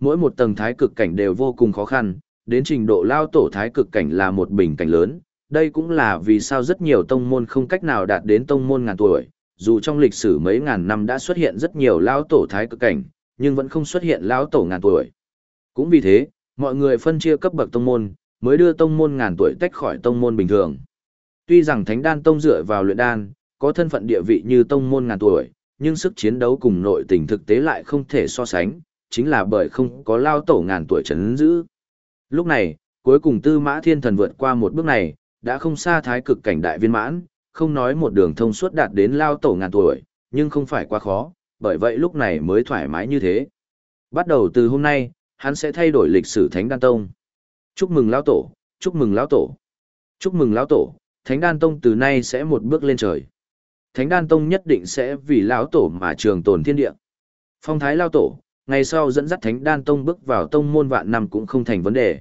Mỗi một tầng thái cực cảnh đều vô cùng khó khăn, đến trình độ lao tổ thái cực cảnh là một bình cảnh lớn, đây cũng là vì sao rất nhiều tông môn không cách nào đạt đến tông môn ngàn tuổi, dù trong lịch sử mấy ngàn năm đã xuất hiện rất nhiều lao tổ thái cực cảnh, nhưng vẫn không xuất hiện lao tổ ngàn tuổi. Cũng vì thế, mọi người phân chia cấp bậc tông môn, mới đưa tông môn ngàn tuổi tách khỏi tông môn bình thường. Tuy rằng Thánh Đan Tông dựa vào luyện đan, có thân phận địa vị như tông môn ngàn tuổi, nhưng sức chiến đấu cùng nội tình thực tế lại không thể so sánh, chính là bởi không có lao tổ ngàn tuổi chấn giữ. Lúc này, cuối cùng Tư Mã Thiên Thần vượt qua một bước này, đã không xa thái cực cảnh đại viên mãn, không nói một đường thông suốt đạt đến lao tổ ngàn tuổi, nhưng không phải quá khó, bởi vậy lúc này mới thoải mái như thế. Bắt đầu từ hôm nay, hắn sẽ thay đổi lịch sử Thánh Đan Tông. Chúc mừng lão tổ, chúc mừng lão tổ. Chúc mừng lão tổ, Thánh Đan Tông từ nay sẽ một bước lên trời. Thánh Đan Tông nhất định sẽ vì lão tổ mà trường tồn thiên địa. Phong thái lão tổ, ngày sau dẫn dắt Thánh Đan Tông bước vào tông môn vạn năm cũng không thành vấn đề.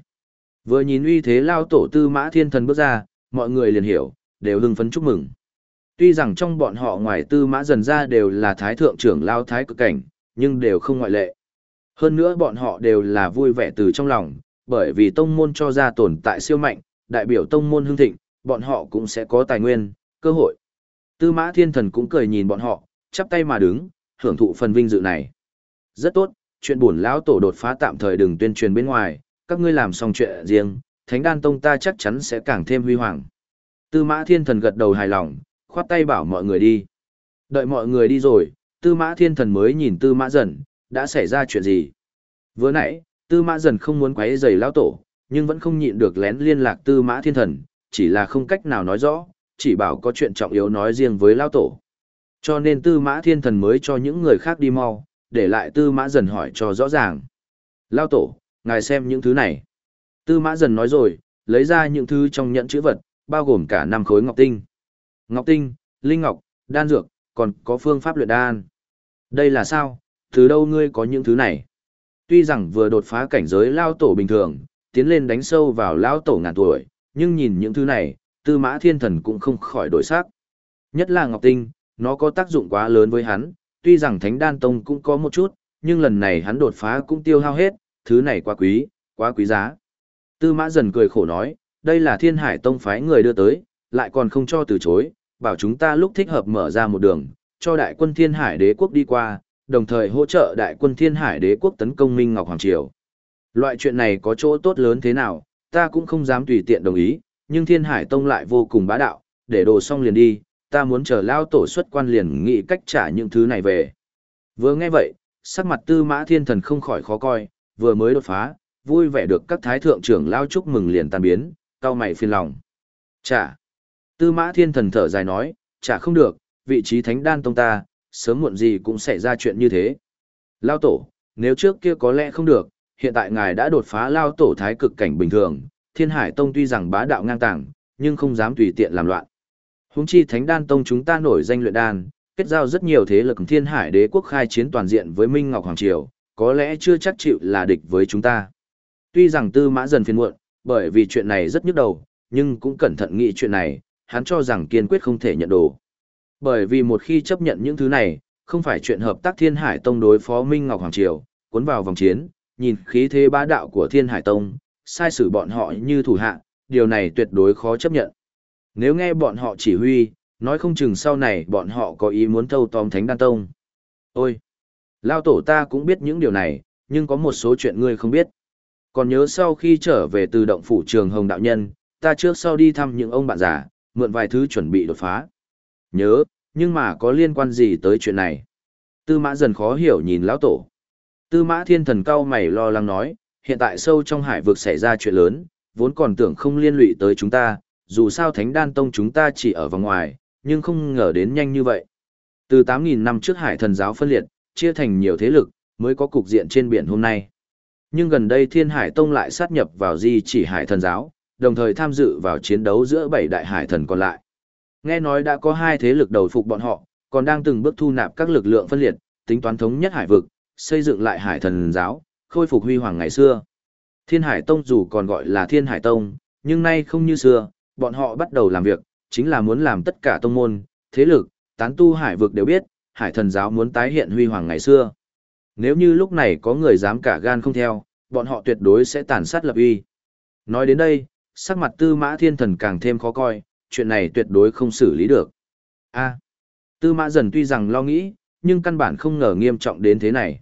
Vừa nhìn uy thế lão tổ Tư Mã Thiên Thần bước ra, mọi người liền hiểu, đều hưng phấn chúc mừng. Tuy rằng trong bọn họ ngoài Tư Mã dần ra đều là thái thượng trưởng lao thái cực cảnh, nhưng đều không ngoại lệ. Hơn nữa bọn họ đều là vui vẻ từ trong lòng, bởi vì tông môn cho ra tồn tại siêu mạnh, đại biểu tông môn hưng thịnh, bọn họ cũng sẽ có tài nguyên, cơ hội. Tư mã thiên thần cũng cười nhìn bọn họ, chắp tay mà đứng, hưởng thụ phần vinh dự này. Rất tốt, chuyện buồn lão tổ đột phá tạm thời đừng tuyên truyền bên ngoài, các ngươi làm xong chuyện riêng, thánh đan tông ta chắc chắn sẽ càng thêm huy hoàng. Tư mã thiên thần gật đầu hài lòng, khoát tay bảo mọi người đi. Đợi mọi người đi rồi, tư mã thiên thần mới nhìn tư mã dần, đã xảy ra chuyện gì. Vừa nãy, tư mã dần không muốn quấy rầy lão tổ, nhưng vẫn không nhịn được lén liên lạc tư mã thiên thần, chỉ là không cách nào nói rõ, chỉ bảo có chuyện trọng yếu nói riêng với lao tổ. Cho nên tư mã thiên thần mới cho những người khác đi mau, để lại tư mã dần hỏi cho rõ ràng. Lao tổ, ngài xem những thứ này. Tư mã dần nói rồi, lấy ra những thứ trong nhẫn chữ vật, bao gồm cả năm khối ngọc tinh. Ngọc tinh, linh ngọc, đan dược, còn có phương pháp luyện đan. Đây là sao, từ đâu ngươi có những thứ này? Tuy rằng vừa đột phá cảnh giới lao tổ bình thường, tiến lên đánh sâu vào lao tổ ngàn tuổi, nhưng nhìn những thứ này, tư mã thiên thần cũng không khỏi đổi sắc. Nhất là Ngọc Tinh, nó có tác dụng quá lớn với hắn, tuy rằng Thánh Đan Tông cũng có một chút, nhưng lần này hắn đột phá cũng tiêu hao hết, thứ này quá quý, quá quý giá. Tư mã dần cười khổ nói, đây là thiên hải tông phái người đưa tới, lại còn không cho từ chối, bảo chúng ta lúc thích hợp mở ra một đường, cho đại quân thiên hải đế quốc đi qua, đồng thời hỗ trợ đại quân thiên hải đế quốc tấn công Minh Ngọc Hoàng Triều. Loại chuyện này có chỗ tốt lớn thế nào, ta cũng không dám tùy tiện đồng ý, nhưng Thiên Hải Tông lại vô cùng bá đạo, để đồ xong liền đi, ta muốn chờ lao tổ xuất quan liền nghĩ cách trả những thứ này về. Vừa nghe vậy, sắc mặt tư mã thiên thần không khỏi khó coi, vừa mới đột phá, vui vẻ được các thái thượng trưởng lao chúc mừng liền tan biến, cao mày phiền lòng. Chả. Tư mã thiên thần thở dài nói, chả không được, vị trí thánh đan tông ta, sớm muộn gì cũng sẽ ra chuyện như thế. Lao tổ, nếu trước kia có lẽ không được, hiện tại ngài đã đột phá lao tổ thái cực cảnh bình thường, thiên hải tông tuy rằng bá đạo ngang tàng, nhưng không dám tùy tiện làm loạn. Húng chi thánh đan tông chúng ta nổi danh luyện đan, kết giao rất nhiều thế lực thiên hải đế quốc khai chiến toàn diện với Minh Ngọc Hoàng Triều, có lẽ chưa chắc chịu là địch với chúng ta. Tuy rằng tư mã dần phiền muộn, bởi vì chuyện này rất nhức đầu, nhưng cũng cẩn thận nghĩ chuyện này, hắn cho rằng kiên quyết không thể nhận đồ. Bởi vì một khi chấp nhận những thứ này, không phải chuyện hợp tác Thiên Hải Tông đối phó Minh Ngọc Hoàng Triều, cuốn vào vòng chiến, nhìn khí thế bá đạo của Thiên Hải Tông, sai xử bọn họ như thủ hạ, điều này tuyệt đối khó chấp nhận. Nếu nghe bọn họ chỉ huy, nói không chừng sau này bọn họ có ý muốn thâu tóm Thánh Đan Tông. Ôi! Lao tổ ta cũng biết những điều này, nhưng có một số chuyện ngươi không biết. Còn nhớ sau khi trở về từ động phủ trường Hồng Đạo Nhân, ta trước sau đi thăm những ông bạn già, mượn vài thứ chuẩn bị đột phá. Nhớ, nhưng mà có liên quan gì tới chuyện này? Tư mã dần khó hiểu nhìn lão tổ. Tư mã thiên thần cao mày lo lắng nói, hiện tại sâu trong hải vực xảy ra chuyện lớn, vốn còn tưởng không liên lụy tới chúng ta, dù sao thánh đan tông chúng ta chỉ ở vòng ngoài, nhưng không ngờ đến nhanh như vậy. Từ 8.000 năm trước hải thần giáo phân liệt, chia thành nhiều thế lực, mới có cục diện trên biển hôm nay. Nhưng gần đây Thiên Hải Tông lại sát nhập vào di chỉ hải thần giáo, đồng thời tham dự vào chiến đấu giữa bảy đại hải thần còn lại. Nghe nói đã có hai thế lực đầu phục bọn họ, còn đang từng bước thu nạp các lực lượng phân liệt, tính toán thống nhất hải vực, xây dựng lại hải thần giáo, khôi phục huy hoàng ngày xưa. Thiên Hải Tông dù còn gọi là Thiên Hải Tông, nhưng nay không như xưa, bọn họ bắt đầu làm việc, chính là muốn làm tất cả tông môn, thế lực, tán tu hải vực đều biết, hải thần giáo muốn tái hiện huy hoàng ngày xưa. Nếu như lúc này có người dám cả gan không theo, bọn họ tuyệt đối sẽ tàn sát lập uy. Nói đến đây, sắc mặt tư mã thiên thần càng thêm khó coi, chuyện này tuyệt đối không xử lý được. A. tư mã dần tuy rằng lo nghĩ, nhưng căn bản không ngờ nghiêm trọng đến thế này.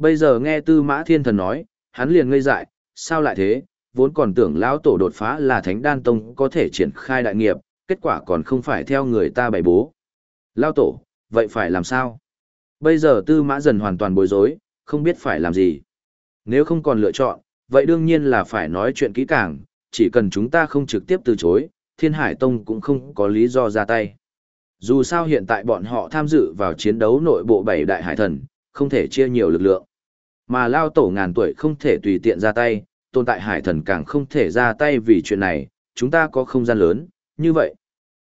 Bây giờ nghe tư mã thiên thần nói, hắn liền ngây dại, sao lại thế, vốn còn tưởng lão tổ đột phá là thánh đan tông có thể triển khai đại nghiệp, kết quả còn không phải theo người ta bày bố. Lão tổ, vậy phải làm sao? Bây giờ tư mã dần hoàn toàn bối rối, không biết phải làm gì. Nếu không còn lựa chọn, vậy đương nhiên là phải nói chuyện kỹ càng, chỉ cần chúng ta không trực tiếp từ chối, Thiên Hải Tông cũng không có lý do ra tay. Dù sao hiện tại bọn họ tham dự vào chiến đấu nội bộ bảy đại hải thần, không thể chia nhiều lực lượng. Mà lao tổ ngàn tuổi không thể tùy tiện ra tay, tồn tại hải thần càng không thể ra tay vì chuyện này, chúng ta có không gian lớn, như vậy.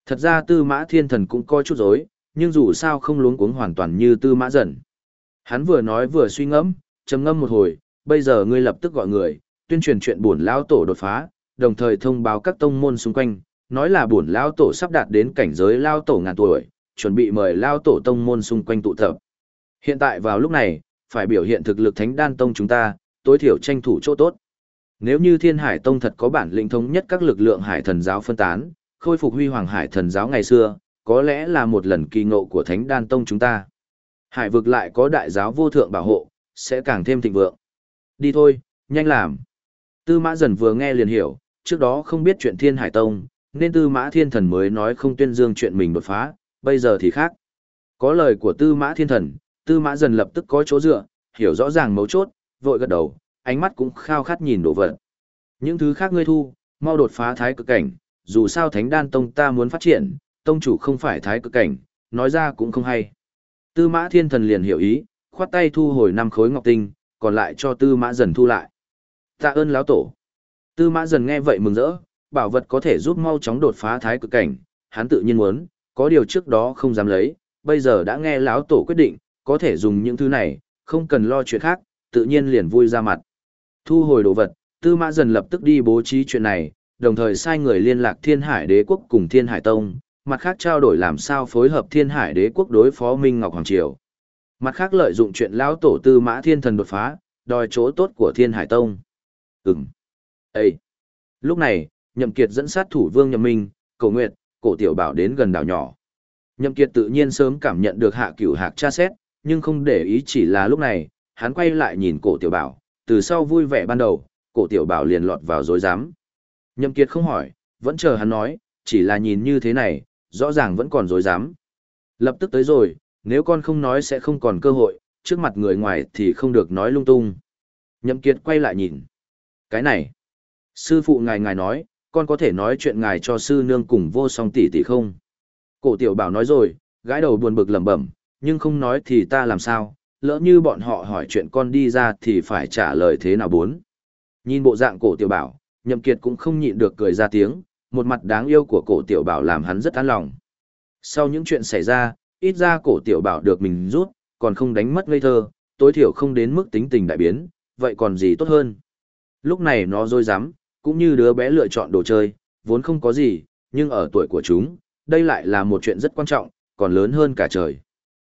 Thật ra tư mã thiên thần cũng coi chút dối, nhưng dù sao không luống cuống hoàn toàn như tư mã dần. Hắn vừa nói vừa suy ngẫm, trầm ngâm một hồi, bây giờ ngươi lập tức gọi người, tuyên truyền chuyện buồn lao tổ đột phá, đồng thời thông báo các tông môn xung quanh, nói là buồn lao tổ sắp đạt đến cảnh giới lao tổ ngàn tuổi, chuẩn bị mời lao tổ tông môn xung quanh tụ tập. Hiện tại vào lúc này, phải biểu hiện thực lực thánh đan tông chúng ta, tối thiểu tranh thủ chỗ tốt. Nếu như thiên hải tông thật có bản lĩnh thống nhất các lực lượng hải thần giáo phân tán, khôi phục huy hoàng hải thần giáo ngày xưa, có lẽ là một lần kỳ ngộ của thánh đan tông chúng ta. Hải vực lại có đại giáo vô thượng bảo hộ, sẽ càng thêm thịnh vượng. Đi thôi, nhanh làm. Tư mã dần vừa nghe liền hiểu, trước đó không biết chuyện thiên hải tông, nên tư mã thiên thần mới nói không tuyên dương chuyện mình đột phá, bây giờ thì khác. Có lời của tư mã thiên thần, tư mã dần lập tức có chỗ dựa, hiểu rõ ràng mấu chốt, vội gật đầu, ánh mắt cũng khao khát nhìn đồ vật. Những thứ khác ngươi thu, mau đột phá thái cực cảnh, dù sao thánh đan tông ta muốn phát triển, tông chủ không phải thái cực cảnh, nói ra cũng không hay. Tư mã thiên thần liền hiểu ý, khoát tay thu hồi năm khối ngọc tinh, còn lại cho tư mã dần thu lại. Tạ ơn lão tổ. Tư mã dần nghe vậy mừng rỡ, bảo vật có thể giúp mau chóng đột phá thái cực cảnh, hắn tự nhiên muốn, có điều trước đó không dám lấy, bây giờ đã nghe lão tổ quyết định, có thể dùng những thứ này, không cần lo chuyện khác, tự nhiên liền vui ra mặt. Thu hồi đồ vật, tư mã dần lập tức đi bố trí chuyện này, đồng thời sai người liên lạc thiên hải đế quốc cùng thiên hải tông, mặt khác trao đổi làm sao phối hợp thiên hải đế quốc đối phó Minh Ngọc Hoàng Triều. Mặt khác lợi dụng chuyện lão tổ tư mã thiên thần đột phá, đòi chỗ tốt của thiên hải tông. Ừm. Ê! Lúc này, Nhậm Kiệt dẫn sát thủ vương Nhậm Minh, Cổ Nguyệt, Cổ Tiểu Bảo đến gần đảo nhỏ. Nhậm Kiệt tự nhiên sớm cảm nhận được hạ cửu hạc tra xét, nhưng không để ý chỉ là lúc này, hắn quay lại nhìn Cổ Tiểu Bảo, từ sau vui vẻ ban đầu, Cổ Tiểu Bảo liền lọt vào dối dám. Nhậm Kiệt không hỏi, vẫn chờ hắn nói, chỉ là nhìn như thế này, rõ ràng vẫn còn dối dám. Lập tức tới rồi, nếu con không nói sẽ không còn cơ hội, trước mặt người ngoài thì không được nói lung tung. Nhậm Kiệt quay lại nhìn. Cái này, sư phụ ngài ngài nói, con có thể nói chuyện ngài cho sư nương cùng vô song tỷ tỷ không? Cổ tiểu bảo nói rồi, gái đầu buồn bực lẩm bẩm, nhưng không nói thì ta làm sao, lỡ như bọn họ hỏi chuyện con đi ra thì phải trả lời thế nào bốn. Nhìn bộ dạng cổ tiểu bảo, nhậm kiệt cũng không nhịn được cười ra tiếng, một mặt đáng yêu của cổ tiểu bảo làm hắn rất an lòng. Sau những chuyện xảy ra, ít ra cổ tiểu bảo được mình rút, còn không đánh mất ngây thơ, tối thiểu không đến mức tính tình đại biến, vậy còn gì tốt hơn. Lúc này nó dối dám, cũng như đứa bé lựa chọn đồ chơi, vốn không có gì, nhưng ở tuổi của chúng, đây lại là một chuyện rất quan trọng, còn lớn hơn cả trời.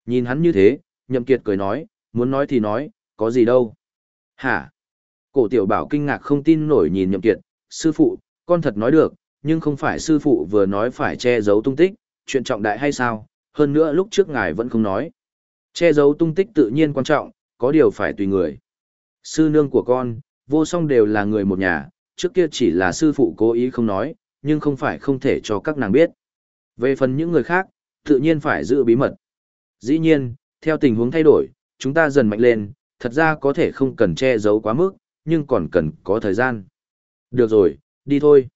Nhìn hắn như thế, nhậm kiệt cười nói, muốn nói thì nói, có gì đâu. Hả? Cổ tiểu bảo kinh ngạc không tin nổi nhìn nhậm kiệt, sư phụ, con thật nói được, nhưng không phải sư phụ vừa nói phải che giấu tung tích, chuyện trọng đại hay sao, hơn nữa lúc trước ngài vẫn không nói. Che giấu tung tích tự nhiên quan trọng, có điều phải tùy người. Sư nương của con, vô song đều là người một nhà, trước kia chỉ là sư phụ cố ý không nói, nhưng không phải không thể cho các nàng biết. Về phần những người khác, tự nhiên phải giữ bí mật. Dĩ nhiên, theo tình huống thay đổi, chúng ta dần mạnh lên, thật ra có thể không cần che giấu quá mức, nhưng còn cần có thời gian. Được rồi, đi thôi.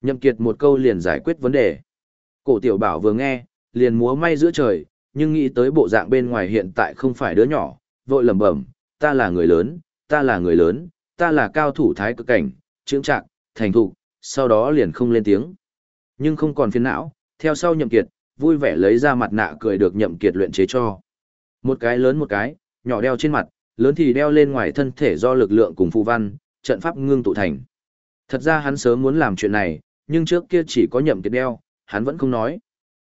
Nhậm Kiệt một câu liền giải quyết vấn đề. Cổ tiểu bảo vừa nghe, liền múa may giữa trời, nhưng nghĩ tới bộ dạng bên ngoài hiện tại không phải đứa nhỏ, vội lẩm bẩm, ta là người lớn, ta là người lớn, ta là cao thủ thái cực cảnh, trưởng trạng, thành thục, sau đó liền không lên tiếng. Nhưng không còn phiền não, theo sau nhậm kiệt, vui vẻ lấy ra mặt nạ cười được nhậm kiệt luyện chế cho. Một cái lớn một cái, nhỏ đeo trên mặt, lớn thì đeo lên ngoài thân thể do lực lượng cùng phù văn, trận pháp ngưng tụ thành. Thật ra hắn sớm muốn làm chuyện này, nhưng trước kia chỉ có nhậm kiệt đeo, hắn vẫn không nói.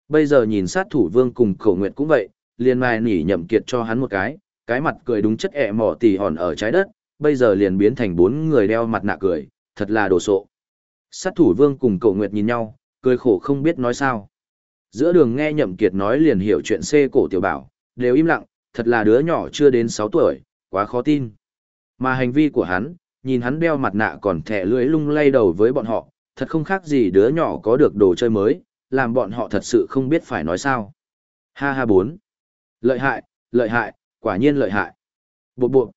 Bây giờ nhìn sát thủ vương cùng khẩu nguyệt cũng vậy, liền mai nỉ nhậm kiệt cho hắn một cái, cái mặt cười đúng chất ẹ mỏ tỉ hòn ở trái đất, bây giờ liền biến thành bốn người đeo mặt nạ cười, thật là đồ sộ. Sát thủ vương cùng cậu nguyệt nhìn nhau, cười khổ không biết nói sao. Giữa đường nghe nhậm kiệt nói liền hiểu chuyện xê cổ tiểu bảo, đều im lặng, thật là đứa nhỏ chưa đến 6 tuổi, quá khó tin. Mà hành vi của hắn, nhìn hắn đeo mặt nạ còn thẻ lưỡi lung lay đầu với bọn họ, thật không khác gì đứa nhỏ có được đồ chơi mới, làm bọn họ thật sự không biết phải nói sao. Ha ha bốn. Lợi hại, lợi hại, quả nhiên lợi hại. Bộ bộ.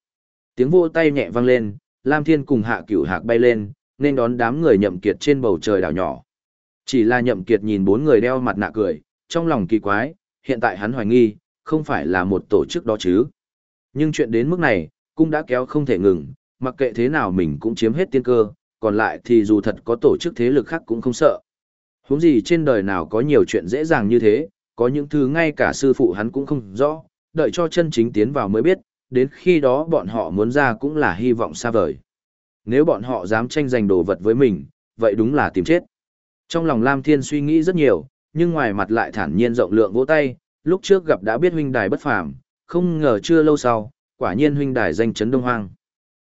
Tiếng vô tay nhẹ vang lên, Lam Thiên cùng hạ cửu hạc bay lên, nên đón đám người nhậm kiệt trên bầu trời đảo nhỏ. Chỉ là nhậm kiệt nhìn bốn người đeo mặt nạ cười, trong lòng kỳ quái, hiện tại hắn hoài nghi, không phải là một tổ chức đó chứ. Nhưng chuyện đến mức này, cũng đã kéo không thể ngừng, mặc kệ thế nào mình cũng chiếm hết tiên cơ, còn lại thì dù thật có tổ chức thế lực khác cũng không sợ. Huống gì trên đời nào có nhiều chuyện dễ dàng như thế, có những thứ ngay cả sư phụ hắn cũng không rõ, đợi cho chân chính tiến vào mới biết, đến khi đó bọn họ muốn ra cũng là hy vọng xa vời. Nếu bọn họ dám tranh giành đồ vật với mình, vậy đúng là tìm chết. Trong lòng Lam Thiên suy nghĩ rất nhiều, nhưng ngoài mặt lại thản nhiên rộng lượng vỗ tay, lúc trước gặp đã biết huynh đài bất phàm, không ngờ chưa lâu sau, quả nhiên huynh đài danh chấn đông hoang.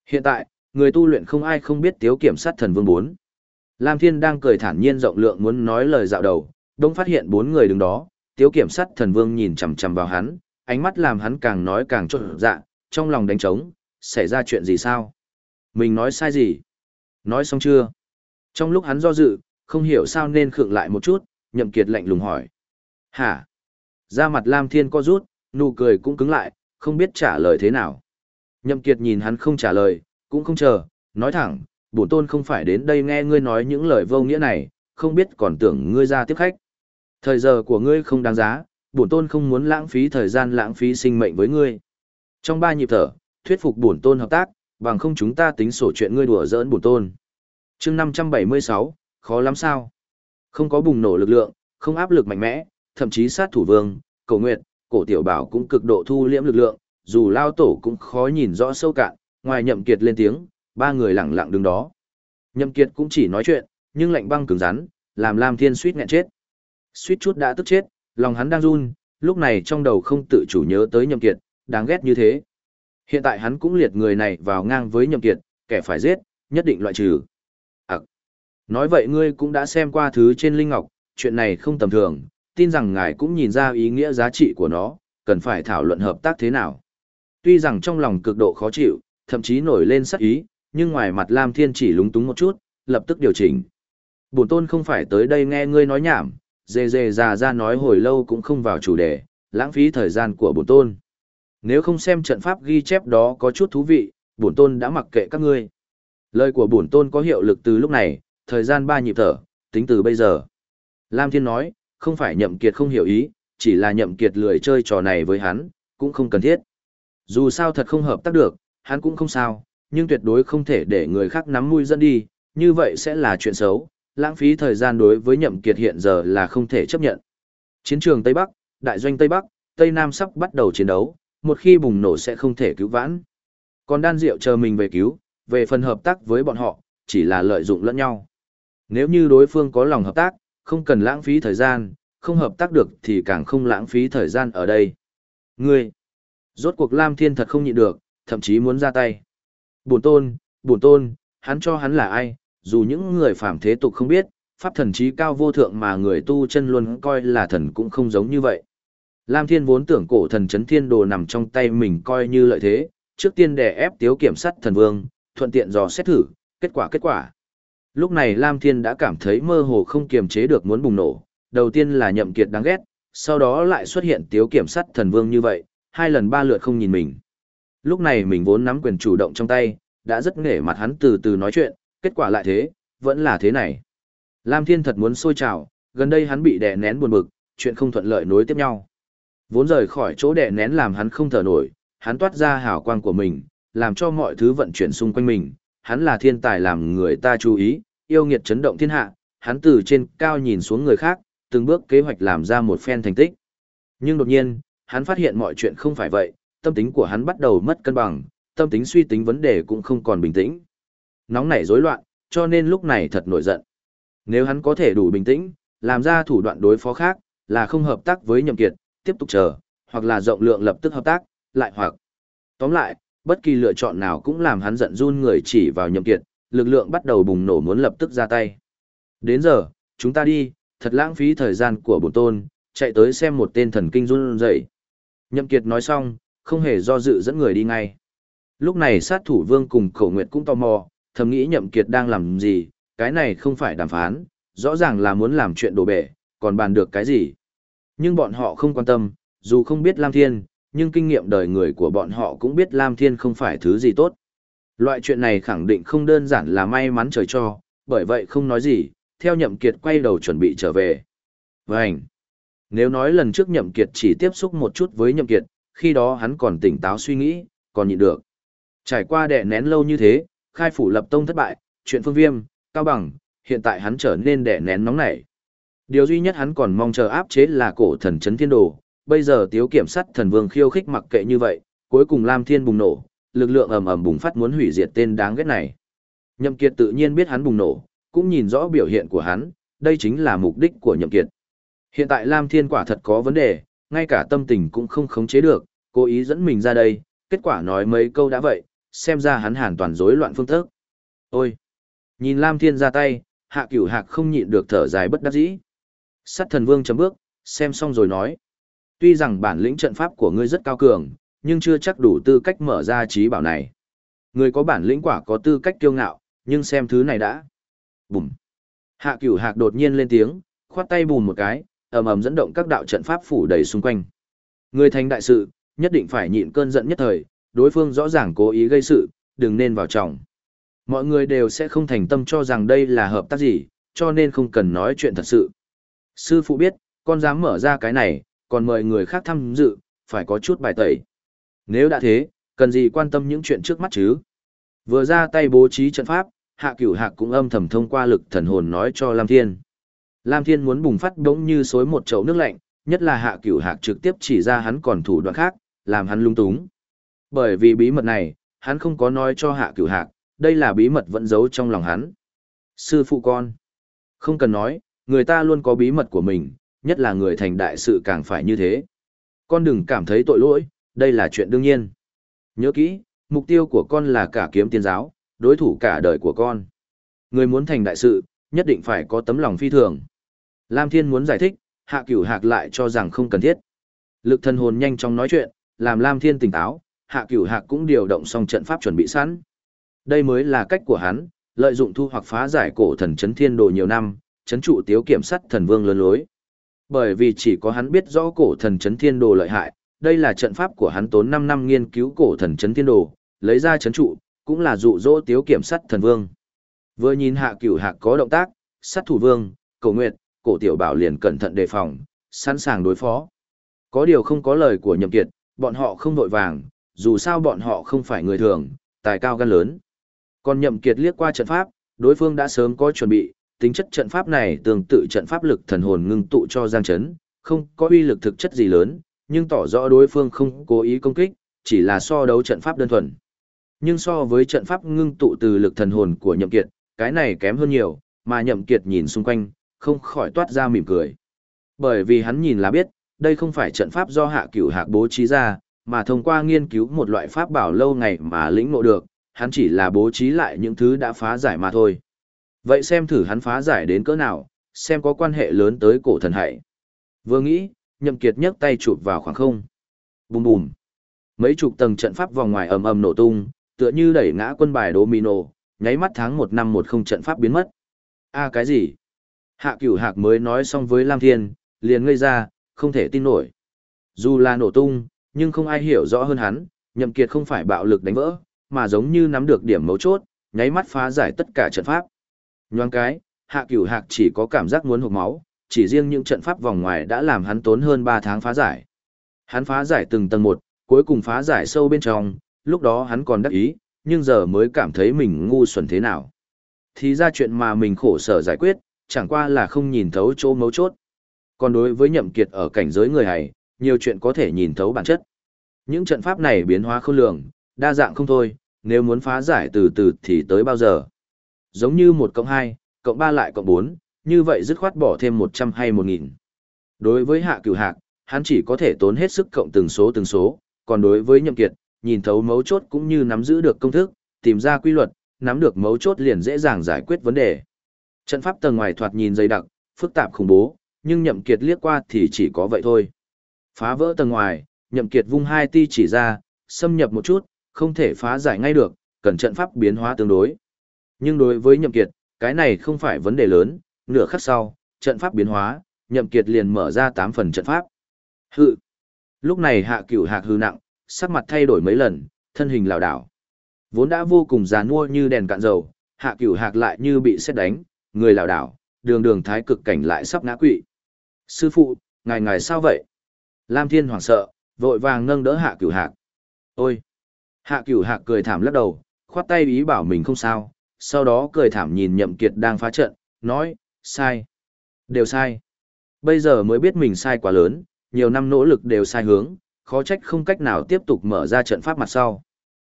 Hiện tại, người tu luyện không ai không biết tiếu kiểm sát thần vương 4. Lam Thiên đang cười thản nhiên rộng lượng muốn nói lời dạo đầu, đông phát hiện bốn người đứng đó, tiếu kiểm sát thần vương nhìn chằm chằm vào hắn, ánh mắt làm hắn càng nói càng trộn dạ, trong lòng đánh trống, xảy ra chuyện gì sao? Mình nói sai gì? Nói xong chưa? Trong lúc hắn do dự, không hiểu sao nên khựng lại một chút, nhậm kiệt lạnh lùng hỏi. Hả? Ra mặt Lam Thiên co rút, nụ cười cũng cứng lại, không biết trả lời thế nào. Nhậm kiệt nhìn hắn không trả lời, cũng không chờ, nói thẳng, bổn tôn không phải đến đây nghe ngươi nói những lời vô nghĩa này, không biết còn tưởng ngươi ra tiếp khách. Thời giờ của ngươi không đáng giá, bổn tôn không muốn lãng phí thời gian lãng phí sinh mệnh với ngươi. Trong ba nhịp thở, thuyết phục bổn tôn hợp tác, bằng không chúng ta tính sổ chuyện ngươi đùa giỡn bổn tôn. Chương 576, khó lắm sao? Không có bùng nổ lực lượng, không áp lực mạnh mẽ, thậm chí sát thủ vương, cổ nguyệt, cổ tiểu bảo cũng cực độ thu liễm lực lượng, dù lao tổ cũng khó nhìn rõ sâu cạn, ngoài nhậm kiệt lên tiếng, ba người lặng lặng đứng đó. Nhậm kiệt cũng chỉ nói chuyện, nhưng lạnh băng cứng rắn, làm Lam Thiên suýt nghẹn chết. Suýt chút đã tức chết, lòng hắn đang run, lúc này trong đầu không tự chủ nhớ tới nhậm kiệt, đáng ghét như thế. Hiện tại hắn cũng liệt người này vào ngang với nhậm kiệt, kẻ phải giết, nhất định loại trừ. Nói vậy ngươi cũng đã xem qua thứ trên Linh Ngọc, chuyện này không tầm thường, tin rằng ngài cũng nhìn ra ý nghĩa giá trị của nó, cần phải thảo luận hợp tác thế nào. Tuy rằng trong lòng cực độ khó chịu, thậm chí nổi lên sắc ý, nhưng ngoài mặt Lam Thiên chỉ lúng túng một chút, lập tức điều chỉnh. Bổn tôn không phải tới đây nghe ngươi nói nhảm, dề dề già ra nói hồi lâu cũng không vào chủ đề, lãng phí thời gian của bổn tôn. Nếu không xem trận pháp ghi chép đó có chút thú vị, bổn tôn đã mặc kệ các ngươi. Lời của bổn tôn có hiệu lực từ lúc này, thời gian ba nhịp thở, tính từ bây giờ. Lam Thiên nói, không phải nhậm kiệt không hiểu ý, chỉ là nhậm kiệt lười chơi trò này với hắn, cũng không cần thiết. Dù sao thật không hợp tác được, hắn cũng không sao, nhưng tuyệt đối không thể để người khác nắm mũi dẫn đi, như vậy sẽ là chuyện xấu, lãng phí thời gian đối với nhậm kiệt hiện giờ là không thể chấp nhận. Chiến trường Tây Bắc, đại doanh Tây Bắc, Tây Nam sắp bắt đầu chiến đấu, một khi bùng nổ sẽ không thể cứu vãn. Còn đan diệu chờ mình về cứu, về phần hợp tác với bọn họ, chỉ là lợi dụng lẫn nhau. Nếu như đối phương có lòng hợp tác, không cần lãng phí thời gian, không hợp tác được thì càng không lãng phí thời gian ở đây. Ngươi, rốt cuộc Lam Thiên thật không nhịn được, thậm chí muốn ra tay. Bổn tôn, bổn tôn, hắn cho hắn là ai, dù những người phàm thế tục không biết, pháp thần trí cao vô thượng mà người tu chân luôn coi là thần cũng không giống như vậy. Lam Thiên vốn tưởng cổ thần chấn thiên đồ nằm trong tay mình coi như lợi thế, trước tiên đè ép tiếu kiểm sát thần vương, thuận tiện dò xét thử, kết quả kết quả. Lúc này Lam Thiên đã cảm thấy mơ hồ không kiềm chế được muốn bùng nổ, đầu tiên là nhậm kiệt đáng ghét, sau đó lại xuất hiện tiếu kiểm sát thần vương như vậy, hai lần ba lượt không nhìn mình. Lúc này mình vốn nắm quyền chủ động trong tay, đã rất nghề mặt hắn từ từ nói chuyện, kết quả lại thế, vẫn là thế này. Lam Thiên thật muốn sôi trào, gần đây hắn bị đè nén buồn bực, chuyện không thuận lợi nối tiếp nhau. Vốn rời khỏi chỗ đè nén làm hắn không thở nổi, hắn toát ra hào quang của mình, làm cho mọi thứ vận chuyển xung quanh mình, hắn là thiên tài làm người ta chú ý, yêu nghiệt chấn động thiên hạ, hắn từ trên cao nhìn xuống người khác, từng bước kế hoạch làm ra một phen thành tích. Nhưng đột nhiên, hắn phát hiện mọi chuyện không phải vậy, tâm tính của hắn bắt đầu mất cân bằng, tâm tính suy tính vấn đề cũng không còn bình tĩnh. Nóng nảy rối loạn, cho nên lúc này thật nổi giận. Nếu hắn có thể đủ bình tĩnh, làm ra thủ đoạn đối phó khác, là không hợp tác với nhậm kiệt, tiếp tục chờ, hoặc là rộng lượng lập tức hợp tác, lại hoặc. Tóm lại, bất kỳ lựa chọn nào cũng làm hắn giận run người chỉ vào nhậm kiệt, lực lượng bắt đầu bùng nổ muốn lập tức ra tay. Đến giờ, chúng ta đi, thật lãng phí thời gian của bổn tôn, chạy tới xem một tên thần kinh run rẩy. Nhậm kiệt nói xong, không hề do dự dẫn người đi ngay. Lúc này sát thủ vương cùng khẩu nguyệt cũng tò mò, thầm nghĩ nhậm kiệt đang làm gì, cái này không phải đàm phán, rõ ràng là muốn làm chuyện đổ bể, còn bàn được cái gì. Nhưng bọn họ không quan tâm, dù không biết Lam Thiên, nhưng kinh nghiệm đời người của bọn họ cũng biết Lam Thiên không phải thứ gì tốt. Loại chuyện này khẳng định không đơn giản là may mắn trời cho, bởi vậy không nói gì, theo nhậm kiệt quay đầu chuẩn bị trở về. Vânh! Nếu nói lần trước nhậm kiệt chỉ tiếp xúc một chút với nhậm kiệt, khi đó hắn còn tỉnh táo suy nghĩ, còn nhịn được. Trải qua đè nén lâu như thế, khai phủ lập tông thất bại, chuyện phương viêm, cao bằng, hiện tại hắn trở nên đè nén nóng nảy. Điều duy nhất hắn còn mong chờ áp chế là cổ thần chấn thiên đồ, bây giờ tiếu kiểm sát thần vương khiêu khích mặc kệ như vậy, cuối cùng Lam Thiên bùng nổ, lực lượng ầm ầm bùng phát muốn hủy diệt tên đáng ghét này. Nhậm Kiệt tự nhiên biết hắn bùng nổ, cũng nhìn rõ biểu hiện của hắn, đây chính là mục đích của Nhậm Kiệt. Hiện tại Lam Thiên quả thật có vấn đề, ngay cả tâm tình cũng không khống chế được, cố ý dẫn mình ra đây, kết quả nói mấy câu đã vậy, xem ra hắn hoàn toàn rối loạn phương thức. Ôi! Nhìn Lam Thiên ra tay, hạ cửu hạc không nhịn được thở dài bất đắc dĩ. Sát thần vương chấm bước, xem xong rồi nói. Tuy rằng bản lĩnh trận pháp của ngươi rất cao cường, nhưng chưa chắc đủ tư cách mở ra trí bảo này. Ngươi có bản lĩnh quả có tư cách kiêu ngạo, nhưng xem thứ này đã. Bùm. Hạ cửu hạc đột nhiên lên tiếng, khoát tay bùm một cái, ầm ầm dẫn động các đạo trận pháp phủ đầy xung quanh. Người thành đại sự, nhất định phải nhịn cơn giận nhất thời, đối phương rõ ràng cố ý gây sự, đừng nên vào trọng. Mọi người đều sẽ không thành tâm cho rằng đây là hợp tác gì, cho nên không cần nói chuyện thật sự. Sư phụ biết, con dám mở ra cái này, còn mời người khác tham dự, phải có chút bài tẩy. Nếu đã thế, cần gì quan tâm những chuyện trước mắt chứ? Vừa ra tay bố trí trận pháp, hạ cửu hạc cũng âm thầm thông qua lực thần hồn nói cho Lam Thiên. Lam Thiên muốn bùng phát đống như xối một chậu nước lạnh, nhất là hạ cửu hạc trực tiếp chỉ ra hắn còn thủ đoạn khác, làm hắn lung túng. Bởi vì bí mật này, hắn không có nói cho hạ cửu hạc, đây là bí mật vẫn giấu trong lòng hắn. Sư phụ con. Không cần nói, người ta luôn có bí mật của mình, nhất là người thành đại sự càng phải như thế. Con đừng cảm thấy tội lỗi, đây là chuyện đương nhiên. Nhớ kỹ, mục tiêu của con là cả kiếm tiên giáo, đối thủ cả đời của con. Người muốn thành đại sự, nhất định phải có tấm lòng phi thường. Lam Thiên muốn giải thích, hạ cửu hạc lại cho rằng không cần thiết. Lực thần hồn nhanh chóng nói chuyện, làm Lam Thiên tỉnh táo, hạ cửu hạc cũng điều động xong trận pháp chuẩn bị sẵn. Đây mới là cách của hắn, lợi dụng thu hoặc phá giải cổ thần chấn thiên đồ nhiều năm, chấn trụ tiếu kiểm sát thần vương lớn lối. Bởi vì chỉ có hắn biết rõ cổ thần chấn thiên đồ lợi hại, đây là trận pháp của hắn tốn 5 năm nghiên cứu cổ thần chấn thiên đồ, lấy ra chấn trụ, cũng là dụ dỗ tiếu kiểm sát thần vương. Vừa nhìn hạ cửu hạc có động tác, sát thủ vương, cầu nguyệt, cổ tiểu bảo liền cẩn thận đề phòng, sẵn sàng đối phó. Có điều không có lời của nhậm kiệt, bọn họ không vội vàng, dù sao bọn họ không phải người thường, tài cao gan lớn. Còn nhậm kiệt liếc qua trận pháp, đối phương đã sớm có chuẩn bị, tính chất trận pháp này tương tự trận pháp lực thần hồn ngưng tụ cho giang chấn, không có uy lực thực chất gì lớn, nhưng tỏ rõ đối phương không cố ý công kích, chỉ là so đấu trận pháp đơn thuần. Nhưng so với trận pháp ngưng tụ từ lực thần hồn của nhậm kiệt, cái này kém hơn nhiều, mà nhậm kiệt nhìn xung quanh, không khỏi toát ra mỉm cười. Bởi vì hắn nhìn là biết, đây không phải trận pháp do hạ cửu hạc bố trí ra, mà thông qua nghiên cứu một loại pháp bảo lâu ngày mà lĩnh ngộ được, hắn chỉ là bố trí lại những thứ đã phá giải mà thôi. Vậy xem thử hắn phá giải đến cỡ nào, xem có quan hệ lớn tới cổ thần hải. Vừa nghĩ, nhậm kiệt nhấc tay chụp vào khoảng không. Bùm bùm. Mấy chục tầng trận pháp vòng ngoài ầm ầm nổ tung, tựa như đẩy ngã quân bài domino, nháy mắt tháng một năm một không trận pháp biến mất. A cái gì? Hạ cửu hạc mới nói xong với Lam Thiên, liền ngây ra, không thể tin nổi. Dù là nổ tung, nhưng không ai hiểu rõ hơn hắn, nhậm kiệt không phải bạo lực đánh vỡ, mà giống như nắm được điểm mấu chốt, nháy mắt phá giải tất cả trận pháp. Nhoáng cái, hạ cửu hạc chỉ có cảm giác muốn hụt máu, chỉ riêng những trận pháp vòng ngoài đã làm hắn tốn hơn 3 tháng phá giải. Hắn phá giải từng tầng một, cuối cùng phá giải sâu bên trong, lúc đó hắn còn đắc ý, nhưng giờ mới cảm thấy mình ngu xuẩn thế nào. Thì ra chuyện mà mình khổ sở giải quyết, chẳng qua là không nhìn thấu chỗ mấu chốt. Còn đối với nhậm kiệt ở cảnh giới người này, nhiều chuyện có thể nhìn thấu bản chất. Những trận pháp này biến hóa không lường, đa dạng không thôi, nếu muốn phá giải từ từ thì tới bao giờ. Giống như một cộng 2, cộng 3 lại cộng 4, như vậy dứt khoát bỏ thêm 100 hay 1000. Đối với hạ cửu hạc, hắn chỉ có thể tốn hết sức cộng từng số từng số, còn đối với nhậm kiệt, nhìn thấu mấu chốt cũng như nắm giữ được công thức, tìm ra quy luật, nắm được mấu chốt liền dễ dàng giải quyết vấn đề. Trận pháp tầng ngoài thoạt nhìn dày đặc, phức tạp khủng bố, nhưng nhậm kiệt liếc qua thì chỉ có vậy thôi. Phá vỡ tầng ngoài, nhậm kiệt vung hai ti chỉ ra, xâm nhập một chút, không thể phá giải ngay được, cần trận pháp biến hóa tương đối. Nhưng đối với nhậm kiệt, cái này không phải vấn đề lớn, nửa khắc sau, trận pháp biến hóa, nhậm kiệt liền mở ra 8 phần trận pháp. Hự. Lúc này hạ cửu hạc hư nặng, sắc mặt thay đổi mấy lần, thân hình lảo đảo. Vốn đã vô cùng già nua như đèn cạn dầu, hạ cửu hạc lại như bị xét đánh, người lảo đảo, đường đường thái cực cảnh lại sắp ngã quỵ. Sư phụ, ngài ngài sao vậy? Lam Thiên hoảng sợ, vội vàng nâng đỡ hạ cửu hạc. Ôi! Hạ cửu hạc cười thảm lắc đầu, khoát tay ý bảo mình không sao, sau đó cười thảm nhìn nhậm kiệt đang phá trận, nói, sai. Đều sai. Bây giờ mới biết mình sai quá lớn, nhiều năm nỗ lực đều sai hướng, khó trách không cách nào tiếp tục mở ra trận pháp mặt sau.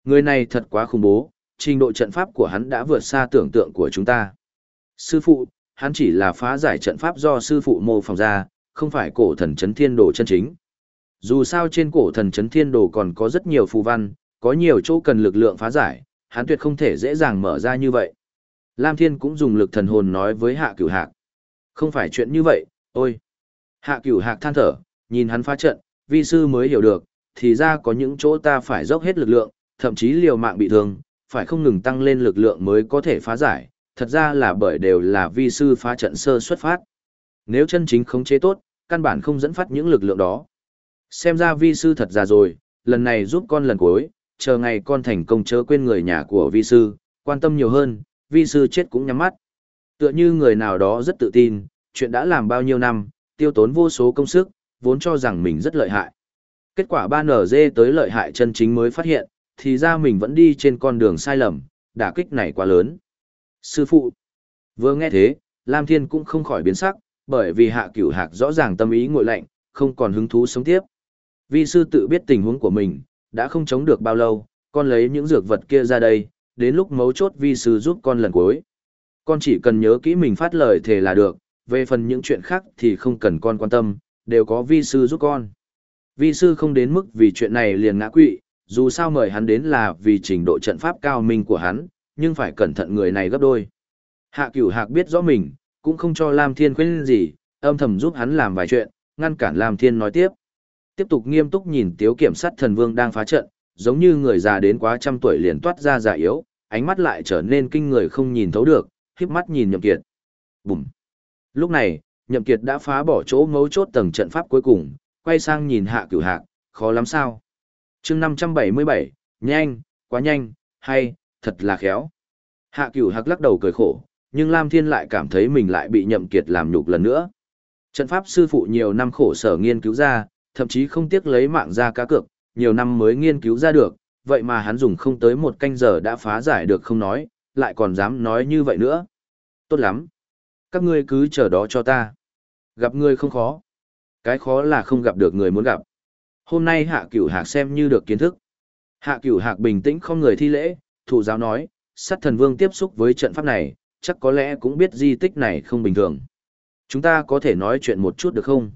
Người này thật quá khủng bố, trình độ trận pháp của hắn đã vượt xa tưởng tượng của chúng ta. Sư phụ, hắn chỉ là phá giải trận pháp do sư phụ mô phỏng ra, không phải cổ thần chấn thiên đồ chân chính. Dù sao trên cổ thần chấn thiên đồ còn có rất nhiều phù văn, có nhiều chỗ cần lực lượng phá giải, hắn tuyệt không thể dễ dàng mở ra như vậy. Lam Thiên cũng dùng lực thần hồn nói với Hạ Cửu Hạc. Không phải chuyện như vậy, ôi. Hạ Cửu Hạc than thở, nhìn hắn phá trận, vi sư mới hiểu được, thì ra có những chỗ ta phải dốc hết lực lượng, thậm chí liều mạng bị thương, phải không ngừng tăng lên lực lượng mới có thể phá giải, thật ra là bởi đều là vi sư phá trận sơ xuất phát. Nếu chân chính khống chế tốt, căn bản không dẫn phát những lực lượng đó. Xem ra vi sư thật già rồi, lần này giúp con lần cuối, chờ ngày con thành công chớ quên người nhà của vi sư, quan tâm nhiều hơn, vi sư chết cũng nhắm mắt. Tựa như người nào đó rất tự tin, chuyện đã làm bao nhiêu năm, tiêu tốn vô số công sức, vốn cho rằng mình rất lợi hại. Kết quả 3NG tới lợi hại chân chính mới phát hiện, thì ra mình vẫn đi trên con đường sai lầm, đả kích này quá lớn. Sư phụ, vừa nghe thế, Lam Thiên cũng không khỏi biến sắc, bởi vì hạ cửu hạc rõ ràng tâm ý ngội lạnh, không còn hứng thú sống tiếp. Vi sư tự biết tình huống của mình, đã không chống được bao lâu, con lấy những dược vật kia ra đây, đến lúc mấu chốt vi sư giúp con lần cuối. Con chỉ cần nhớ kỹ mình phát lời thề là được, về phần những chuyện khác thì không cần con quan tâm, đều có vi sư giúp con. Vi sư không đến mức vì chuyện này liền ngã quỵ, dù sao mời hắn đến là vì trình độ trận pháp cao minh của hắn, nhưng phải cẩn thận người này gấp đôi. Hạ cửu hạc biết rõ mình, cũng không cho Lam Thiên khuyên gì, âm thầm giúp hắn làm vài chuyện, ngăn cản Lam Thiên nói tiếp. Tiếp tục nghiêm túc nhìn tiếu kiểm sát thần vương đang phá trận, giống như người già đến quá trăm tuổi liền toát ra già yếu, ánh mắt lại trở nên kinh người không nhìn thấu được, híp mắt nhìn nhậm kiệt. Bùm! Lúc này, nhậm kiệt đã phá bỏ chỗ ngấu chốt tầng trận pháp cuối cùng, quay sang nhìn hạ cửu hạc, khó lắm sao? chương 577, nhanh, quá nhanh, hay, thật là khéo. Hạ cửu hạc lắc đầu cười khổ, nhưng Lam Thiên lại cảm thấy mình lại bị nhậm kiệt làm nhục lần nữa. Trận pháp sư phụ nhiều năm khổ sở nghiên cứu ra, thậm chí không tiếc lấy mạng ra cá cược, nhiều năm mới nghiên cứu ra được, vậy mà hắn dùng không tới một canh giờ đã phá giải được không nói, lại còn dám nói như vậy nữa. Tốt lắm. Các ngươi cứ chờ đó cho ta. Gặp ngươi không khó. Cái khó là không gặp được người muốn gặp. Hôm nay hạ cửu hạc xem như được kiến thức. Hạ cửu hạc bình tĩnh không người thi lễ, thủ giáo nói, sát thần vương tiếp xúc với trận pháp này, chắc có lẽ cũng biết di tích này không bình thường. Chúng ta có thể nói chuyện một chút được không?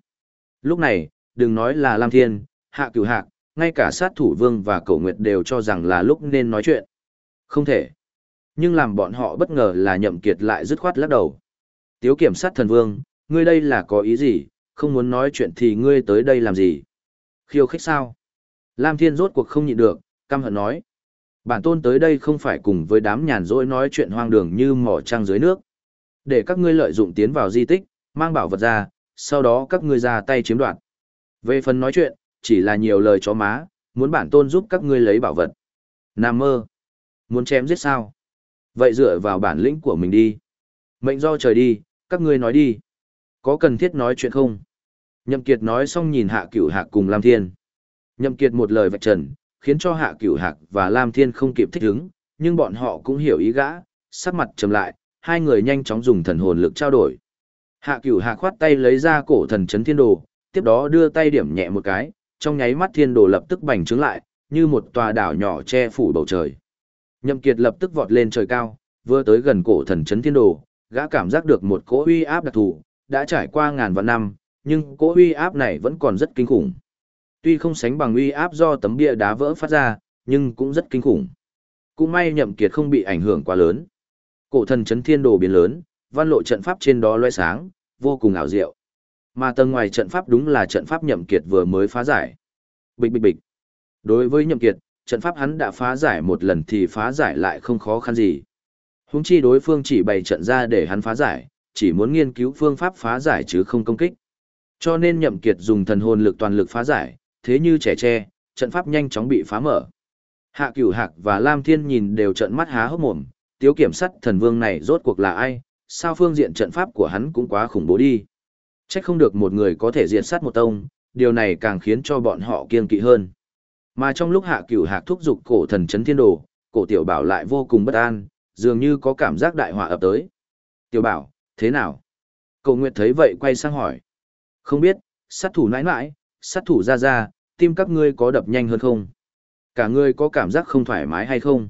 Lúc này, đừng nói là Lam Thiên, Hạ Cửu Hạc, ngay cả sát thủ vương và Cổ Nguyệt đều cho rằng là lúc nên nói chuyện. Không thể. Nhưng làm bọn họ bất ngờ là nhậm kiệt lại dứt khoát lắc đầu. Tiếu kiểm sát thần vương, ngươi đây là có ý gì, không muốn nói chuyện thì ngươi tới đây làm gì? Khiêu khích sao? Lam Thiên rốt cuộc không nhịn được, căm hận nói. Bản tôn tới đây không phải cùng với đám nhàn rỗi nói chuyện hoang đường như mỏ trăng dưới nước. Để các ngươi lợi dụng tiến vào di tích, mang bảo vật ra, sau đó các ngươi ra tay chiếm đoạt. Về phần nói chuyện, chỉ là nhiều lời chó má, muốn bản tôn giúp các ngươi lấy bảo vật. Nam mơ. Muốn chém giết sao? Vậy dựa vào bản lĩnh của mình đi. Mệnh do trời đi, các ngươi nói đi. Có cần thiết nói chuyện không? Nhậm Kiệt nói xong nhìn Hạ Cửu Hạc cùng Lam Thiên. Nhậm Kiệt một lời vạch trần, khiến cho Hạ Cửu Hạc và Lam Thiên không kịp thích ứng, nhưng bọn họ cũng hiểu ý gã, sắc mặt trầm lại, hai người nhanh chóng dùng thần hồn lực trao đổi. Hạ Cửu Hạc khoát tay lấy ra cổ thần chấn thiên đồ, tiếp đó đưa tay điểm nhẹ một cái, trong nháy mắt thiên đồ lập tức bành trướng lại, như một tòa đảo nhỏ che phủ bầu trời. Nhậm Kiệt lập tức vọt lên trời cao, vừa tới gần cổ thần chấn thiên đồ, gã cảm giác được một cỗ uy áp đặc thù, đã trải qua ngàn vạn năm, nhưng cỗ uy áp này vẫn còn rất kinh khủng. Tuy không sánh bằng uy áp do tấm bia đá vỡ phát ra, nhưng cũng rất kinh khủng. Cũng may Nhậm Kiệt không bị ảnh hưởng quá lớn. Cổ thần chấn thiên đồ biến lớn, văn lộ trận pháp trên đó loe sáng, vô cùng ảo diệu. Mà tầng ngoài trận pháp đúng là trận pháp Nhậm Kiệt vừa mới phá giải. Bịch bịch bịch. Đối với Nhậm Kiệt, trận pháp hắn đã phá giải một lần thì phá giải lại không khó khăn gì. Huống chi đối phương chỉ bày trận ra để hắn phá giải, chỉ muốn nghiên cứu phương pháp phá giải chứ không công kích. Cho nên Nhậm Kiệt dùng thần hồn lực toàn lực phá giải, thế như trẻ tre, trận pháp nhanh chóng bị phá mở. Hạ Cửu Hạc và Lam Thiên nhìn đều trợn mắt há hốc mồm, tiếu kiểm sát thần vương này rốt cuộc là ai, sao phương diện trận pháp của hắn cũng quá khủng bố đi. Chắc không được một người có thể diệt sát một tông, điều này càng khiến cho bọn họ kiên kỵ hơn. Mà trong lúc Hạ Cửu Hạc thúc giục cổ thần chấn thiên đồ, cổ tiểu bảo lại vô cùng bất an, dường như có cảm giác đại họa ập tới. Tiểu bảo, thế nào? Cầu Nguyệt thấy vậy quay sang hỏi. Không biết, sát thủ nãi nãi, sát thủ ra ra, tim các ngươi có đập nhanh hơn không? Cả ngươi có cảm giác không thoải mái hay không?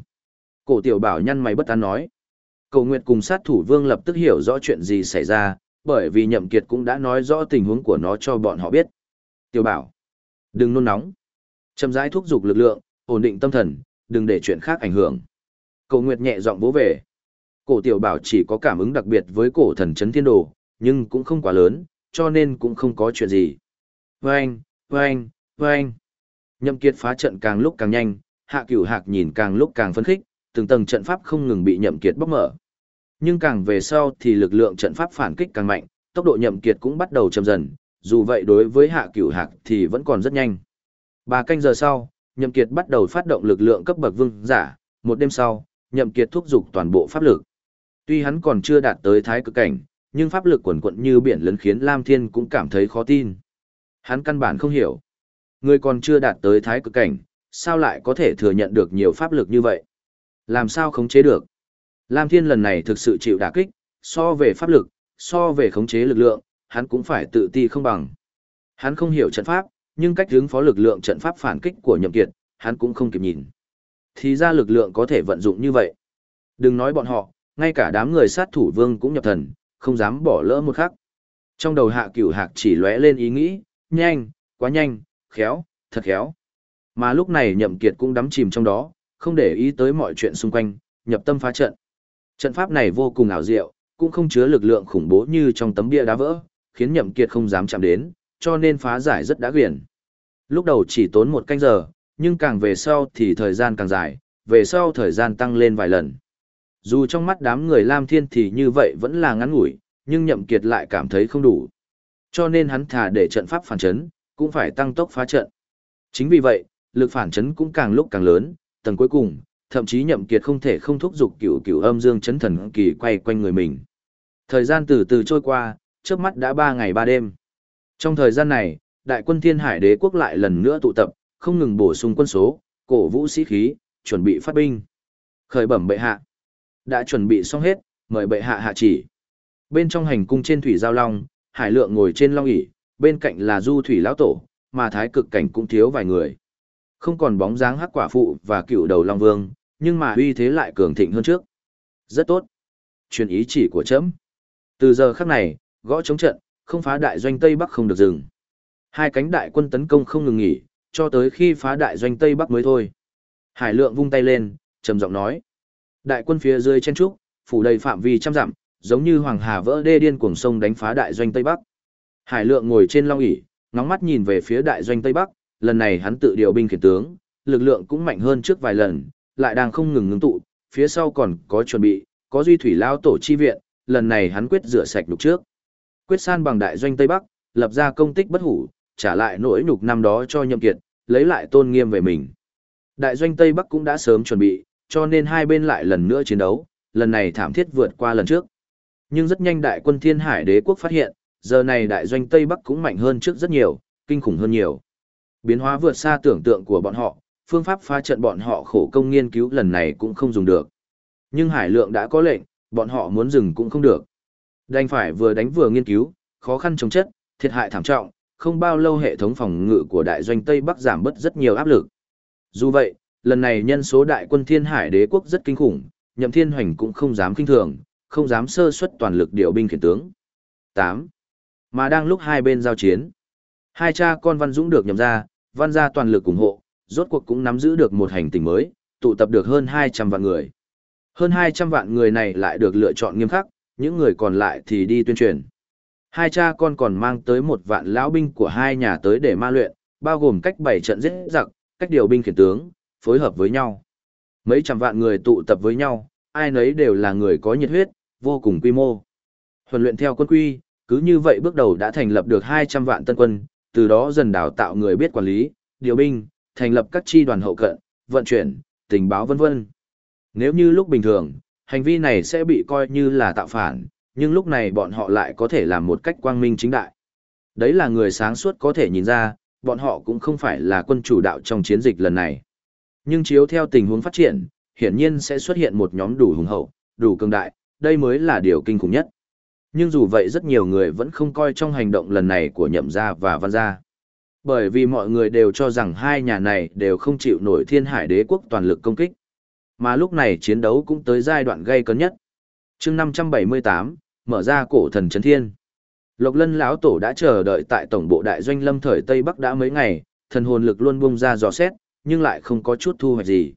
Cổ tiểu bảo nhăn mày bất an nói. Cầu Nguyệt cùng sát thủ vương lập tức hiểu rõ chuyện gì xảy ra, bởi vì nhậm kiệt cũng đã nói rõ tình huống của nó cho bọn họ biết. Tiểu bảo, đừng nôn nóng. Chậm rãi thúc giục lực lượng, ổn định tâm thần, đừng để chuyện khác ảnh hưởng. Cầu Nguyệt nhẹ giọng vỗ về. Cổ tiểu bảo chỉ có cảm ứng đặc biệt với cổ thần chấn thiên đồ, nhưng cũng không quá lớn, cho nên cũng không có chuyện gì. Vâng, vâng, vâng. Nhậm kiệt phá trận càng lúc càng nhanh, hạ cửu hạc nhìn càng lúc càng phấn khích, từng tầng trận pháp không ngừng bị nhậm kiệt bóc mở. Nhưng càng về sau thì lực lượng trận pháp phản kích càng mạnh, tốc độ nhậm kiệt cũng bắt đầu chậm dần, dù vậy đối với hạ cửu hạc thì vẫn còn rất nhanh. Ba canh giờ sau, nhậm kiệt bắt đầu phát động lực lượng cấp bậc vương giả, một đêm sau, nhậm kiệt thúc giục toàn bộ pháp lực. Tuy hắn còn chưa đạt tới thái cực cảnh, nhưng pháp lực quần quận như biển lớn khiến Lam Thiên cũng cảm thấy khó tin. Hắn căn bản không hiểu. Người còn chưa đạt tới thái cực cảnh, sao lại có thể thừa nhận được nhiều pháp lực như vậy? Làm sao khống chế được? Lam Thiên lần này thực sự chịu đả kích, so về pháp lực, so về khống chế lực lượng, hắn cũng phải tự ti không bằng. Hắn không hiểu trận pháp, nhưng cách hướng phó lực lượng trận pháp phản kích của nhậm kiệt, hắn cũng không kịp nhìn. Thì ra lực lượng có thể vận dụng như vậy. Đừng nói bọn họ, ngay cả đám người sát thủ vương cũng nhập thần, không dám bỏ lỡ một khắc. Trong đầu hạ cửu hạc chỉ lóe lên ý nghĩ, nhanh, quá nhanh, khéo, thật khéo. Mà lúc này nhậm kiệt cũng đắm chìm trong đó, không để ý tới mọi chuyện xung quanh, nhập tâm phá trận. Trận pháp này vô cùng ảo diệu, cũng không chứa lực lượng khủng bố như trong tấm bia đá vỡ, khiến nhậm kiệt không dám chạm đến, cho nên phá giải rất đã quyển. Lúc đầu chỉ tốn một canh giờ, nhưng càng về sau thì thời gian càng dài, về sau thời gian tăng lên vài lần. Dù trong mắt đám người Lam Thiên thì như vậy vẫn là ngắn ngủi, nhưng nhậm kiệt lại cảm thấy không đủ. Cho nên hắn thả để trận pháp phản chấn, cũng phải tăng tốc phá trận. Chính vì vậy, lực phản chấn cũng càng lúc càng lớn, tầng cuối cùng, thậm chí nhậm kiệt không thể không thúc giục cửu cửu âm dương chấn thần kỳ quay quanh người mình. Thời gian từ từ trôi qua, trước mắt đã ba ngày ba đêm. Trong thời gian này, đại quân thiên hải đế quốc lại lần nữa tụ tập, không ngừng bổ sung quân số, cổ vũ sĩ khí, chuẩn bị phát binh. Khởi bẩm bệ hạ. Đã chuẩn bị xong hết, mời bệ hạ hạ chỉ. Bên trong hành cung trên thủy giao long, hải lượng ngồi trên long ỷ bên cạnh là du thủy lão tổ, mà thái cực cảnh cũng thiếu vài người. Không còn bóng dáng hắc quả phụ và cựu đầu long vương, nhưng mà uy thế lại cường thịnh hơn trước. Rất tốt. Truyền ý chỉ của chấm. Từ giờ khắc này, gõ chống trận, không phá đại doanh Tây Bắc không được dừng. Hai cánh đại quân tấn công không ngừng nghỉ, cho tới khi phá đại doanh Tây Bắc mới thôi. Hải lượng vung tay lên, trầm giọng nói. Đại quân phía dưới chen trúc, phủ đầy phạm vi trăm dặm, giống như hoàng hà vỡ đê điên cuồng sông đánh phá đại doanh Tây Bắc. Hải lượng ngồi trên long ỷ ngóng mắt nhìn về phía đại doanh Tây Bắc, lần này hắn tự điều binh khiển tướng, lực lượng cũng mạnh hơn trước vài lần, lại đang không ngừng ngưng tụ, phía sau còn có chuẩn bị, có duy thủy lao tổ chi viện, lần này hắn quyết rửa sạch lục trước. Quyết san bằng đại doanh Tây Bắc, lập ra công tích bất hủ, trả lại nỗi nhục năm đó cho nhậm kiệt, lấy lại tôn nghiêm về mình. Đại doanh Tây Bắc cũng đã sớm chuẩn bị, cho nên hai bên lại lần nữa chiến đấu, lần này thảm thiết vượt qua lần trước. Nhưng rất nhanh đại quân Thiên Hải Đế quốc phát hiện, giờ này đại doanh Tây Bắc cũng mạnh hơn trước rất nhiều, kinh khủng hơn nhiều. Biến hóa vượt xa tưởng tượng của bọn họ, phương pháp phá trận bọn họ khổ công nghiên cứu lần này cũng không dùng được. Nhưng Hải Lượng đã có lệnh, bọn họ muốn dừng cũng không được. Đành phải vừa đánh vừa nghiên cứu, khó khăn chống chất, thiệt hại thảm trọng, không bao lâu hệ thống phòng ngự của đại doanh Tây Bắc giảm bớt rất nhiều áp lực. Dù vậy, lần này nhân số đại quân Thiên Hải Đế quốc rất kinh khủng, Nhậm Thiên Hoành cũng không dám kinh thường, không dám sơ suất toàn lực điều binh khiển tướng. 8. Mà đang lúc hai bên giao chiến, hai cha con Văn Dũng được nhậm ra, Văn gia toàn lực ủng hộ, rốt cuộc cũng nắm giữ được một hành tinh mới, tụ tập được hơn 200 vạn người. Hơn 200 vạn người này lại được lựa chọn nghiêm khắc, những người còn lại thì đi tuyên truyền. Hai cha con còn mang tới một vạn lão binh của hai nhà tới để ma luyện, bao gồm cách bảy trận giết giặc, cách điều binh khiển tướng, phối hợp với nhau. Mấy trăm vạn người tụ tập với nhau, ai nấy đều là người có nhiệt huyết, vô cùng quy mô. Huấn luyện theo quân quy, cứ như vậy bước đầu đã thành lập được 200 vạn tân quân, từ đó dần đào tạo người biết quản lý, điều binh, thành lập các chi đoàn hậu cận, vận chuyển, tình báo vân vân. Nếu như lúc bình thường, hành vi này sẽ bị coi như là tạo phản, nhưng lúc này bọn họ lại có thể làm một cách quang minh chính đại. Đấy là người sáng suốt có thể nhìn ra, bọn họ cũng không phải là quân chủ đạo trong chiến dịch lần này. Nhưng chiếu theo tình huống phát triển, hiển nhiên sẽ xuất hiện một nhóm đủ hùng hậu, đủ cường đại, đây mới là điều kinh khủng nhất. Nhưng dù vậy rất nhiều người vẫn không coi trong hành động lần này của nhậm gia và văn gia. Bởi vì mọi người đều cho rằng hai nhà này đều không chịu nổi thiên hải đế quốc toàn lực công kích. Mà lúc này chiến đấu cũng tới giai đoạn gây cấn nhất. chương 578, mở ra cổ thần chấn thiên. Lộc lân lão tổ đã chờ đợi tại tổng bộ đại doanh lâm thời Tây Bắc đã mấy ngày, thần hồn lực luôn bung ra dò xét, nhưng lại không có chút thu hoạch gì.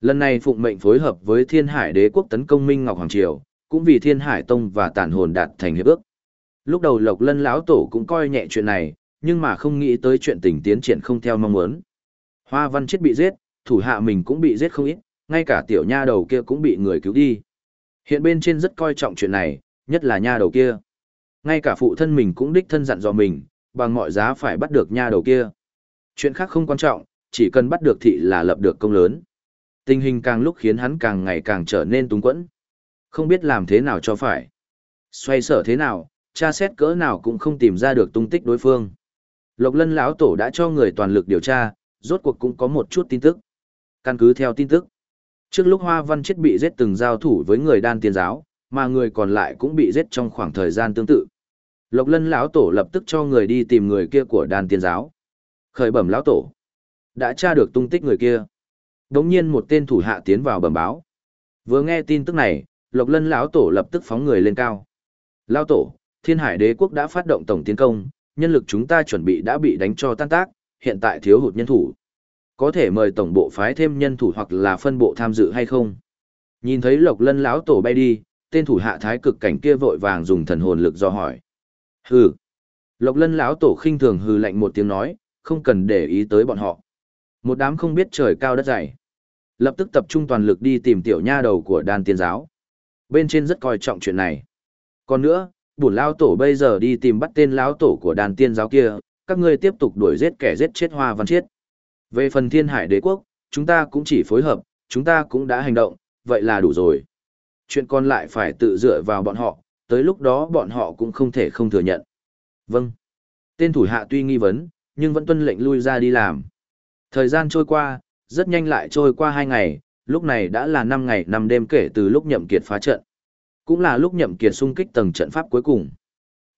Lần này phụng mệnh phối hợp với thiên hải đế quốc tấn công Minh Ngọc Hoàng Triều, cũng vì thiên hải tông và tản hồn đạt thành hiệp ước. Lúc đầu Lộc lân lão tổ cũng coi nhẹ chuyện này, nhưng mà không nghĩ tới chuyện tình tiến triển không theo mong muốn. Hoa văn chết bị giết, thủ hạ mình cũng bị giết không ít, ngay cả tiểu nha đầu kia cũng bị người cứu đi. Hiện bên trên rất coi trọng chuyện này, nhất là nha đầu kia. Ngay cả phụ thân mình cũng đích thân dặn dò mình, bằng mọi giá phải bắt được nha đầu kia. Chuyện khác không quan trọng, chỉ cần bắt được thị là lập được công lớn. Tình hình càng lúc khiến hắn càng ngày càng trở nên túng quẫn. Không biết làm thế nào cho phải. Xoay sở thế nào, tra xét cỡ nào cũng không tìm ra được tung tích đối phương. Lộc Lân lão tổ đã cho người toàn lực điều tra, rốt cuộc cũng có một chút tin tức. Căn cứ theo tin tức, trước lúc Hoa Văn Chết bị giết từng giao thủ với người đan tiên giáo, mà người còn lại cũng bị giết trong khoảng thời gian tương tự. Lộc Lân lão tổ lập tức cho người đi tìm người kia của đan tiên giáo. Khởi bẩm lão tổ, đã tra được tung tích người kia. Đống nhiên một tên thủ hạ tiến vào bẩm báo. Vừa nghe tin tức này, Lộc Lân lão tổ lập tức phóng người lên cao. Lão tổ, Thiên Hải Đế quốc đã phát động tổng tiến công, nhân lực chúng ta chuẩn bị đã bị đánh cho tan tác, hiện tại thiếu hụt nhân thủ. Có thể mời tổng bộ phái thêm nhân thủ hoặc là phân bộ tham dự hay không? Nhìn thấy Lộc Lân lão tổ bay đi, tên thủ hạ thái cực cảnh kia vội vàng dùng thần hồn lực do hỏi. Hừ. Lộc Lân lão tổ khinh thường hừ lạnh một tiếng nói, không cần để ý tới bọn họ. Một đám không biết trời cao đất dày. Lập tức tập trung toàn lực đi tìm tiểu nha đầu của đan tiên giáo. Bên trên rất coi trọng chuyện này. Còn nữa, bổn lao tổ bây giờ đi tìm bắt tên lão tổ của đàn tiên giáo kia, các ngươi tiếp tục đuổi giết kẻ giết chết hoa văn chiết. Về phần thiên hải đế quốc, chúng ta cũng chỉ phối hợp, chúng ta cũng đã hành động, vậy là đủ rồi. Chuyện còn lại phải tự dựa vào bọn họ, tới lúc đó bọn họ cũng không thể không thừa nhận. Vâng. Tên thủ hạ tuy nghi vấn, nhưng vẫn tuân lệnh lui ra đi làm. Thời gian trôi qua, rất nhanh lại trôi qua hai ngày, lúc này đã là năm ngày năm đêm kể từ lúc nhậm kiệt phá trận. Cũng là lúc nhậm kiệt xung kích tầng trận pháp cuối cùng.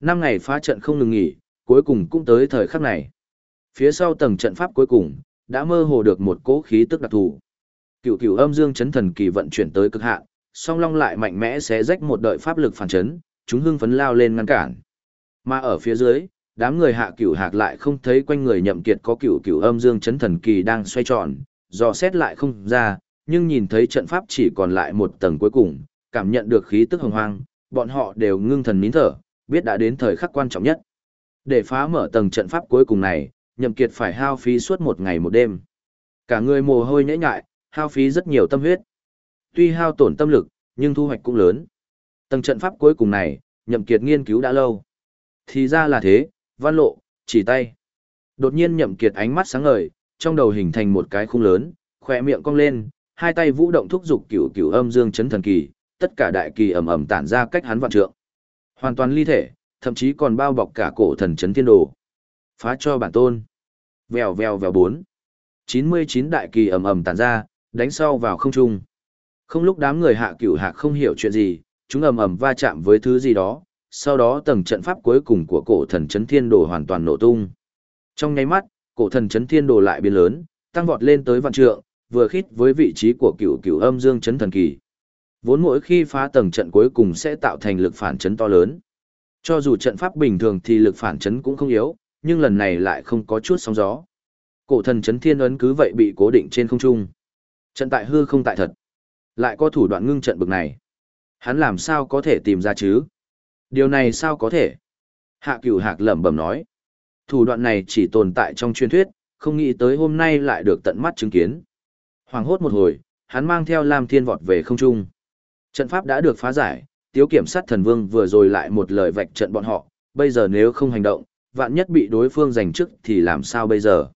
Năm ngày phá trận không ngừng nghỉ, cuối cùng cũng tới thời khắc này. Phía sau tầng trận pháp cuối cùng, đã mơ hồ được một cỗ khí tức đặc thù. cửu cửu âm dương chấn thần kỳ vận chuyển tới cực hạn, song long lại mạnh mẽ xé rách một đợi pháp lực phản chấn, chúng hưng phấn lao lên ngăn cản. Mà ở phía dưới, đám người hạ cửu hạc lại không thấy quanh người nhậm kiệt có cửu cửu âm dương chấn thần kỳ đang xoay tròn, dò xét lại không ra, nhưng nhìn thấy trận pháp chỉ còn lại một tầng cuối cùng, cảm nhận được khí tức hồng hoang, bọn họ đều ngưng thần nín thở, biết đã đến thời khắc quan trọng nhất. Để phá mở tầng trận pháp cuối cùng này, nhậm kiệt phải hao phí suốt một ngày một đêm. Cả người mồ hôi nhễ nhại, hao phí rất nhiều tâm huyết. Tuy hao tổn tâm lực, nhưng thu hoạch cũng lớn. Tầng trận pháp cuối cùng này, nhậm kiệt nghiên cứu đã lâu. Thì ra là thế, văn lộ, chỉ tay. Đột nhiên nhậm kiệt ánh mắt sáng ngời, trong đầu hình thành một cái khung lớn, khỏe miệng cong lên, hai tay vũ động thúc giục cửu cửu âm dương chấn thần kỳ, tất cả đại kỳ ầm ầm tản ra cách hắn vạn trượng. Hoàn toàn ly thể, thậm chí còn bao bọc cả cổ thần chấn thiên đồ. Phá cho bản tôn. Vèo vèo vèo bốn. 99 đại kỳ ầm ầm tản ra, đánh sau vào không trung. Không lúc đám người hạ cửu hạ không hiểu chuyện gì, chúng ầm ầm va chạm với thứ gì đó, sau đó tầng trận pháp cuối cùng của cổ thần chấn thiên đồ hoàn toàn nổ tung. Trong nháy mắt, cổ thần chấn thiên đồ lại biến lớn, tăng vọt lên tới vạn trượng, vừa khít với vị trí của cửu cửu âm dương chấn thần kỳ. Vốn mỗi khi phá tầng trận cuối cùng sẽ tạo thành lực phản chấn to lớn. Cho dù trận pháp bình thường thì lực phản chấn cũng không yếu, nhưng lần này lại không có chút sóng gió. Cổ thần chấn thiên ấn cứ vậy bị cố định trên không trung. Trận tại hư không tại thật. Lại có thủ đoạn ngưng trận bực này. Hắn làm sao có thể tìm ra chứ? Điều này sao có thể? Hạ cửu hạc lẩm bẩm nói. Thủ đoạn này chỉ tồn tại trong truyền thuyết, không nghĩ tới hôm nay lại được tận mắt chứng kiến. Hoàng hốt một hồi, hắn mang theo Lam Thiên vọt về không trung. Trận pháp đã được phá giải, tiếu kiểm sát thần vương vừa rồi lại một lời vạch trận bọn họ, bây giờ nếu không hành động, vạn nhất bị đối phương giành chức thì làm sao bây giờ?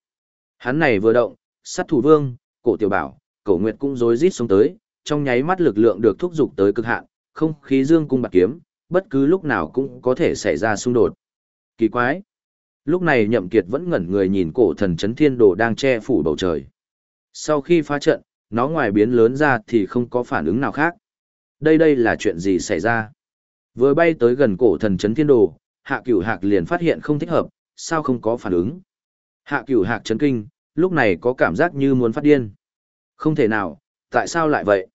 Hắn này vừa động, sát thủ vương, cổ tiểu bảo, cổ nguyệt cũng rối rít xuống tới, trong nháy mắt lực lượng được thúc giục tới cực hạn, không khí dương cung bạc kiếm, bất cứ lúc nào cũng có thể xảy ra xung đột. Kỳ quái! Lúc này nhậm kiệt vẫn ngẩn người nhìn cổ thần chấn thiên đồ đang che phủ bầu trời. Sau khi phá trận, nó ngoài biến lớn ra thì không có phản ứng nào khác. Đây đây là chuyện gì xảy ra? Vừa bay tới gần cổ thần chấn thiên đồ, hạ cửu hạc liền phát hiện không thích hợp, sao không có phản ứng? Hạ cửu hạc chấn kinh, lúc này có cảm giác như muốn phát điên. Không thể nào, tại sao lại vậy?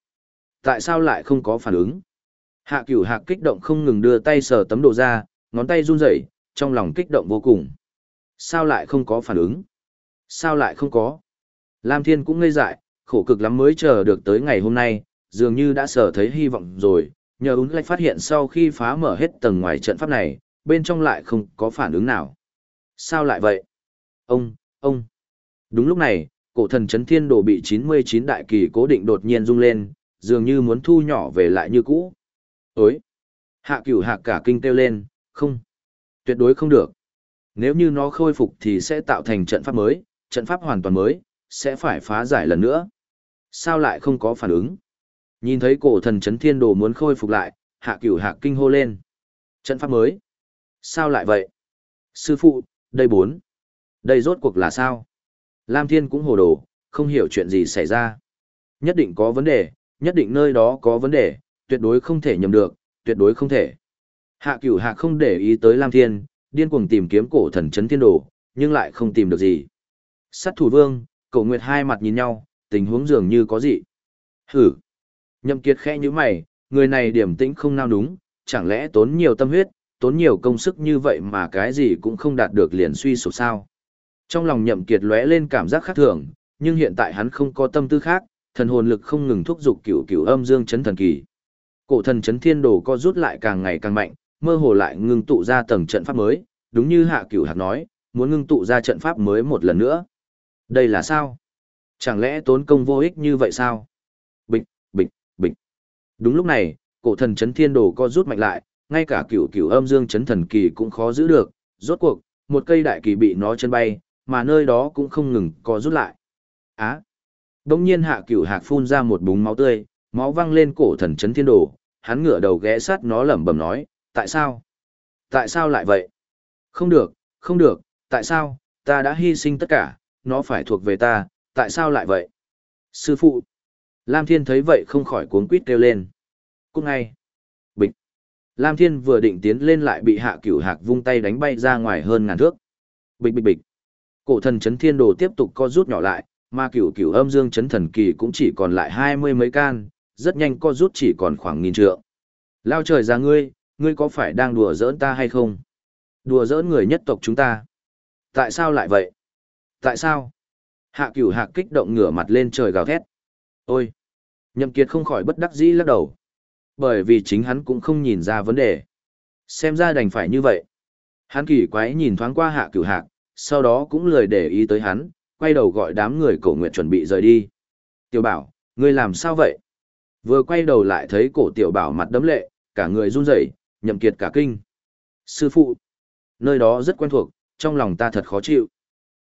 Tại sao lại không có phản ứng? Hạ cửu hạc kích động không ngừng đưa tay sờ tấm đồ ra, ngón tay run rẩy, trong lòng kích động vô cùng. Sao lại không có phản ứng? Sao lại không có? Lam Thiên cũng ngây dại, khổ cực lắm mới chờ được tới ngày hôm nay, dường như đã sở thấy hy vọng rồi, nhờ ứng lạch phát hiện sau khi phá mở hết tầng ngoài trận pháp này, bên trong lại không có phản ứng nào. Sao lại vậy? Ông, ông. Đúng lúc này, cổ thần chấn thiên đồ bị 99 đại kỳ cố định đột nhiên rung lên, dường như muốn thu nhỏ về lại như cũ. Ối! Hạ cửu hạ cả kinh kêu lên, không. Tuyệt đối không được. Nếu như nó khôi phục thì sẽ tạo thành trận pháp mới, trận pháp hoàn toàn mới, sẽ phải phá giải lần nữa. Sao lại không có phản ứng? Nhìn thấy cổ thần chấn thiên đồ muốn khôi phục lại, hạ cửu hạ kinh hô lên. Trận pháp mới? Sao lại vậy? Sư phụ, đây bốn. Đây rốt cuộc là sao? Lam Thiên cũng hồ đồ, không hiểu chuyện gì xảy ra. Nhất định có vấn đề, nhất định nơi đó có vấn đề, tuyệt đối không thể nhầm được, tuyệt đối không thể. Hạ cửu hạ không để ý tới Lam Thiên, điên cuồng tìm kiếm cổ thần chấn thiên đồ, nhưng lại không tìm được gì. Sát thủ vương, cổ nguyệt hai mặt nhìn nhau, tình huống dường như có gì. Hử! Nhậm kiệt khẽ như mày, người này điểm tĩnh không nào đúng, chẳng lẽ tốn nhiều tâm huyết, tốn nhiều công sức như vậy mà cái gì cũng không đạt được liền suy sụp sao. Trong lòng nhậm kiệt lóe lên cảm giác khác thường, nhưng hiện tại hắn không có tâm tư khác, thần hồn lực không ngừng thúc giục cửu cửu âm dương chấn thần kỳ. Cổ thần chấn thiên đồ co rút lại càng ngày càng mạnh, mơ hồ lại ngưng tụ ra tầng trận pháp mới, đúng như hạ cửu hạc nói, muốn ngưng tụ ra trận pháp mới một lần nữa. Đây là sao? Chẳng lẽ tốn công vô ích như vậy sao? Đúng lúc này, cổ thần chấn thiên đồ co rút mạnh lại, ngay cả cửu cửu âm dương chấn thần kỳ cũng khó giữ được, rốt cuộc, một cây đại kỳ bị nó chân bay, mà nơi đó cũng không ngừng co rút lại. Á. Đông nhiên hạ cửu hạc phun ra một búng máu tươi, máu văng lên cổ thần chấn thiên đồ, hắn ngửa đầu ghé sát nó lẩm bẩm nói, tại sao? Tại sao lại vậy? Không được, không được, tại sao, ta đã hy sinh tất cả, nó phải thuộc về ta, tại sao lại vậy? Sư phụ! Lam Thiên thấy vậy không khỏi cuốn quýt kêu lên. Cút ngay! Bịch! Lam Thiên vừa định tiến lên lại bị hạ cửu hạc vung tay đánh bay ra ngoài hơn ngàn thước. Bịch bịch bịch! Cổ thần chấn thiên đồ tiếp tục co rút nhỏ lại, mà cửu cửu âm dương chấn thần kỳ cũng chỉ còn lại hai mươi mấy can, rất nhanh co rút chỉ còn khoảng nghìn trượng. Lao trời ra ngươi, ngươi có phải đang đùa giỡn ta hay không? Đùa giỡn người nhất tộc chúng ta. Tại sao lại vậy? Tại sao? Hạ cửu hạc kích động ngửa mặt lên trời gào thét. Ôi! Nhậm kiệt không khỏi bất đắc dĩ lắc đầu. Bởi vì chính hắn cũng không nhìn ra vấn đề. Xem ra đành phải như vậy. Hắn kỳ quái nhìn thoáng qua hạ cửu hạc, sau đó cũng lười để ý tới hắn, quay đầu gọi đám người cổ nguyện chuẩn bị rời đi. Tiểu bảo, ngươi làm sao vậy? Vừa quay đầu lại thấy cổ tiểu bảo mặt đấm lệ, cả người run rẩy, nhậm kiệt cả kinh. Sư phụ, nơi đó rất quen thuộc, trong lòng ta thật khó chịu.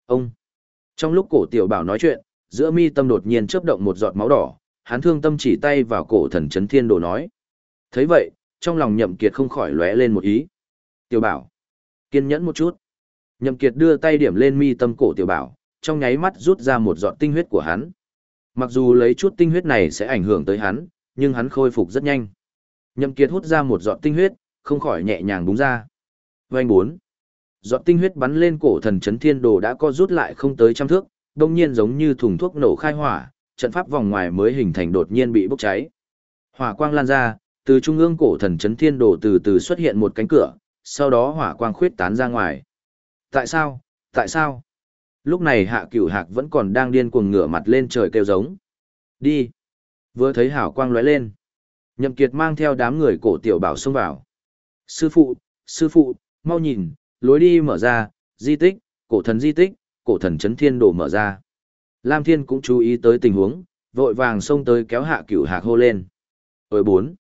Ông, trong lúc cổ tiểu bảo nói chuyện, giữa mi tâm đột nhiên chớp động một giọt máu đỏ, hắn thương tâm chỉ tay vào cổ thần chấn thiên đồ nói. thấy vậy, trong lòng nhậm kiệt không khỏi lóe lên một ý. Tiểu bảo, kiên nhẫn một chút. Nhậm kiệt đưa tay điểm lên mi tâm cổ tiểu bảo, trong nháy mắt rút ra một giọt tinh huyết của hắn. Mặc dù lấy chút tinh huyết này sẽ ảnh hưởng tới hắn, nhưng hắn khôi phục rất nhanh. Nhậm Kiệt hút ra một giọt tinh huyết, không khỏi nhẹ nhàng búng ra. Vành bốn. Giọt tinh huyết bắn lên cổ thần chấn thiên đồ đã co rút lại không tới trăm thước, đông nhiên giống như thùng thuốc nổ khai hỏa, trận pháp vòng ngoài mới hình thành đột nhiên bị bốc cháy. Hỏa quang lan ra, từ trung ương cổ thần chấn thiên đồ từ từ xuất hiện một cánh cửa, sau đó hỏa quang khuyết tán ra ngoài. Tại sao? Tại sao? Lúc này hạ cửu hạc vẫn còn đang điên cuồng ngửa mặt lên trời kêu giống. Đi! Vừa thấy hảo quang lóe lên. Nhậm Kiệt mang theo đám người cổ tiểu bảo xông vào. Sư phụ, sư phụ, mau nhìn, lối đi mở ra, di tích, cổ thần di tích, cổ thần chấn thiên đồ mở ra. Lam Thiên cũng chú ý tới tình huống, vội vàng xông tới kéo hạ cửu hạc hô lên. Ôi bốn.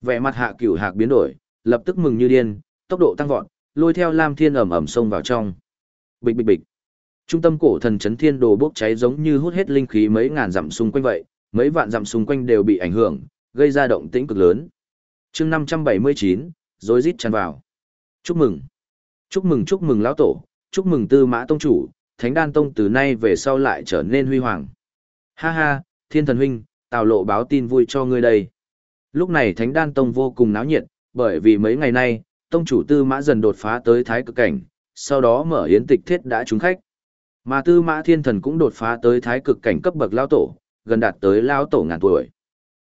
Vẻ mặt hạ cửu hạc biến đổi, lập tức mừng như điên, tốc độ tăng vọt, lôi theo Lam Thiên ầm ầm xông vào trong. Bịch bịch bịch. Trung tâm cổ thần chấn thiên đồ bốc cháy giống như hút hết linh khí mấy ngàn dặm xung quanh vậy, mấy vạn dặm xung quanh đều bị ảnh hưởng, gây ra động tĩnh cực lớn. chương 579, rối rít tràn vào. Chúc mừng. Chúc mừng chúc mừng lão tổ, chúc mừng tư mã tông chủ, thánh đan tông từ nay về sau lại trở nên huy hoàng. Ha ha, thiên thần huynh, tào lộ báo tin vui cho ngươi đây. Lúc này thánh đan tông vô cùng náo nhiệt, bởi vì mấy ngày nay, tông chủ tư mã dần đột phá tới thái cực cảnh, sau đó mở yến tịch thiết đã trúng khách. Mà tư mã thiên thần cũng đột phá tới thái cực cảnh cấp bậc lao tổ, gần đạt tới lao tổ ngàn tuổi.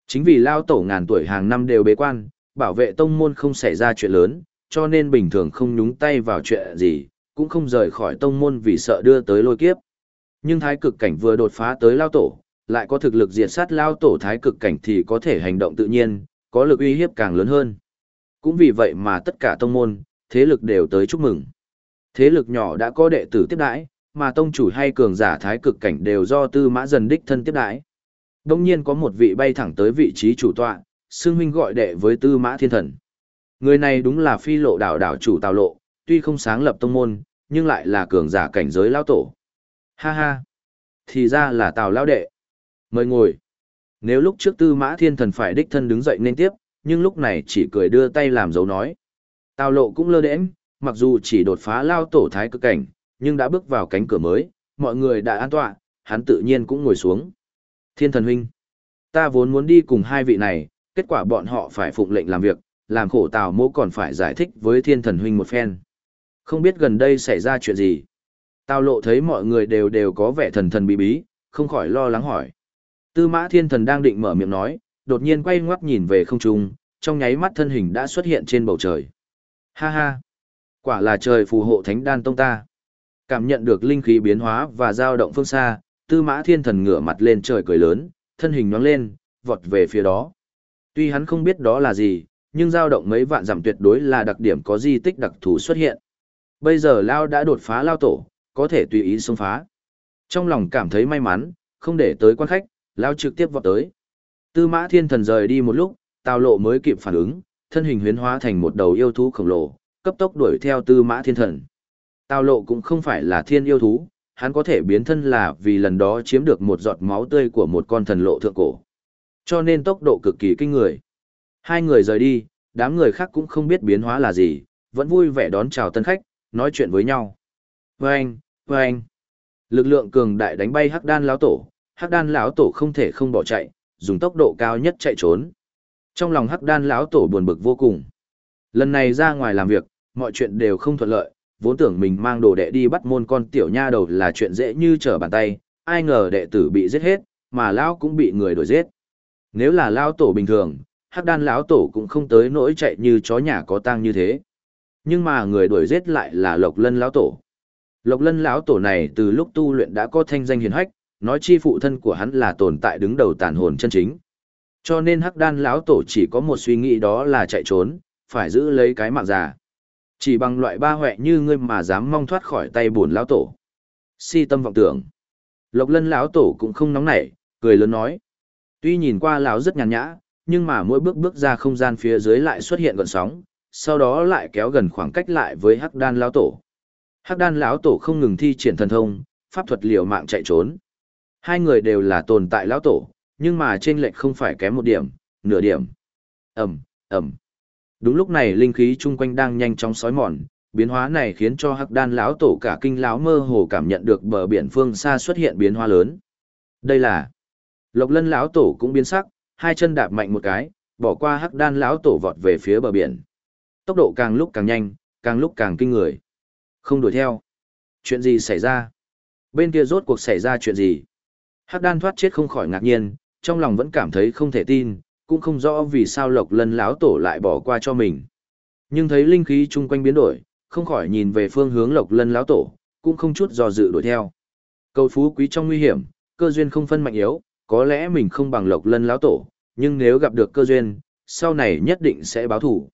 Chính vì lao tổ ngàn tuổi hàng năm đều bế quan, bảo vệ tông môn không xảy ra chuyện lớn, cho nên bình thường không nhúng tay vào chuyện gì, cũng không rời khỏi tông môn vì sợ đưa tới lôi kiếp. Nhưng thái cực cảnh vừa đột phá tới lao tổ, lại có thực lực diệt sát lao tổ thái cực cảnh thì có thể hành động tự nhiên, có lực uy hiếp càng lớn hơn. Cũng vì vậy mà tất cả tông môn, thế lực đều tới chúc mừng. Thế lực nhỏ đã có đệ tử tiếp đãi, mà tông chủ hay cường giả thái cực cảnh đều do tư mã dần đích thân tiếp đãi. Đông nhiên có một vị bay thẳng tới vị trí chủ tọa, xương huynh gọi đệ với tư mã thiên thần. Người này đúng là phi lộ đảo đảo chủ tào lộ, tuy không sáng lập tông môn, nhưng lại là cường giả cảnh giới lao tổ. Ha ha! Thì ra là tào lao đệ. Mời ngồi. Nếu lúc trước tư mã thiên thần phải đích thân đứng dậy nên tiếp, nhưng lúc này chỉ cười đưa tay làm dấu nói. Tào lộ cũng lơ đễnh, mặc dù chỉ đột phá lao tổ thái cực cảnh, nhưng đã bước vào cánh cửa mới, mọi người đã an tọa, hắn tự nhiên cũng ngồi xuống. Thiên thần huynh, ta vốn muốn đi cùng hai vị này, kết quả bọn họ phải phụng lệnh làm việc, làm khổ tào mô còn phải giải thích với thiên thần huynh một phen. Không biết gần đây xảy ra chuyện gì. Tào lộ thấy mọi người đều đều có vẻ thần thần bí bí, không khỏi lo lắng hỏi. Tư mã thiên thần đang định mở miệng nói, đột nhiên quay ngoắc nhìn về không trung, trong nháy mắt thân hình đã xuất hiện trên bầu trời. Ha ha! Quả là trời phù hộ thánh đan tông ta. Cảm nhận được linh khí biến hóa và dao động phương xa, tư mã thiên thần ngửa mặt lên trời cười lớn, thân hình nhoáng lên, vọt về phía đó. Tuy hắn không biết đó là gì, nhưng dao động mấy vạn dặm tuyệt đối là đặc điểm có di tích đặc thù xuất hiện. Bây giờ Lao đã đột phá Lao tổ, có thể tùy ý xông phá. Trong lòng cảm thấy may mắn, không để tới quan khách, Lao trực tiếp vọt tới. Tư mã thiên thần rời đi một lúc, tào lộ mới kịp phản ứng, thân hình huyến hóa thành một đầu yêu thú khổng lồ, cấp tốc đuổi theo tư mã thiên thần. Tào lộ cũng không phải là thiên yêu thú, hắn có thể biến thân là vì lần đó chiếm được một giọt máu tươi của một con thần lộ thượng cổ. Cho nên tốc độ cực kỳ kinh người. Hai người rời đi, đám người khác cũng không biết biến hóa là gì, vẫn vui vẻ đón chào tân khách, nói chuyện với nhau. Vâng, vâng. Lực lượng cường đại đánh bay Hắc Đan lão tổ, Hắc Đan lão tổ không thể không bỏ chạy, dùng tốc độ cao nhất chạy trốn. Trong lòng Hắc Đan lão tổ buồn bực vô cùng. Lần này ra ngoài làm việc, mọi chuyện đều không thuận lợi, vốn tưởng mình mang đồ đệ đi bắt môn con tiểu nha đầu là chuyện dễ như trở bàn tay, ai ngờ đệ tử bị giết hết, mà lão cũng bị người đuổi giết. Nếu là lão tổ bình thường, Hắc Đan lão tổ cũng không tới nỗi chạy như chó nhà có tang như thế. Nhưng mà người đuổi giết lại là Lộc Lân lão tổ. Lộc Lân lão tổ này từ lúc tu luyện đã có thanh danh hiển hách, nói chi phụ thân của hắn là tồn tại đứng đầu tàn hồn chân chính. Cho nên Hắc Đan lão tổ chỉ có một suy nghĩ đó là chạy trốn, phải giữ lấy cái mạng già. Chỉ bằng loại ba huệ như ngươi mà dám mong thoát khỏi tay buồn lão tổ. Si tâm vọng tưởng. Lộc Lân lão tổ cũng không nóng nảy, cười lớn nói: Tuy nhìn qua lão rất nhàn nhã, nhưng mà mỗi bước bước ra không gian phía dưới lại xuất hiện gợn sóng, sau đó lại kéo gần khoảng cách lại với Hắc Đan lão tổ. Hắc Đan lão tổ không ngừng thi triển thần thông, pháp thuật liều mạng chạy trốn. Hai người đều là tồn tại lão tổ, nhưng mà trên lệch không phải kém một điểm, nửa điểm. Ầm, ầm. Đúng lúc này linh khí chung quanh đang nhanh chóng sói mòn, biến hóa này khiến cho Hắc Đan lão tổ cả kinh lão mơ hồ cảm nhận được bờ biển phương xa xuất hiện biến hóa lớn. Đây là Lộc Lân lão tổ cũng biến sắc, hai chân đạp mạnh một cái, bỏ qua Hắc Đan lão tổ vọt về phía bờ biển. Tốc độ càng lúc càng nhanh, càng lúc càng kinh người. Không đuổi theo. Chuyện gì xảy ra? Bên kia rốt cuộc xảy ra chuyện gì? Hắc đan thoát chết không khỏi ngạc nhiên, trong lòng vẫn cảm thấy không thể tin, cũng không rõ vì sao lộc lân láo tổ lại bỏ qua cho mình. Nhưng thấy linh khí chung quanh biến đổi, không khỏi nhìn về phương hướng lộc lân láo tổ, cũng không chút do dự đuổi theo. Cầu phú quý trong nguy hiểm, cơ duyên không phân mạnh yếu, có lẽ mình không bằng lộc lân láo tổ, nhưng nếu gặp được cơ duyên, sau này nhất định sẽ báo thủ.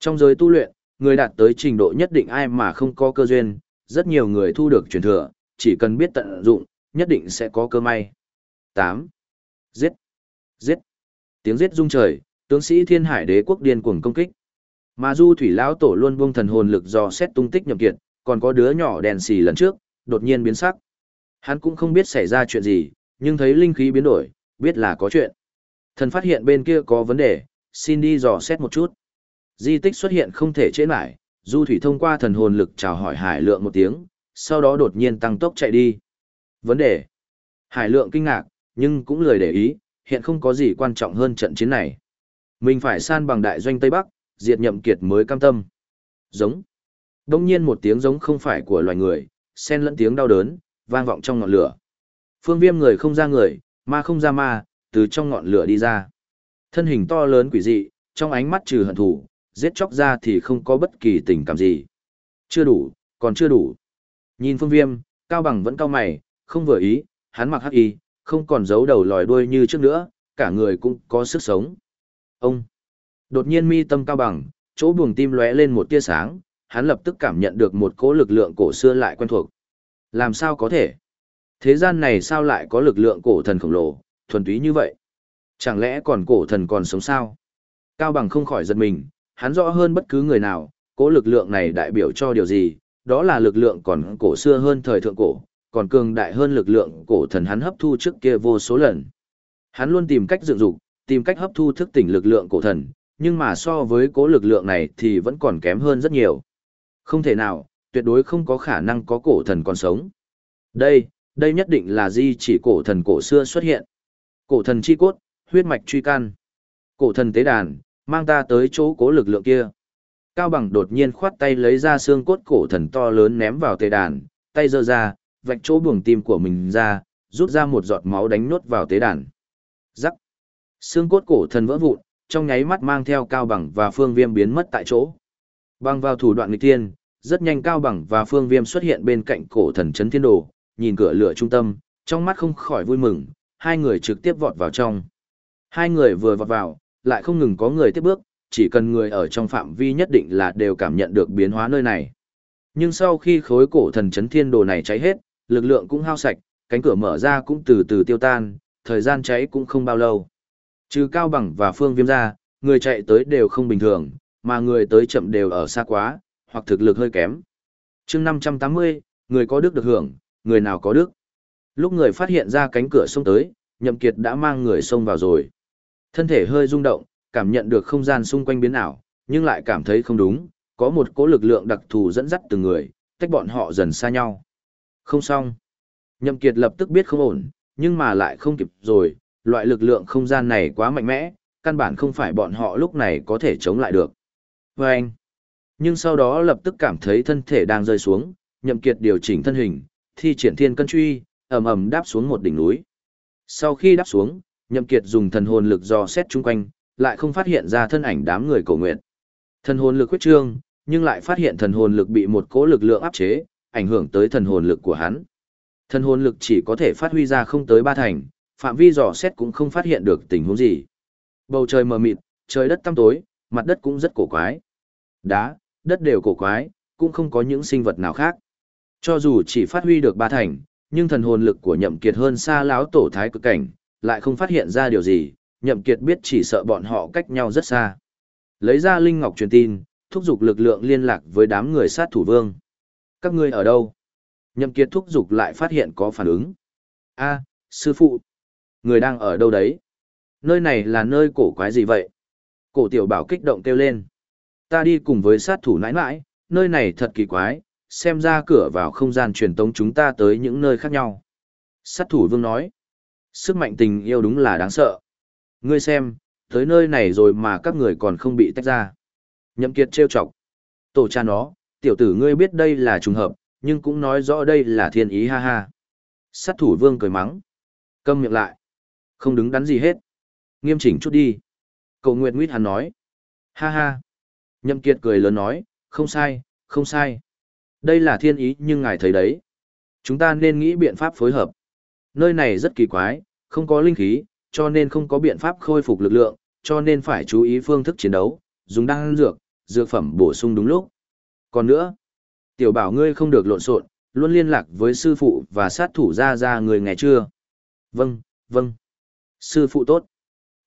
Trong giới tu luyện, người đạt tới trình độ nhất định ai mà không có cơ duyên, rất nhiều người thu được truyền thừa, chỉ cần biết tận dụng, nhất định sẽ có cơ may. 8. Giết! Giết! Tiếng giết rung trời, tướng sĩ thiên hải đế quốc điên cuồng công kích. Mà du thủy lão tổ luôn buông thần hồn lực do xét tung tích nhậm kiệt, còn có đứa nhỏ đèn xì lần trước, đột nhiên biến sắc. Hắn cũng không biết xảy ra chuyện gì, nhưng thấy linh khí biến đổi, biết là có chuyện. Thần phát hiện bên kia có vấn đề, xin đi dò xét một chút. Di tích xuất hiện không thể chế lại, Du Thủy thông qua thần hồn lực chào hỏi Hải Lượng một tiếng, sau đó đột nhiên tăng tốc chạy đi. Vấn đề. Hải Lượng kinh ngạc, nhưng cũng lười để ý, hiện không có gì quan trọng hơn trận chiến này. Mình phải san bằng đại doanh Tây Bắc, diệt nhậm kiệt mới cam tâm. Giống. Đông nhiên một tiếng giống không phải của loài người, xen lẫn tiếng đau đớn, vang vọng trong ngọn lửa. Phương viêm người không ra người, ma không ra ma, từ trong ngọn lửa đi ra. Thân hình to lớn quỷ dị, trong ánh mắt trừ hận thù, giết chóc ra thì không có bất kỳ tình cảm gì. Chưa đủ, còn chưa đủ. Nhìn phương viêm, cao bằng vẫn cao mày, không vừa ý, hắn mặc hắc y, không còn giấu đầu lòi đuôi như trước nữa, cả người cũng có sức sống. Ông! Đột nhiên mi tâm cao bằng, chỗ buồng tim lóe lên một tia sáng, hắn lập tức cảm nhận được một cỗ lực lượng cổ xưa lại quen thuộc. Làm sao có thể? Thế gian này sao lại có lực lượng cổ thần khổng lồ, thuần túy như vậy? Chẳng lẽ còn cổ thần còn sống sao? Cao bằng không khỏi giật mình, hắn rõ hơn bất cứ người nào, cố lực lượng này đại biểu cho điều gì, đó là lực lượng còn cổ xưa hơn thời thượng cổ, còn cường đại hơn lực lượng cổ thần hắn hấp thu trước kia vô số lần. Hắn luôn tìm cách dựng dục, tìm cách hấp thu thức tỉnh lực lượng cổ thần, nhưng mà so với cố lực lượng này thì vẫn còn kém hơn rất nhiều. Không thể nào, tuyệt đối không có khả năng có cổ thần còn sống. Đây, đây nhất định là di chỉ cổ thần cổ xưa xuất hiện. Cổ thần chi cốt, huyết mạch truy can. Cổ thần tế đàn, mang ta tới chỗ cố lực lượng kia. Cao bằng đột nhiên khoát tay lấy ra xương cốt cổ thần to lớn ném vào tế đàn, tay giơ ra, vạch chỗ buồng tim của mình ra, rút ra một giọt máu đánh nốt vào tế đàn. Rắc. Xương cốt cổ thần vỡ vụn, trong nháy mắt mang theo cao bằng và phương viêm biến mất tại chỗ. Bằng vào thủ đoạn nghịch tiên, rất nhanh cao bằng và phương viêm xuất hiện bên cạnh cổ thần chấn thiên đồ, nhìn cửa lửa trung tâm, trong mắt không khỏi vui mừng, hai người trực tiếp vọt vào trong. Hai người vừa vọt vào, lại không ngừng có người tiếp bước, chỉ cần người ở trong phạm vi nhất định là đều cảm nhận được biến hóa nơi này. Nhưng sau khi khối cổ thần chấn thiên đồ này cháy hết, lực lượng cũng hao sạch, cánh cửa mở ra cũng từ từ tiêu tan, thời gian cháy cũng không bao lâu. Trừ Cao Bằng và Phương Viêm ra, người chạy tới đều không bình thường, mà người tới chậm đều ở xa quá, hoặc thực lực hơi kém. chương 580, người có đức được hưởng, người nào có đức. Lúc người phát hiện ra cánh cửa xông tới, Nhậm Kiệt đã mang người xông vào rồi. Thân thể hơi rung động, cảm nhận được không gian xung quanh biến ảo, nhưng lại cảm thấy không đúng, có một cỗ lực lượng đặc thù dẫn dắt từng người, tách bọn họ dần xa nhau. Không xong. Nhậm Kiệt lập tức biết không ổn, nhưng mà lại không kịp rồi, loại lực lượng không gian này quá mạnh mẽ, căn bản không phải bọn họ lúc này có thể chống lại được. Vâng. Nhưng sau đó lập tức cảm thấy thân thể đang rơi xuống, Nhậm Kiệt điều chỉnh thân hình, thi triển thiên cân truy, ầm ầm đáp xuống một đỉnh núi. Sau khi đáp xuống, Nhậm Kiệt dùng thần hồn lực dò xét chung quanh, lại không phát hiện ra thân ảnh đám người cổ nguyện. Thần hồn lực quyết trương, nhưng lại phát hiện thần hồn lực bị một cỗ lực lượng áp chế, ảnh hưởng tới thần hồn lực của hắn. Thần hồn lực chỉ có thể phát huy ra không tới ba thành, phạm vi dò xét cũng không phát hiện được tình huống gì. Bầu trời mờ mịt, trời đất tăm tối, mặt đất cũng rất cổ quái. Đá, đất đều cổ quái, cũng không có những sinh vật nào khác. Cho dù chỉ phát huy được ba thành, nhưng thần hồn lực của nhậm kiệt hơn xa lão tổ thái cực cảnh, lại không phát hiện ra điều gì, nhậm kiệt biết chỉ sợ bọn họ cách nhau rất xa. Lấy ra Linh Ngọc truyền tin, thúc giục lực lượng liên lạc với đám người sát thủ vương. Các ngươi ở đâu? Nhậm kiệt thúc giục lại phát hiện có phản ứng. A, sư phụ. Người đang ở đâu đấy? Nơi này là nơi cổ quái gì vậy? Cổ tiểu bảo kích động kêu lên. Ta đi cùng với sát thủ nãi nãi, nơi này thật kỳ quái, xem ra cửa vào không gian truyền tống chúng ta tới những nơi khác nhau. Sát thủ vương nói. Sức mạnh tình yêu đúng là đáng sợ. Ngươi xem, tới nơi này rồi mà các người còn không bị tách ra. Nhậm kiệt trêu chọc. Tổ cha nó, tiểu tử ngươi biết đây là trùng hợp, nhưng cũng nói rõ đây là thiên ý ha ha. Sát thủ vương cười mắng. Câm miệng lại. Không đứng đắn gì hết. Nghiêm chỉnh chút đi. Cầu Nguyệt Nguyệt hắn nói. Ha ha. Nhậm kiệt cười lớn nói, không sai, không sai. Đây là thiên ý nhưng ngài thấy đấy. Chúng ta nên nghĩ biện pháp phối hợp. Nơi này rất kỳ quái, không có linh khí, cho nên không có biện pháp khôi phục lực lượng, cho nên phải chú ý phương thức chiến đấu, dùng đan dược, dược phẩm bổ sung đúng lúc. Còn nữa, tiểu bảo ngươi không được lộn xộn, luôn liên lạc với sư phụ và sát thủ ra ra người ngày chưa? Vâng, vâng. Sư phụ tốt.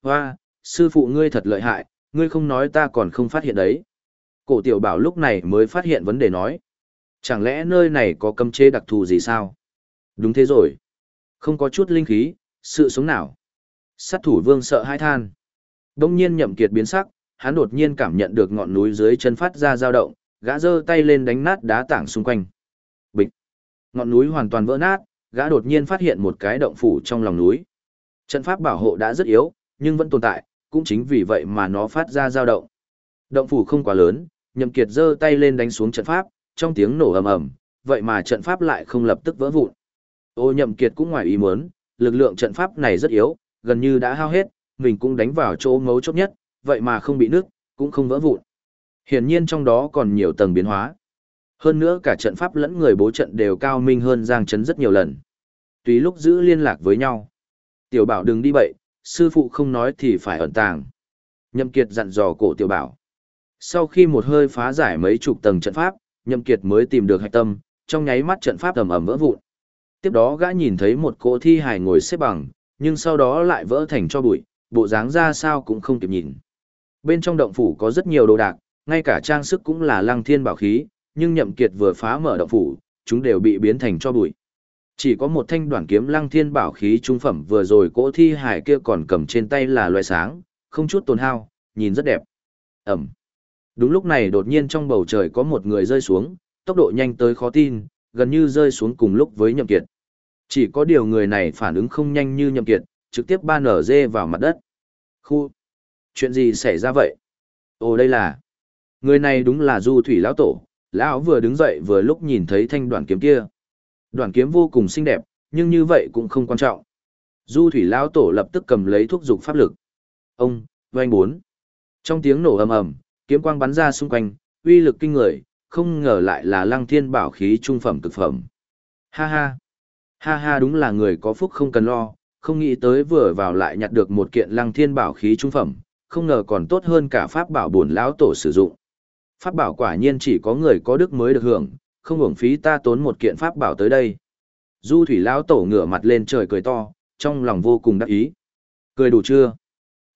Hoa, sư phụ ngươi thật lợi hại, ngươi không nói ta còn không phát hiện đấy. Cổ tiểu bảo lúc này mới phát hiện vấn đề nói. Chẳng lẽ nơi này có cấm chế đặc thù gì sao? Đúng thế rồi. Không có chút linh khí, sự sống nào. Sát thủ vương sợ hai than. Đông nhiên nhậm kiệt biến sắc, hắn đột nhiên cảm nhận được ngọn núi dưới chân phát ra dao động, gã giơ tay lên đánh nát đá tảng xung quanh. Bịch. Ngọn núi hoàn toàn vỡ nát, gã đột nhiên phát hiện một cái động phủ trong lòng núi. Trận pháp bảo hộ đã rất yếu, nhưng vẫn tồn tại, cũng chính vì vậy mà nó phát ra dao động. Động phủ không quá lớn, Nhậm Kiệt giơ tay lên đánh xuống trận pháp, trong tiếng nổ ầm ầm, vậy mà trận pháp lại không lập tức vỡ vụn. Ô Nhậm Kiệt cũng ngoài ý muốn, lực lượng trận pháp này rất yếu, gần như đã hao hết, mình cũng đánh vào chỗ ngấu chốt nhất, vậy mà không bị nứt, cũng không vỡ vụn. Hiển nhiên trong đó còn nhiều tầng biến hóa. Hơn nữa cả trận pháp lẫn người bố trận đều cao minh hơn Giang Trấn rất nhiều lần. Tùy lúc giữ liên lạc với nhau. Tiểu bảo đừng đi bậy, sư phụ không nói thì phải ẩn tàng. Nhậm Kiệt dặn dò cổ tiểu bảo. Sau khi một hơi phá giải mấy chục tầng trận pháp, Nhậm Kiệt mới tìm được hạch tâm, trong nháy mắt trận pháp ầm ầm vỡ vụn. Tiếp đó gã nhìn thấy một cỗ thi hài ngồi xếp bằng, nhưng sau đó lại vỡ thành cho bụi, bộ dáng ra sao cũng không kịp nhìn. Bên trong động phủ có rất nhiều đồ đạc, ngay cả trang sức cũng là lăng thiên bảo khí, nhưng Nhậm Kiệt vừa phá mở động phủ, chúng đều bị biến thành cho bụi. Chỉ có một thanh đoạn kiếm lăng thiên bảo khí trung phẩm vừa rồi cỗ thi hải kia còn cầm trên tay là loại sáng, không chút tổn hao, nhìn rất đẹp. Ẩm. Đúng lúc này đột nhiên trong bầu trời có một người rơi xuống, tốc độ nhanh tới khó tin, gần như rơi xuống cùng lúc với nhậm kiệt. Chỉ có điều người này phản ứng không nhanh như nhậm kiệt, trực tiếp ba nở dê vào mặt đất. Khu! Chuyện gì xảy ra vậy? Ồ đây là... Người này đúng là du thủy lão tổ, lão vừa đứng dậy vừa lúc nhìn thấy thanh đoạn kiếm kia. Đoạn kiếm vô cùng xinh đẹp, nhưng như vậy cũng không quan trọng. Du thủy lão tổ lập tức cầm lấy thuốc dục pháp lực. Ông, doanh bốn. Trong tiếng nổ ầm ầm, kiếm quang bắn ra xung quanh, uy lực kinh người, không ngờ lại là lăng thiên bảo khí trung phẩm cực phẩm. Ha ha. Ha ha đúng là người có phúc không cần lo, không nghĩ tới vừa vào lại nhặt được một kiện lăng thiên bảo khí trung phẩm, không ngờ còn tốt hơn cả pháp bảo bổn lão tổ sử dụng. Pháp bảo quả nhiên chỉ có người có đức mới được hưởng, không hưởng phí ta tốn một kiện pháp bảo tới đây. Du thủy lão tổ ngửa mặt lên trời cười to, trong lòng vô cùng đắc ý. Cười đủ chưa?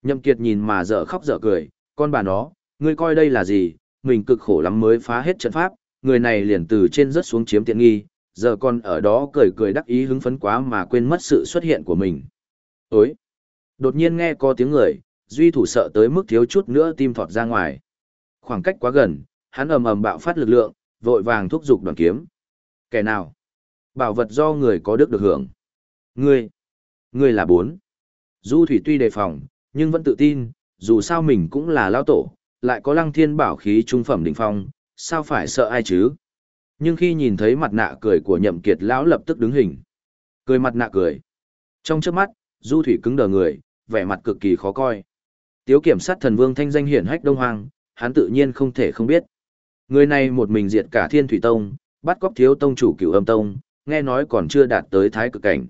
Nhậm kiệt nhìn mà dở khóc dở cười, con bà nó, ngươi coi đây là gì, mình cực khổ lắm mới phá hết trận pháp, người này liền từ trên rớt xuống chiếm tiện nghi, giờ còn ở đó cười cười đắc ý hứng phấn quá mà quên mất sự xuất hiện của mình. Ối! Đột nhiên nghe có tiếng người, duy thủ sợ tới mức thiếu chút nữa tim thọt ra ngoài. Khoảng cách quá gần, hắn ầm ầm bạo phát lực lượng, vội vàng thúc giục đoàn kiếm. Kẻ nào? Bảo vật do người có đức được hưởng. Ngươi! Ngươi là bốn. Du thủy tuy đề phòng, nhưng vẫn tự tin, dù sao mình cũng là lao tổ, lại có lăng thiên bảo khí trung phẩm đỉnh phong, sao phải sợ ai chứ? Nhưng khi nhìn thấy mặt nạ cười của nhậm kiệt lão lập tức đứng hình. Cười mặt nạ cười. Trong chớp mắt, du thủy cứng đờ người, vẻ mặt cực kỳ khó coi. Tiếu kiểm sát thần vương thanh danh hiển hách đông hoàng, hắn tự nhiên không thể không biết. Người này một mình diệt cả thiên thủy tông, bắt cóc thiếu tông chủ cửu âm tông, nghe nói còn chưa đạt tới thái cực cảnh.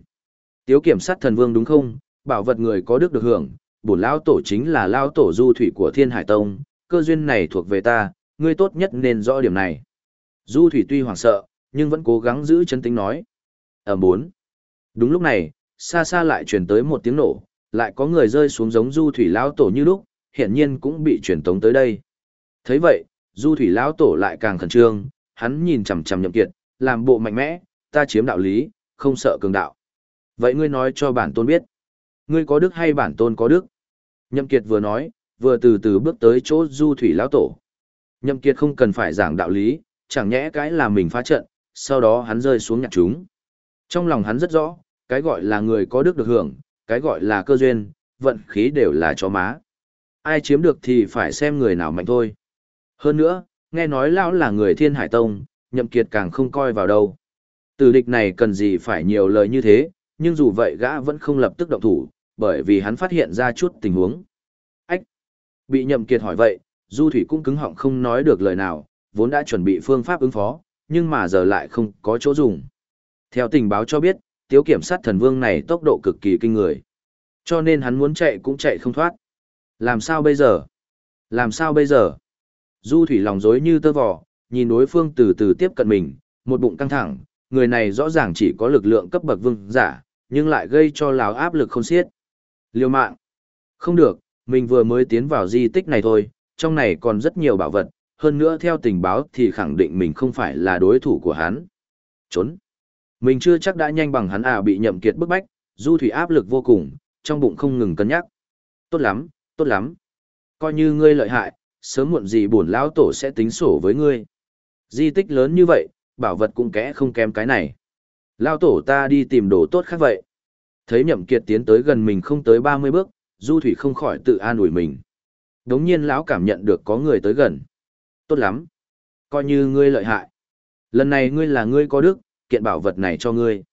Tiếu kiểm sát thần vương đúng không, bảo vật người có đức được hưởng, bổn lão tổ chính là lão tổ du thủy của thiên hải tông, cơ duyên này thuộc về ta, ngươi tốt nhất nên rõ điểm này. Du thủy tuy hoảng sợ, nhưng vẫn cố gắng giữ chân tính nói. Ở bốn. Đúng lúc này, xa xa lại truyền tới một tiếng nổ, lại có người rơi xuống giống du thủy lão tổ như lúc, hiển nhiên cũng bị truyền tống tới đây. thấy vậy, du thủy lão tổ lại càng khẩn trương, hắn nhìn chằm chằm nhậm kiệt, làm bộ mạnh mẽ, ta chiếm đạo lý, không sợ cường đạo. Vậy ngươi nói cho bản tôn biết, ngươi có đức hay bản tôn có đức? Nhậm kiệt vừa nói, vừa từ từ bước tới chỗ du thủy lão tổ. Nhậm kiệt không cần phải giảng đạo lý, chẳng nhẽ cái là mình phá trận, sau đó hắn rơi xuống nhặt chúng. Trong lòng hắn rất rõ, cái gọi là người có đức được hưởng, cái gọi là cơ duyên, vận khí đều là chó má. Ai chiếm được thì phải xem người nào mạnh thôi. Hơn nữa, nghe nói lão là người thiên hải tông, nhậm kiệt càng không coi vào đâu. từ địch này cần gì phải nhiều lời như thế, nhưng dù vậy gã vẫn không lập tức động thủ, bởi vì hắn phát hiện ra chút tình huống. Bị nhậm kiệt hỏi vậy, Du Thủy cũng cứng họng không nói được lời nào, vốn đã chuẩn bị phương pháp ứng phó, nhưng mà giờ lại không có chỗ dùng. Theo tình báo cho biết, tiếu kiểm sát thần vương này tốc độ cực kỳ kinh người. Cho nên hắn muốn chạy cũng chạy không thoát. Làm sao bây giờ? Làm sao bây giờ? Du thủy lòng dối như tơ vò, nhìn đối phương từ từ tiếp cận mình, một bụng căng thẳng, người này rõ ràng chỉ có lực lượng cấp bậc vương giả, nhưng lại gây cho lão áp lực không xiết. liều mạng. Không được, mình vừa mới tiến vào di tích này thôi, trong này còn rất nhiều bảo vật, hơn nữa theo tình báo thì khẳng định mình không phải là đối thủ của hắn. Trốn. Mình chưa chắc đã nhanh bằng hắn à bị nhậm kiệt bức bách, du thủy áp lực vô cùng, trong bụng không ngừng cân nhắc. Tốt lắm, tốt lắm. Coi như ngươi lợi hại, sớm muộn gì bổn lão tổ sẽ tính sổ với ngươi. Di tích lớn như vậy, bảo vật cũng kẽ không kém cái này. Lão tổ ta đi tìm đồ tốt khác vậy. Thấy nhậm kiệt tiến tới gần mình không tới 30 bước, du thủy không khỏi tự an ủi mình. Đống nhiên lão cảm nhận được có người tới gần. Tốt lắm. Coi như ngươi lợi hại. Lần này ngươi là ngươi có đức, kiện bảo vật này cho ngươi.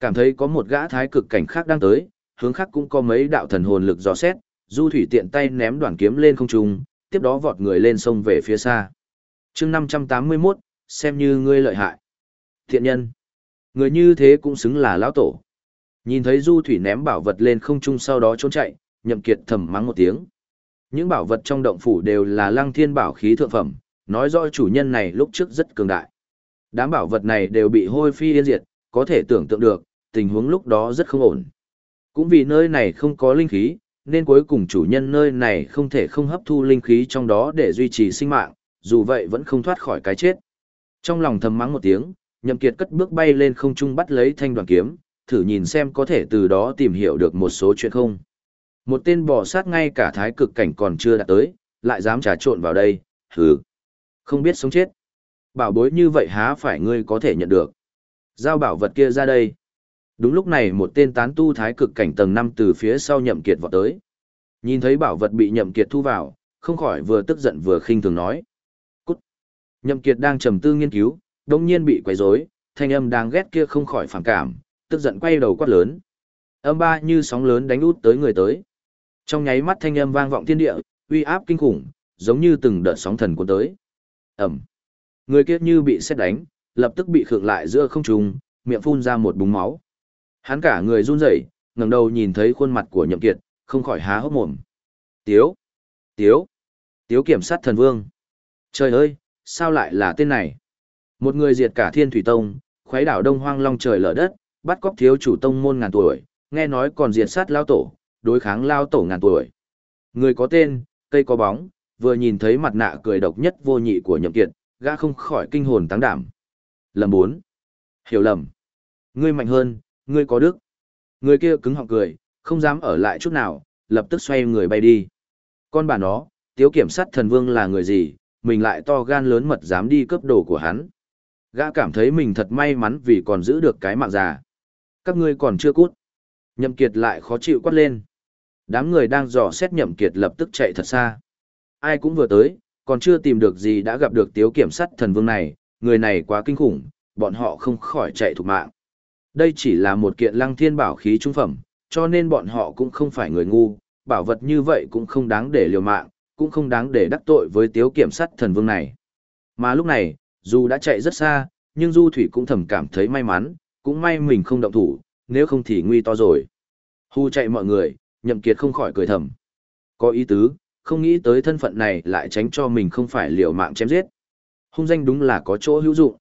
Cảm thấy có một gã thái cực cảnh khác đang tới, hướng khác cũng có mấy đạo thần hồn lực dò xét, du thủy tiện tay ném đoàn kiếm lên không trung, tiếp đó vọt người lên sông về phía xa. chương 581, xem như ngươi lợi hại. Thiện nhân. Người như thế cũng xứng là lão tổ. Nhìn thấy du thủy ném bảo vật lên không trung sau đó trốn chạy, nhậm kiệt thầm mắng một tiếng. Những bảo vật trong động phủ đều là lăng thiên bảo khí thượng phẩm, nói rõ chủ nhân này lúc trước rất cường đại. Đám bảo vật này đều bị hôi phi yên diệt, có thể tưởng tượng được, tình huống lúc đó rất không ổn. Cũng vì nơi này không có linh khí, nên cuối cùng chủ nhân nơi này không thể không hấp thu linh khí trong đó để duy trì sinh mạng, dù vậy vẫn không thoát khỏi cái chết. Trong lòng thầm mắng một tiếng, Nhậm Kiệt cất bước bay lên không trung bắt lấy thanh đoàn kiếm, thử nhìn xem có thể từ đó tìm hiểu được một số chuyện không. Một tên bò sát ngay cả thái cực cảnh còn chưa đạt tới, lại dám trà trộn vào đây, hừ. Không biết sống chết. Bảo bối như vậy há phải ngươi có thể nhận được. Giao bảo vật kia ra đây. Đúng lúc này một tên tán tu thái cực cảnh tầng 5 từ phía sau nhậm kiệt vọt tới. Nhìn thấy bảo vật bị nhậm kiệt thu vào, không khỏi vừa tức giận vừa khinh thường nói. Cút! Nhậm kiệt đang trầm tư nghiên cứu, đồng nhiên bị quấy rối, thanh âm đang ghét kia không khỏi phản cảm, tức giận quay đầu quát lớn. Âm ba như sóng lớn đánh út tới người tới. Trong nháy mắt thanh âm vang vọng thiên địa, uy áp kinh khủng, giống như từng đợt sóng thần cuốn tới. Ẩm. Người kia như bị xét đánh, lập tức bị khựng lại giữa không trung, miệng phun ra một búng máu. Hắn cả người run rẩy, ngẩng đầu nhìn thấy khuôn mặt của Nhậm Kiệt, không khỏi há hốc mồm. Tiếu, Tiếu, Tiếu kiểm sát thần vương. Trời ơi, sao lại là tên này? Một người diệt cả Thiên Thủy Tông, khuấy đảo Đông Hoang Long trời lở đất, bắt cóc thiếu chủ tông môn ngàn tuổi, nghe nói còn diệt sát lao tổ, đối kháng lao tổ ngàn tuổi. Người có tên, cây có bóng, vừa nhìn thấy mặt nạ cười độc nhất vô nhị của Nhậm Kiệt, gã không khỏi kinh hồn tăng đảm. Lầm bốn. Hiểu lầm. Ngươi mạnh hơn, ngươi có đức. Người kia cứng họng cười, không dám ở lại chút nào, lập tức xoay người bay đi. Con bà nó, tiếu kiểm sát thần vương là người gì, mình lại to gan lớn mật dám đi cướp đồ của hắn. Gã cảm thấy mình thật may mắn vì còn giữ được cái mạng già. Các ngươi còn chưa cút. Nhậm Kiệt lại khó chịu quát lên. Đám người đang dò xét Nhậm Kiệt lập tức chạy thật xa. Ai cũng vừa tới, còn chưa tìm được gì đã gặp được tiếu kiểm sát thần vương này, người này quá kinh khủng, bọn họ không khỏi chạy thục mạng. Đây chỉ là một kiện lăng thiên bảo khí trung phẩm, cho nên bọn họ cũng không phải người ngu, bảo vật như vậy cũng không đáng để liều mạng, cũng không đáng để đắc tội với tiếu kiểm sát thần vương này. Mà lúc này, dù đã chạy rất xa, nhưng Du Thủy cũng thầm cảm thấy may mắn, cũng may mình không động thủ, nếu không thì nguy to rồi. Hu chạy mọi người, nhậm kiệt không khỏi cười thầm. Có ý tứ, không nghĩ tới thân phận này lại tránh cho mình không phải liều mạng chém giết. Hung danh đúng là có chỗ hữu dụng.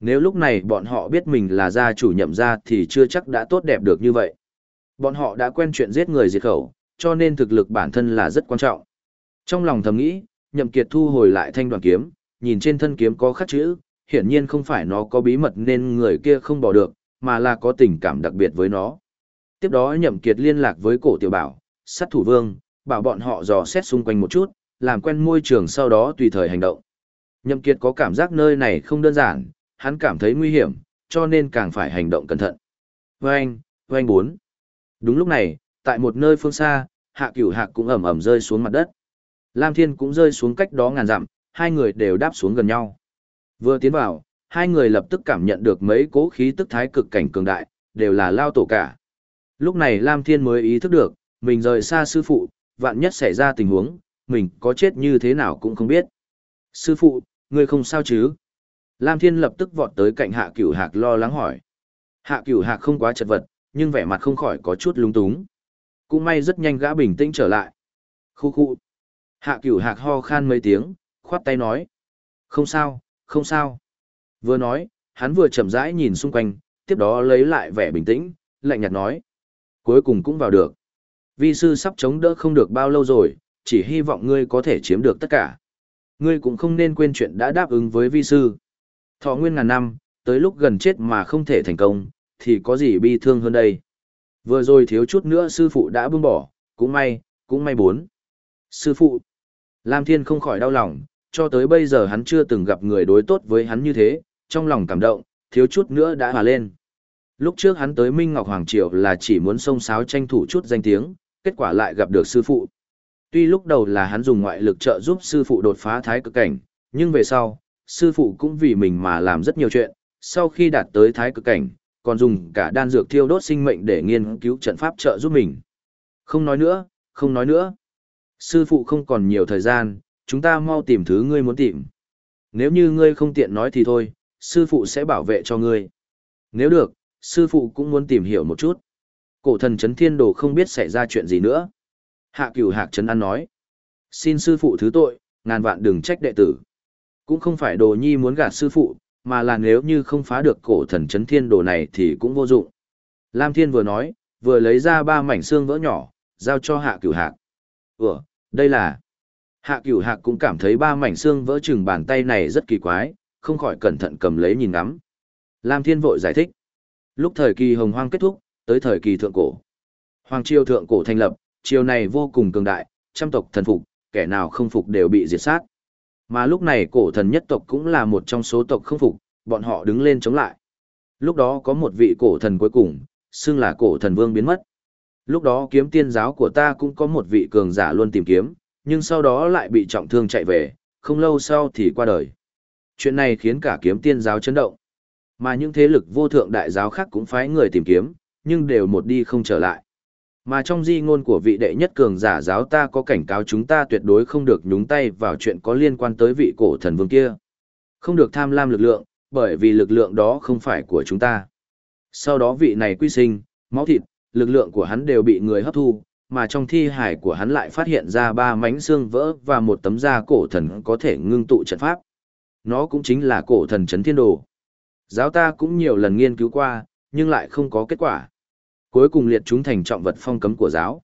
Nếu lúc này bọn họ biết mình là gia chủ nhậm gia thì chưa chắc đã tốt đẹp được như vậy. Bọn họ đã quen chuyện giết người diệt khẩu, cho nên thực lực bản thân là rất quan trọng. Trong lòng thầm nghĩ, nhậm kiệt thu hồi lại thanh đoàn kiếm, nhìn trên thân kiếm có khắc chữ, hiển nhiên không phải nó có bí mật nên người kia không bỏ được, mà là có tình cảm đặc biệt với nó. Tiếp đó nhậm kiệt liên lạc với cổ tiểu bảo, sát thủ vương, bảo bọn họ dò xét xung quanh một chút, làm quen môi trường sau đó tùy thời hành động. Nhậm kiệt có cảm giác nơi này không đơn giản, hắn cảm thấy nguy hiểm, cho nên càng phải hành động cẩn thận. Vâng, vâng bốn. Đúng lúc này, tại một nơi phương xa, hạ cửu hạc cũng ẩm ẩm rơi xuống mặt đất. Lam Thiên cũng rơi xuống cách đó ngàn dặm, hai người đều đáp xuống gần nhau. Vừa tiến vào, hai người lập tức cảm nhận được mấy cố khí tức thái cực cảnh cường đại, đều là lao tổ cả. Lúc này Lam Thiên mới ý thức được, mình rời xa sư phụ, vạn nhất xảy ra tình huống, mình có chết như thế nào cũng không biết. Sư phụ, ngươi không sao chứ? Lam Thiên lập tức vọt tới cạnh hạ cửu hạc lo lắng hỏi. Hạ cửu hạc không quá chật vật, nhưng vẻ mặt không khỏi có chút lung túng. Cũng may rất nhanh gã bình tĩnh trở lại. Khu khu. Hạ cửu hạc ho khan mấy tiếng, khoát tay nói. Không sao, không sao. Vừa nói, hắn vừa chậm rãi nhìn xung quanh, tiếp đó lấy lại vẻ bình tĩnh, lạnh nhạt nói. Cuối cùng cũng vào được. Vi sư sắp chống đỡ không được bao lâu rồi, chỉ hy vọng ngươi có thể chiếm được tất cả. Ngươi cũng không nên quên chuyện đã đáp ứng với vi sư. Thọ nguyên ngàn năm, tới lúc gần chết mà không thể thành công, thì có gì bi thương hơn đây. Vừa rồi thiếu chút nữa sư phụ đã buông bỏ, cũng may, cũng may bốn. Sư phụ, Lam Thiên không khỏi đau lòng, cho tới bây giờ hắn chưa từng gặp người đối tốt với hắn như thế, trong lòng cảm động, thiếu chút nữa đã hòa lên. Lúc trước hắn tới Minh Ngọc Hoàng Triều là chỉ muốn xông sáo tranh thủ chút danh tiếng, kết quả lại gặp được sư phụ. Tuy lúc đầu là hắn dùng ngoại lực trợ giúp sư phụ đột phá thái cực cảnh, nhưng về sau, sư phụ cũng vì mình mà làm rất nhiều chuyện, sau khi đạt tới thái cực cảnh, còn dùng cả đan dược thiêu đốt sinh mệnh để nghiên cứu trận pháp trợ giúp mình. Không nói nữa, không nói nữa. Sư phụ không còn nhiều thời gian, chúng ta mau tìm thứ ngươi muốn tìm. Nếu như ngươi không tiện nói thì thôi, sư phụ sẽ bảo vệ cho ngươi. Nếu được, sư phụ cũng muốn tìm hiểu một chút. Cổ thần chấn thiên đồ không biết xảy ra chuyện gì nữa. Hạ cửu hạc chấn ăn nói. Xin sư phụ thứ tội, ngàn vạn đừng trách đệ tử. Cũng không phải đồ nhi muốn gạt sư phụ, mà là nếu như không phá được cổ thần chấn thiên đồ này thì cũng vô dụng. Lam Thiên vừa nói, vừa lấy ra ba mảnh xương vỡ nhỏ, giao cho hạ cửu hạc. Ủa, đây là... Hạ cửu hạc cũng cảm thấy ba mảnh xương vỡ chừng bàn tay này rất kỳ quái, không khỏi cẩn thận cầm lấy nhìn ngắm. Lam Thiên vội giải thích. Lúc thời kỳ hồng hoang kết thúc, tới thời kỳ thượng cổ. Hoàng triều thượng cổ thành lập, triều này vô cùng cường đại, trăm tộc thần phục, kẻ nào không phục đều bị diệt sát. Mà lúc này cổ thần nhất tộc cũng là một trong số tộc không phục, bọn họ đứng lên chống lại. Lúc đó có một vị cổ thần cuối cùng, xưng là cổ thần vương biến mất. Lúc đó kiếm tiên giáo của ta cũng có một vị cường giả luôn tìm kiếm, nhưng sau đó lại bị trọng thương chạy về, không lâu sau thì qua đời. Chuyện này khiến cả kiếm tiên giáo chấn động. Mà những thế lực vô thượng đại giáo khác cũng phái người tìm kiếm, nhưng đều một đi không trở lại. Mà trong di ngôn của vị đệ nhất cường giả giáo ta có cảnh cáo chúng ta tuyệt đối không được nhúng tay vào chuyện có liên quan tới vị cổ thần vương kia. Không được tham lam lực lượng, bởi vì lực lượng đó không phải của chúng ta. Sau đó vị này quy sinh, máu thịt, lực lượng của hắn đều bị người hấp thu, mà trong thi hải của hắn lại phát hiện ra ba mảnh xương vỡ và một tấm da cổ thần có thể ngưng tụ trận pháp. Nó cũng chính là cổ thần chấn thiên đồ. Giáo ta cũng nhiều lần nghiên cứu qua, nhưng lại không có kết quả. Cuối cùng liệt chúng thành trọng vật phong cấm của giáo.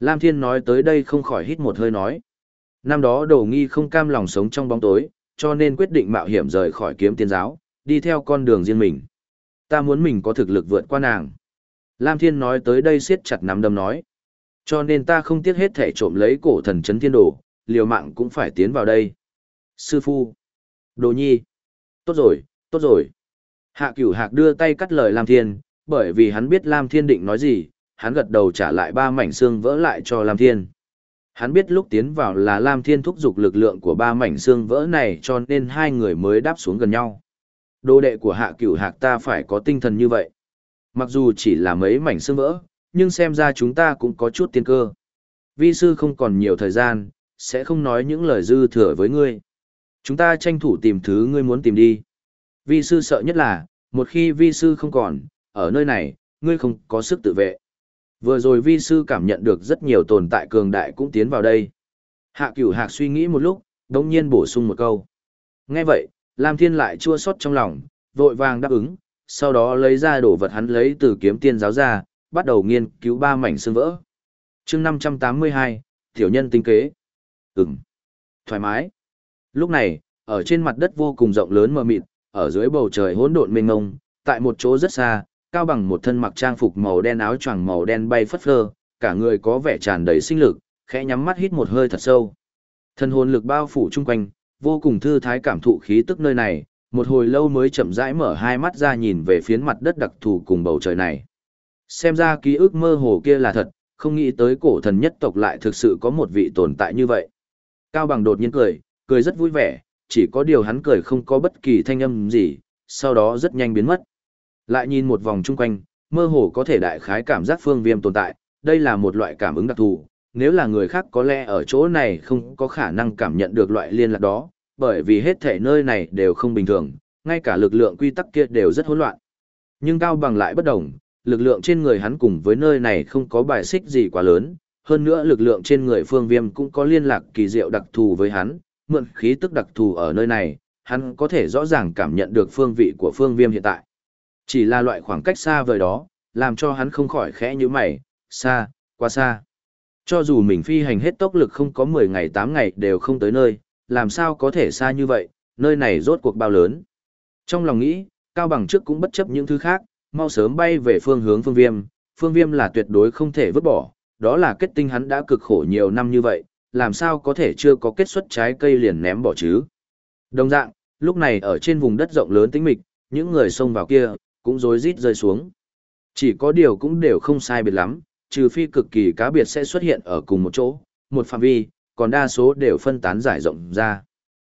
Lam Thiên nói tới đây không khỏi hít một hơi nói. Năm đó đồ nghi không cam lòng sống trong bóng tối, cho nên quyết định mạo hiểm rời khỏi kiếm tiên giáo, đi theo con đường riêng mình. Ta muốn mình có thực lực vượt qua nàng. Lam Thiên nói tới đây siết chặt nắm đấm nói. Cho nên ta không tiếc hết thể trộm lấy cổ thần chấn thiên đồ, liều mạng cũng phải tiến vào đây. Sư phu. Đồ nhi. Tốt rồi, tốt rồi. Hạ cửu hạc đưa tay cắt lời Lam Thiên, bởi vì hắn biết Lam Thiên định nói gì, hắn gật đầu trả lại ba mảnh xương vỡ lại cho Lam Thiên. Hắn biết lúc tiến vào là Lam Thiên thúc giục lực lượng của ba mảnh xương vỡ này cho nên hai người mới đáp xuống gần nhau. Đồ đệ của hạ cửu hạc ta phải có tinh thần như vậy. Mặc dù chỉ là mấy mảnh xương vỡ, nhưng xem ra chúng ta cũng có chút tiên cơ. Vi sư không còn nhiều thời gian, sẽ không nói những lời dư thừa với ngươi. Chúng ta tranh thủ tìm thứ ngươi muốn tìm đi. Vi sư sợ nhất là, một khi vi sư không còn, ở nơi này, ngươi không có sức tự vệ. Vừa rồi vi sư cảm nhận được rất nhiều tồn tại cường đại cũng tiến vào đây. Hạ cửu hạc suy nghĩ một lúc, đồng nhiên bổ sung một câu. Nghe vậy, Lam Thiên lại chua xót trong lòng, vội vàng đáp ứng, sau đó lấy ra đồ vật hắn lấy từ kiếm tiên giáo ra, bắt đầu nghiên cứu ba mảnh xương vỡ. chương 582, tiểu nhân tinh kế. Ừm. Thoải mái. Lúc này, ở trên mặt đất vô cùng rộng lớn mờ mịt, ở dưới bầu trời hỗn độn mênh mông, tại một chỗ rất xa, cao bằng một thân mặc trang phục màu đen áo choàng màu đen bay phất phơ, cả người có vẻ tràn đầy sinh lực, khẽ nhắm mắt hít một hơi thật sâu. Thân hồn lực bao phủ chung quanh, vô cùng thư thái cảm thụ khí tức nơi này, một hồi lâu mới chậm rãi mở hai mắt ra nhìn về phía mặt đất đặc thù cùng bầu trời này. Xem ra ký ức mơ hồ kia là thật, không nghĩ tới cổ thần nhất tộc lại thực sự có một vị tồn tại như vậy. Cao bằng đột nhiên cười, cười rất vui vẻ, chỉ có điều hắn cười không có bất kỳ thanh âm gì, sau đó rất nhanh biến mất. Lại nhìn một vòng chung quanh, mơ hồ có thể đại khái cảm giác phương viêm tồn tại, đây là một loại cảm ứng đặc thù, nếu là người khác có lẽ ở chỗ này không có khả năng cảm nhận được loại liên lạc đó, bởi vì hết thể nơi này đều không bình thường, ngay cả lực lượng quy tắc kia đều rất hỗn loạn. Nhưng Cao Bằng lại bất đồng, lực lượng trên người hắn cùng với nơi này không có bài xích gì quá lớn, hơn nữa lực lượng trên người phương viêm cũng có liên lạc kỳ diệu đặc thù với hắn, mượn khí tức đặc thù ở nơi này, hắn có thể rõ ràng cảm nhận được phương vị của phương viêm hiện tại. Chỉ là loại khoảng cách xa vời đó, làm cho hắn không khỏi khẽ như mày, xa, quá xa. Cho dù mình phi hành hết tốc lực không có 10 ngày 8 ngày đều không tới nơi, làm sao có thể xa như vậy, nơi này rốt cuộc bao lớn. Trong lòng nghĩ, Cao Bằng trước cũng bất chấp những thứ khác, mau sớm bay về phương hướng phương viêm, phương viêm là tuyệt đối không thể vứt bỏ, đó là kết tinh hắn đã cực khổ nhiều năm như vậy, làm sao có thể chưa có kết xuất trái cây liền ném bỏ chứ. Đồng dạng, lúc này ở trên vùng đất rộng lớn tĩnh mịch, những người xông vào kia, cũng rối rít rơi xuống. Chỉ có điều cũng đều không sai biệt lắm, trừ phi cực kỳ cá biệt sẽ xuất hiện ở cùng một chỗ, một phạm vi, còn đa số đều phân tán giải rộng ra.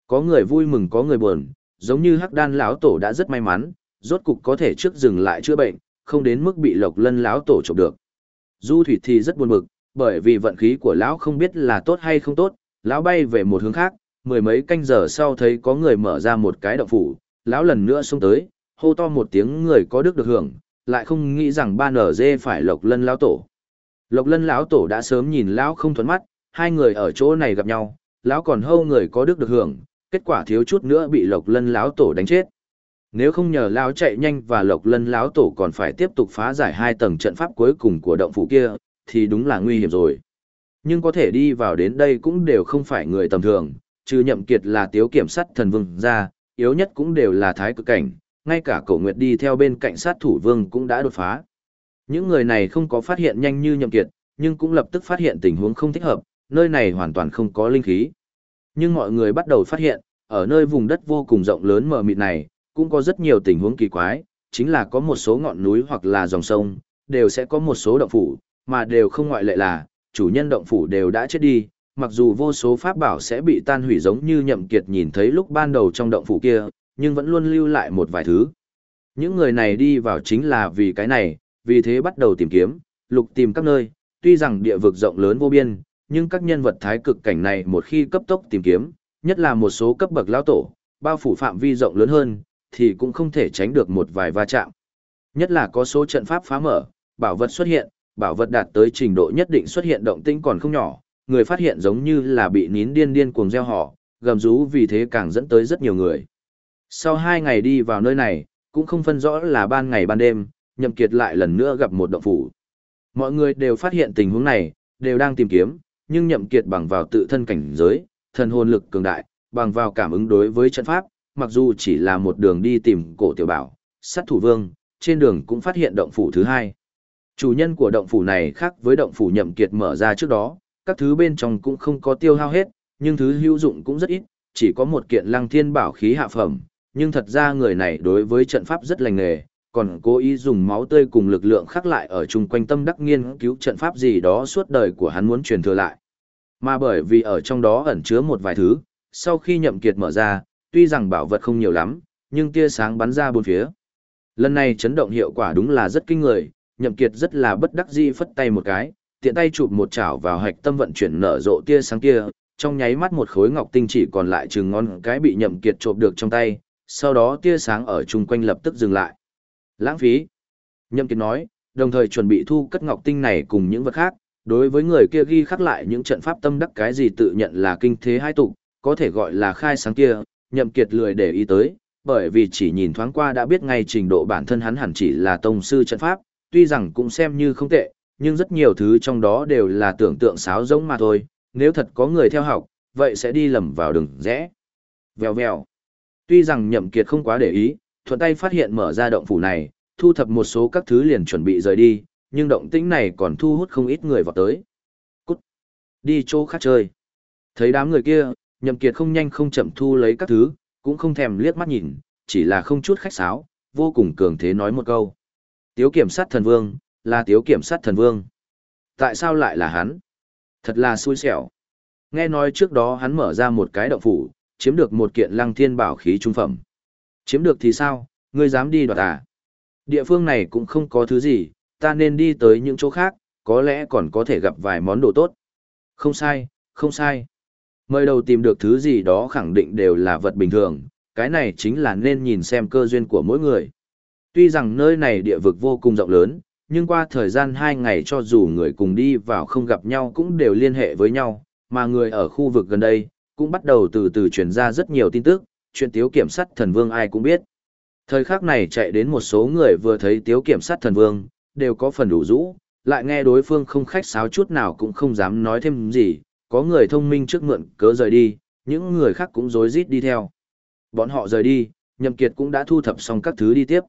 Có người vui mừng có người buồn, giống như Hắc Đan lão tổ đã rất may mắn, rốt cục có thể trước dừng lại chữa bệnh, không đến mức bị Lộc Lân lão tổ chụp được. Du Thủy thì rất buồn bực, bởi vì vận khí của lão không biết là tốt hay không tốt, lão bay về một hướng khác, mười mấy canh giờ sau thấy có người mở ra một cái động phủ, lão lần nữa xông tới, hô to một tiếng người có đức được hưởng, lại không nghĩ rằng ba nở dê phải Lộc Lân lão tổ. Lộc Lân lão tổ đã sớm nhìn lão không thuẫn mắt, hai người ở chỗ này gặp nhau, lão còn hâu người có đức được hưởng, kết quả thiếu chút nữa bị Lộc Lân lão tổ đánh chết. Nếu không nhờ lão chạy nhanh và Lộc Lân lão tổ còn phải tiếp tục phá giải hai tầng trận pháp cuối cùng của động phủ kia, thì đúng là nguy hiểm rồi. Nhưng có thể đi vào đến đây cũng đều không phải người tầm thường, trừ nhậm kiệt là tiếu kiểm sát thần vương ra, yếu nhất cũng đều là thái cực cảnh, ngay cả cổ nguyệt đi theo bên cạnh sát thủ vương cũng đã đột phá. Những người này không có phát hiện nhanh như nhậm kiệt, nhưng cũng lập tức phát hiện tình huống không thích hợp, nơi này hoàn toàn không có linh khí. Nhưng mọi người bắt đầu phát hiện, ở nơi vùng đất vô cùng rộng lớn mờ mịt này, cũng có rất nhiều tình huống kỳ quái, chính là có một số ngọn núi hoặc là dòng sông, đều sẽ có một số động phủ, mà đều không ngoại lệ là, chủ nhân động phủ đều đã chết đi, mặc dù vô số pháp bảo sẽ bị tan hủy giống như nhậm kiệt nhìn thấy lúc ban đầu trong động phủ kia, nhưng vẫn luôn lưu lại một vài thứ. Những người này đi vào chính là vì cái này, vì thế bắt đầu tìm kiếm, lục tìm các nơi, tuy rằng địa vực rộng lớn vô biên, nhưng các nhân vật thái cực cảnh này một khi cấp tốc tìm kiếm, nhất là một số cấp bậc lão tổ, bao phủ phạm vi rộng lớn hơn, thì cũng không thể tránh được một vài va chạm. Nhất là có số trận pháp phá mở, bảo vật xuất hiện, bảo vật đạt tới trình độ nhất định xuất hiện động tĩnh còn không nhỏ, người phát hiện giống như là bị nín điên điên cuồng gieo họ, gầm rú vì thế càng dẫn tới rất nhiều người. Sau hai ngày đi vào nơi này, cũng không phân rõ là ban ngày ban đêm, Nhậm Kiệt lại lần nữa gặp một động phủ. Mọi người đều phát hiện tình huống này, đều đang tìm kiếm, nhưng Nhậm Kiệt bằng vào tự thân cảnh giới, thần hồn lực cường đại, bằng vào cảm ứng đối với trận pháp, mặc dù chỉ là một đường đi tìm cổ tiểu bảo, sát thủ vương, trên đường cũng phát hiện động phủ thứ hai. Chủ nhân của động phủ này khác với động phủ nhậm kiệt mở ra trước đó, các thứ bên trong cũng không có tiêu hao hết, nhưng thứ hữu dụng cũng rất ít, chỉ có một kiện lăng thiên bảo khí hạ phẩm, nhưng thật ra người này đối với trận pháp rất lành nghề, còn cố ý dùng máu tươi cùng lực lượng khắc lại ở chung quanh tâm đắc nghiên cứu trận pháp gì đó suốt đời của hắn muốn truyền thừa lại. Mà bởi vì ở trong đó ẩn chứa một vài thứ, sau khi nhậm kiệt mở ra, tuy rằng bảo vật không nhiều lắm, nhưng tia sáng bắn ra bốn phía. Lần này chấn động hiệu quả đúng là rất kinh người, nhậm kiệt rất là bất đắc dĩ phất tay một cái, tiện tay chụp một chảo vào hạch tâm vận chuyển nở rộ tia sáng kia, trong nháy mắt một khối ngọc tinh chỉ còn lại chừng ngón cái bị nhậm kiệt chộp được trong tay, sau đó tia sáng ở chung quanh lập tức dừng lại. Lãng phí. Nhậm kiệt nói, đồng thời chuẩn bị thu cất ngọc tinh này cùng những vật khác, đối với người kia ghi khắc lại những trận pháp tâm đắc cái gì tự nhận là kinh thế hai tục, có thể gọi là khai sáng kia, nhậm kiệt lười để ý tới, bởi vì chỉ nhìn thoáng qua đã biết ngay trình độ bản thân hắn hẳn chỉ là tông sư trận pháp, tuy rằng cũng xem như không tệ, nhưng rất nhiều thứ trong đó đều là tưởng tượng sáo giống mà thôi, nếu thật có người theo học, vậy sẽ đi lầm vào đường rẽ. Vèo vèo. Tuy rằng nhậm kiệt không quá để ý, thuận tay phát hiện mở ra động phủ này, thu thập một số các thứ liền chuẩn bị rời đi, nhưng động tĩnh này còn thu hút không ít người vào tới. Cút! Đi chỗ khác chơi. Thấy đám người kia, nhậm kiệt không nhanh không chậm thu lấy các thứ, cũng không thèm liếc mắt nhìn, chỉ là không chút khách sáo, vô cùng cường thế nói một câu. Tiếu kiểm sát thần vương, là tiếu kiểm sát thần vương. Tại sao lại là hắn? Thật là xui xẻo. Nghe nói trước đó hắn mở ra một cái động phủ, chiếm được một kiện lăng thiên bảo khí trung phẩm. Chiếm được thì sao, ngươi dám đi đoạt à? Địa phương này cũng không có thứ gì, ta nên đi tới những chỗ khác, có lẽ còn có thể gặp vài món đồ tốt. Không sai, không sai. Mời đầu tìm được thứ gì đó khẳng định đều là vật bình thường, cái này chính là nên nhìn xem cơ duyên của mỗi người. Tuy rằng nơi này địa vực vô cùng rộng lớn, nhưng qua thời gian hai ngày cho dù người cùng đi vào không gặp nhau cũng đều liên hệ với nhau, mà người ở khu vực gần đây, cũng bắt đầu từ từ truyền ra rất nhiều tin tức, chuyện tiếu kiểm sát thần vương ai cũng biết. Thời khắc này chạy đến một số người vừa thấy tiếu kiểm sát thần vương, đều có phần đủ rũ, lại nghe đối phương không khách sáo chút nào cũng không dám nói thêm gì, có người thông minh trước mượn cớ rời đi, những người khác cũng rối rít đi theo. Bọn họ rời đi, Nhậm Kiệt cũng đã thu thập xong các thứ đi tiếp.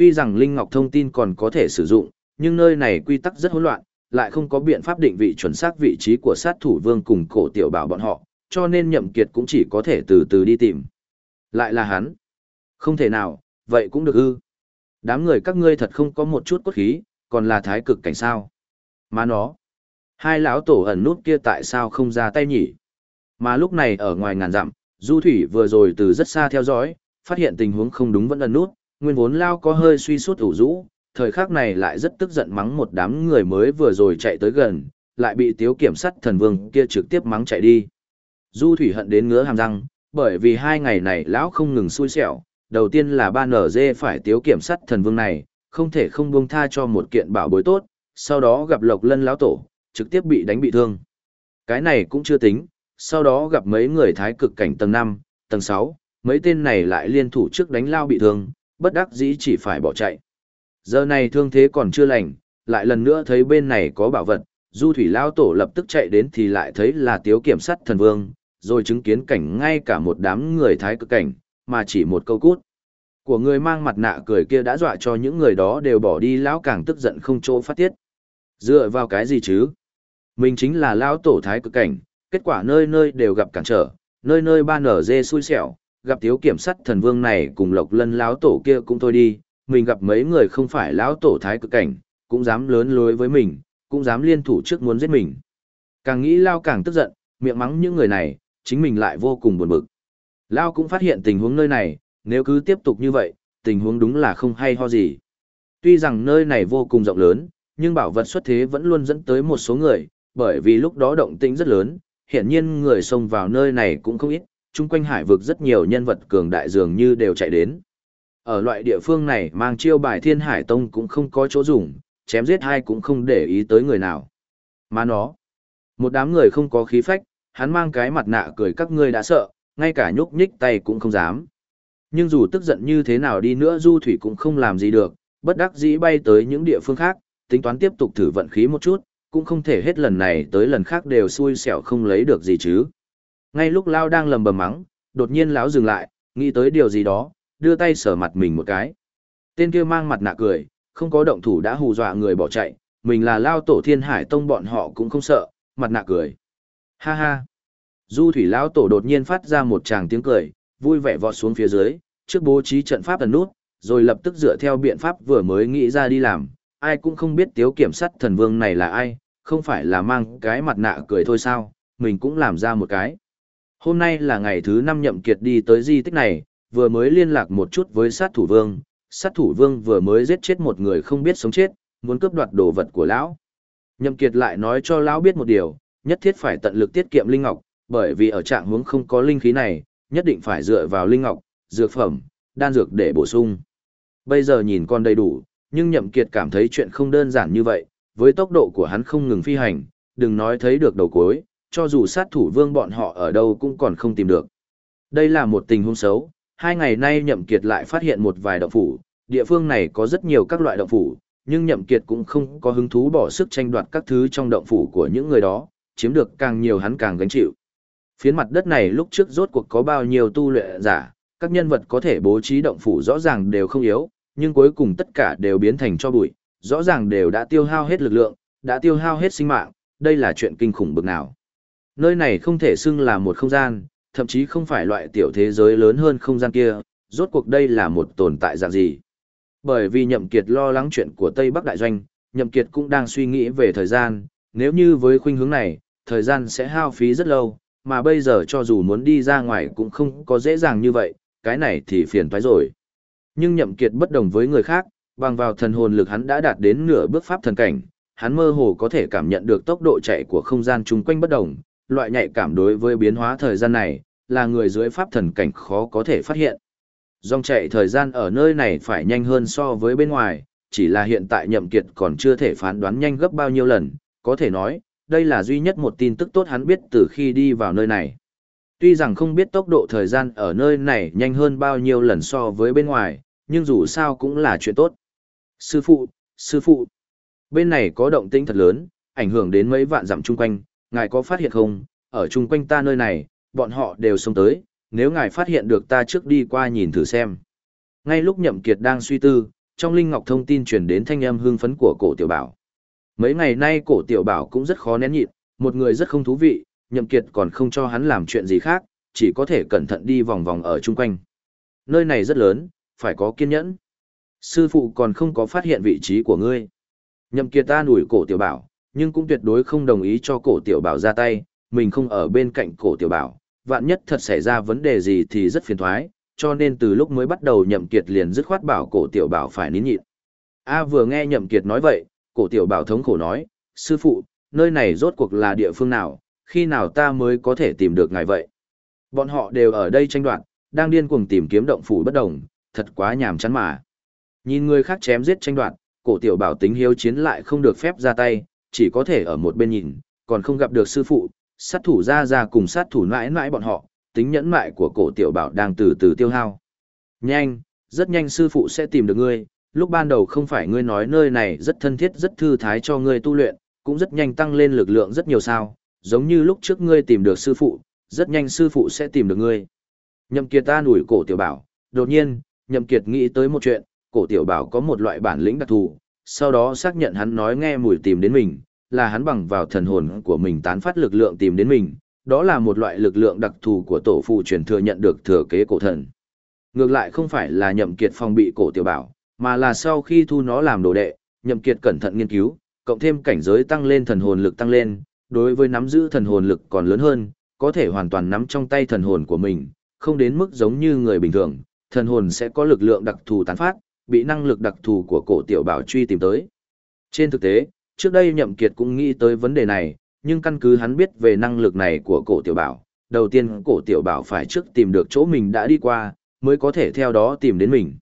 Tuy rằng Linh Ngọc thông tin còn có thể sử dụng, nhưng nơi này quy tắc rất hỗn loạn, lại không có biện pháp định vị chuẩn xác vị trí của sát thủ vương cùng cổ tiểu bảo bọn họ, cho nên Nhậm Kiệt cũng chỉ có thể từ từ đi tìm. Lại là hắn. Không thể nào, vậy cũng được ư. Đám người các ngươi thật không có một chút cốt khí, còn là thái cực cảnh sao. Mà nó, hai lão tổ ẩn nút kia tại sao không ra tay nhỉ? Mà lúc này ở ngoài ngàn dặm, Du Thủy vừa rồi từ rất xa theo dõi, phát hiện tình huống không đúng vẫn ẩn nút, nguyên vốn lao có hơi suy sút ủ rũ, thời khắc này lại rất tức giận mắng một đám người mới vừa rồi chạy tới gần, lại bị tiếu kiểm sát thần vương kia trực tiếp mắng chạy đi. Du Thủy hận đến ngứa hàm răng, bởi vì hai ngày này lão không ngừng xui xẻo, đầu tiên là ba nở dê phải tiếu kiểm sát thần vương này, không thể không buông tha cho một kiện bảo bối tốt, sau đó gặp Lộc Lân lão tổ, trực tiếp bị đánh bị thương. Cái này cũng chưa tính, sau đó gặp mấy người thái cực cảnh tầng 5, tầng 6, mấy tên này lại liên thủ trước đánh lao bị thương, bất đắc dĩ chỉ phải bỏ chạy. Giờ này thương thế còn chưa lành, lại lần nữa thấy bên này có bảo vật, du thủy lao tổ lập tức chạy đến thì lại thấy là tiếu kiểm sát thần vương, rồi chứng kiến cảnh ngay cả một đám người thái cực cảnh, mà chỉ một câu cút. Của người mang mặt nạ cười kia đã dọa cho những người đó đều bỏ đi lão càng tức giận không chỗ phát tiết. Dựa vào cái gì chứ? Mình chính là lão tổ thái cực cảnh, kết quả nơi nơi đều gặp cản trở, nơi nơi ba nở dê xui xẻo, gặp thiếu kiểm sát thần vương này cùng lộc lân lão tổ kia cũng thôi đi, mình gặp mấy người không phải lão tổ thái cực cảnh, cũng dám lớn lối với mình, cũng dám liên thủ trước muốn giết mình. Càng nghĩ Lao càng tức giận, miệng mắng những người này, chính mình lại vô cùng buồn bực. Lao cũng phát hiện tình huống nơi này, nếu cứ tiếp tục như vậy, tình huống đúng là không hay ho gì. Tuy rằng nơi này vô cùng rộng lớn, nhưng bảo vật xuất thế vẫn luôn dẫn tới một số người, bởi vì lúc đó động tĩnh rất lớn, hiển nhiên người xông vào nơi này cũng không ít, chung quanh hải vực rất nhiều nhân vật cường đại dường như đều chạy đến. Ở loại địa phương này mang chiêu bài thiên hải tông cũng không có chỗ dùng, chém giết hai cũng không để ý tới người nào. Mà nó, một đám người không có khí phách, hắn mang cái mặt nạ cười các ngươi đã sợ, ngay cả nhúc nhích tay cũng không dám. Nhưng dù tức giận như thế nào đi nữa Du Thủy cũng không làm gì được, bất đắc dĩ bay tới những địa phương khác, tính toán tiếp tục thử vận khí một chút, cũng không thể hết lần này tới lần khác đều xui xẻo không lấy được gì chứ. Ngay lúc Lao đang lầm bầm mắng, đột nhiên lão dừng lại, nghĩ tới điều gì đó, đưa tay sờ mặt mình một cái. Tên kia mang mặt nạ cười, không có động thủ đã hù dọa người bỏ chạy, mình là lao tổ thiên hải tông bọn họ cũng không sợ, mặt nạ cười. Ha ha. Du thủy lão tổ đột nhiên phát ra một tràng tiếng cười, vui vẻ vọt xuống phía dưới, trước bố trí trận pháp ẩn nút, rồi lập tức dựa theo biện pháp vừa mới nghĩ ra đi làm, ai cũng không biết tiếu kiểm sát thần vương này là ai, không phải là mang cái mặt nạ cười thôi sao, mình cũng làm ra một cái. Hôm nay là ngày thứ năm nhậm kiệt đi tới di tích này, vừa mới liên lạc một chút với sát thủ vương, sát thủ vương vừa mới giết chết một người không biết sống chết, muốn cướp đoạt đồ vật của lão. Nhậm kiệt lại nói cho lão biết một điều, nhất thiết phải tận lực tiết kiệm linh ngọc, bởi vì ở trạng huống không có linh khí này, nhất định phải dựa vào linh ngọc, dược phẩm, đan dược để bổ sung. Bây giờ nhìn con đầy đủ, nhưng Nhậm Kiệt cảm thấy chuyện không đơn giản như vậy, với tốc độ của hắn không ngừng phi hành, đừng nói thấy được đầu cuối, cho dù sát thủ vương bọn họ ở đâu cũng còn không tìm được. Đây là một tình huống xấu, hai ngày nay Nhậm Kiệt lại phát hiện một vài động phủ, địa phương này có rất nhiều các loại động phủ, nhưng Nhậm Kiệt cũng không có hứng thú bỏ sức tranh đoạt các thứ trong động phủ của những người đó, chiếm được càng nhiều hắn càng gánh chịu. Phiến mặt đất này lúc trước rốt cuộc có bao nhiêu tu luyện giả, các nhân vật có thể bố trí động phủ rõ ràng đều không yếu, nhưng cuối cùng tất cả đều biến thành cho bụi, rõ ràng đều đã tiêu hao hết lực lượng, đã tiêu hao hết sinh mạng, đây là chuyện kinh khủng bực nào. Nơi này không thể xưng là một không gian, thậm chí không phải loại tiểu thế giới lớn hơn không gian kia, rốt cuộc đây là một tồn tại dạng gì. Bởi vì Nhậm Kiệt lo lắng chuyện của Tây Bắc Đại Doanh, Nhậm Kiệt cũng đang suy nghĩ về thời gian, nếu như với khuynh hướng này, thời gian sẽ hao phí rất lâu, mà bây giờ cho dù muốn đi ra ngoài cũng không có dễ dàng như vậy, cái này thì phiền toái rồi. Nhưng Nhậm Kiệt bất đồng với người khác, bằng vào thần hồn lực hắn đã đạt đến nửa bước pháp thần cảnh, hắn mơ hồ có thể cảm nhận được tốc độ chạy của không gian chung quanh bất đồng, loại nhạy cảm đối với biến hóa thời gian này, là người dưới pháp thần cảnh khó có thể phát hiện. Dòng chạy thời gian ở nơi này phải nhanh hơn so với bên ngoài, chỉ là hiện tại nhậm kiệt còn chưa thể phán đoán nhanh gấp bao nhiêu lần, có thể nói, đây là duy nhất một tin tức tốt hắn biết từ khi đi vào nơi này. Tuy rằng không biết tốc độ thời gian ở nơi này nhanh hơn bao nhiêu lần so với bên ngoài, nhưng dù sao cũng là chuyện tốt. Sư phụ, sư phụ, bên này có động tĩnh thật lớn, ảnh hưởng đến mấy vạn dặm chung quanh, ngài có phát hiện không, ở chung quanh ta nơi này, bọn họ đều sống tới, nếu ngài phát hiện được ta trước đi qua nhìn thử xem. Ngay lúc Nhậm Kiệt đang suy tư, trong Linh Ngọc thông tin truyền đến thanh âm hưng phấn của cổ tiểu bảo. Mấy ngày nay cổ tiểu bảo cũng rất khó nén nhịn, một người rất không thú vị, Nhậm Kiệt còn không cho hắn làm chuyện gì khác, chỉ có thể cẩn thận đi vòng vòng ở chung quanh. Nơi này rất lớn, phải có kiên nhẫn. Sư phụ còn không có phát hiện vị trí của ngươi. Nhậm Kiệt ta đuổi cổ tiểu bảo, nhưng cũng tuyệt đối không đồng ý cho cổ tiểu bảo ra tay, mình không ở bên cạnh cổ tiểu bảo, vạn nhất thật xảy ra vấn đề gì thì rất phiền toái, cho nên từ lúc mới bắt đầu Nhậm Kiệt liền dứt khoát bảo cổ tiểu bảo phải nín nhịn. A vừa nghe Nhậm Kiệt nói vậy, cổ tiểu bảo thống khổ nói, sư phụ, nơi này rốt cuộc là địa phương nào, khi nào ta mới có thể tìm được ngài vậy? Bọn họ đều ở đây tranh đoạt, đang điên cuồng tìm kiếm động phủ bất đồng, thật quá nhàm chán mà. Nhìn người khác chém giết tranh đoạt, cổ tiểu bảo tính hiếu chiến lại không được phép ra tay, chỉ có thể ở một bên nhìn, còn không gặp được sư phụ, sát thủ ra ra cùng sát thủ mãi mãi bọn họ, tính nhẫn mại của cổ tiểu bảo đang từ từ tiêu hao. Nhanh, rất nhanh sư phụ sẽ tìm được ngươi, lúc ban đầu không phải ngươi nói nơi này rất thân thiết rất thư thái cho ngươi tu luyện, cũng rất nhanh tăng lên lực lượng rất nhiều sao, giống như lúc trước ngươi tìm được sư phụ, rất nhanh sư phụ sẽ tìm được ngươi. Nhậm Kiệt ta nủi cổ tiểu bảo, đột nhiên, Nhậm Kiệt nghĩ tới một chuyện, cổ tiểu bảo có một loại bản lĩnh đặc thù, sau đó xác nhận hắn nói nghe mùi tìm đến mình, là hắn bằng vào thần hồn của mình tán phát lực lượng tìm đến mình, đó là một loại lực lượng đặc thù của tổ phụ truyền thừa nhận được thừa kế cổ thần. Ngược lại không phải là Nhậm Kiệt phòng bị cổ tiểu bảo, mà là sau khi thu nó làm đồ đệ, Nhậm Kiệt cẩn thận nghiên cứu, cộng thêm cảnh giới tăng lên thần hồn lực tăng lên, đối với nắm giữ thần hồn lực còn lớn hơn, có thể hoàn toàn nắm trong tay thần hồn của mình, không đến mức giống như người bình thường, thần hồn sẽ có lực lượng đặc thù tán phát, bị năng lực đặc thù của cổ tiểu bảo truy tìm tới. Trên thực tế, trước đây Nhậm Kiệt cũng nghĩ tới vấn đề này, nhưng căn cứ hắn biết về năng lực này của cổ tiểu bảo, đầu tiên cổ tiểu bảo phải trước tìm được chỗ mình đã đi qua, mới có thể theo đó tìm đến mình.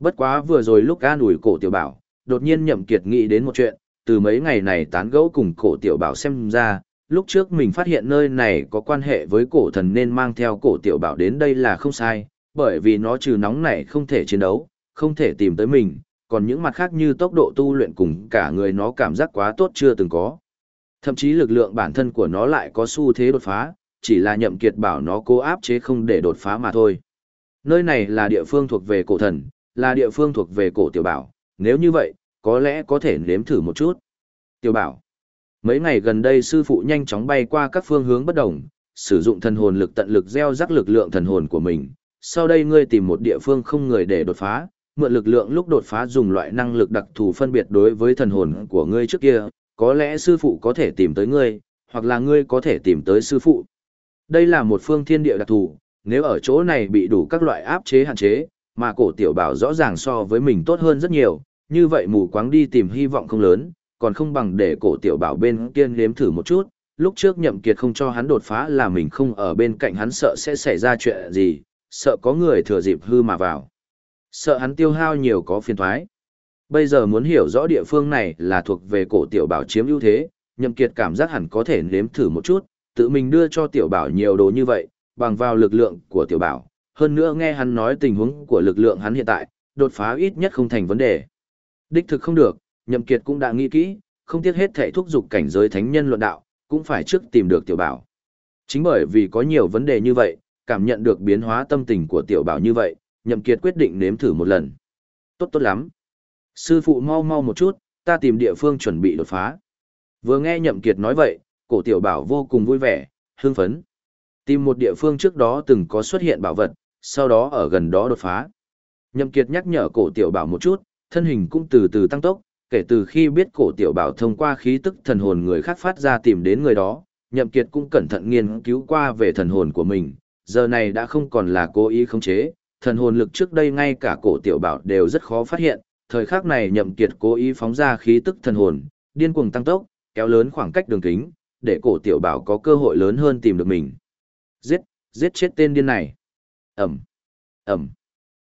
Bất quá vừa rồi lúc an ủi cổ tiểu bảo, đột nhiên Nhậm Kiệt nghĩ đến một chuyện, từ mấy ngày này tán gẫu cùng cổ tiểu bảo xem ra, lúc trước mình phát hiện nơi này có quan hệ với cổ thần nên mang theo cổ tiểu bảo đến đây là không sai, bởi vì nó trừ nóng này không thể chiến đấu, không thể tìm tới mình, còn những mặt khác như tốc độ tu luyện cùng cả người nó cảm giác quá tốt chưa từng có. Thậm chí lực lượng bản thân của nó lại có xu thế đột phá, chỉ là nhậm kiệt bảo nó cố áp chế không để đột phá mà thôi. Nơi này là địa phương thuộc về cổ thần, là địa phương thuộc về cổ tiểu bảo, nếu như vậy, có lẽ có thể nếm thử một chút. Tiểu bảo, mấy ngày gần đây sư phụ nhanh chóng bay qua các phương hướng bất đồng, sử dụng thần hồn lực tận lực gieo rắc lực lượng thần hồn của mình. Sau đây ngươi tìm một địa phương không người để đột phá, mượn lực lượng lúc đột phá dùng loại năng lực đặc thù phân biệt đối với thần hồn của ngươi trước kia, có lẽ sư phụ có thể tìm tới ngươi, hoặc là ngươi có thể tìm tới sư phụ. Đây là một phương thiên địa đặc thù, nếu ở chỗ này bị đủ các loại áp chế hạn chế, mà cổ tiểu bảo rõ ràng so với mình tốt hơn rất nhiều, như vậy mù quáng đi tìm hy vọng không lớn, còn không bằng để cổ tiểu bảo bên kia nếm thử một chút, lúc trước nhậm kiệt không cho hắn đột phá là mình không ở bên cạnh hắn sợ sẽ xảy ra chuyện gì, sợ có người thừa dịp hư mà vào. Sợ hắn tiêu hao nhiều có phiền thoái. Bây giờ muốn hiểu rõ địa phương này là thuộc về cổ tiểu bảo chiếm ưu thế, nhậm kiệt cảm giác hẳn có thể nếm thử một chút, tự mình đưa cho tiểu bảo nhiều đồ như vậy, bằng vào lực lượng của tiểu bảo. Hơn nữa nghe hắn nói tình huống của lực lượng hắn hiện tại, đột phá ít nhất không thành vấn đề. Đích thực không được, nhậm kiệt cũng đã nghĩ kỹ, không tiếc hết thể thúc dục cảnh giới thánh nhân luận đạo, cũng phải trước tìm được tiểu bảo. Chính bởi vì có nhiều vấn đề như vậy, cảm nhận được biến hóa tâm tình của tiểu bảo như vậy, nhậm kiệt quyết định nếm thử một lần. Tốt tốt lắm. Sư phụ mau mau một chút, ta tìm địa phương chuẩn bị đột phá. Vừa nghe nhậm kiệt nói vậy, cổ tiểu bảo vô cùng vui vẻ, hưng phấn. Tìm một địa phương trước đó từng có xuất hiện bảo vật, sau đó ở gần đó đột phá. Nhậm kiệt nhắc nhở cổ tiểu bảo một chút, thân hình cũng từ từ tăng tốc, kể từ khi biết cổ tiểu bảo thông qua khí tức thần hồn người khác phát ra tìm đến người đó, nhậm kiệt cũng cẩn thận nghiên cứu qua về thần hồn của mình, giờ này đã không còn là cố ý khống chế, thần hồn lực trước đây ngay cả cổ tiểu bảo đều rất khó phát hiện, thời khắc này nhậm kiệt cố ý phóng ra khí tức thần hồn, điên cuồng tăng tốc, kéo lớn khoảng cách đường kính, để cổ tiểu bảo có cơ hội lớn hơn tìm được mình. Giết, giết chết tên điên này. Ẩm, Ẩm.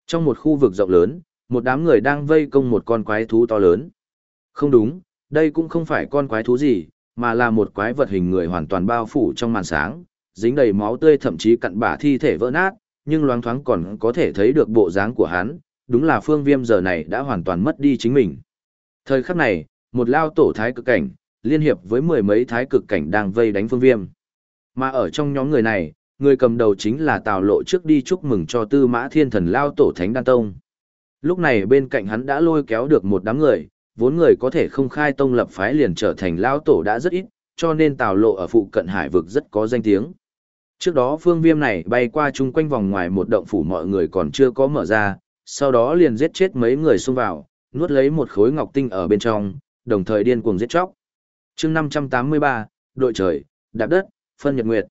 Trong một khu vực rộng lớn, một đám người đang vây công một con quái thú to lớn. Không đúng, đây cũng không phải con quái thú gì, mà là một quái vật hình người hoàn toàn bao phủ trong màn sáng, dính đầy máu tươi thậm chí cặn bả thi thể vỡ nát, nhưng loáng thoáng còn có thể thấy được bộ dáng của hắn, đúng là phương viêm giờ này đã hoàn toàn mất đi chính mình. Thời khắc này, một lao tổ thái cực cảnh, liên hiệp với mười mấy thái cực cảnh đang vây đánh phương viêm. Mà ở trong nhóm người này, người cầm đầu chính là Tào Lộ trước đi chúc mừng cho Tư Mã Thiên Thần lao tổ Thánh Đan Tông. Lúc này bên cạnh hắn đã lôi kéo được một đám người, vốn người có thể không khai tông lập phái liền trở thành lao tổ đã rất ít, cho nên Tào Lộ ở phụ cận hải vực rất có danh tiếng. Trước đó phương viêm này bay qua chung quanh vòng ngoài một động phủ mọi người còn chưa có mở ra, sau đó liền giết chết mấy người xông vào, nuốt lấy một khối ngọc tinh ở bên trong, đồng thời điên cuồng giết chóc. chương 583, đội trời, đạp đất, phân nhật nguyệt.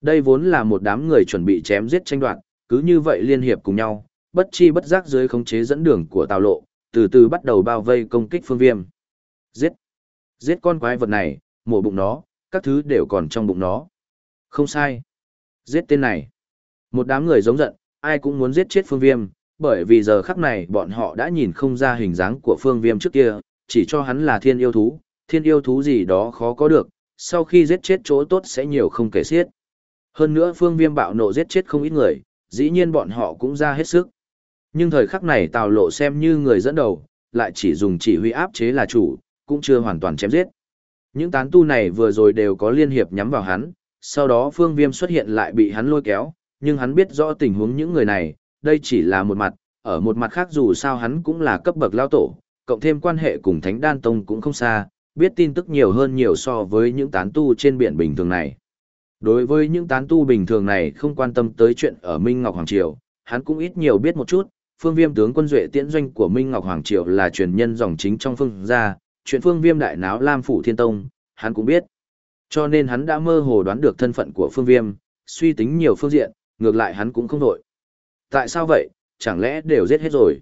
Đây vốn là một đám người chuẩn bị chém giết tranh đoạt, cứ như vậy liên hiệp cùng nhau, bất chi bất giác dưới khống chế dẫn đường của Tào Lộ, từ từ bắt đầu bao vây công kích phương viêm. Giết! Giết con quái vật này, mổ bụng nó, các thứ đều còn trong bụng nó. Không sai. Giết tên này. Một đám người giống giận, ai cũng muốn giết chết phương viêm, bởi vì giờ khắc này bọn họ đã nhìn không ra hình dáng của phương viêm trước kia, chỉ cho hắn là thiên yêu thú, thiên yêu thú gì đó khó có được, sau khi giết chết chỗ tốt sẽ nhiều không kể xiết. Hơn nữa phương viêm bạo nộ giết chết không ít người, dĩ nhiên bọn họ cũng ra hết sức. Nhưng thời khắc này Tào Lộ xem như người dẫn đầu, lại chỉ dùng chỉ huy áp chế là chủ, cũng chưa hoàn toàn chém giết. Những tán tu này vừa rồi đều có liên hiệp nhắm vào hắn, sau đó phương viêm xuất hiện lại bị hắn lôi kéo, nhưng hắn biết rõ tình huống những người này, đây chỉ là một mặt, ở một mặt khác dù sao hắn cũng là cấp bậc lao tổ, cộng thêm quan hệ cùng Thánh Đan Tông cũng không xa, biết tin tức nhiều hơn nhiều so với những tán tu trên biển bình thường này. Đối với những tán tu bình thường này không quan tâm tới chuyện ở Minh Ngọc Hoàng Triều, hắn cũng ít nhiều biết một chút, phương viêm tướng quân duệ tiễn doanh của Minh Ngọc Hoàng Triều là truyền nhân dòng chính trong phương gia, chuyện phương viêm đại náo Lam Phủ Thiên Tông, hắn cũng biết. Cho nên hắn đã mơ hồ đoán được thân phận của phương viêm, suy tính nhiều phương diện, ngược lại hắn cũng không đội. Tại sao vậy, chẳng lẽ đều giết hết rồi?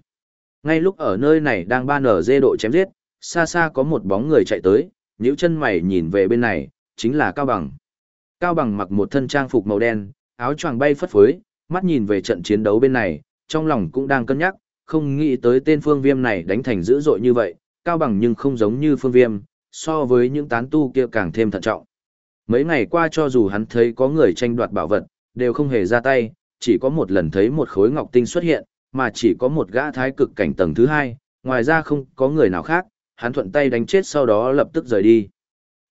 Ngay lúc ở nơi này đang ba nở dê độ chém giết, xa xa có một bóng người chạy tới, nhíu chân mày nhìn về bên này, chính là Cao Bằng. Cao Bằng mặc một thân trang phục màu đen, áo choàng bay phất phới, mắt nhìn về trận chiến đấu bên này, trong lòng cũng đang cân nhắc, không nghĩ tới tên phương viêm này đánh thành dữ dội như vậy, Cao Bằng nhưng không giống như phương viêm, so với những tán tu kia càng thêm thận trọng. Mấy ngày qua cho dù hắn thấy có người tranh đoạt bảo vật, đều không hề ra tay, chỉ có một lần thấy một khối ngọc tinh xuất hiện, mà chỉ có một gã thái cực cảnh tầng thứ hai, ngoài ra không có người nào khác, hắn thuận tay đánh chết sau đó lập tức rời đi.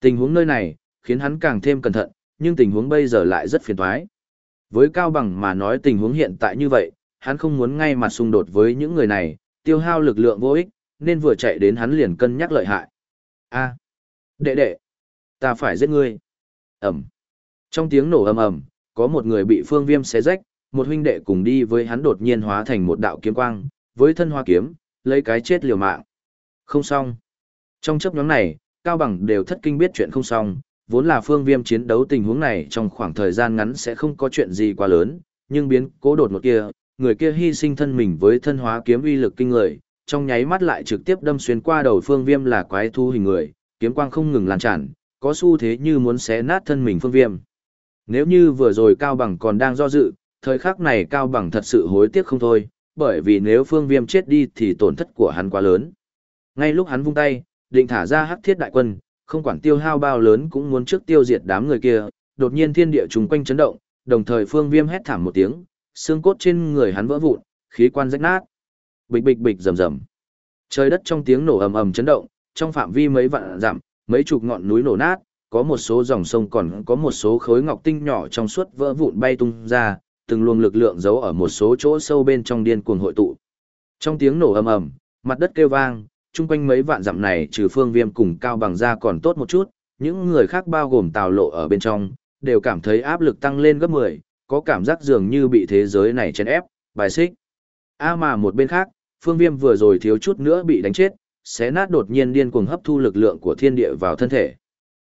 Tình huống nơi này, khiến hắn càng thêm cẩn thận, nhưng tình huống bây giờ lại rất phiền toái. Với Cao Bằng mà nói tình huống hiện tại như vậy, hắn không muốn ngay mặt xung đột với những người này, tiêu hao lực lượng vô ích, nên vừa chạy đến hắn liền cân nhắc lợi hại. A, đệ đệ, ta phải giết ngươi. Ẩm. Trong tiếng nổ ầm ầm, có một người bị phương viêm xé rách, một huynh đệ cùng đi với hắn đột nhiên hóa thành một đạo kiếm quang, với thân hoa kiếm, lấy cái chết liều mạng. Không xong. Trong chấp nhóm này, Cao Bằng đều thất kinh biết chuyện không xong, vốn là phương viêm chiến đấu tình huống này trong khoảng thời gian ngắn sẽ không có chuyện gì quá lớn, nhưng biến cố đột một kia, người kia hy sinh thân mình với thân hóa kiếm uy lực kinh người, trong nháy mắt lại trực tiếp đâm xuyên qua đầu phương viêm là quái thu hình người, kiếm quang không ngừng lan tràn, có xu thế như muốn xé nát thân mình phương viêm. Nếu như vừa rồi Cao Bằng còn đang do dự, thời khắc này Cao Bằng thật sự hối tiếc không thôi, bởi vì nếu phương viêm chết đi thì tổn thất của hắn quá lớn. Ngay lúc hắn vung tay, định thả ra hắc thiết đại quân, không quản tiêu hao bao lớn cũng muốn trước tiêu diệt đám người kia, đột nhiên thiên địa trùng quanh chấn động, đồng thời phương viêm hét thảm một tiếng, xương cốt trên người hắn vỡ vụn, khí quan rách nát. Bịch bịch bịch rầm rầm. Trời đất trong tiếng nổ ầm ầm chấn động, trong phạm vi mấy vạn dặm, mấy chục ngọn núi nổ nát, có một số dòng sông còn có một số khối ngọc tinh nhỏ trong suốt vỡ vụn bay tung ra, từng luồng lực lượng giấu ở một số chỗ sâu bên trong điên cuồng hội tụ. Trong tiếng nổ ầm ầm, mặt đất kêu vang, chung quanh mấy vạn dặm này trừ phương viêm cùng cao bằng ra còn tốt một chút, những người khác bao gồm tào lộ ở bên trong, đều cảm thấy áp lực tăng lên gấp 10, có cảm giác dường như bị thế giới này chèn ép, bài xích. A mà một bên khác, phương viêm vừa rồi thiếu chút nữa bị đánh chết, xé nát đột nhiên điên cuồng hấp thu lực lượng của thiên địa vào thân thể.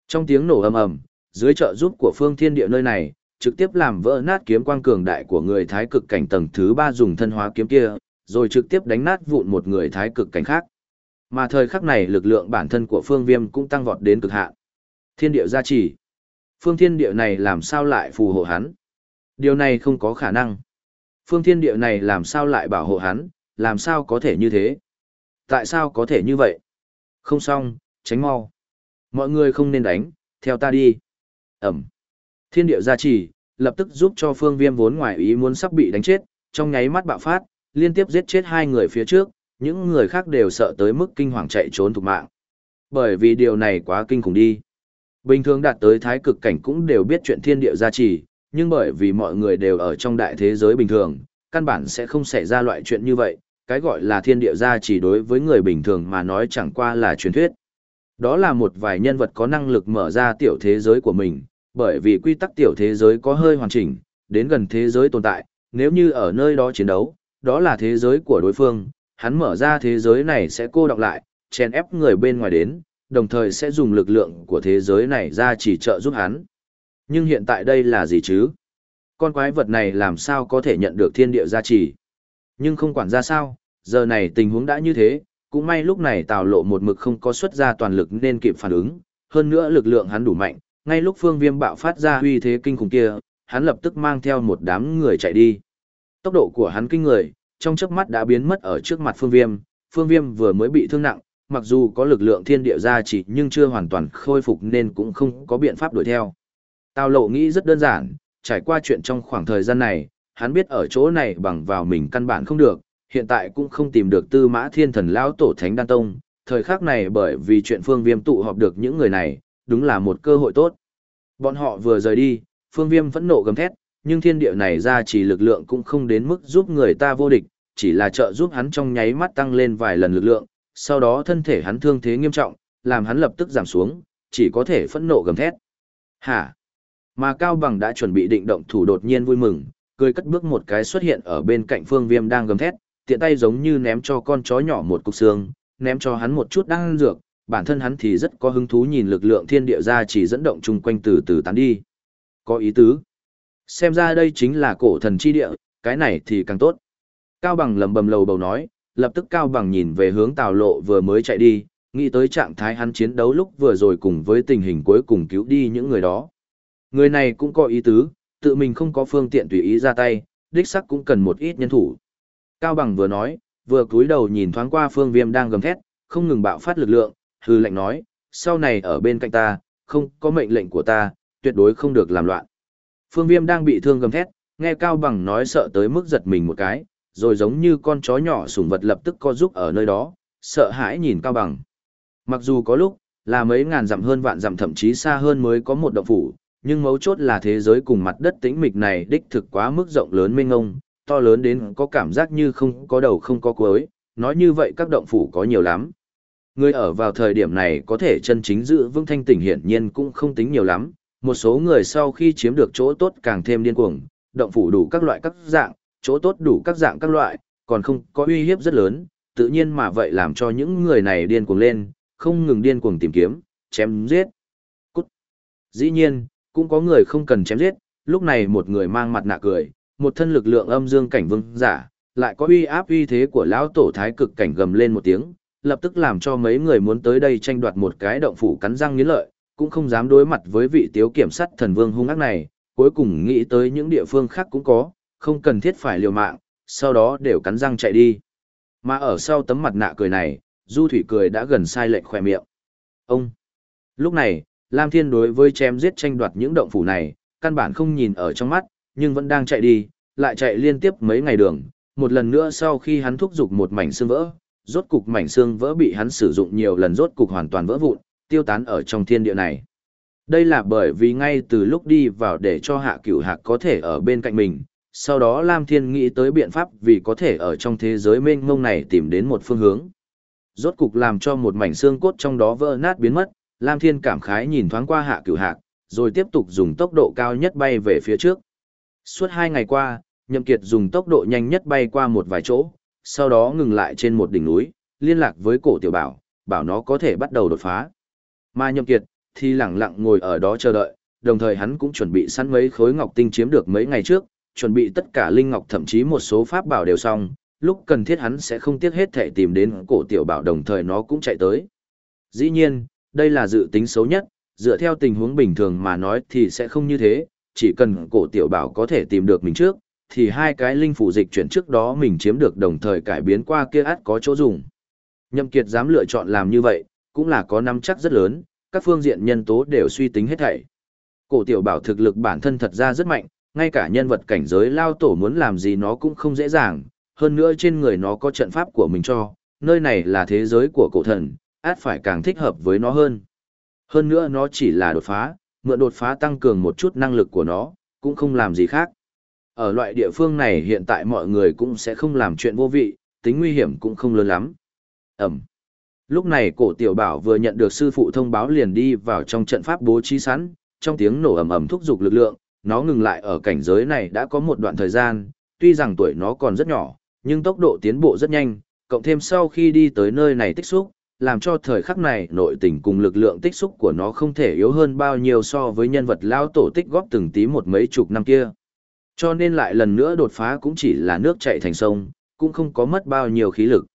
Trong tiếng nổ ầm ầm, dưới trợ giúp của phương thiên địa nơi này, trực tiếp làm vỡ nát kiếm quang cường đại của người thái cực cảnh tầng thứ 3 dùng thân hóa kiếm kia, rồi trực tiếp đánh nát vụn một người thái cực cảnh khác. Mà thời khắc này lực lượng bản thân của phương viêm cũng tăng vọt đến cực hạn. Thiên địa gia trì. Phương thiên địa này làm sao lại phù hộ hắn? Điều này không có khả năng. Phương thiên địa này làm sao lại bảo hộ hắn, làm sao có thể như thế? Tại sao có thể như vậy? Không xong, tránh mau. Mọi người không nên đánh, theo ta đi. Ẩm. Thiên địa gia trì, lập tức giúp cho phương viêm vốn ngoài ý muốn sắp bị đánh chết, trong nháy mắt bạo phát, liên tiếp giết chết hai người phía trước, những người khác đều sợ tới mức kinh hoàng chạy trốn thục mạng. Bởi vì điều này quá kinh khủng đi. Bình thường đạt tới thái cực cảnh cũng đều biết chuyện thiên địa gia trì, nhưng bởi vì mọi người đều ở trong đại thế giới bình thường, căn bản sẽ không xảy ra loại chuyện như vậy, cái gọi là thiên địa gia chỉ đối với người bình thường mà nói chẳng qua là truyền thuyết. Đó là một vài nhân vật có năng lực mở ra tiểu thế giới của mình, bởi vì quy tắc tiểu thế giới có hơi hoàn chỉnh, đến gần thế giới tồn tại, nếu như ở nơi đó chiến đấu, đó là thế giới của đối phương, hắn mở ra thế giới này sẽ cô đọng lại, chèn ép người bên ngoài đến, đồng thời sẽ dùng lực lượng của thế giới này ra chỉ trợ giúp hắn. Nhưng hiện tại đây là gì chứ? Con quái vật này làm sao có thể nhận được thiên địa gia trì? Nhưng không quản ra sao, giờ này tình huống đã như thế, cũng may lúc này tào lộ một mực không có xuất ra toàn lực nên kịp phản ứng, hơn nữa lực lượng hắn đủ mạnh, ngay lúc phương viêm bạo phát ra uy thế kinh khủng kia, hắn lập tức mang theo một đám người chạy đi. Tốc độ của hắn kinh người, trong chớp mắt đã biến mất ở trước mặt phương viêm, phương viêm vừa mới bị thương nặng, mặc dù có lực lượng thiên địa ra chỉ nhưng chưa hoàn toàn khôi phục nên cũng không có biện pháp đuổi theo. Tào lộ nghĩ rất đơn giản, trải qua chuyện trong khoảng thời gian này, hắn biết ở chỗ này bằng vào mình căn bản không được, hiện tại cũng không tìm được tư mã thiên thần lão tổ thánh đan tông, thời khắc này bởi vì chuyện phương viêm tụ họp được những người này, đúng là một cơ hội tốt. Bọn họ vừa rời đi, phương viêm phẫn nộ gầm thét, nhưng thiên địa này ra chỉ lực lượng cũng không đến mức giúp người ta vô địch, chỉ là trợ giúp hắn trong nháy mắt tăng lên vài lần lực lượng, sau đó thân thể hắn thương thế nghiêm trọng, làm hắn lập tức giảm xuống, chỉ có thể phẫn nộ gầm thét. Hả? Mà Cao Bằng đã chuẩn bị định động thủ đột nhiên vui mừng, cười cất bước một cái xuất hiện ở bên cạnh phương viêm đang gầm thét, tiện tay giống như ném cho con chó nhỏ một cục xương, ném cho hắn một chút đang dược, bản thân hắn thì rất có hứng thú nhìn lực lượng thiên địa ra chỉ dẫn động chung quanh từ từ tán đi. Có ý tứ. Xem ra đây chính là cổ thần chi địa, cái này thì càng tốt. Cao Bằng lầm bầm lầu bầu nói, lập tức Cao Bằng nhìn về hướng Tào Lộ vừa mới chạy đi, nghĩ tới trạng thái hắn chiến đấu lúc vừa rồi cùng với tình hình cuối cùng cứu đi những người đó. Người này cũng có ý tứ, tự mình không có phương tiện tùy ý ra tay, đích sắc cũng cần một ít nhân thủ. Cao Bằng vừa nói, vừa cúi đầu nhìn thoáng qua phương viêm đang gầm thét, không ngừng bạo phát lực lượng, hư lệnh nói, sau này ở bên cạnh ta, không có mệnh lệnh của ta, tuyệt đối không được làm loạn. Phương viêm đang bị thương gầm thét, nghe Cao Bằng nói sợ tới mức giật mình một cái, rồi giống như con chó nhỏ sủng vật lập tức co giúp ở nơi đó, sợ hãi nhìn Cao Bằng. Mặc dù có lúc, là mấy ngàn dặm hơn vạn dặm thậm chí xa hơn mới có một động phủ, nhưng mấu chốt là thế giới cùng mặt đất tĩnh mịch này đích thực quá mức rộng lớn mênh ngông, to lớn đến có cảm giác như không có đầu không có cuối, nói như vậy các động phủ có nhiều lắm. Người ở vào thời điểm này có thể chân chính giữ vững thanh tỉnh hiển nhiên cũng không tính nhiều lắm, một số người sau khi chiếm được chỗ tốt càng thêm điên cuồng, động phủ đủ các loại các dạng, chỗ tốt đủ các dạng các loại, còn không có uy hiếp rất lớn, tự nhiên mà vậy làm cho những người này điên cuồng lên, không ngừng điên cuồng tìm kiếm, chém giết. Cút. Dĩ nhiên, cũng có người không cần chém giết, lúc này một người mang mặt nạ cười, một thân lực lượng âm dương cảnh vương giả, lại có uy áp uy thế của lão tổ thái cực cảnh gầm lên một tiếng, lập tức làm cho mấy người muốn tới đây tranh đoạt một cái động phủ cắn răng nghiến lợi, cũng không dám đối mặt với vị tiếu kiểm sát thần vương hung ác này, cuối cùng nghĩ tới những địa phương khác cũng có, không cần thiết phải liều mạng, sau đó đều cắn răng chạy đi. Mà ở sau tấm mặt nạ cười này, Du Thủy cười đã gần sai lệnh khỏe miệng. Ông! Lúc này, Lam Thiên đối với chém giết tranh đoạt những động phủ này, căn bản không nhìn ở trong mắt, nhưng vẫn đang chạy đi, lại chạy liên tiếp mấy ngày đường, một lần nữa sau khi hắn thúc giục một mảnh xương vỡ, rốt cục mảnh xương vỡ bị hắn sử dụng nhiều lần rốt cục hoàn toàn vỡ vụn, tiêu tán ở trong thiên địa này. Đây là bởi vì ngay từ lúc đi vào để cho hạ cửu hạc có thể ở bên cạnh mình, sau đó Lam Thiên nghĩ tới biện pháp vì có thể ở trong thế giới mênh mông này tìm đến một phương hướng. Rốt cục làm cho một mảnh xương cốt trong đó vỡ nát biến mất, Lam Thiên cảm khái nhìn thoáng qua hạ cửu hạc, rồi tiếp tục dùng tốc độ cao nhất bay về phía trước. Suốt hai ngày qua, Nhậm Kiệt dùng tốc độ nhanh nhất bay qua một vài chỗ, sau đó ngừng lại trên một đỉnh núi, liên lạc với cổ tiểu bảo, bảo nó có thể bắt đầu đột phá. Mà Nhậm Kiệt, thì lặng lặng ngồi ở đó chờ đợi, đồng thời hắn cũng chuẩn bị sẵn mấy khối ngọc tinh chiếm được mấy ngày trước, chuẩn bị tất cả linh ngọc thậm chí một số pháp bảo đều xong, lúc cần thiết hắn sẽ không tiếc hết thể tìm đến cổ tiểu bảo đồng thời nó cũng chạy tới. Dĩ nhiên, đây là dự tính xấu nhất, dựa theo tình huống bình thường mà nói thì sẽ không như thế, chỉ cần cổ tiểu bảo có thể tìm được mình trước, thì hai cái linh phủ dịch chuyển trước đó mình chiếm được đồng thời cải biến qua kia át có chỗ dùng. Nhậm Kiệt dám lựa chọn làm như vậy, cũng là có nắm chắc rất lớn, các phương diện nhân tố đều suy tính hết thảy. Cổ tiểu bảo thực lực bản thân thật ra rất mạnh, ngay cả nhân vật cảnh giới lao tổ muốn làm gì nó cũng không dễ dàng, hơn nữa trên người nó có trận pháp của mình cho, nơi này là thế giới của cổ thần, át phải càng thích hợp với nó hơn. Hơn nữa nó chỉ là đột phá, mượn đột phá tăng cường một chút năng lực của nó, cũng không làm gì khác. Ở loại địa phương này hiện tại mọi người cũng sẽ không làm chuyện vô vị, tính nguy hiểm cũng không lớn lắm. Ẩm. Lúc này cổ tiểu bảo vừa nhận được sư phụ thông báo liền đi vào trong trận pháp bố trí sẵn, trong tiếng nổ ầm ầm thúc giục lực lượng, nó ngừng lại ở cảnh giới này đã có một đoạn thời gian, tuy rằng tuổi nó còn rất nhỏ, nhưng tốc độ tiến bộ rất nhanh, cộng thêm sau khi đi tới nơi này tích xúc, làm cho thời khắc này nội tình cùng lực lượng tích xúc của nó không thể yếu hơn bao nhiêu so với nhân vật lao tổ tích góp từng tí một mấy chục năm kia. Cho nên lại lần nữa đột phá cũng chỉ là nước chạy thành sông, cũng không có mất bao nhiêu khí lực.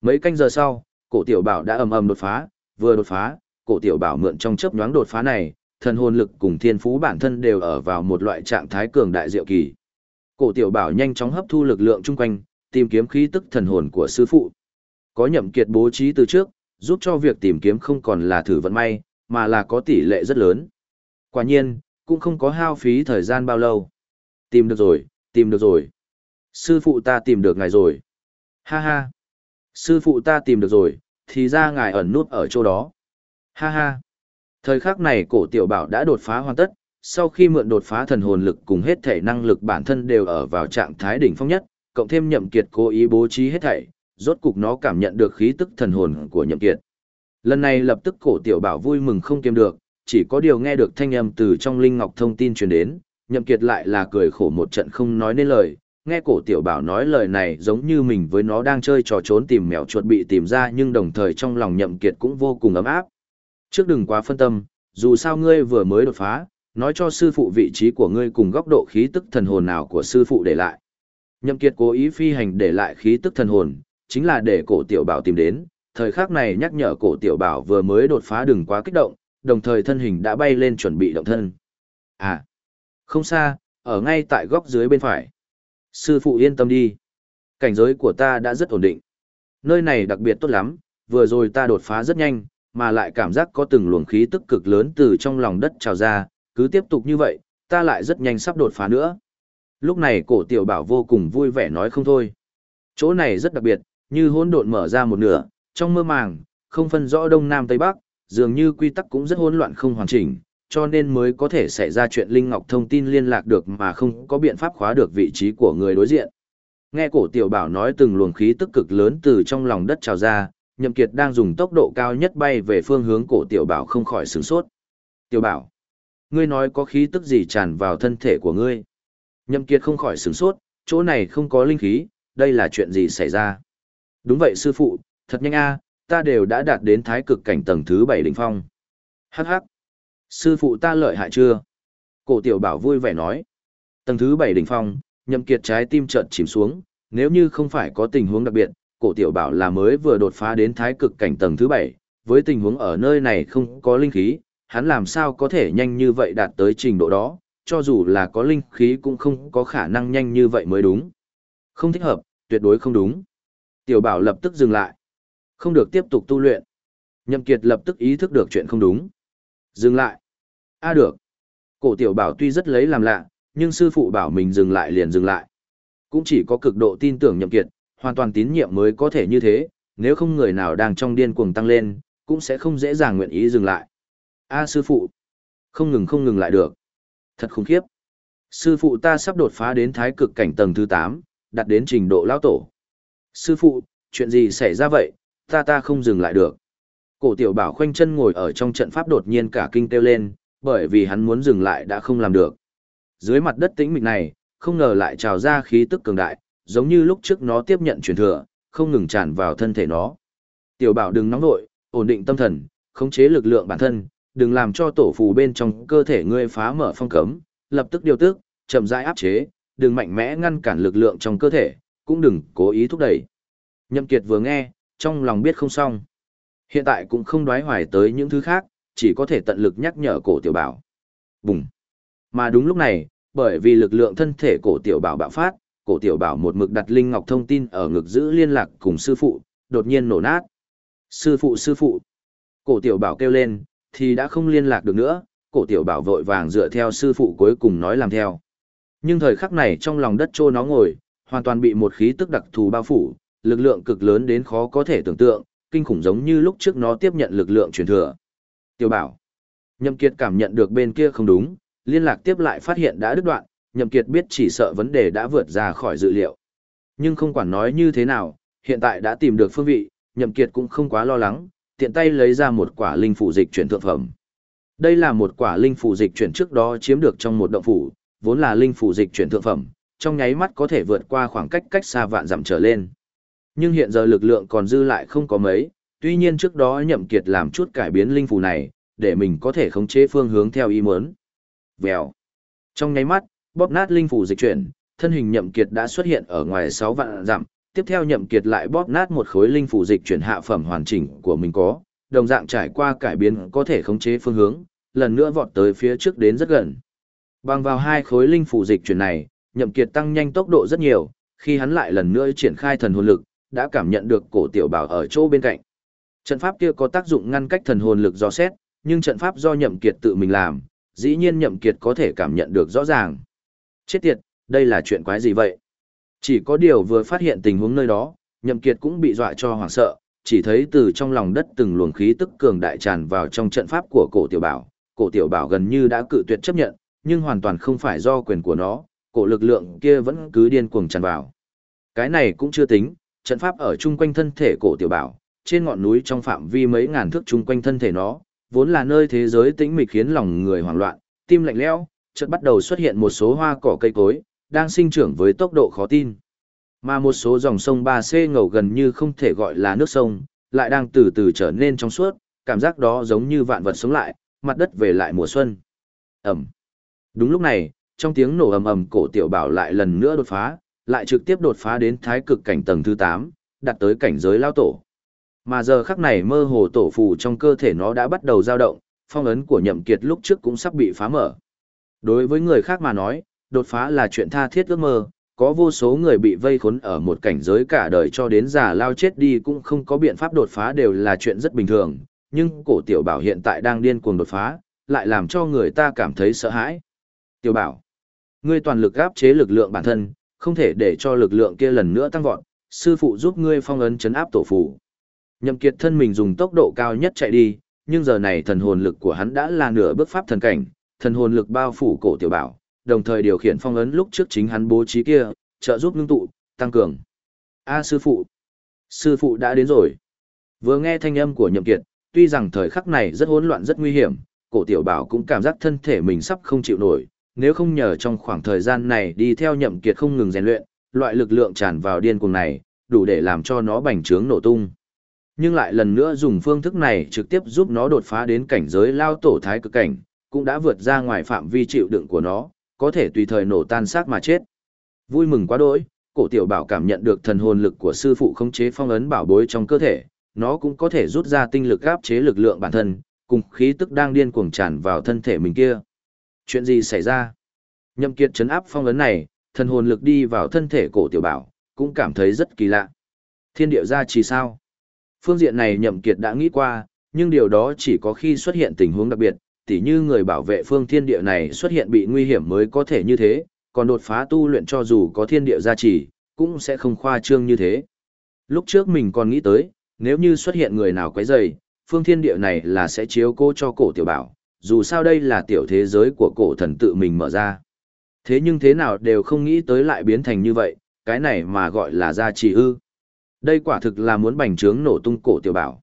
Mấy canh giờ sau, cổ tiểu bảo đã ầm ầm đột phá, vừa đột phá, cổ tiểu bảo mượn trong chớp nhoáng đột phá này, thần hồn lực cùng thiên phú bản thân đều ở vào một loại trạng thái cường đại diệu kỳ. Cổ tiểu bảo nhanh chóng hấp thu lực lượng chung quanh, tìm kiếm khí tức thần hồn của sư phụ. Có nhậm kiệt bố trí từ trước, giúp cho việc tìm kiếm không còn là thử vận may, mà là có tỷ lệ rất lớn. Quả nhiên, cũng không có hao phí thời gian bao lâu. Tìm được rồi, tìm được rồi. Sư phụ ta tìm được ngài rồi. Ha ha. Sư phụ ta tìm được rồi, thì ra ngài ẩn nút ở chỗ đó. Ha ha. Thời khắc này cổ tiểu bảo đã đột phá hoàn tất, sau khi mượn đột phá thần hồn lực cùng hết thể năng lực bản thân đều ở vào trạng thái đỉnh phong nhất, cộng thêm nhậm kiệt cố ý bố trí hết thảy, rốt cục nó cảm nhận được khí tức thần hồn của nhậm kiệt. Lần này lập tức cổ tiểu bảo vui mừng không kiềm được, chỉ có điều nghe được thanh âm từ trong linh ngọc thông tin truyền đến, nhậm kiệt lại là cười khổ một trận không nói nên lời, nghe cổ tiểu bảo nói lời này giống như mình với nó đang chơi trò trốn tìm mèo chuột bị tìm ra nhưng đồng thời trong lòng nhậm kiệt cũng vô cùng ấm áp. Trước đừng quá phân tâm, dù sao ngươi vừa mới đột phá, nói cho sư phụ vị trí của ngươi cùng góc độ khí tức thần hồn nào của sư phụ để lại. Nhậm kiệt cố ý phi hành để lại khí tức thần hồn, chính là để cổ tiểu bảo tìm đến, thời khắc này nhắc nhở cổ tiểu bảo vừa mới đột phá đừng quá kích động, đồng thời thân hình đã bay lên chuẩn bị động thân. À, không xa, ở ngay tại góc dưới bên phải. Sư phụ yên tâm đi. Cảnh giới của ta đã rất ổn định. Nơi này đặc biệt tốt lắm, vừa rồi ta đột phá rất nhanh, mà lại cảm giác có từng luồng khí tức cực lớn từ trong lòng đất trào ra, cứ tiếp tục như vậy, ta lại rất nhanh sắp đột phá nữa. Lúc này cổ tiểu bảo vô cùng vui vẻ nói không thôi. Chỗ này rất đặc biệt, như hỗn độn mở ra một nửa, trong mơ màng, không phân rõ đông nam tây bắc, dường như quy tắc cũng rất hỗn loạn không hoàn chỉnh, cho nên mới có thể xảy ra chuyện Linh Ngọc thông tin liên lạc được mà không có biện pháp khóa được vị trí của người đối diện. Nghe cổ tiểu bảo nói từng luồng khí tức cực lớn từ trong lòng đất trào ra, nhậm kiệt đang dùng tốc độ cao nhất bay về phương hướng cổ tiểu bảo không khỏi sửng sốt. Tiểu bảo, ngươi nói có khí tức gì tràn vào thân thể của ngươi? Nhậm kiệt không khỏi sửng sốt, chỗ này không có linh khí, đây là chuyện gì xảy ra? Đúng vậy sư phụ, thật nhanh a, ta đều đã đạt đến thái cực cảnh tầng thứ bảy đỉnh phong. Hắc hắc. Sư phụ ta lợi hại chưa? Cổ tiểu bảo vui vẻ nói. Tầng thứ bảy đỉnh phong, nhậm kiệt trái tim chợt chìm xuống, nếu như không phải có tình huống đặc biệt, cổ tiểu bảo là mới vừa đột phá đến thái cực cảnh tầng thứ bảy, với tình huống ở nơi này không có linh khí, hắn làm sao có thể nhanh như vậy đạt tới trình độ đó, cho dù là có linh khí cũng không có khả năng nhanh như vậy mới đúng. Không thích hợp, tuyệt đối không đúng. Tiểu bảo lập tức dừng lại. Không được tiếp tục tu luyện. Nhậm Kiệt lập tức ý thức được chuyện không đúng. Dừng lại. A à được. Cổ tiểu bảo tuy rất lấy làm lạ, nhưng sư phụ bảo mình dừng lại liền dừng lại. Cũng chỉ có cực độ tin tưởng Nhậm Kiệt, hoàn toàn tín nhiệm mới có thể như thế, nếu không người nào đang trong điên cuồng tăng lên, cũng sẽ không dễ dàng nguyện ý dừng lại. A à sư phụ. Không ngừng không ngừng lại được. Thật khủng khiếp. Sư phụ ta sắp đột phá đến thái cực cảnh tầng thứ 8, đạt đến trình độ lão tổ. Sư phụ, chuyện gì xảy ra vậy, ta ta không dừng lại được. Cổ tiểu bảo khoanh chân ngồi ở trong trận pháp đột nhiên cả kinh kêu lên, bởi vì hắn muốn dừng lại đã không làm được. Dưới mặt đất tĩnh mịch này, không ngờ lại trào ra khí tức cường đại, giống như lúc trước nó tiếp nhận truyền thừa, không ngừng tràn vào thân thể nó. Tiểu bảo đừng nóng nội, ổn định tâm thần, khống chế lực lượng bản thân, đừng làm cho tổ phù bên trong cơ thể ngươi phá mở phong cấm, lập tức điều tức, chậm rãi áp chế, đừng mạnh mẽ ngăn cản lực lượng trong cơ thể, cũng đừng cố ý thúc đẩy. Nhậm Kiệt vừa nghe, trong lòng biết không xong. Hiện tại cũng không đoái hoài tới những thứ khác, chỉ có thể tận lực nhắc nhở cổ tiểu bảo. Bùng! Mà đúng lúc này, bởi vì lực lượng thân thể cổ tiểu bảo bạo phát, cổ tiểu bảo một mực đặt linh ngọc thông tin ở ngực giữ liên lạc cùng sư phụ, đột nhiên nổ nát. Sư phụ sư phụ! Cổ tiểu bảo kêu lên, thì đã không liên lạc được nữa, cổ tiểu bảo vội vàng dựa theo sư phụ cuối cùng nói làm theo. Nhưng thời khắc này trong lòng đất trô nó ngồi, hoàn toàn bị một khí tức đặc thù bao phủ, lực lượng cực lớn đến khó có thể tưởng tượng, kinh khủng giống như lúc trước nó tiếp nhận lực lượng truyền thừa. Tiểu bảo. Nhậm Kiệt cảm nhận được bên kia không đúng, liên lạc tiếp lại phát hiện đã đứt đoạn, Nhậm Kiệt biết chỉ sợ vấn đề đã vượt ra khỏi dự liệu. Nhưng không quản nói như thế nào, hiện tại đã tìm được phương vị, Nhậm Kiệt cũng không quá lo lắng, tiện tay lấy ra một quả linh phủ dịch chuyển thượng phẩm. Đây là một quả linh phủ dịch chuyển trước đó chiếm được trong một động phủ, vốn là linh phủ dịch chuyển thượng phẩm, trong nháy mắt có thể vượt qua khoảng cách cách xa vạn dặm trở lên. Nhưng hiện giờ lực lượng còn dư lại không có mấy, tuy nhiên trước đó nhậm kiệt làm chút cải biến linh phù này, để mình có thể khống chế phương hướng theo ý muốn. Vèo. Trong nháy mắt, bóp nát linh phù dịch chuyển, thân hình nhậm kiệt đã xuất hiện ở ngoài 6 vạn dặm, tiếp theo nhậm kiệt lại bóp nát một khối linh phù dịch chuyển hạ phẩm hoàn chỉnh của mình có, đồng dạng trải qua cải biến có thể khống chế phương hướng, lần nữa vọt tới phía trước đến rất gần. Bằng vào hai khối linh phù dịch chuyển này, nhậm kiệt tăng nhanh tốc độ rất nhiều, khi hắn lại lần nữa triển khai thần hồn lực, đã cảm nhận được cổ tiểu bảo ở chỗ bên cạnh. Trận pháp kia có tác dụng ngăn cách thần hồn lực do xét, nhưng trận pháp do nhậm kiệt tự mình làm, dĩ nhiên nhậm kiệt có thể cảm nhận được rõ ràng. Chết tiệt, đây là chuyện quái gì vậy? Chỉ có điều vừa phát hiện tình huống nơi đó, nhậm kiệt cũng bị dọa cho hoảng sợ, chỉ thấy từ trong lòng đất từng luồng khí tức cường đại tràn vào trong trận pháp của cổ tiểu bảo. Cổ tiểu bảo gần như đã cự tuyệt chấp nhận, nhưng hoàn toàn không phải do quyền của nó, cổ lực lượng kia vẫn cứ điên cuồng tràn vào. Cái này cũng chưa tính, trận pháp ở chung quanh thân thể cổ tiểu bảo, trên ngọn núi trong phạm vi mấy ngàn thước chung quanh thân thể nó, vốn là nơi thế giới tĩnh mịch khiến lòng người hoảng loạn, tim lạnh lẽo, chợt bắt đầu xuất hiện một số hoa cỏ cây cối, đang sinh trưởng với tốc độ khó tin. Mà một số dòng sông 3C ngầu gần như không thể gọi là nước sông, lại đang từ từ trở nên trong suốt, cảm giác đó giống như vạn vật sống lại, mặt đất về lại mùa xuân. Ẩm. Đúng lúc này, trong tiếng nổ ầm ầm cổ tiểu bảo lại lần nữa đột phá, lại trực tiếp đột phá đến thái cực cảnh tầng thứ 8, đạt tới cảnh giới lao tổ. Mà giờ khắc này mơ hồ tổ phù trong cơ thể nó đã bắt đầu dao động, phong ấn của nhậm kiệt lúc trước cũng sắp bị phá mở. Đối với người khác mà nói, đột phá là chuyện tha thiết ước mơ, có vô số người bị vây khốn ở một cảnh giới cả đời cho đến già lao chết đi cũng không có biện pháp đột phá đều là chuyện rất bình thường, nhưng cổ tiểu bảo hiện tại đang điên cuồng đột phá, lại làm cho người ta cảm thấy sợ hãi. Tiểu bảo, ngươi toàn lực áp chế lực lượng bản thân, không thể để cho lực lượng kia lần nữa tăng vọt, sư phụ giúp ngươi phong ấn chấn áp tổ phù. Nhậm Kiệt thân mình dùng tốc độ cao nhất chạy đi, nhưng giờ này thần hồn lực của hắn đã là nửa bước pháp thần cảnh, thần hồn lực bao phủ cổ tiểu bảo, đồng thời điều khiển phong ấn lúc trước chính hắn bố trí kia, trợ giúp ngưng tụ, tăng cường. A sư phụ. Sư phụ đã đến rồi. Vừa nghe thanh âm của nhậm kiệt, tuy rằng thời khắc này rất hỗn loạn rất nguy hiểm, cổ tiểu bảo cũng cảm giác thân thể mình sắp không chịu nổi, nếu không nhờ trong khoảng thời gian này đi theo nhậm kiệt không ngừng rèn luyện, loại lực lượng tràn vào điên cuồng này, đủ để làm cho nó bành trướng nổ tung. Nhưng lại lần nữa dùng phương thức này trực tiếp giúp nó đột phá đến cảnh giới lao tổ thái cực cảnh, cũng đã vượt ra ngoài phạm vi chịu đựng của nó, có thể tùy thời nổ tan xác mà chết. Vui mừng quá đỗi, cổ tiểu bảo cảm nhận được thần hồn lực của sư phụ khống chế phong ấn bảo bối trong cơ thể, nó cũng có thể rút ra tinh lực áp chế lực lượng bản thân, cùng khí tức đang điên cuồng tràn vào thân thể mình kia. Chuyện gì xảy ra? Nhậm Kiệt chấn áp phong ấn này, thần hồn lực đi vào thân thể cổ tiểu bảo, cũng cảm thấy rất kỳ lạ. Thiên địa gia trì sao? Phương diện này Nhậm Kiệt đã nghĩ qua, nhưng điều đó chỉ có khi xuất hiện tình huống đặc biệt, tỉ như người bảo vệ phương thiên địa này xuất hiện bị nguy hiểm mới có thể như thế, còn đột phá tu luyện cho dù có thiên địa gia trì, cũng sẽ không khoa trương như thế. Lúc trước mình còn nghĩ tới, nếu như xuất hiện người nào quấy rầy, phương thiên địa này là sẽ chiếu cố cho cổ tiểu bảo, dù sao đây là tiểu thế giới của cổ thần tự mình mở ra. Thế nhưng thế nào đều không nghĩ tới lại biến thành như vậy, cái này mà gọi là gia trì ư. Đây quả thực là muốn bành trướng nổ tung cổ tiểu bảo.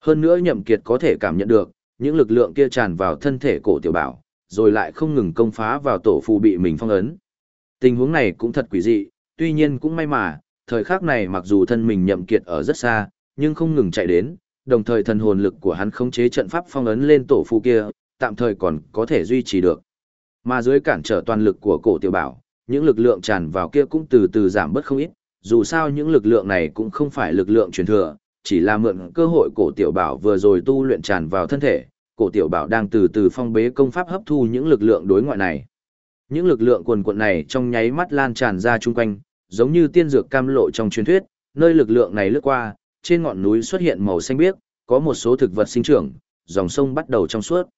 Hơn nữa nhậm kiệt có thể cảm nhận được, những lực lượng kia tràn vào thân thể cổ tiểu bảo, rồi lại không ngừng công phá vào tổ phù bị mình phong ấn. Tình huống này cũng thật quỷ dị, tuy nhiên cũng may mà, thời khắc này mặc dù thân mình nhậm kiệt ở rất xa, nhưng không ngừng chạy đến, đồng thời thần hồn lực của hắn khống chế trận pháp phong ấn lên tổ phù kia, tạm thời còn có thể duy trì được. Mà dưới cản trở toàn lực của cổ tiểu bảo, những lực lượng tràn vào kia cũng từ từ giảm bớt không ít, dù sao những lực lượng này cũng không phải lực lượng truyền thừa, chỉ là mượn cơ hội cổ tiểu bảo vừa rồi tu luyện tràn vào thân thể, cổ tiểu bảo đang từ từ phong bế công pháp hấp thu những lực lượng đối ngoại này. Những lực lượng quần quần này trong nháy mắt lan tràn ra chung quanh, giống như tiên dược cam lộ trong truyền thuyết, nơi lực lượng này lướt qua, trên ngọn núi xuất hiện màu xanh biếc, có một số thực vật sinh trưởng, dòng sông bắt đầu trong suốt.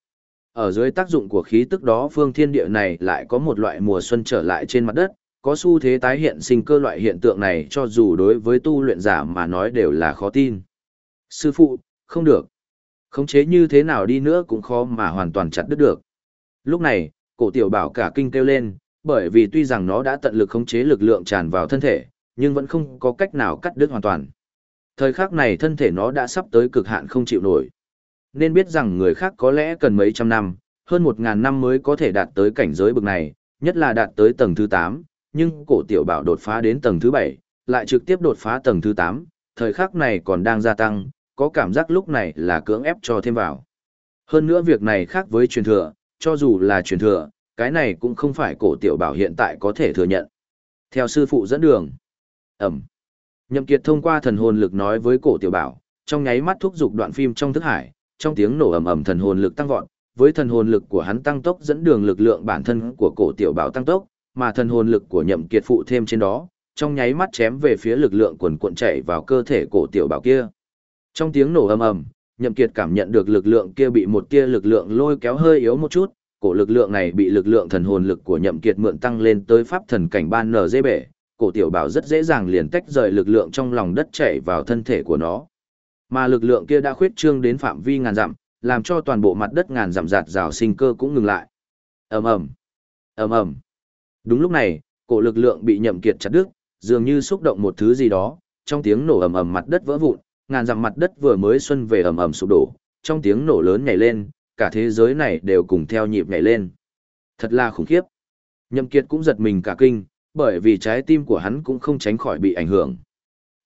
Ở dưới tác dụng của khí tức đó phương thiên địa này lại có một loại mùa xuân trở lại trên mặt đất, có xu thế tái hiện sinh cơ loại hiện tượng này cho dù đối với tu luyện giả mà nói đều là khó tin. Sư phụ, không được. Khống chế như thế nào đi nữa cũng khó mà hoàn toàn chặt đứt được. Lúc này, cổ tiểu bảo cả kinh kêu lên, bởi vì tuy rằng nó đã tận lực khống chế lực lượng tràn vào thân thể, nhưng vẫn không có cách nào cắt đứt hoàn toàn. Thời khắc này thân thể nó đã sắp tới cực hạn không chịu nổi. Nên biết rằng người khác có lẽ cần mấy trăm năm, hơn một ngàn năm mới có thể đạt tới cảnh giới bực này, nhất là đạt tới tầng thứ 8, nhưng cổ tiểu bảo đột phá đến tầng thứ 7, lại trực tiếp đột phá tầng thứ 8, thời khắc này còn đang gia tăng, có cảm giác lúc này là cưỡng ép cho thêm vào. Hơn nữa việc này khác với truyền thừa, cho dù là truyền thừa, cái này cũng không phải cổ tiểu bảo hiện tại có thể thừa nhận. Theo sư phụ dẫn đường, ẩm. Nhậm Kiệt thông qua thần hồn lực nói với cổ tiểu bảo, trong nháy mắt thúc giục đoạn phim trong thức hải, trong tiếng nổ ầm ầm thần hồn lực tăng vọt, với thần hồn lực của hắn tăng tốc dẫn đường lực lượng bản thân của cổ tiểu bảo tăng tốc, mà thần hồn lực của Nhậm Kiệt phụ thêm trên đó, trong nháy mắt chém về phía lực lượng quần cuộn chảy vào cơ thể cổ tiểu bảo kia. Trong tiếng nổ ầm ầm, Nhậm Kiệt cảm nhận được lực lượng kia bị một tia lực lượng lôi kéo hơi yếu một chút, cổ lực lượng này bị lực lượng thần hồn lực của Nhậm Kiệt mượn tăng lên tới pháp thần cảnh ban nở dễ bể, cổ tiểu bảo rất dễ dàng liền tách rời lực lượng trong lòng đất chảy vào thân thể của nó. Mà lực lượng kia đã khuyết trương đến phạm vi ngàn dặm, làm cho toàn bộ mặt đất ngàn dặm giạt rào sinh cơ cũng ngừng lại. Ầm ầm, ầm ầm. Đúng lúc này, cổ lực lượng bị Nhậm Kiệt chặt đứt, dường như xúc động một thứ gì đó, trong tiếng nổ ầm ầm mặt đất vỡ vụn, ngàn dặm mặt đất vừa mới xuân về ầm ầm sụp đổ, trong tiếng nổ lớn nhảy lên, cả thế giới này đều cùng theo nhịp nhảy lên. Thật là khủng khiếp. Nhậm Kiệt cũng giật mình cả kinh, bởi vì trái tim của hắn cũng không tránh khỏi bị ảnh hưởng.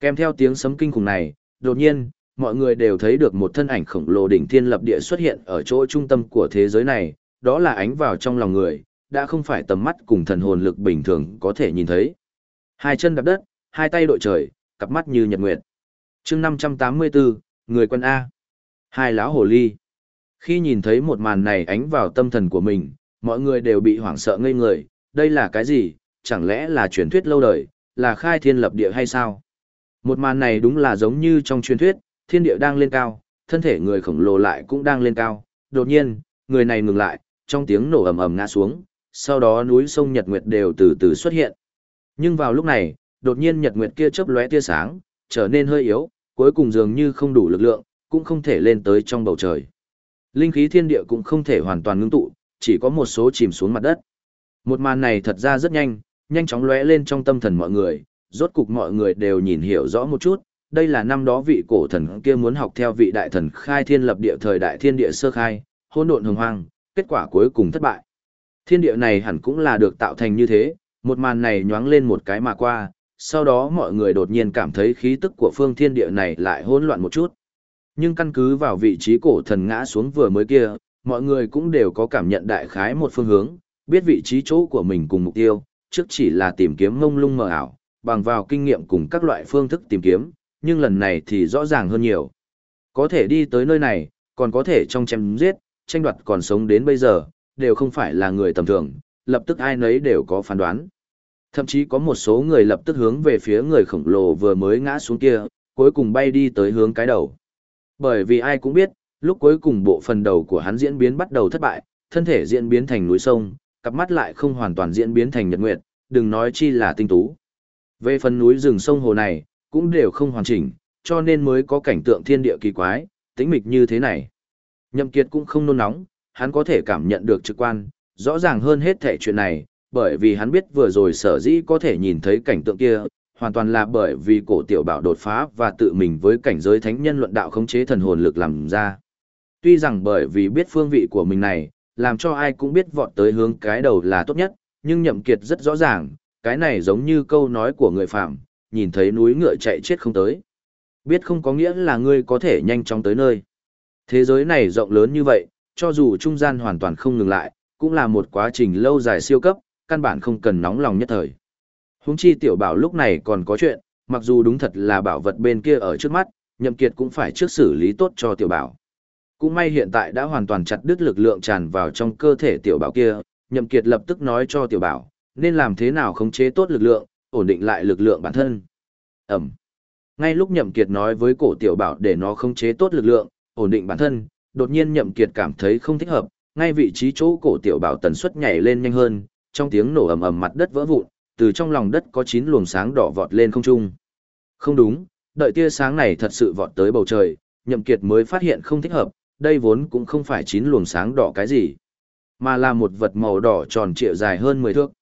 Kèm theo tiếng sấm kinh khủng này, đột nhiên, mọi người đều thấy được một thân ảnh khổng lồ đỉnh thiên lập địa xuất hiện ở chỗ trung tâm của thế giới này, đó là ánh vào trong lòng người, đã không phải tầm mắt cùng thần hồn lực bình thường có thể nhìn thấy. Hai chân đạp đất, hai tay đội trời, cặp mắt như nhật nguyệt. chương 584, người quân A. Hai lão hồ ly. Khi nhìn thấy một màn này ánh vào tâm thần của mình, mọi người đều bị hoảng sợ ngây người, đây là cái gì, chẳng lẽ là truyền thuyết lâu đời, là khai thiên lập địa hay sao? Một màn này đúng là giống như trong truyền thuyết, thiên địa đang lên cao, thân thể người khổng lồ lại cũng đang lên cao. Đột nhiên, người này ngừng lại, trong tiếng nổ ầm ầm ngã xuống, sau đó núi sông Nhật Nguyệt đều từ từ xuất hiện. Nhưng vào lúc này, đột nhiên Nhật Nguyệt kia chớp lóe tia sáng, trở nên hơi yếu, cuối cùng dường như không đủ lực lượng, cũng không thể lên tới trong bầu trời. Linh khí thiên địa cũng không thể hoàn toàn ngưng tụ, chỉ có một số chìm xuống mặt đất. Một màn này thật ra rất nhanh, nhanh chóng lóe lên trong tâm thần mọi người, rốt cục mọi người đều nhìn hiểu rõ một chút, đây là năm đó vị cổ thần kia muốn học theo vị đại thần khai thiên lập địa thời đại thiên địa sơ khai, hỗn độn hồng hoang, kết quả cuối cùng thất bại. Thiên địa này hẳn cũng là được tạo thành như thế, một màn này nhoáng lên một cái mà qua, sau đó mọi người đột nhiên cảm thấy khí tức của phương thiên địa này lại hỗn loạn một chút. Nhưng căn cứ vào vị trí cổ thần ngã xuống vừa mới kia, mọi người cũng đều có cảm nhận đại khái một phương hướng, biết vị trí chỗ của mình cùng mục tiêu, trước chỉ là tìm kiếm ngông lung mờ ảo, bằng vào kinh nghiệm cùng các loại phương thức tìm kiếm, nhưng lần này thì rõ ràng hơn nhiều. Có thể đi tới nơi này, còn có thể trong chém giết, tranh đoạt còn sống đến bây giờ, đều không phải là người tầm thường, lập tức ai nấy đều có phán đoán. Thậm chí có một số người lập tức hướng về phía người khổng lồ vừa mới ngã xuống kia, cuối cùng bay đi tới hướng cái đầu. Bởi vì ai cũng biết, lúc cuối cùng bộ phần đầu của hắn diễn biến bắt đầu thất bại, thân thể diễn biến thành núi sông, cặp mắt lại không hoàn toàn diễn biến thành nhật nguyệt, đừng nói chi là tinh tú. Về phần núi rừng sông hồ này, cũng đều không hoàn chỉnh, cho nên mới có cảnh tượng thiên địa kỳ quái, tĩnh mịch như thế này. Nhậm Kiệt cũng không nôn nóng, hắn có thể cảm nhận được trực quan, rõ ràng hơn hết thể chuyện này, bởi vì hắn biết vừa rồi sở dĩ có thể nhìn thấy cảnh tượng kia, hoàn toàn là bởi vì cổ tiểu bảo đột phá và tự mình với cảnh giới thánh nhân luận đạo khống chế thần hồn lực làm ra. Tuy rằng bởi vì biết phương vị của mình này, làm cho ai cũng biết vọt tới hướng cái đầu là tốt nhất, nhưng nhậm kiệt rất rõ ràng, cái này giống như câu nói của người phạm, nhìn thấy núi ngựa chạy chết không tới. Biết không có nghĩa là ngươi có thể nhanh chóng tới nơi. Thế giới này rộng lớn như vậy, cho dù trung gian hoàn toàn không ngừng lại, cũng là một quá trình lâu dài siêu cấp, căn bản không cần nóng lòng nhất thời. Húng chi tiểu bảo lúc này còn có chuyện, mặc dù đúng thật là bảo vật bên kia ở trước mắt, nhậm kiệt cũng phải trước xử lý tốt cho tiểu bảo. Cũng may hiện tại đã hoàn toàn chặt đứt lực lượng tràn vào trong cơ thể tiểu bảo kia, nhậm kiệt lập tức nói cho tiểu bảo, nên làm thế nào khống chế tốt lực lượng, ổn định lại lực lượng bản thân. Ẩm. Ngay lúc nhậm kiệt nói với cổ tiểu bảo để nó khống chế tốt lực lượng, ổn định bản thân, đột nhiên nhậm kiệt cảm thấy không thích hợp, ngay vị trí chỗ cổ tiểu bảo tần suất nhảy lên nhanh hơn, trong tiếng nổ ầm ầm mặt đất vỡ vụn, từ trong lòng đất có chín luồng sáng đỏ vọt lên không trung. Không đúng, đợi tia sáng này thật sự vọt tới bầu trời, nhậm kiệt mới phát hiện không thích hợp, đây vốn cũng không phải chín luồng sáng đỏ cái gì, mà là một vật màu đỏ tròn trịa dài hơn 10 thước.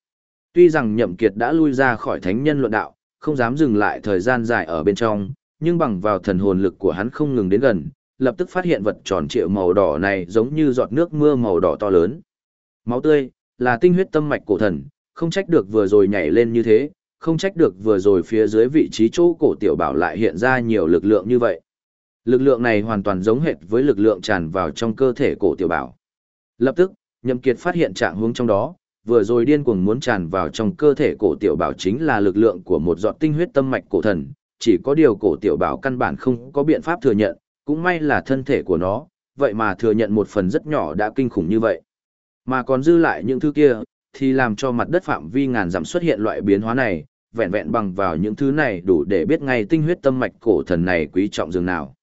Tuy rằng nhậm kiệt đã lui ra khỏi thánh nhân luận đạo, không dám dừng lại thời gian dài ở bên trong, nhưng bằng vào thần hồn lực của hắn không ngừng đến gần, lập tức phát hiện vật tròn trịa màu đỏ này giống như giọt nước mưa màu đỏ to lớn. Máu tươi, là tinh huyết tâm mạch cổ thần, không trách được vừa rồi nhảy lên như thế, không trách được vừa rồi phía dưới vị trí chỗ cổ tiểu bảo lại hiện ra nhiều lực lượng như vậy. Lực lượng này hoàn toàn giống hệt với lực lượng tràn vào trong cơ thể cổ tiểu bảo. Lập tức, Nhậm Kiệt phát hiện trạng huống trong đó, vừa rồi điên cuồng muốn tràn vào trong cơ thể cổ tiểu bảo chính là lực lượng của một giọt tinh huyết tâm mạch cổ thần, chỉ có điều cổ tiểu bảo căn bản không có biện pháp thừa nhận, cũng may là thân thể của nó, vậy mà thừa nhận một phần rất nhỏ đã kinh khủng như vậy. Mà còn dư lại những thứ kia, thì làm cho mặt đất phạm vi ngàn dặm xuất hiện loại biến hóa này, vẹn vẹn bằng vào những thứ này đủ để biết ngay tinh huyết tâm mạch cổ thần này quý trọng dường nào.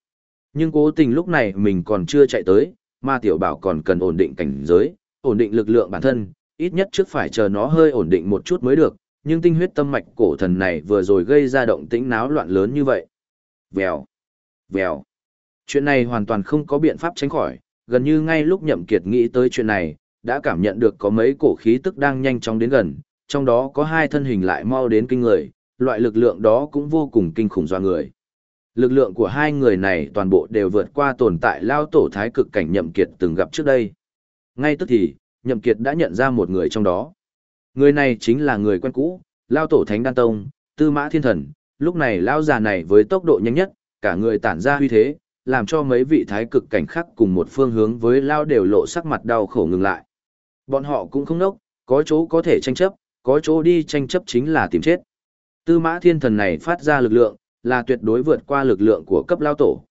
Nhưng cố tình lúc này mình còn chưa chạy tới, mà tiểu bảo còn cần ổn định cảnh giới, ổn định lực lượng bản thân, ít nhất trước phải chờ nó hơi ổn định một chút mới được, nhưng tinh huyết tâm mạch cổ thần này vừa rồi gây ra động tĩnh náo loạn lớn như vậy. Vèo, vèo. Chuyện này hoàn toàn không có biện pháp tránh khỏi, gần như ngay lúc nhậm kiệt nghĩ tới chuyện này, đã cảm nhận được có mấy cổ khí tức đang nhanh chóng đến gần, trong đó có hai thân hình lại mau đến kinh người, loại lực lượng đó cũng vô cùng kinh khủng do người. Lực lượng của hai người này toàn bộ đều vượt qua tồn tại lao tổ thái cực cảnh nhậm kiệt từng gặp trước đây. Ngay tức thì, nhậm kiệt đã nhận ra một người trong đó. Người này chính là người quen cũ, lao tổ thánh đan tông, tư mã thiên thần, lúc này lao già này với tốc độ nhanh nhất, cả người tản ra huy thế, làm cho mấy vị thái cực cảnh khác cùng một phương hướng với lao đều lộ sắc mặt đau khổ ngừng lại. Bọn họ cũng không nốc, có chỗ có thể tranh chấp, có chỗ đi tranh chấp chính là tìm chết. Tư mã thiên thần này phát ra lực lượng, là tuyệt đối vượt qua lực lượng của cấp lao tổ.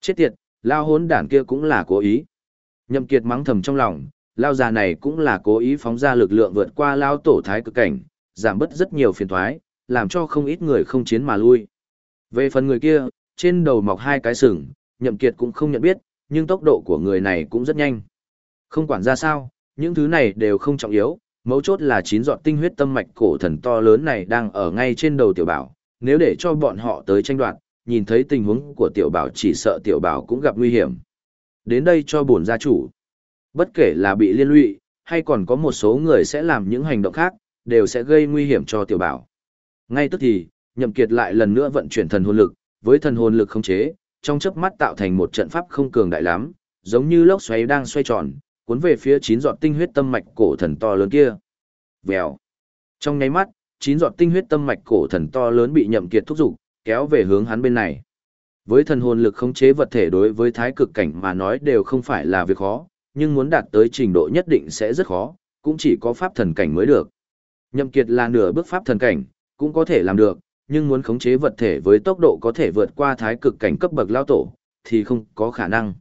Chết tiệt, lao hốn đản kia cũng là cố ý. Nhậm kiệt mắng thầm trong lòng, lao già này cũng là cố ý phóng ra lực lượng vượt qua lao tổ thái cực cảnh, giảm bớt rất nhiều phiền toái, làm cho không ít người không chiến mà lui. Về phần người kia, trên đầu mọc hai cái sừng, nhậm kiệt cũng không nhận biết, nhưng tốc độ của người này cũng rất nhanh. Không quản ra sao, những thứ này đều không trọng yếu, mấu chốt là chín giọt tinh huyết tâm mạch cổ thần to lớn này đang ở ngay trên đầu tiểu bảo, nếu để cho bọn họ tới tranh đoạt, nhìn thấy tình huống của tiểu bảo chỉ sợ tiểu bảo cũng gặp nguy hiểm. Đến đây cho bổn gia chủ. Bất kể là bị liên lụy, hay còn có một số người sẽ làm những hành động khác, đều sẽ gây nguy hiểm cho tiểu bảo. Ngay tức thì, Nhậm Kiệt lại lần nữa vận chuyển thần hồn lực, với thần hồn lực không chế, trong chớp mắt tạo thành một trận pháp không cường đại lắm, giống như lốc xoáy đang xoay tròn, cuốn về phía chín giọt tinh huyết tâm mạch cổ thần to lớn kia. Vèo. Trong nháy mắt, chín giọt tinh huyết tâm mạch cổ thần to lớn bị Nhậm Kiệt thúc giục, kéo về hướng hắn bên này. Với thần hồn lực khống chế vật thể đối với thái cực cảnh mà nói đều không phải là việc khó, nhưng muốn đạt tới trình độ nhất định sẽ rất khó, cũng chỉ có pháp thần cảnh mới được. Nhậm Kiệt là nửa bước pháp thần cảnh, cũng có thể làm được, nhưng muốn khống chế vật thể với tốc độ có thể vượt qua thái cực cảnh cấp bậc lao tổ, thì không có khả năng.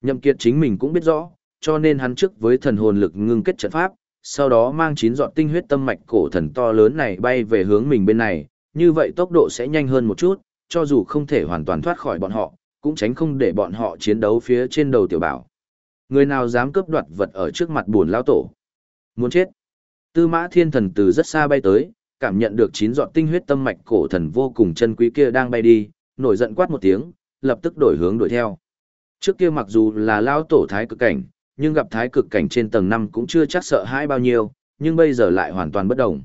Nhậm Kiệt chính mình cũng biết rõ, cho nên hắn trước với thần hồn lực ngưng kết trận pháp, sau đó mang chín giọt tinh huyết tâm mạch cổ thần to lớn này bay về hướng mình bên này, như vậy tốc độ sẽ nhanh hơn một chút, cho dù không thể hoàn toàn thoát khỏi bọn họ, cũng tránh không để bọn họ chiến đấu phía trên đầu tiểu bảo. Người nào dám cướp đoạt vật ở trước mặt buồn lao tổ? Muốn chết. Tư mã thiên thần từ rất xa bay tới, cảm nhận được chín giọt tinh huyết tâm mạch cổ thần vô cùng chân quý kia đang bay đi, nổi giận quát một tiếng, lập tức đổi hướng đuổi theo. Trước kia mặc dù là lao tổ thái cực cảnh, nhưng gặp thái cực cảnh trên tầng 5 cũng chưa chắc sợ hãi bao nhiêu, nhưng bây giờ lại hoàn toàn bất động.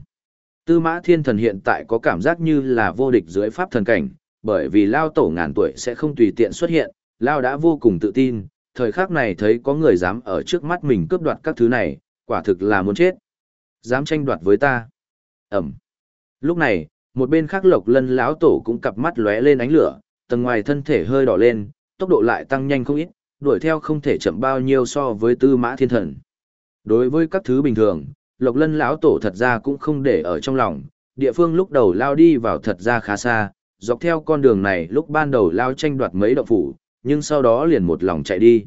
Tư mã thiên thần hiện tại có cảm giác như là vô địch dưới pháp thần cảnh, bởi vì lao tổ ngàn tuổi sẽ không tùy tiện xuất hiện, lao đã vô cùng tự tin, thời khắc này thấy có người dám ở trước mắt mình cướp đoạt các thứ này, quả thực là muốn chết. Dám tranh đoạt với ta. Ẩm. Lúc này, một bên khác lộc lân lão tổ cũng cặp mắt lóe lên ánh lửa, tầng ngoài thân thể hơi đỏ lên, tốc độ lại tăng nhanh không ít, đuổi theo không thể chậm bao nhiêu so với tư mã thiên thần. Đối với các thứ bình thường, lộc lân lão tổ thật ra cũng không để ở trong lòng, địa phương lúc đầu lao đi vào thật ra khá xa, dọc theo con đường này lúc ban đầu lao tranh đoạt mấy động phủ, nhưng sau đó liền một lòng chạy đi.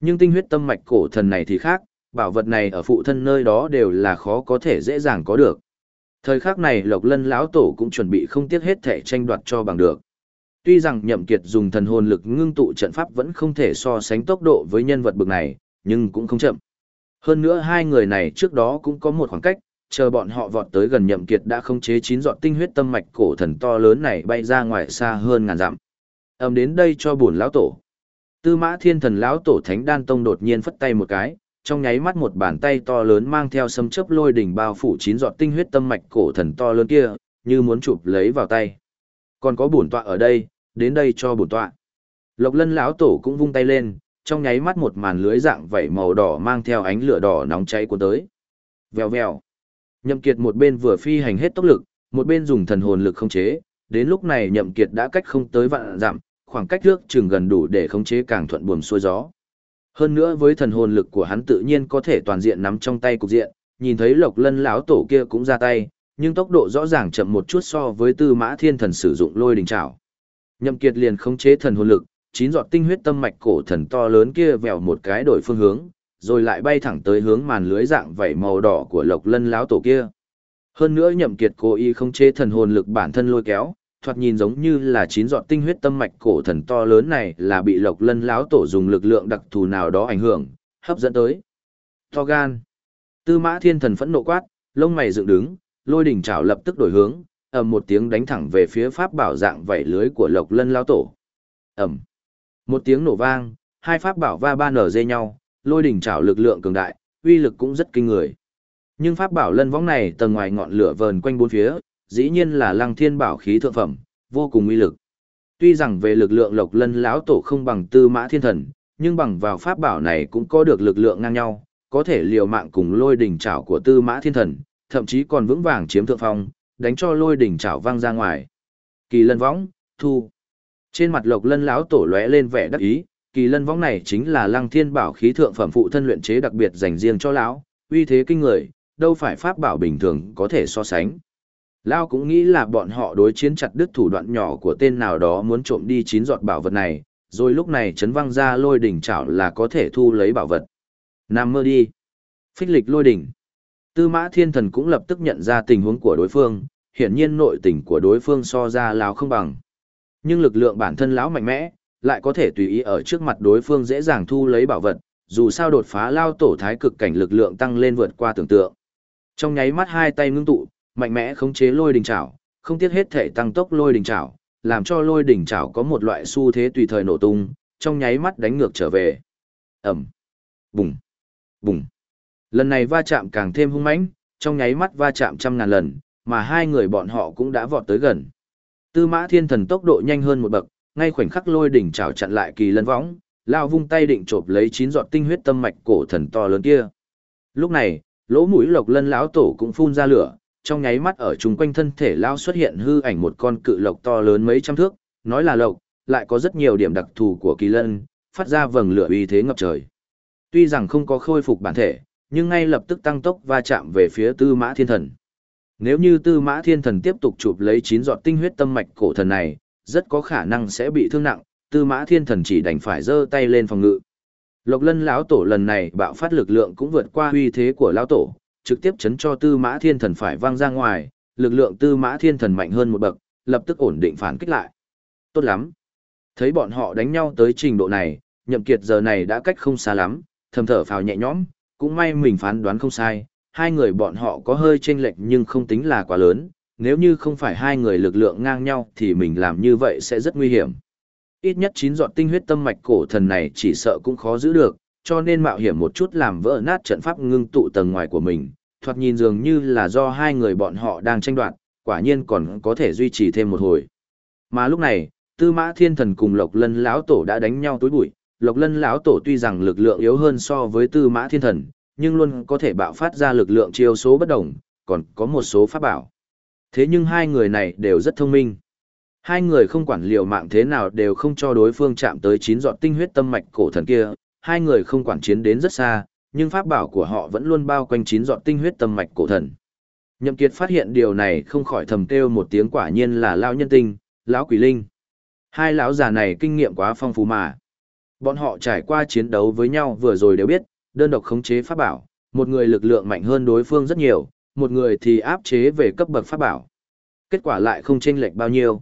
Nhưng tinh huyết tâm mạch cổ thần này thì khác, bảo vật này ở phụ thân nơi đó đều là khó có thể dễ dàng có được. Thời khắc này Lộc Lân lão tổ cũng chuẩn bị không tiếc hết thể tranh đoạt cho bằng được. Tuy rằng Nhậm Kiệt dùng thần hồn lực ngưng tụ trận pháp vẫn không thể so sánh tốc độ với nhân vật bực này, nhưng cũng không chậm. Hơn nữa hai người này trước đó cũng có một khoảng cách, chờ bọn họ vọt tới gần Nhậm Kiệt đã không chế chín giọt tinh huyết tâm mạch cổ thần to lớn này bay ra ngoài xa hơn ngàn dặm. Ầm đến đây cho buồn lão tổ. Tư Mã Thiên Thần lão tổ Thánh Đan Tông đột nhiên phất tay một cái, trong nháy mắt một bàn tay to lớn mang theo sấm chớp lôi đỉnh bao phủ chín giọt tinh huyết tâm mạch cổ thần to lớn kia, như muốn chụp lấy vào tay. Còn có bổn tọa ở đây, đến đây cho bổn tọa. Lộc Lân lão tổ cũng vung tay lên, trong nháy mắt một màn lưới dạng vảy màu đỏ mang theo ánh lửa đỏ nóng cháy cuốn tới. Vèo vèo. Nhậm Kiệt một bên vừa phi hành hết tốc lực, một bên dùng thần hồn lực không chế, đến lúc này Nhậm Kiệt đã cách không tới vạn dặm, khoảng cách trước chừng gần đủ để khống chế càng thuận buồm xuôi gió. Hơn nữa với thần hồn lực của hắn tự nhiên có thể toàn diện nắm trong tay cục diện, nhìn thấy Lộc Lân lão tổ kia cũng ra tay, nhưng tốc độ rõ ràng chậm một chút so với Tư Mã Thiên Thần sử dụng lôi đình trảo. Nhậm Kiệt liền khống chế thần hồn lực, chín giọt tinh huyết tâm mạch cổ thần to lớn kia vèo một cái đổi phương hướng, rồi lại bay thẳng tới hướng màn lưới dạng vảy màu đỏ của Lộc Lân lão tổ kia. Hơn nữa Nhậm Kiệt cố ý khống chế thần hồn lực bản thân lôi kéo, thoạt nhìn giống như là chín giọt tinh huyết tâm mạch cổ thần to lớn này là bị Lộc Lân lão tổ dùng lực lượng đặc thù nào đó ảnh hưởng, hấp dẫn tới. To gan. Tư Mã Thiên Thần phẫn nộ quát, lông mày dựng đứng, lôi đỉnh chảo lập tức đổi hướng, ầm một tiếng đánh thẳng về phía pháp bảo dạng vảy lưới của Lộc Lân lão tổ. Ầm. Một tiếng nổ vang, hai pháp bảo va ba nở dây nhau, lôi đỉnh chảo lực lượng cường đại, uy lực cũng rất kinh người. Nhưng pháp bảo lân võng này tầng ngoài ngọn lửa vờn quanh bốn phía, dĩ nhiên là lăng thiên bảo khí thượng phẩm, vô cùng uy lực. Tuy rằng về lực lượng lộc lân lão tổ không bằng tư mã thiên thần, nhưng bằng vào pháp bảo này cũng có được lực lượng ngang nhau, có thể liều mạng cùng lôi đỉnh chảo của tư mã thiên thần, thậm chí còn vững vàng chiếm thượng phong, đánh cho lôi đỉnh chảo văng ra ngoài. Kỳ lân võng, thu. Trên mặt lộc lân lão tổ lóe lên vẻ đắc ý, kỳ lân võng này chính là lăng thiên bảo khí thượng phẩm phụ thân luyện chế đặc biệt dành riêng cho lão, uy thế kinh người, đâu phải pháp bảo bình thường có thể so sánh. Lao cũng nghĩ là bọn họ đối chiến chặt đứt thủ đoạn nhỏ của tên nào đó muốn trộm đi chín giọt bảo vật này, rồi lúc này chấn văng ra lôi đỉnh chảo là có thể thu lấy bảo vật. Nam mơ đi. Phích lịch lôi đỉnh. Tư mã thiên thần cũng lập tức nhận ra tình huống của đối phương, hiển nhiên nội tình của đối phương so ra Lao không bằng. Nhưng lực lượng bản thân lão mạnh mẽ, lại có thể tùy ý ở trước mặt đối phương dễ dàng thu lấy bảo vật, dù sao đột phá lao tổ thái cực cảnh lực lượng tăng lên vượt qua tưởng tượng. Trong nháy mắt hai tay ngưng tụ, mạnh mẽ khống chế lôi đình chảo, không tiếc hết thể tăng tốc lôi đình chảo, làm cho lôi đình chảo có một loại xu thế tùy thời nổ tung, trong nháy mắt đánh ngược trở về. Ẩm, bùng, bùng. Lần này va chạm càng thêm hung mãnh, trong nháy mắt va chạm trăm ngàn lần, mà hai người bọn họ cũng đã vọt tới gần. Tư mã thiên thần tốc độ nhanh hơn một bậc, ngay khoảnh khắc lôi đỉnh chảo chặn lại kỳ lân võng, lao vung tay định chộp lấy chín giọt tinh huyết tâm mạch cổ thần to lớn kia. Lúc này, lỗ mũi lộc lân lão tổ cũng phun ra lửa, trong nháy mắt ở chung quanh thân thể lao xuất hiện hư ảnh một con cự lộc to lớn mấy trăm thước, nói là lộc, lại có rất nhiều điểm đặc thù của kỳ lân, phát ra vầng lửa uy thế ngập trời. Tuy rằng không có khôi phục bản thể, nhưng ngay lập tức tăng tốc va chạm về phía tư mã thiên thần. Nếu như tư mã thiên thần tiếp tục chụp lấy chín giọt tinh huyết tâm mạch cổ thần này, rất có khả năng sẽ bị thương nặng, tư mã thiên thần chỉ đành phải giơ tay lên phòng ngự. Lộc lân lão tổ lần này bạo phát lực lượng cũng vượt qua uy thế của lão tổ, trực tiếp chấn cho tư mã thiên thần phải vang ra ngoài, lực lượng tư mã thiên thần mạnh hơn một bậc, lập tức ổn định phản kích lại. Tốt lắm. Thấy bọn họ đánh nhau tới trình độ này, nhậm kiệt giờ này đã cách không xa lắm, thầm thở phào nhẹ nhõm, cũng may mình phán đoán không sai, hai người bọn họ có hơi chênh lệch nhưng không tính là quá lớn, nếu như không phải hai người lực lượng ngang nhau thì mình làm như vậy sẽ rất nguy hiểm. Ít nhất chín giọt tinh huyết tâm mạch cổ thần này chỉ sợ cũng khó giữ được, cho nên mạo hiểm một chút làm vỡ nát trận pháp ngưng tụ tầng ngoài của mình, thoạt nhìn dường như là do hai người bọn họ đang tranh đoạt, quả nhiên còn có thể duy trì thêm một hồi. Mà lúc này, Tư Mã Thiên Thần cùng Lộc Lân lão tổ đã đánh nhau tối bụi, Lộc Lân lão tổ tuy rằng lực lượng yếu hơn so với Tư Mã Thiên Thần, nhưng luôn có thể bạo phát ra lực lượng chiêu số bất đồng, còn có một số pháp bảo. Thế nhưng hai người này đều rất thông minh. Hai người không quản liều mạng thế nào đều không cho đối phương chạm tới chín giọt tinh huyết tâm mạch cổ thần kia, hai người không quản chiến đến rất xa, nhưng pháp bảo của họ vẫn luôn bao quanh chín giọt tinh huyết tâm mạch cổ thần. Nhậm Kiệt phát hiện điều này không khỏi thầm kêu một tiếng quả nhiên là lão nhân tinh, lão quỷ linh. Hai lão già này kinh nghiệm quá phong phú mà. Bọn họ trải qua chiến đấu với nhau vừa rồi đều biết, đơn độc khống chế pháp bảo, một người lực lượng mạnh hơn đối phương rất nhiều, một người thì áp chế về cấp bậc pháp bảo. Kết quả lại không chênh lệch bao nhiêu.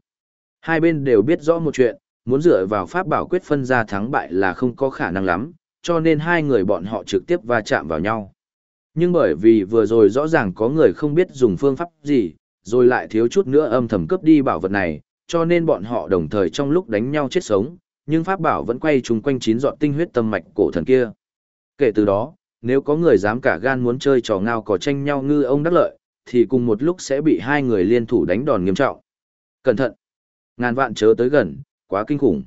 Hai bên đều biết rõ một chuyện, muốn dựa vào pháp bảo quyết phân ra thắng bại là không có khả năng lắm, cho nên hai người bọn họ trực tiếp va chạm vào nhau. Nhưng bởi vì vừa rồi rõ ràng có người không biết dùng phương pháp gì, rồi lại thiếu chút nữa âm thầm cướp đi bảo vật này, cho nên bọn họ đồng thời trong lúc đánh nhau chết sống, nhưng pháp bảo vẫn quay chung quanh chín dọn tinh huyết tâm mạch cổ thần kia. Kể từ đó, nếu có người dám cả gan muốn chơi trò ngao có tranh nhau ngư ông đắc lợi, thì cùng một lúc sẽ bị hai người liên thủ đánh đòn nghiêm trọng. Cẩn thận! Ngàn vạn chớ tới gần, quá kinh khủng.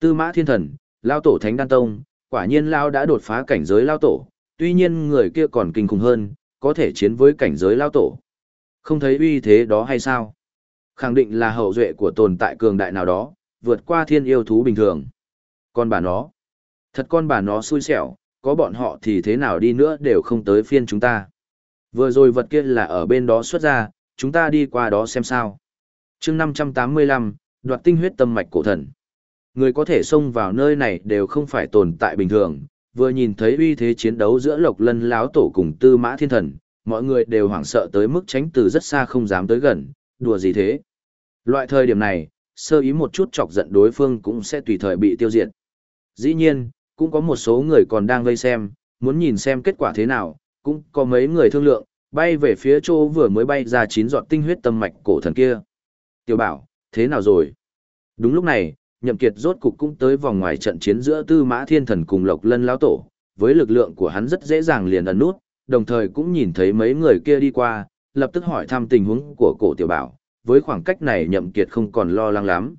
Tư mã thiên thần, lao tổ thánh đan tông, quả nhiên lao đã đột phá cảnh giới lao tổ, tuy nhiên người kia còn kinh khủng hơn, có thể chiến với cảnh giới lao tổ. Không thấy uy thế đó hay sao? Khẳng định là hậu duệ của tồn tại cường đại nào đó, vượt qua thiên yêu thú bình thường. Con bà nó, thật con bà nó xui xẻo, có bọn họ thì thế nào đi nữa đều không tới phiên chúng ta. Vừa rồi vật kia là ở bên đó xuất ra, chúng ta đi qua đó xem sao. chương 585, đoạt tinh huyết tâm mạch cổ thần. Người có thể xông vào nơi này đều không phải tồn tại bình thường, vừa nhìn thấy uy thế chiến đấu giữa Lộc Lân láo tổ cùng Tư Mã Thiên Thần, mọi người đều hoảng sợ tới mức tránh từ rất xa không dám tới gần, đùa gì thế. Loại thời điểm này, sơ ý một chút chọc giận đối phương cũng sẽ tùy thời bị tiêu diệt. Dĩ nhiên, cũng có một số người còn đang vây xem, muốn nhìn xem kết quả thế nào, cũng có mấy người thương lượng, bay về phía chỗ vừa mới bay ra chín giọt tinh huyết tâm mạch cổ thần kia. Tiểu bảo, thế nào rồi? Đúng lúc này, nhậm kiệt rốt cục cũng tới vòng ngoài trận chiến giữa tư mã thiên thần cùng lộc lân lão tổ, với lực lượng của hắn rất dễ dàng liền ẩn nút, đồng thời cũng nhìn thấy mấy người kia đi qua, lập tức hỏi thăm tình huống của cổ tiểu bảo, với khoảng cách này nhậm kiệt không còn lo lắng lắm.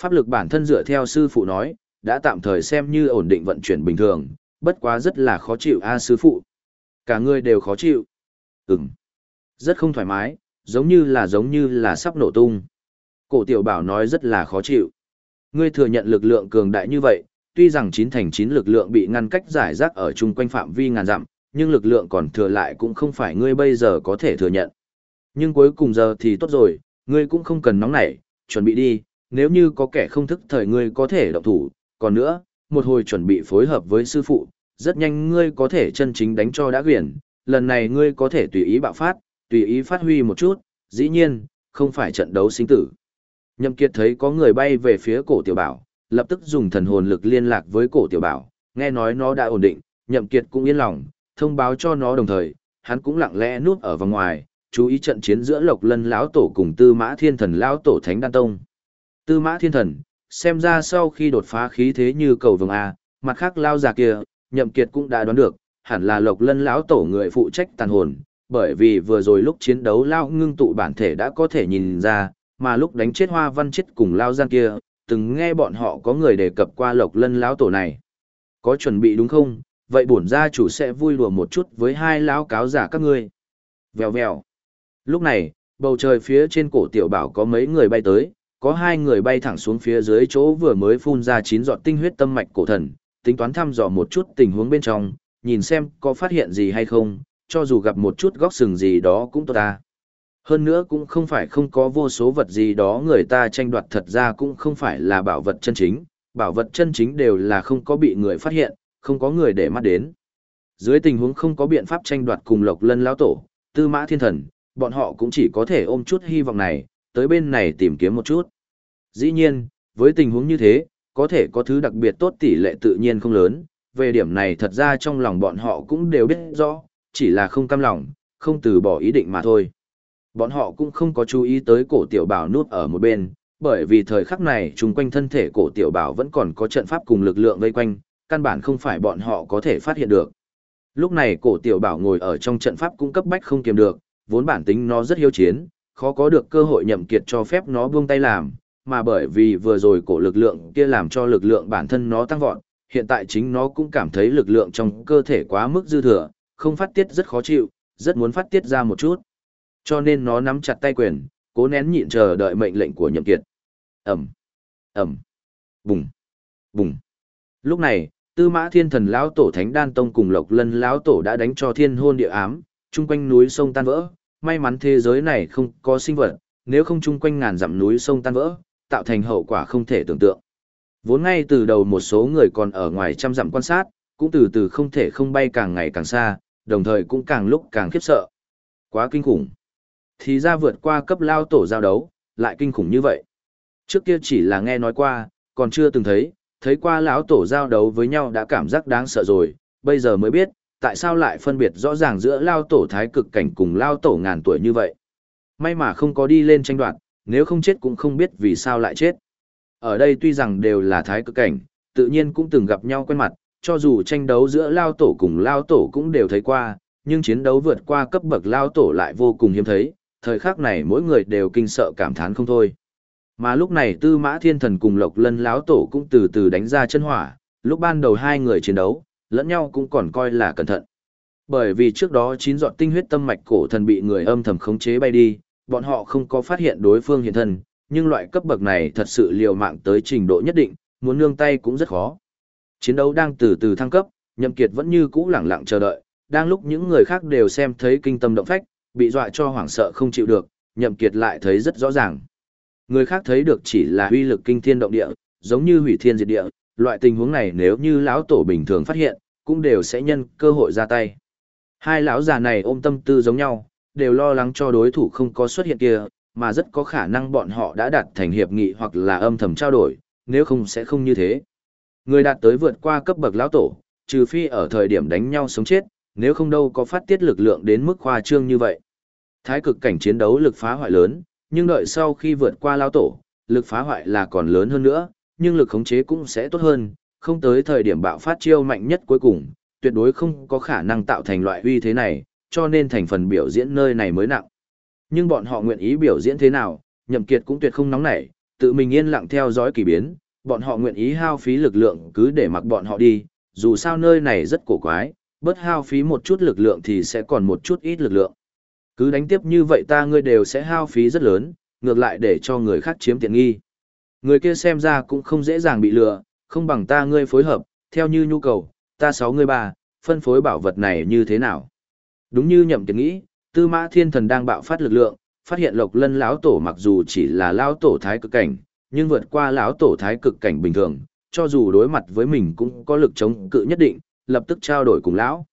Pháp lực bản thân dựa theo sư phụ nói, đã tạm thời xem như ổn định vận chuyển bình thường, bất quá rất là khó chịu a à, sư phụ. Cả người đều khó chịu. Ừm. Rất không thoải mái, giống như là giống như là sắp nổ tung. Cổ tiểu bảo nói rất là khó chịu. Ngươi thừa nhận lực lượng cường đại như vậy, tuy rằng chín thành chín lực lượng bị ngăn cách giải rác ở chung quanh phạm vi ngàn dặm, nhưng lực lượng còn thừa lại cũng không phải ngươi bây giờ có thể thừa nhận. Nhưng cuối cùng giờ thì tốt rồi, ngươi cũng không cần nóng nảy, chuẩn bị đi, nếu như có kẻ không thức thời ngươi có thể động thủ, còn nữa, một hồi chuẩn bị phối hợp với sư phụ, rất nhanh ngươi có thể chân chính đánh cho đã quyển, lần này ngươi có thể tùy ý bạo phát, tùy ý phát huy một chút, dĩ nhiên, không phải trận đấu sinh tử. Nhậm Kiệt thấy có người bay về phía cổ tiểu bảo, lập tức dùng thần hồn lực liên lạc với cổ tiểu bảo, nghe nói nó đã ổn định, Nhậm Kiệt cũng yên lòng, thông báo cho nó đồng thời, hắn cũng lặng lẽ núp ở vòng ngoài, chú ý trận chiến giữa Lộc Lân lão tổ cùng Tư Mã Thiên Thần lão tổ Thánh Đan Tông. Tư Mã Thiên Thần, xem ra sau khi đột phá khí thế như cầu vồng a, mặt khác lao già kia, Nhậm Kiệt cũng đã đoán được, hẳn là Lộc Lân lão tổ người phụ trách tàn hồn, bởi vì vừa rồi lúc chiến đấu lao ngưng tụ bản thể đã có thể nhìn ra, mà lúc đánh chết hoa văn chết cùng lao gian kia, từng nghe bọn họ có người đề cập qua lộc lân lão tổ này. Có chuẩn bị đúng không? Vậy bổn gia chủ sẽ vui đùa một chút với hai lão cáo giả các ngươi. Vèo vèo. Lúc này, bầu trời phía trên cổ tiểu bảo có mấy người bay tới, có hai người bay thẳng xuống phía dưới chỗ vừa mới phun ra chín giọt tinh huyết tâm mạch cổ thần, tính toán thăm dò một chút tình huống bên trong, nhìn xem có phát hiện gì hay không, cho dù gặp một chút góc sừng gì đó cũng tốt ta. Hơn nữa cũng không phải không có vô số vật gì đó người ta tranh đoạt thật ra cũng không phải là bảo vật chân chính, bảo vật chân chính đều là không có bị người phát hiện, không có người để mắt đến. Dưới tình huống không có biện pháp tranh đoạt cùng Lộc Lân lão tổ, Tư Mã Thiên Thần, bọn họ cũng chỉ có thể ôm chút hy vọng này, tới bên này tìm kiếm một chút. Dĩ nhiên, với tình huống như thế, có thể có thứ đặc biệt tốt tỷ lệ tự nhiên không lớn, về điểm này thật ra trong lòng bọn họ cũng đều biết rõ, chỉ là không cam lòng, không từ bỏ ý định mà thôi. Bọn họ cũng không có chú ý tới cổ tiểu bảo nút ở một bên, bởi vì thời khắc này chung quanh thân thể cổ tiểu bảo vẫn còn có trận pháp cùng lực lượng vây quanh, căn bản không phải bọn họ có thể phát hiện được. Lúc này cổ tiểu bảo ngồi ở trong trận pháp cũng cấp bách không kiềm được, vốn bản tính nó rất hiếu chiến, khó có được cơ hội nhậm kiệt cho phép nó buông tay làm, mà bởi vì vừa rồi cổ lực lượng kia làm cho lực lượng bản thân nó tăng vọt, hiện tại chính nó cũng cảm thấy lực lượng trong cơ thể quá mức dư thừa, không phát tiết rất khó chịu, rất muốn phát tiết ra một chút. Cho nên nó nắm chặt tay quyền, cố nén nhịn chờ đợi mệnh lệnh của nhậm kiệt. ầm, ầm, Bùng, Bùng. Lúc này, Tư Mã Thiên Thần lão tổ Thánh Đan Tông cùng Lộc Lân lão tổ đã đánh cho thiên hôn địa ám, chung quanh núi sông tan vỡ, may mắn thế giới này không có sinh vật, nếu không chung quanh ngàn dặm núi sông tan vỡ, tạo thành hậu quả không thể tưởng tượng. Vốn ngay từ đầu một số người còn ở ngoài trăm dặm quan sát, cũng từ từ không thể không bay càng ngày càng xa, đồng thời cũng càng lúc càng khiếp sợ. Quá kinh khủng. Thì ra vượt qua cấp lao tổ giao đấu, lại kinh khủng như vậy. Trước kia chỉ là nghe nói qua, còn chưa từng thấy, thấy qua lão tổ giao đấu với nhau đã cảm giác đáng sợ rồi, bây giờ mới biết, tại sao lại phân biệt rõ ràng giữa lao tổ thái cực cảnh cùng lao tổ ngàn tuổi như vậy. May mà không có đi lên tranh đoạt, nếu không chết cũng không biết vì sao lại chết. Ở đây tuy rằng đều là thái cực cảnh, tự nhiên cũng từng gặp nhau quen mặt, cho dù tranh đấu giữa lao tổ cùng lao tổ cũng đều thấy qua, nhưng chiến đấu vượt qua cấp bậc lao tổ lại vô cùng hiếm thấy, thời khắc này mỗi người đều kinh sợ cảm thán không thôi. Mà lúc này Tư Mã Thiên Thần cùng Lộc Lân lão tổ cũng từ từ đánh ra chân hỏa, lúc ban đầu hai người chiến đấu, lẫn nhau cũng còn coi là cẩn thận. Bởi vì trước đó chín giọt tinh huyết tâm mạch cổ thần bị người âm thầm khống chế bay đi, bọn họ không có phát hiện đối phương hiện thân, nhưng loại cấp bậc này thật sự liều mạng tới trình độ nhất định, muốn nương tay cũng rất khó. Chiến đấu đang từ từ thăng cấp, Nhậm Kiệt vẫn như cũ lặng lặng chờ đợi, đang lúc những người khác đều xem thấy kinh tâm động phách, bị dọa cho hoảng sợ không chịu được, Nhậm Kiệt lại thấy rất rõ ràng. Người khác thấy được chỉ là uy lực kinh thiên động địa, giống như hủy thiên diệt địa, loại tình huống này nếu như lão tổ bình thường phát hiện, cũng đều sẽ nhân cơ hội ra tay. Hai lão già này ôm tâm tư giống nhau, đều lo lắng cho đối thủ không có xuất hiện kia, mà rất có khả năng bọn họ đã đạt thành hiệp nghị hoặc là âm thầm trao đổi, nếu không sẽ không như thế. Người đạt tới vượt qua cấp bậc lão tổ, trừ phi ở thời điểm đánh nhau sống chết, nếu không đâu có phát tiết lực lượng đến mức khoa trương như vậy. Thái cực cảnh chiến đấu lực phá hoại lớn, nhưng đợi sau khi vượt qua lao tổ, lực phá hoại là còn lớn hơn nữa, nhưng lực khống chế cũng sẽ tốt hơn, không tới thời điểm bạo phát chiêu mạnh nhất cuối cùng, tuyệt đối không có khả năng tạo thành loại uy thế này, cho nên thành phần biểu diễn nơi này mới nặng. Nhưng bọn họ nguyện ý biểu diễn thế nào, Nhậm Kiệt cũng tuyệt không nóng nảy, tự mình yên lặng theo dõi kỳ biến, bọn họ nguyện ý hao phí lực lượng cứ để mặc bọn họ đi, dù sao nơi này rất cổ quái, bớt hao phí một chút lực lượng thì sẽ còn một chút ít lực lượng. Cứ đánh tiếp như vậy ta ngươi đều sẽ hao phí rất lớn, ngược lại để cho người khác chiếm tiện nghi. Người kia xem ra cũng không dễ dàng bị lừa, không bằng ta ngươi phối hợp, theo như nhu cầu, ta sáu ngươi ba, phân phối bảo vật này như thế nào. Đúng như nhậm kiệt nghĩ, tư mã thiên thần đang bạo phát lực lượng, phát hiện lộc lân lão tổ mặc dù chỉ là lão tổ thái cực cảnh, nhưng vượt qua lão tổ thái cực cảnh bình thường, cho dù đối mặt với mình cũng có lực chống cự nhất định, lập tức trao đổi cùng lão.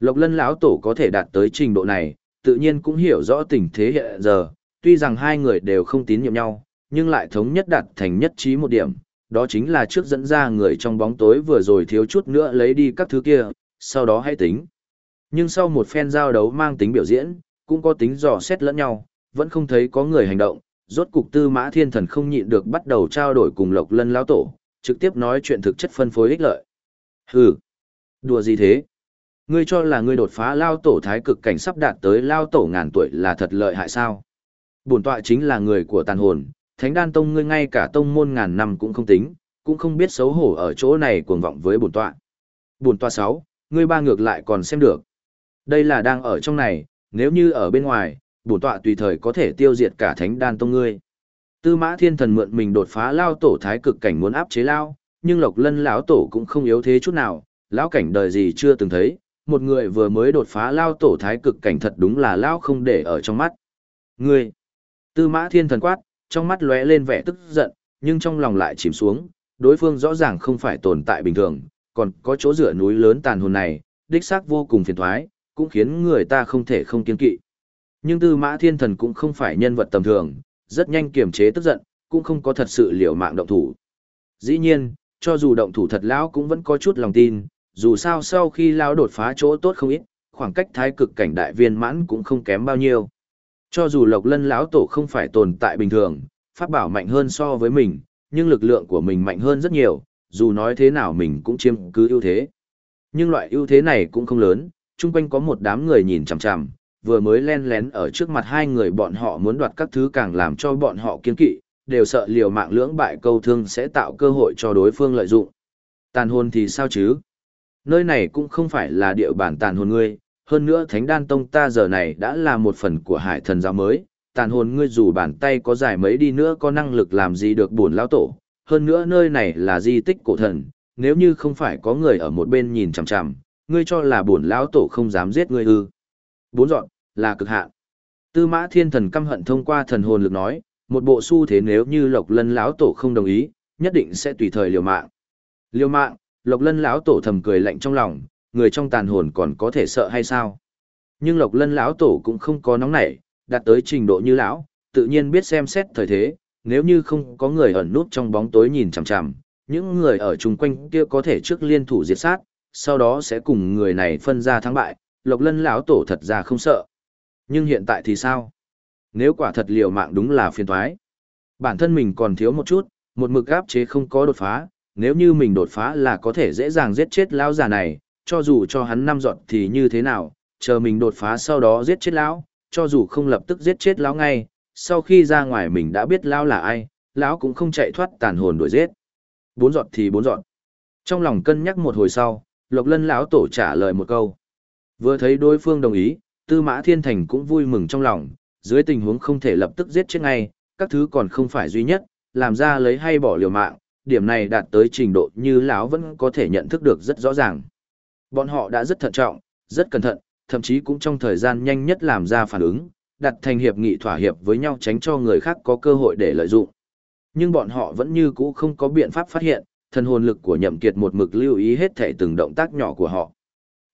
Lộc lân lão tổ có thể đạt tới trình độ này, tự nhiên cũng hiểu rõ tình thế hiện giờ, tuy rằng hai người đều không tín nhiệm nhau, nhưng lại thống nhất đạt thành nhất trí một điểm, đó chính là trước dẫn ra người trong bóng tối vừa rồi thiếu chút nữa lấy đi các thứ kia, sau đó hãy tính. Nhưng sau một phen giao đấu mang tính biểu diễn, cũng có tính dò xét lẫn nhau, vẫn không thấy có người hành động, rốt cục tư mã thiên thần không nhịn được bắt đầu trao đổi cùng lộc lân lão tổ, trực tiếp nói chuyện thực chất phân phối ích lợi. Hừ, đùa gì thế? Ngươi cho là ngươi đột phá lao tổ thái cực cảnh sắp đạt tới lao tổ ngàn tuổi là thật lợi hại sao? Bổn tọa chính là người của tàn hồn, thánh đan tông ngươi ngay cả tông môn ngàn năm cũng không tính, cũng không biết xấu hổ ở chỗ này cuồng vọng với bổn tọa. Bổn tọa 6, ngươi ba ngược lại còn xem được. Đây là đang ở trong này, nếu như ở bên ngoài, bổn tọa tùy thời có thể tiêu diệt cả thánh đan tông ngươi. Tư Mã Thiên Thần mượn mình đột phá lao tổ thái cực cảnh muốn áp chế lao, nhưng Lộc Lân lão tổ cũng không yếu thế chút nào, lão cảnh đời gì chưa từng thấy, một người vừa mới đột phá lao tổ thái cực cảnh thật đúng là lao không để ở trong mắt. Ngươi! Tư Mã Thiên Thần quát, trong mắt lóe lên vẻ tức giận, nhưng trong lòng lại chìm xuống, đối phương rõ ràng không phải tồn tại bình thường, còn có chỗ dựa núi lớn tàn hồn này, đích xác vô cùng phiền thoái, cũng khiến người ta không thể không kiên kỵ. Nhưng Tư Mã Thiên Thần cũng không phải nhân vật tầm thường, rất nhanh kiềm chế tức giận, cũng không có thật sự liều mạng động thủ. Dĩ nhiên, cho dù động thủ thật lão cũng vẫn có chút lòng tin, dù sao sau khi lão đột phá chỗ tốt không ít, khoảng cách thái cực cảnh đại viên mãn cũng không kém bao nhiêu. Cho dù Lộc Lân lão tổ không phải tồn tại bình thường, pháp bảo mạnh hơn so với mình, nhưng lực lượng của mình mạnh hơn rất nhiều, dù nói thế nào mình cũng chiếm cứ ưu thế. Nhưng loại ưu thế này cũng không lớn, chung quanh có một đám người nhìn chằm chằm, vừa mới len lén ở trước mặt hai người bọn họ muốn đoạt các thứ càng làm cho bọn họ kiên kỵ, đều sợ liều mạng lưỡng bại câu thương sẽ tạo cơ hội cho đối phương lợi dụng. Tàn hồn thì sao chứ? Nơi này cũng không phải là địa bàn tàn hồn ngươi, hơn nữa thánh đan tông ta giờ này đã là một phần của hải thần giáo mới, tàn hồn ngươi dù bàn tay có dài mấy đi nữa có năng lực làm gì được bổn lão tổ, hơn nữa nơi này là di tích cổ thần, nếu như không phải có người ở một bên nhìn chằm chằm, ngươi cho là bổn lão tổ không dám giết ngươi ư. Bốn dọn, là cực hạn. Tư mã thiên thần căm hận thông qua thần hồn lực nói, một bộ xu thế nếu như lộc lân lão tổ không đồng ý, nhất định sẽ tùy thời liều mạng. Liều mạng, lộc lân lão tổ thầm cười lạnh trong lòng, người trong tàn hồn còn có thể sợ hay sao? Nhưng lộc lân lão tổ cũng không có nóng nảy, đạt tới trình độ như lão, tự nhiên biết xem xét thời thế, nếu như không có người ẩn núp trong bóng tối nhìn chằm chằm, những người ở chung quanh kia có thể trước liên thủ diệt sát, sau đó sẽ cùng người này phân ra thắng bại, Lộc Lân lão tổ thật ra không sợ. Nhưng hiện tại thì sao? Nếu quả thật liều mạng đúng là phiền toái. Bản thân mình còn thiếu một chút, một mực áp chế không có đột phá, nếu như mình đột phá là có thể dễ dàng giết chết lão già này, cho dù cho hắn năm dọn thì như thế nào, chờ mình đột phá sau đó giết chết lão, cho dù không lập tức giết chết lão ngay, sau khi ra ngoài mình đã biết lão là ai, lão cũng không chạy thoát tàn hồn đuổi giết. Bốn dọn thì bốn dọn. Trong lòng cân nhắc một hồi sau, Lộc Lân lão tổ trả lời một câu. Vừa thấy đối phương đồng ý, Tư Mã Thiên Thành cũng vui mừng trong lòng, dưới tình huống không thể lập tức giết chết ngay, các thứ còn không phải duy nhất, làm ra lấy hay bỏ liều mạng, điểm này đạt tới trình độ như lão vẫn có thể nhận thức được rất rõ ràng. Bọn họ đã rất thận trọng, rất cẩn thận, thậm chí cũng trong thời gian nhanh nhất làm ra phản ứng, đặt thành hiệp nghị thỏa hiệp với nhau tránh cho người khác có cơ hội để lợi dụng. Nhưng bọn họ vẫn như cũ không có biện pháp phát hiện, thần hồn lực của Nhậm Kiệt một mực lưu ý hết thảy từng động tác nhỏ của họ.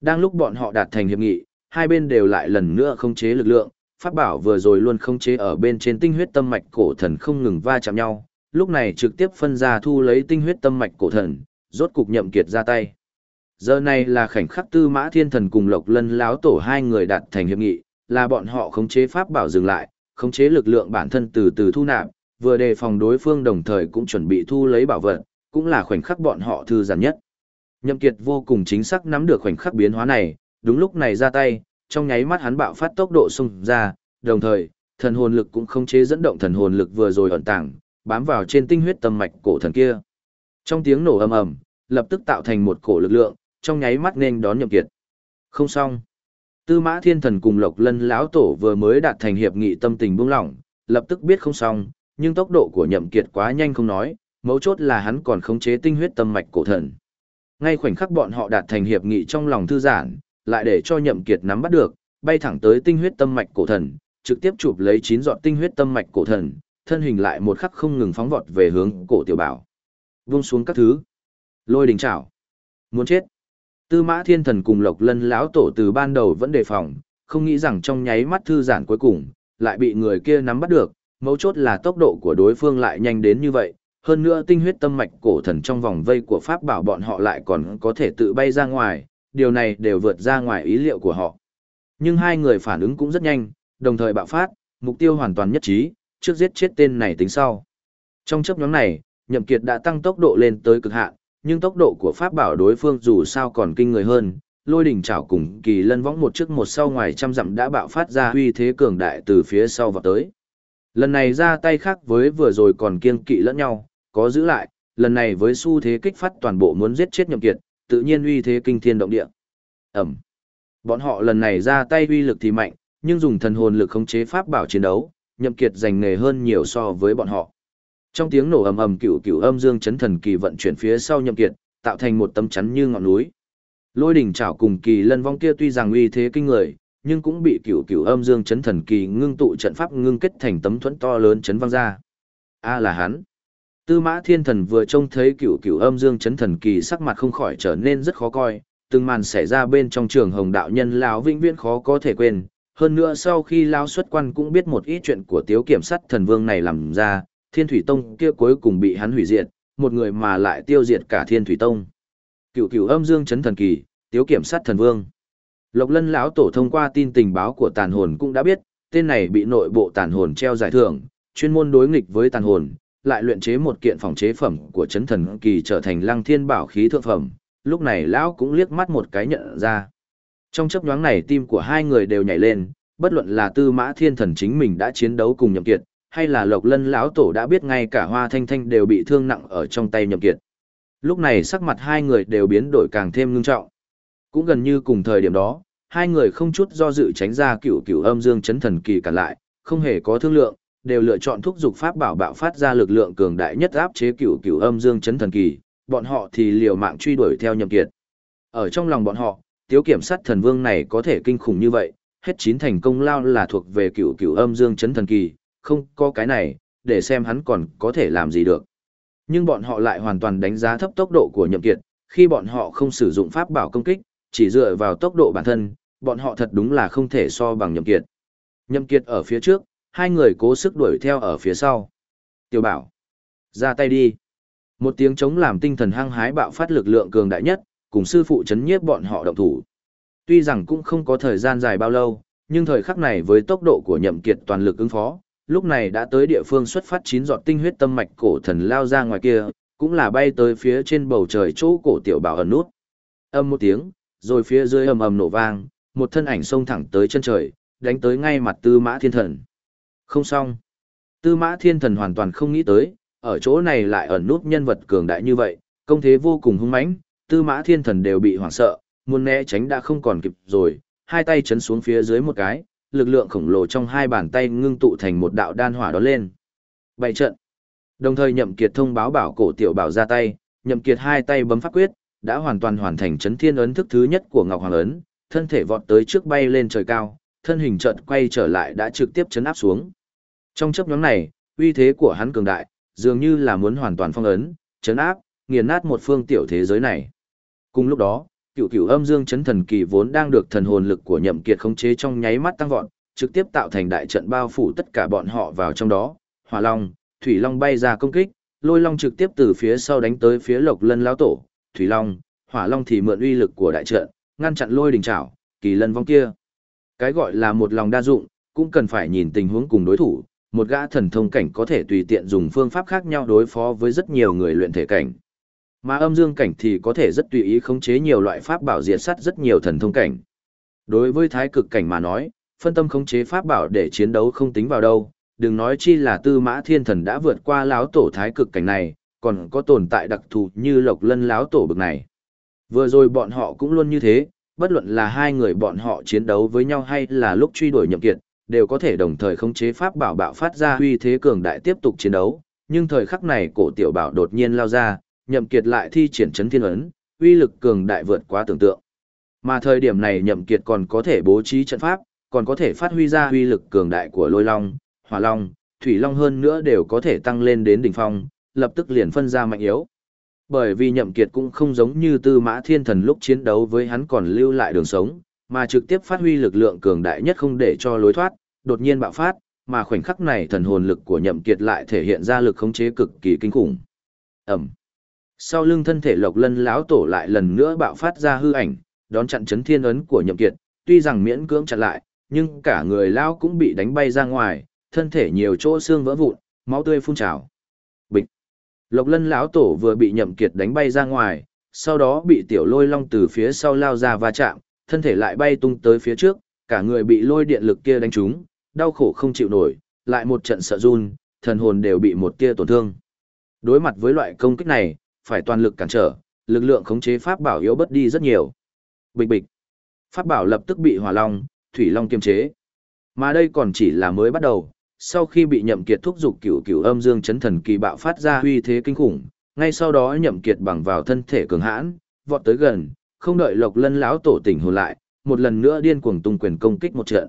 Đang lúc bọn họ đạt thành hiệp nghị, hai bên đều lại lần nữa không chế lực lượng, pháp bảo vừa rồi luôn không chế ở bên trên tinh huyết tâm mạch cổ thần không ngừng va chạm nhau, lúc này trực tiếp phân ra thu lấy tinh huyết tâm mạch cổ thần, rốt cục nhậm kiệt ra tay. Giờ này là khoảnh khắc tư mã thiên thần cùng lộc lân láo tổ hai người đạt thành hiệp nghị, là bọn họ khống chế pháp bảo dừng lại, khống chế lực lượng bản thân từ từ thu nạp, vừa đề phòng đối phương đồng thời cũng chuẩn bị thu lấy bảo vật, cũng là khoảnh khắc bọn họ thư giãn nhất. Nhậm Kiệt vô cùng chính xác nắm được khoảnh khắc biến hóa này, đúng lúc này ra tay, trong nháy mắt hắn bạo phát tốc độ xung ra, đồng thời, thần hồn lực cũng không chế dẫn động thần hồn lực vừa rồi ẩn tàng, bám vào trên tinh huyết tâm mạch cổ thần kia. Trong tiếng nổ ầm ầm, lập tức tạo thành một cổ lực lượng, trong nháy mắt nên đón Nhậm Kiệt. Không xong. Tư Mã Thiên Thần cùng Lộc Lân lão tổ vừa mới đạt thành hiệp nghị tâm tình buông lỏng, lập tức biết không xong, nhưng tốc độ của Nhậm Kiệt quá nhanh không nói, mấu chốt là hắn còn khống chế tinh huyết tâm mạch cổ thần. Ngay khoảnh khắc bọn họ đạt thành hiệp nghị trong lòng thư giãn, lại để cho Nhậm Kiệt nắm bắt được, bay thẳng tới tinh huyết tâm mạch cổ thần, trực tiếp chụp lấy chín giọt tinh huyết tâm mạch cổ thần, thân hình lại một khắc không ngừng phóng vọt về hướng cổ tiểu bảo. Vung xuống các thứ. Lôi đình chảo. Muốn chết. Tư Mã Thiên Thần cùng Lộc Lân lão tổ từ ban đầu vẫn đề phòng, không nghĩ rằng trong nháy mắt thư giản cuối cùng, lại bị người kia nắm bắt được, mấu chốt là tốc độ của đối phương lại nhanh đến như vậy, hơn nữa tinh huyết tâm mạch cổ thần trong vòng vây của pháp bảo bọn họ lại còn có thể tự bay ra ngoài, điều này đều vượt ra ngoài ý liệu của họ. Nhưng hai người phản ứng cũng rất nhanh, đồng thời bạo phát, mục tiêu hoàn toàn nhất trí, trước giết chết tên này tính sau. Trong chấp nhóm này, Nhậm Kiệt đã tăng tốc độ lên tới cực hạn, nhưng tốc độ của pháp bảo đối phương dù sao còn kinh người hơn, lôi đỉnh chảo cùng kỳ lân võng một trước một sau ngoài trăm dặm đã bạo phát ra uy thế cường đại từ phía sau vào tới. Lần này ra tay khác với vừa rồi còn kiêng kỵ lẫn nhau, có giữ lại, lần này với xu thế kích phát toàn bộ muốn giết chết nhậm kiệt, tự nhiên uy thế kinh thiên động địa. Ẩm. Bọn họ lần này ra tay uy lực thì mạnh, nhưng dùng thần hồn lực khống chế pháp bảo chiến đấu, nhậm kiệt giành nghề hơn nhiều so với bọn họ. Trong tiếng nổ ầm ầm cửu cửu âm dương chấn thần kỳ vận chuyển phía sau nhậm kiệt, tạo thành một tấm chắn như ngọn núi. Lôi đỉnh chảo cùng kỳ lân vong kia tuy rằng uy thế kinh người, nhưng cũng bị cửu cửu âm dương chấn thần kỳ ngưng tụ trận pháp ngưng kết thành tấm thuẫn to lớn chấn văng ra. A là hắn. Tư mã thiên thần vừa trông thấy cửu cửu âm dương chấn thần kỳ sắc mặt không khỏi trở nên rất khó coi, từng màn xảy ra bên trong trường hồng đạo nhân lão vĩnh viễn khó có thể quên. Hơn nữa sau khi lão xuất quan cũng biết một ít chuyện của tiếu kiểm sát thần vương này làm ra, thiên thủy tông kia cuối cùng bị hắn hủy diệt, một người mà lại tiêu diệt cả thiên thủy tông. cựu cựu âm dương chấn thần kỳ, tiếu kiểm sát thần vương. Lộc Lân lão tổ thông qua tin tình báo của tàn hồn cũng đã biết, tên này bị nội bộ tàn hồn treo giải thưởng, chuyên môn đối nghịch với tàn hồn, lại luyện chế một kiện phòng chế phẩm của chấn thần kỳ trở thành lăng thiên bảo khí thượng phẩm, lúc này lão cũng liếc mắt một cái nhận ra. Trong chấp nhoáng này tim của hai người đều nhảy lên, bất luận là tư mã thiên thần chính mình đã chiến đấu cùng nhậm kiệt, hay là lộc lân lão tổ đã biết ngay cả hoa thanh thanh đều bị thương nặng ở trong tay nhậm kiệt. Lúc này sắc mặt hai người đều biến đổi càng thêm ngưng trọng. Cũng gần như cùng thời điểm đó, hai người không chút do dự tránh ra cựu cựu âm dương chấn thần kỳ cả lại, không hề có thương lượng, đều lựa chọn thúc giục pháp bảo bạo phát ra lực lượng cường đại nhất áp chế cựu cựu âm dương chấn thần kỳ, bọn họ thì liều mạng truy đuổi theo nhậm kiệt. Ở trong lòng bọn họ, tiếu kiểm sát thần vương này có thể kinh khủng như vậy, hết chín thành công lao là thuộc về cựu cựu âm dương chấn thần kỳ, không có cái này, để xem hắn còn có thể làm gì được. Nhưng bọn họ lại hoàn toàn đánh giá thấp tốc độ của nhậm kiệt, khi bọn họ không sử dụng pháp bảo công kích, chỉ dựa vào tốc độ bản thân, bọn họ thật đúng là không thể so bằng nhậm kiệt. Nhậm kiệt ở phía trước, hai người cố sức đuổi theo ở phía sau. Tiểu bảo, ra tay đi. Một tiếng chống làm tinh thần hăng hái bạo phát lực lượng cường đại nhất, cùng sư phụ chấn nhiếp bọn họ động thủ. Tuy rằng cũng không có thời gian dài bao lâu, nhưng thời khắc này với tốc độ của nhậm kiệt toàn lực ứng phó, lúc này đã tới địa phương xuất phát chín giọt tinh huyết tâm mạch cổ thần lao ra ngoài kia, cũng là bay tới phía trên bầu trời chỗ cổ tiểu bảo ẩn nút. Âm một tiếng, rồi phía dưới ầm ầm nổ vang, một thân ảnh xông thẳng tới chân trời, đánh tới ngay mặt Tư Mã Thiên Thần. Không xong. Tư Mã Thiên Thần hoàn toàn không nghĩ tới, ở chỗ này lại ẩn nút nhân vật cường đại như vậy, công thế vô cùng hung mãnh, Tư Mã Thiên Thần đều bị hoảng sợ, muốn né tránh đã không còn kịp rồi, hai tay chấn xuống phía dưới một cái, lực lượng khổng lồ trong hai bàn tay ngưng tụ thành một đạo đan hỏa đó lên. Bảy trận. Đồng thời Nhậm Kiệt thông báo bảo cổ tiểu bảo ra tay, Nhậm Kiệt hai tay bấm pháp quyết, đã hoàn toàn hoàn thành chấn thiên ấn thức thứ nhất của Ngọc Hoàng ấn, thân thể vọt tới trước bay lên trời cao, thân hình chợt quay trở lại đã trực tiếp chấn áp xuống. Trong chớp nhoáng này, uy thế của hắn cường đại, dường như là muốn hoàn toàn phong ấn, chấn áp, nghiền nát một phương tiểu thế giới này. Cùng lúc đó, cựu cựu âm dương chấn thần kỳ vốn đang được thần hồn lực của nhậm kiệt khống chế trong nháy mắt tăng vọt, trực tiếp tạo thành đại trận bao phủ tất cả bọn họ vào trong đó. Hỏa long, thủy long bay ra công kích, lôi long trực tiếp từ phía sau đánh tới phía lộc lân lão tổ, thủy long, hỏa long thì mượn uy lực của đại trận, ngăn chặn lôi đình trảo, kỳ lân vong kia. Cái gọi là một lòng đa dụng, cũng cần phải nhìn tình huống cùng đối thủ, một gã thần thông cảnh có thể tùy tiện dùng phương pháp khác nhau đối phó với rất nhiều người luyện thể cảnh. Mà âm dương cảnh thì có thể rất tùy ý khống chế nhiều loại pháp bảo diệt sát rất nhiều thần thông cảnh. Đối với thái cực cảnh mà nói, phân tâm khống chế pháp bảo để chiến đấu không tính vào đâu, đừng nói chi là tư mã thiên thần đã vượt qua láo tổ thái cực cảnh này, còn có tồn tại đặc thù như lộc lân láo tổ bực này. Vừa rồi bọn họ cũng luôn như thế, bất luận là hai người bọn họ chiến đấu với nhau hay là lúc truy đuổi nhậm kiệt, đều có thể đồng thời khống chế pháp bảo bạo phát ra uy thế cường đại tiếp tục chiến đấu, nhưng thời khắc này cổ tiểu bảo đột nhiên lao ra, nhậm kiệt lại thi triển chấn thiên ấn, uy lực cường đại vượt quá tưởng tượng. Mà thời điểm này nhậm kiệt còn có thể bố trí trận pháp, còn có thể phát huy ra uy lực cường đại của lôi long, hỏa long, thủy long hơn nữa đều có thể tăng lên đến đỉnh phong, lập tức liền phân ra mạnh yếu. Bởi vì nhậm kiệt cũng không giống như tư mã thiên thần lúc chiến đấu với hắn còn lưu lại đường sống, mà trực tiếp phát huy lực lượng cường đại nhất không để cho lối thoát, đột nhiên bạo phát, mà khoảnh khắc này thần hồn lực của nhậm kiệt lại thể hiện ra lực khống chế cực kỳ kinh khủng. Ẩm. Sau lưng thân thể lộc lân lão tổ lại lần nữa bạo phát ra hư ảnh, đón chặn chấn thiên ấn của nhậm kiệt, tuy rằng miễn cưỡng chặn lại, nhưng cả người lão cũng bị đánh bay ra ngoài, thân thể nhiều chỗ xương vỡ vụn, máu tươi phun trào. Bịch. Lộc lân lão tổ vừa bị nhậm kiệt đánh bay ra ngoài, sau đó bị tiểu lôi long từ phía sau lao ra va chạm, thân thể lại bay tung tới phía trước, cả người bị lôi điện lực kia đánh trúng, đau khổ không chịu nổi, lại một trận sợ run, thần hồn đều bị một tia tổn thương. Đối mặt với loại công kích này, phải toàn lực cản trở, lực lượng khống chế pháp bảo yếu bất đi rất nhiều. Bịch bịch. Pháp bảo lập tức bị hỏa long, thủy long kiềm chế. Mà đây còn chỉ là mới bắt đầu, sau khi bị nhậm kiệt thúc dục cửu cửu âm dương chấn thần kỳ bạo phát ra uy thế kinh khủng, ngay sau đó nhậm kiệt bằng vào thân thể cường hãn, vọt tới gần, không đợi lộc lân lão tổ tỉnh hồn lại, một lần nữa điên cuồng tung quyền công kích một trận.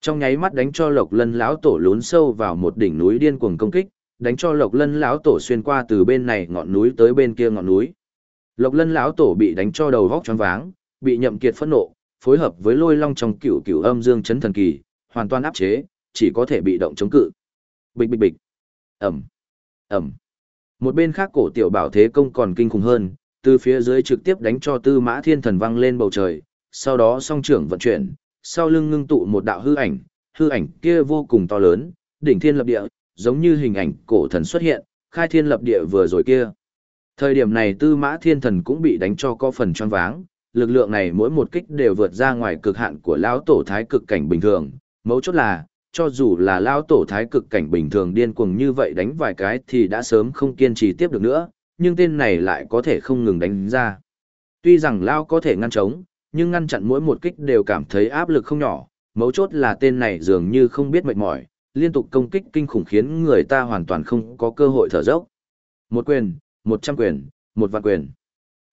Trong nháy mắt đánh cho lộc lân lão tổ lún sâu vào một đỉnh núi điên cuồng công kích, đánh cho lộc lân lão tổ xuyên qua từ bên này ngọn núi tới bên kia ngọn núi. Lộc lân lão tổ bị đánh cho đầu vóc choáng váng, bị nhậm kiệt phẫn nộ, phối hợp với lôi long trong cựu cựu âm dương chấn thần kỳ, hoàn toàn áp chế, chỉ có thể bị động chống cự. Bịch bịch bịch. Ầm. Ầm. Một bên khác cổ tiểu bảo thế công còn kinh khủng hơn, từ phía dưới trực tiếp đánh cho tư mã thiên thần văng lên bầu trời, sau đó song trưởng vận chuyển, sau lưng ngưng tụ một đạo hư ảnh, hư ảnh kia vô cùng to lớn, đỉnh thiên lập địa, giống như hình ảnh cổ thần xuất hiện, khai thiên lập địa vừa rồi kia. Thời điểm này tư mã thiên thần cũng bị đánh cho có phần tròn váng, lực lượng này mỗi một kích đều vượt ra ngoài cực hạn của lão tổ thái cực cảnh bình thường, mấu chốt là, cho dù là lão tổ thái cực cảnh bình thường điên cuồng như vậy đánh vài cái thì đã sớm không kiên trì tiếp được nữa, nhưng tên này lại có thể không ngừng đánh ra. Tuy rằng lão có thể ngăn chống, nhưng ngăn chặn mỗi một kích đều cảm thấy áp lực không nhỏ, mấu chốt là tên này dường như không biết mệt mỏi, liên tục công kích kinh khủng khiến người ta hoàn toàn không có cơ hội thở dốc. Một quyền, một trăm quyền, một vạn quyền.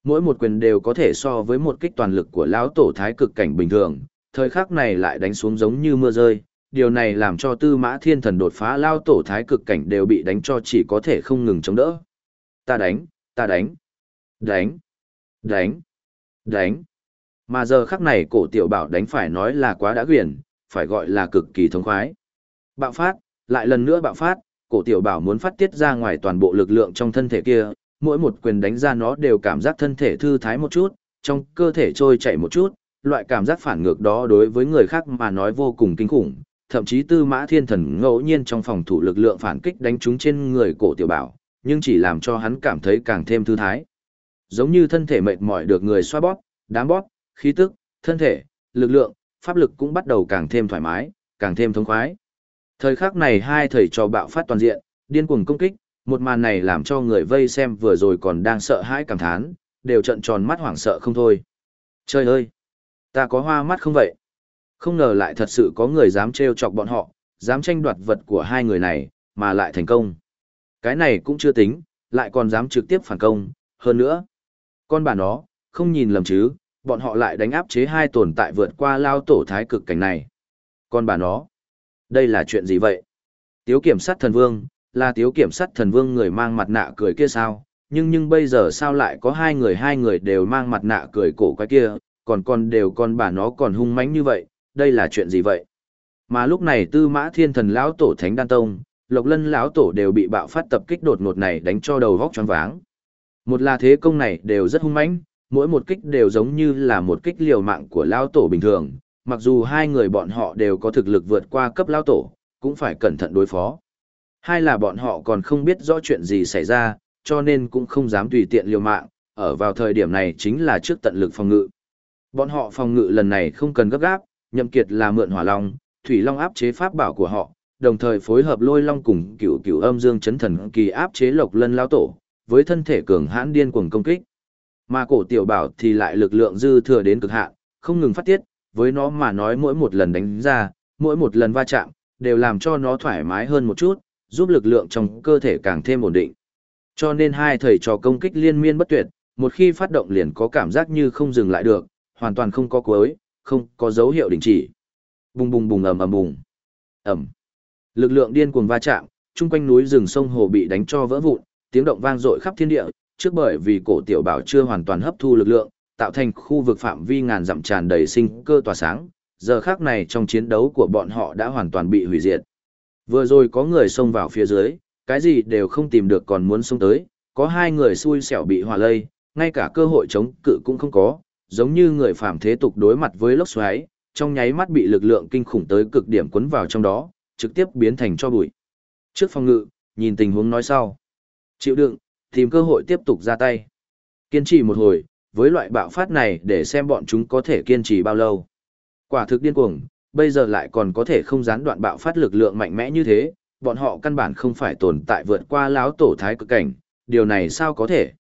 Mỗi một quyền đều có thể so với một kích toàn lực của lão tổ thái cực cảnh bình thường, thời khắc này lại đánh xuống giống như mưa rơi, điều này làm cho tư mã thiên thần đột phá lao tổ thái cực cảnh đều bị đánh cho chỉ có thể không ngừng chống đỡ. Ta đánh, ta đánh, đánh, đánh, đánh. Mà giờ khắc này cổ tiểu bảo đánh phải nói là quá đã quyển, phải gọi là cực kỳ thống khoái. Bạo phát, lại lần nữa bạo phát, cổ tiểu bảo muốn phát tiết ra ngoài toàn bộ lực lượng trong thân thể kia, mỗi một quyền đánh ra nó đều cảm giác thân thể thư thái một chút, trong cơ thể trôi chảy một chút, loại cảm giác phản ngược đó đối với người khác mà nói vô cùng kinh khủng, thậm chí tư mã thiên thần ngẫu nhiên trong phòng thủ lực lượng phản kích đánh trúng trên người cổ tiểu bảo, nhưng chỉ làm cho hắn cảm thấy càng thêm thư thái. Giống như thân thể mệt mỏi được người xoa bóp, đám bóp, khí tức, thân thể, lực lượng, pháp lực cũng bắt đầu càng thêm thoải mái, càng thêm thông khoái. Thời khắc này hai thầy trò bạo phát toàn diện, điên cuồng công kích, một màn này làm cho người vây xem vừa rồi còn đang sợ hãi cảm thán, đều trận tròn mắt hoảng sợ không thôi. Trời ơi! Ta có hoa mắt không vậy? Không ngờ lại thật sự có người dám trêu chọc bọn họ, dám tranh đoạt vật của hai người này, mà lại thành công. Cái này cũng chưa tính, lại còn dám trực tiếp phản công, hơn nữa. Con bà nó, không nhìn lầm chứ, bọn họ lại đánh áp chế hai tồn tại vượt qua lao tổ thái cực cảnh này. Con bà nó, đây là chuyện gì vậy? Tiếu kiểm sát thần vương, là tiếu kiểm sát thần vương người mang mặt nạ cười kia sao? Nhưng nhưng bây giờ sao lại có hai người hai người đều mang mặt nạ cười cổ quái kia, còn còn đều con bà nó còn hung mãnh như vậy, đây là chuyện gì vậy? Mà lúc này tư mã thiên thần lão tổ thánh đan tông, lộc lân lão tổ đều bị bạo phát tập kích đột ngột này đánh cho đầu vóc choáng váng. Một là thế công này đều rất hung mãnh, mỗi một kích đều giống như là một kích liều mạng của lão tổ bình thường, mặc dù hai người bọn họ đều có thực lực vượt qua cấp lao tổ, cũng phải cẩn thận đối phó. Hai là bọn họ còn không biết rõ chuyện gì xảy ra, cho nên cũng không dám tùy tiện liều mạng, ở vào thời điểm này chính là trước tận lực phòng ngự. Bọn họ phòng ngự lần này không cần gấp gáp, nhậm kiệt là mượn hỏa long, thủy long áp chế pháp bảo của họ, đồng thời phối hợp lôi long cùng cửu cửu âm dương chấn thần kỳ áp chế lộc lân lao tổ, với thân thể cường hãn điên cuồng công kích. Mà cổ tiểu bảo thì lại lực lượng dư thừa đến cực hạn, không ngừng phát tiết, với nó mà nói mỗi một lần đánh ra, mỗi một lần va chạm, đều làm cho nó thoải mái hơn một chút, giúp lực lượng trong cơ thể càng thêm ổn định. Cho nên hai thầy trò công kích liên miên bất tuyệt, một khi phát động liền có cảm giác như không dừng lại được, hoàn toàn không có cuối, không có dấu hiệu đình chỉ. Bùng bùng bùng ầm ầm bùng. Ầm. Lực lượng điên cuồng va chạm, chung quanh núi rừng sông hồ bị đánh cho vỡ vụn, tiếng động vang dội khắp thiên địa, trước bởi vì cổ tiểu bảo chưa hoàn toàn hấp thu lực lượng, tạo thành khu vực phạm vi ngàn dặm tràn đầy sinh cơ tỏa sáng, giờ khác này trong chiến đấu của bọn họ đã hoàn toàn bị hủy diệt. Vừa rồi có người xông vào phía dưới, cái gì đều không tìm được còn muốn xông tới, có hai người xui xẻo bị hòa lây, ngay cả cơ hội chống cự cũng không có, giống như người phạm thế tục đối mặt với lốc xoáy, trong nháy mắt bị lực lượng kinh khủng tới cực điểm cuốn vào trong đó, trực tiếp biến thành cho bụi. Trước phòng ngự, nhìn tình huống nói sau. Chịu đựng, tìm cơ hội tiếp tục ra tay. Kiên trì một hồi, với loại bạo phát này để xem bọn chúng có thể kiên trì bao lâu. Quả thực điên cuồng, bây giờ lại còn có thể không gián đoạn bạo phát lực lượng mạnh mẽ như thế, bọn họ căn bản không phải tồn tại vượt qua lão tổ thái cực cảnh, điều này sao có thể?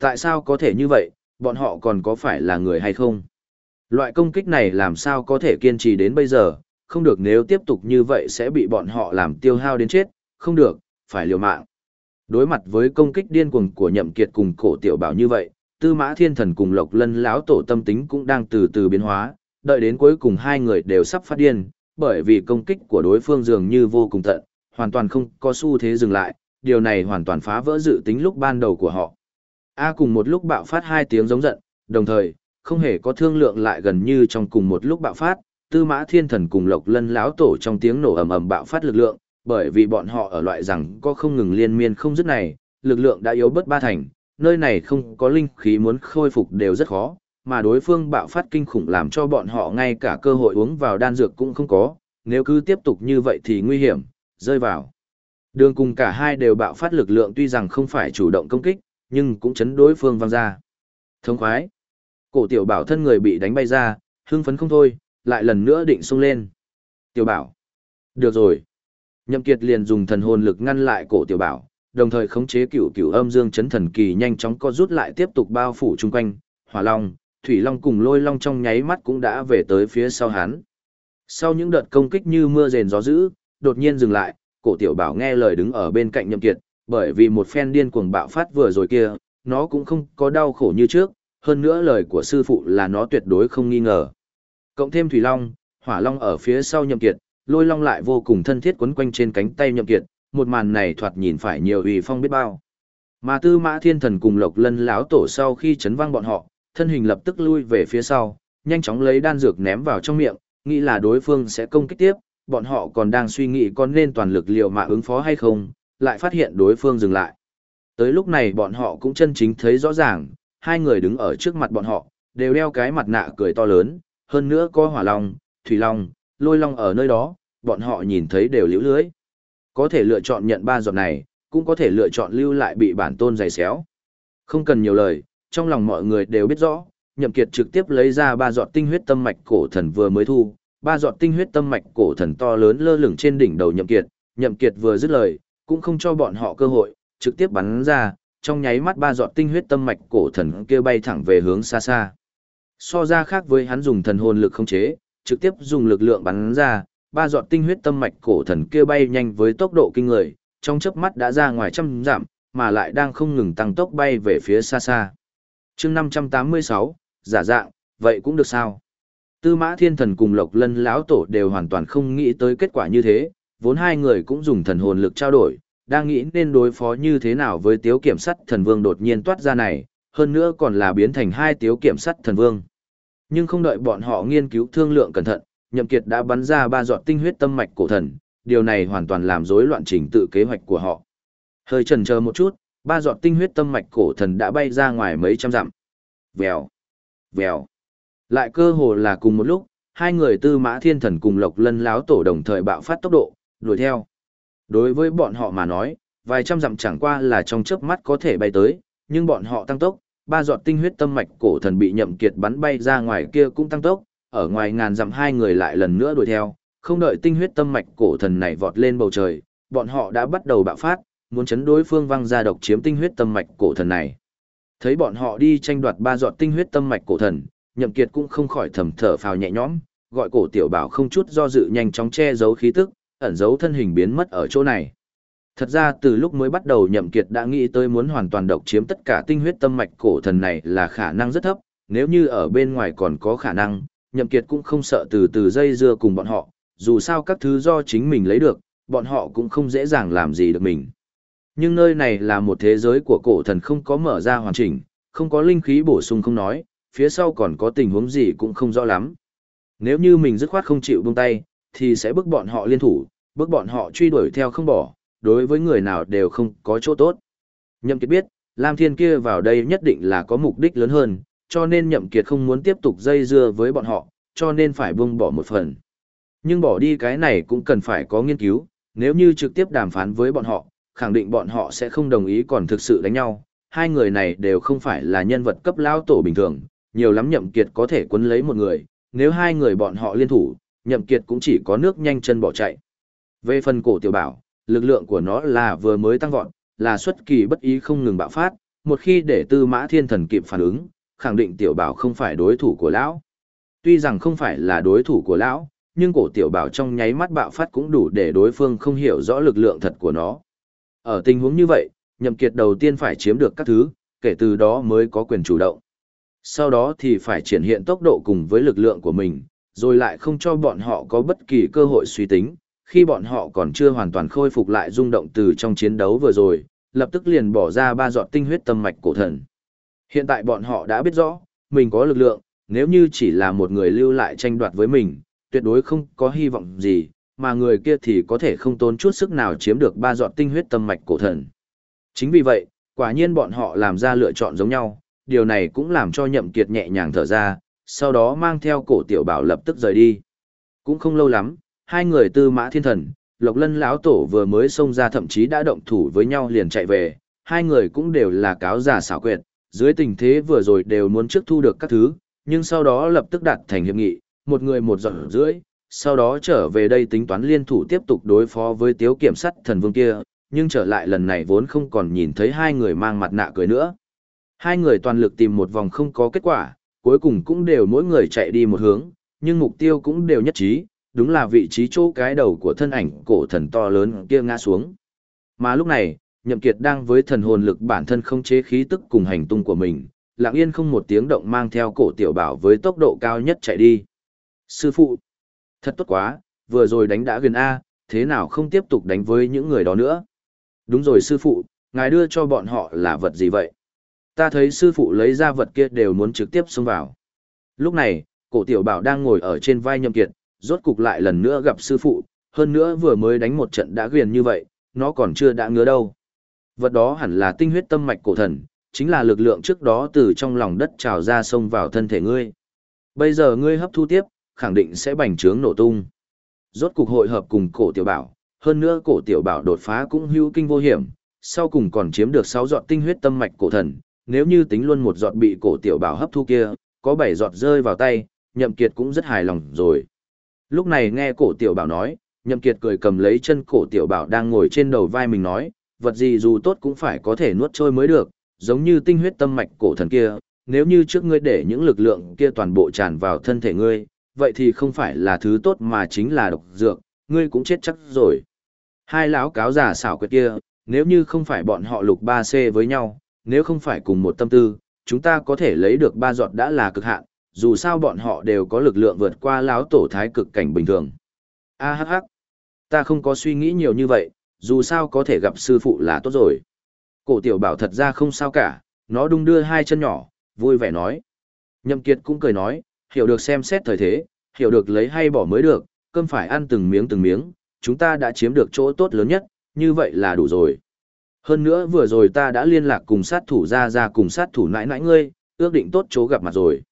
Tại sao có thể như vậy, bọn họ còn có phải là người hay không? Loại công kích này làm sao có thể kiên trì đến bây giờ, không được nếu tiếp tục như vậy sẽ bị bọn họ làm tiêu hao đến chết, không được, phải liều mạng. Đối mặt với công kích điên cuồng của nhậm kiệt cùng cổ tiểu bảo như vậy, tư mã thiên thần cùng lộc lân lão tổ tâm tính cũng đang từ từ biến hóa, đợi đến cuối cùng hai người đều sắp phát điên, bởi vì công kích của đối phương dường như vô cùng tận, hoàn toàn không có xu thế dừng lại, điều này hoàn toàn phá vỡ dự tính lúc ban đầu của họ. A à, cùng một lúc bạo phát hai tiếng giống giận, đồng thời, không hề có thương lượng lại gần như trong cùng một lúc bạo phát, tư mã thiên thần cùng lộc lân lão tổ trong tiếng nổ ầm ầm bạo phát lực lượng, bởi vì bọn họ ở loại rằng có không ngừng liên miên không dứt này, lực lượng đã yếu bớt ba thành, nơi này không có linh khí muốn khôi phục đều rất khó, mà đối phương bạo phát kinh khủng làm cho bọn họ ngay cả cơ hội uống vào đan dược cũng không có, nếu cứ tiếp tục như vậy thì nguy hiểm, rơi vào. Đường cùng cả hai đều bạo phát lực lượng tuy rằng không phải chủ động công kích, nhưng cũng chấn đối phương văng ra. Thông khoái. Cổ tiểu bảo thân người bị đánh bay ra, hưng phấn không thôi, lại lần nữa định xông lên. Tiểu bảo. Được rồi. Nhậm Kiệt liền dùng thần hồn lực ngăn lại cổ tiểu bảo, đồng thời khống chế cửu cửu âm dương chấn thần kỳ nhanh chóng co rút lại tiếp tục bao phủ chung quanh, hỏa long, thủy long cùng lôi long trong nháy mắt cũng đã về tới phía sau hắn. Sau những đợt công kích như mưa rền gió dữ, đột nhiên dừng lại, cổ tiểu bảo nghe lời đứng ở bên cạnh nhậm kiệt, bởi vì một phen điên cuồng bạo phát vừa rồi kia, nó cũng không có đau khổ như trước, hơn nữa lời của sư phụ là nó tuyệt đối không nghi ngờ. Cộng thêm thủy long, hỏa long ở phía sau nhậm kiệt, lôi long lại vô cùng thân thiết quấn quanh trên cánh tay nhậm kiệt, một màn này thoạt nhìn phải nhiều uy phong biết bao. Mà tư mã thiên thần cùng lộc lân lão tổ sau khi chấn vang bọn họ, thân hình lập tức lui về phía sau, nhanh chóng lấy đan dược ném vào trong miệng, nghĩ là đối phương sẽ công kích tiếp, bọn họ còn đang suy nghĩ có nên toàn lực liều mà ứng phó hay không, lại phát hiện đối phương dừng lại. Tới lúc này bọn họ cũng chân chính thấy rõ ràng, hai người đứng ở trước mặt bọn họ, đều đeo cái mặt nạ cười to lớn, hơn nữa có hỏa long, thủy long, lôi long ở nơi đó, bọn họ nhìn thấy đều liễu lưới. Có thể lựa chọn nhận ba giọt này, cũng có thể lựa chọn lưu lại bị bản tôn giày xéo. Không cần nhiều lời, trong lòng mọi người đều biết rõ, Nhậm Kiệt trực tiếp lấy ra ba giọt tinh huyết tâm mạch cổ thần vừa mới thu, ba giọt tinh huyết tâm mạch cổ thần to lớn lơ lửng trên đỉnh đầu Nhậm Kiệt, Nhậm Kiệt vừa dứt lời, cũng không cho bọn họ cơ hội, trực tiếp bắn ra, trong nháy mắt ba giọt tinh huyết tâm mạch cổ thần kia bay thẳng về hướng xa xa. So ra khác với hắn dùng thần hồn lực khống chế, trực tiếp dùng lực lượng bắn ra, ba giọt tinh huyết tâm mạch cổ thần kia bay nhanh với tốc độ kinh người, trong chớp mắt đã ra ngoài trăm dặm, mà lại đang không ngừng tăng tốc bay về phía xa xa. Chương 586, giả dạng, vậy cũng được sao? Tư Mã Thiên Thần cùng Lộc Lân lão tổ đều hoàn toàn không nghĩ tới kết quả như thế, vốn hai người cũng dùng thần hồn lực trao đổi, đang nghĩ nên đối phó như thế nào với tiếu kiểm sắt thần vương đột nhiên toát ra này, hơn nữa còn là biến thành hai tiếu kiểm sắt thần vương. Nhưng không đợi bọn họ nghiên cứu thương lượng cẩn thận, Nhậm Kiệt đã bắn ra ba giọt tinh huyết tâm mạch cổ thần, điều này hoàn toàn làm rối loạn trình tự kế hoạch của họ. Hơi chần chờ một chút, ba giọt tinh huyết tâm mạch cổ thần đã bay ra ngoài mấy trăm dặm. Vèo, vèo. Lại cơ hồ là cùng một lúc, hai người tư mã thiên thần cùng lộc lân láo tổ đồng thời bạo phát tốc độ, đuổi theo. Đối với bọn họ mà nói, vài trăm dặm chẳng qua là trong chớp mắt có thể bay tới, nhưng bọn họ tăng tốc, ba giọt tinh huyết tâm mạch cổ thần bị nhậm kiệt bắn bay ra ngoài kia cũng tăng tốc, ở ngoài ngàn dặm hai người lại lần nữa đuổi theo, không đợi tinh huyết tâm mạch cổ thần này vọt lên bầu trời, bọn họ đã bắt đầu bạo phát, muốn chấn đối phương văng ra độc chiếm tinh huyết tâm mạch cổ thần này. Thấy bọn họ đi tranh đoạt ba giọt tinh huyết tâm mạch cổ thần, Nhậm Kiệt cũng không khỏi thầm thở phào nhẹ nhõm, gọi cổ tiểu bảo không chút do dự nhanh chóng che giấu khí tức, ẩn giấu thân hình biến mất ở chỗ này. Thật ra từ lúc mới bắt đầu Nhậm Kiệt đã nghĩ tới muốn hoàn toàn độc chiếm tất cả tinh huyết tâm mạch cổ thần này là khả năng rất thấp, nếu như ở bên ngoài còn có khả năng, Nhậm Kiệt cũng không sợ từ từ dây dưa cùng bọn họ, dù sao các thứ do chính mình lấy được, bọn họ cũng không dễ dàng làm gì được mình. Nhưng nơi này là một thế giới của cổ thần không có mở ra hoàn chỉnh, không có linh khí bổ sung không nói, phía sau còn có tình huống gì cũng không rõ lắm. Nếu như mình dứt khoát không chịu buông tay, thì sẽ bức bọn họ liên thủ, bức bọn họ truy đuổi theo không bỏ, đối với người nào đều không có chỗ tốt. Nhậm Kiệt biết, Lam Thiên kia vào đây nhất định là có mục đích lớn hơn, cho nên Nhậm Kiệt không muốn tiếp tục dây dưa với bọn họ, cho nên phải buông bỏ một phần. Nhưng bỏ đi cái này cũng cần phải có nghiên cứu, nếu như trực tiếp đàm phán với bọn họ, khẳng định bọn họ sẽ không đồng ý còn thực sự đánh nhau. Hai người này đều không phải là nhân vật cấp lao tổ bình thường, nhiều lắm nhậm kiệt có thể quấn lấy một người, nếu hai người bọn họ liên thủ, nhậm kiệt cũng chỉ có nước nhanh chân bỏ chạy. Về phần cổ tiểu bảo, lực lượng của nó là vừa mới tăng vọt, là xuất kỳ bất ý không ngừng bạo phát, một khi để tư mã thiên thần kịp phản ứng, khẳng định tiểu bảo không phải đối thủ của lão. Tuy rằng không phải là đối thủ của lão, nhưng cổ tiểu bảo trong nháy mắt bạo phát cũng đủ để đối phương không hiểu rõ lực lượng thật của nó. Ở tình huống như vậy, nhậm kiệt đầu tiên phải chiếm được các thứ, kể từ đó mới có quyền chủ động. Sau đó thì phải triển hiện tốc độ cùng với lực lượng của mình, rồi lại không cho bọn họ có bất kỳ cơ hội suy tính, khi bọn họ còn chưa hoàn toàn khôi phục lại rung động từ trong chiến đấu vừa rồi, lập tức liền bỏ ra ba giọt tinh huyết tâm mạch cổ thần. Hiện tại bọn họ đã biết rõ, mình có lực lượng, nếu như chỉ là một người lưu lại tranh đoạt với mình, tuyệt đối không có hy vọng gì, mà người kia thì có thể không tốn chút sức nào chiếm được ba giọt tinh huyết tâm mạch cổ thần. Chính vì vậy, quả nhiên bọn họ làm ra lựa chọn giống nhau, điều này cũng làm cho nhậm kiệt nhẹ nhàng thở ra, sau đó mang theo cổ tiểu bảo lập tức rời đi. Cũng không lâu lắm, hai người tư mã thiên thần, lộc lân lão tổ vừa mới xông ra thậm chí đã động thủ với nhau liền chạy về, hai người cũng đều là cáo giả xảo quyệt, dưới tình thế vừa rồi đều muốn trước thu được các thứ, nhưng sau đó lập tức đạt thành hiệp nghị, một người một giọt rưỡi, sau đó trở về đây tính toán liên thủ tiếp tục đối phó với tiếu kiểm sát thần vương kia, nhưng trở lại lần này vốn không còn nhìn thấy hai người mang mặt nạ cười nữa. Hai người toàn lực tìm một vòng không có kết quả, cuối cùng cũng đều mỗi người chạy đi một hướng, nhưng mục tiêu cũng đều nhất trí, đúng là vị trí chỗ cái đầu của thân ảnh cổ thần to lớn kia ngã xuống. Mà lúc này, Nhậm Kiệt đang với thần hồn lực bản thân không chế khí tức cùng hành tung của mình, lặng yên không một tiếng động mang theo cổ tiểu bảo với tốc độ cao nhất chạy đi. Sư phụ, thật tốt quá, vừa rồi đánh đã gần A, thế nào không tiếp tục đánh với những người đó nữa? Đúng rồi sư phụ, ngài đưa cho bọn họ là vật gì vậy? Ta thấy sư phụ lấy ra vật kia đều muốn trực tiếp xông vào. Lúc này, cổ tiểu bảo đang ngồi ở trên vai nhậm kiệt, rốt cục lại lần nữa gặp sư phụ, hơn nữa vừa mới đánh một trận đã ghiền như vậy, nó còn chưa đã ngứa đâu. Vật đó hẳn là tinh huyết tâm mạch cổ thần, chính là lực lượng trước đó từ trong lòng đất trào ra xông vào thân thể ngươi. Bây giờ ngươi hấp thu tiếp, khẳng định sẽ bành trướng nổ tung. Rốt cục hội hợp cùng cổ tiểu bảo, hơn nữa cổ tiểu bảo đột phá cũng hữu kinh vô hiểm, sau cùng còn chiếm được 6 giọt tinh huyết tâm mạch cổ thần, nếu như tính luôn một giọt bị cổ tiểu bảo hấp thu kia, có 7 giọt rơi vào tay, Nhậm Kiệt cũng rất hài lòng rồi. Lúc này nghe cổ tiểu bảo nói, Nhậm Kiệt cười cầm lấy chân cổ tiểu bảo đang ngồi trên đầu vai mình nói, vật gì dù tốt cũng phải có thể nuốt trôi mới được, giống như tinh huyết tâm mạch cổ thần kia, nếu như trước ngươi để những lực lượng kia toàn bộ tràn vào thân thể ngươi, vậy thì không phải là thứ tốt mà chính là độc dược, ngươi cũng chết chắc rồi. Hai lão cáo giả xảo quyệt kia, nếu như không phải bọn họ lục ba c với nhau, nếu không phải cùng một tâm tư, chúng ta có thể lấy được ba giọt đã là cực hạn, dù sao bọn họ đều có lực lượng vượt qua lão tổ thái cực cảnh bình thường. A hắc hắc, ta không có suy nghĩ nhiều như vậy, dù sao có thể gặp sư phụ là tốt rồi. Cổ tiểu bảo thật ra không sao cả, nó đung đưa hai chân nhỏ, vui vẻ nói. Nhậm Kiệt cũng cười nói, hiểu được xem xét thời thế, hiểu được lấy hay bỏ mới được, cơm phải ăn từng miếng từng miếng, chúng ta đã chiếm được chỗ tốt lớn nhất, như vậy là đủ rồi. Hơn nữa vừa rồi ta đã liên lạc cùng sát thủ ra ra cùng sát thủ nãi nãi ngươi, ước định tốt chỗ gặp mặt rồi.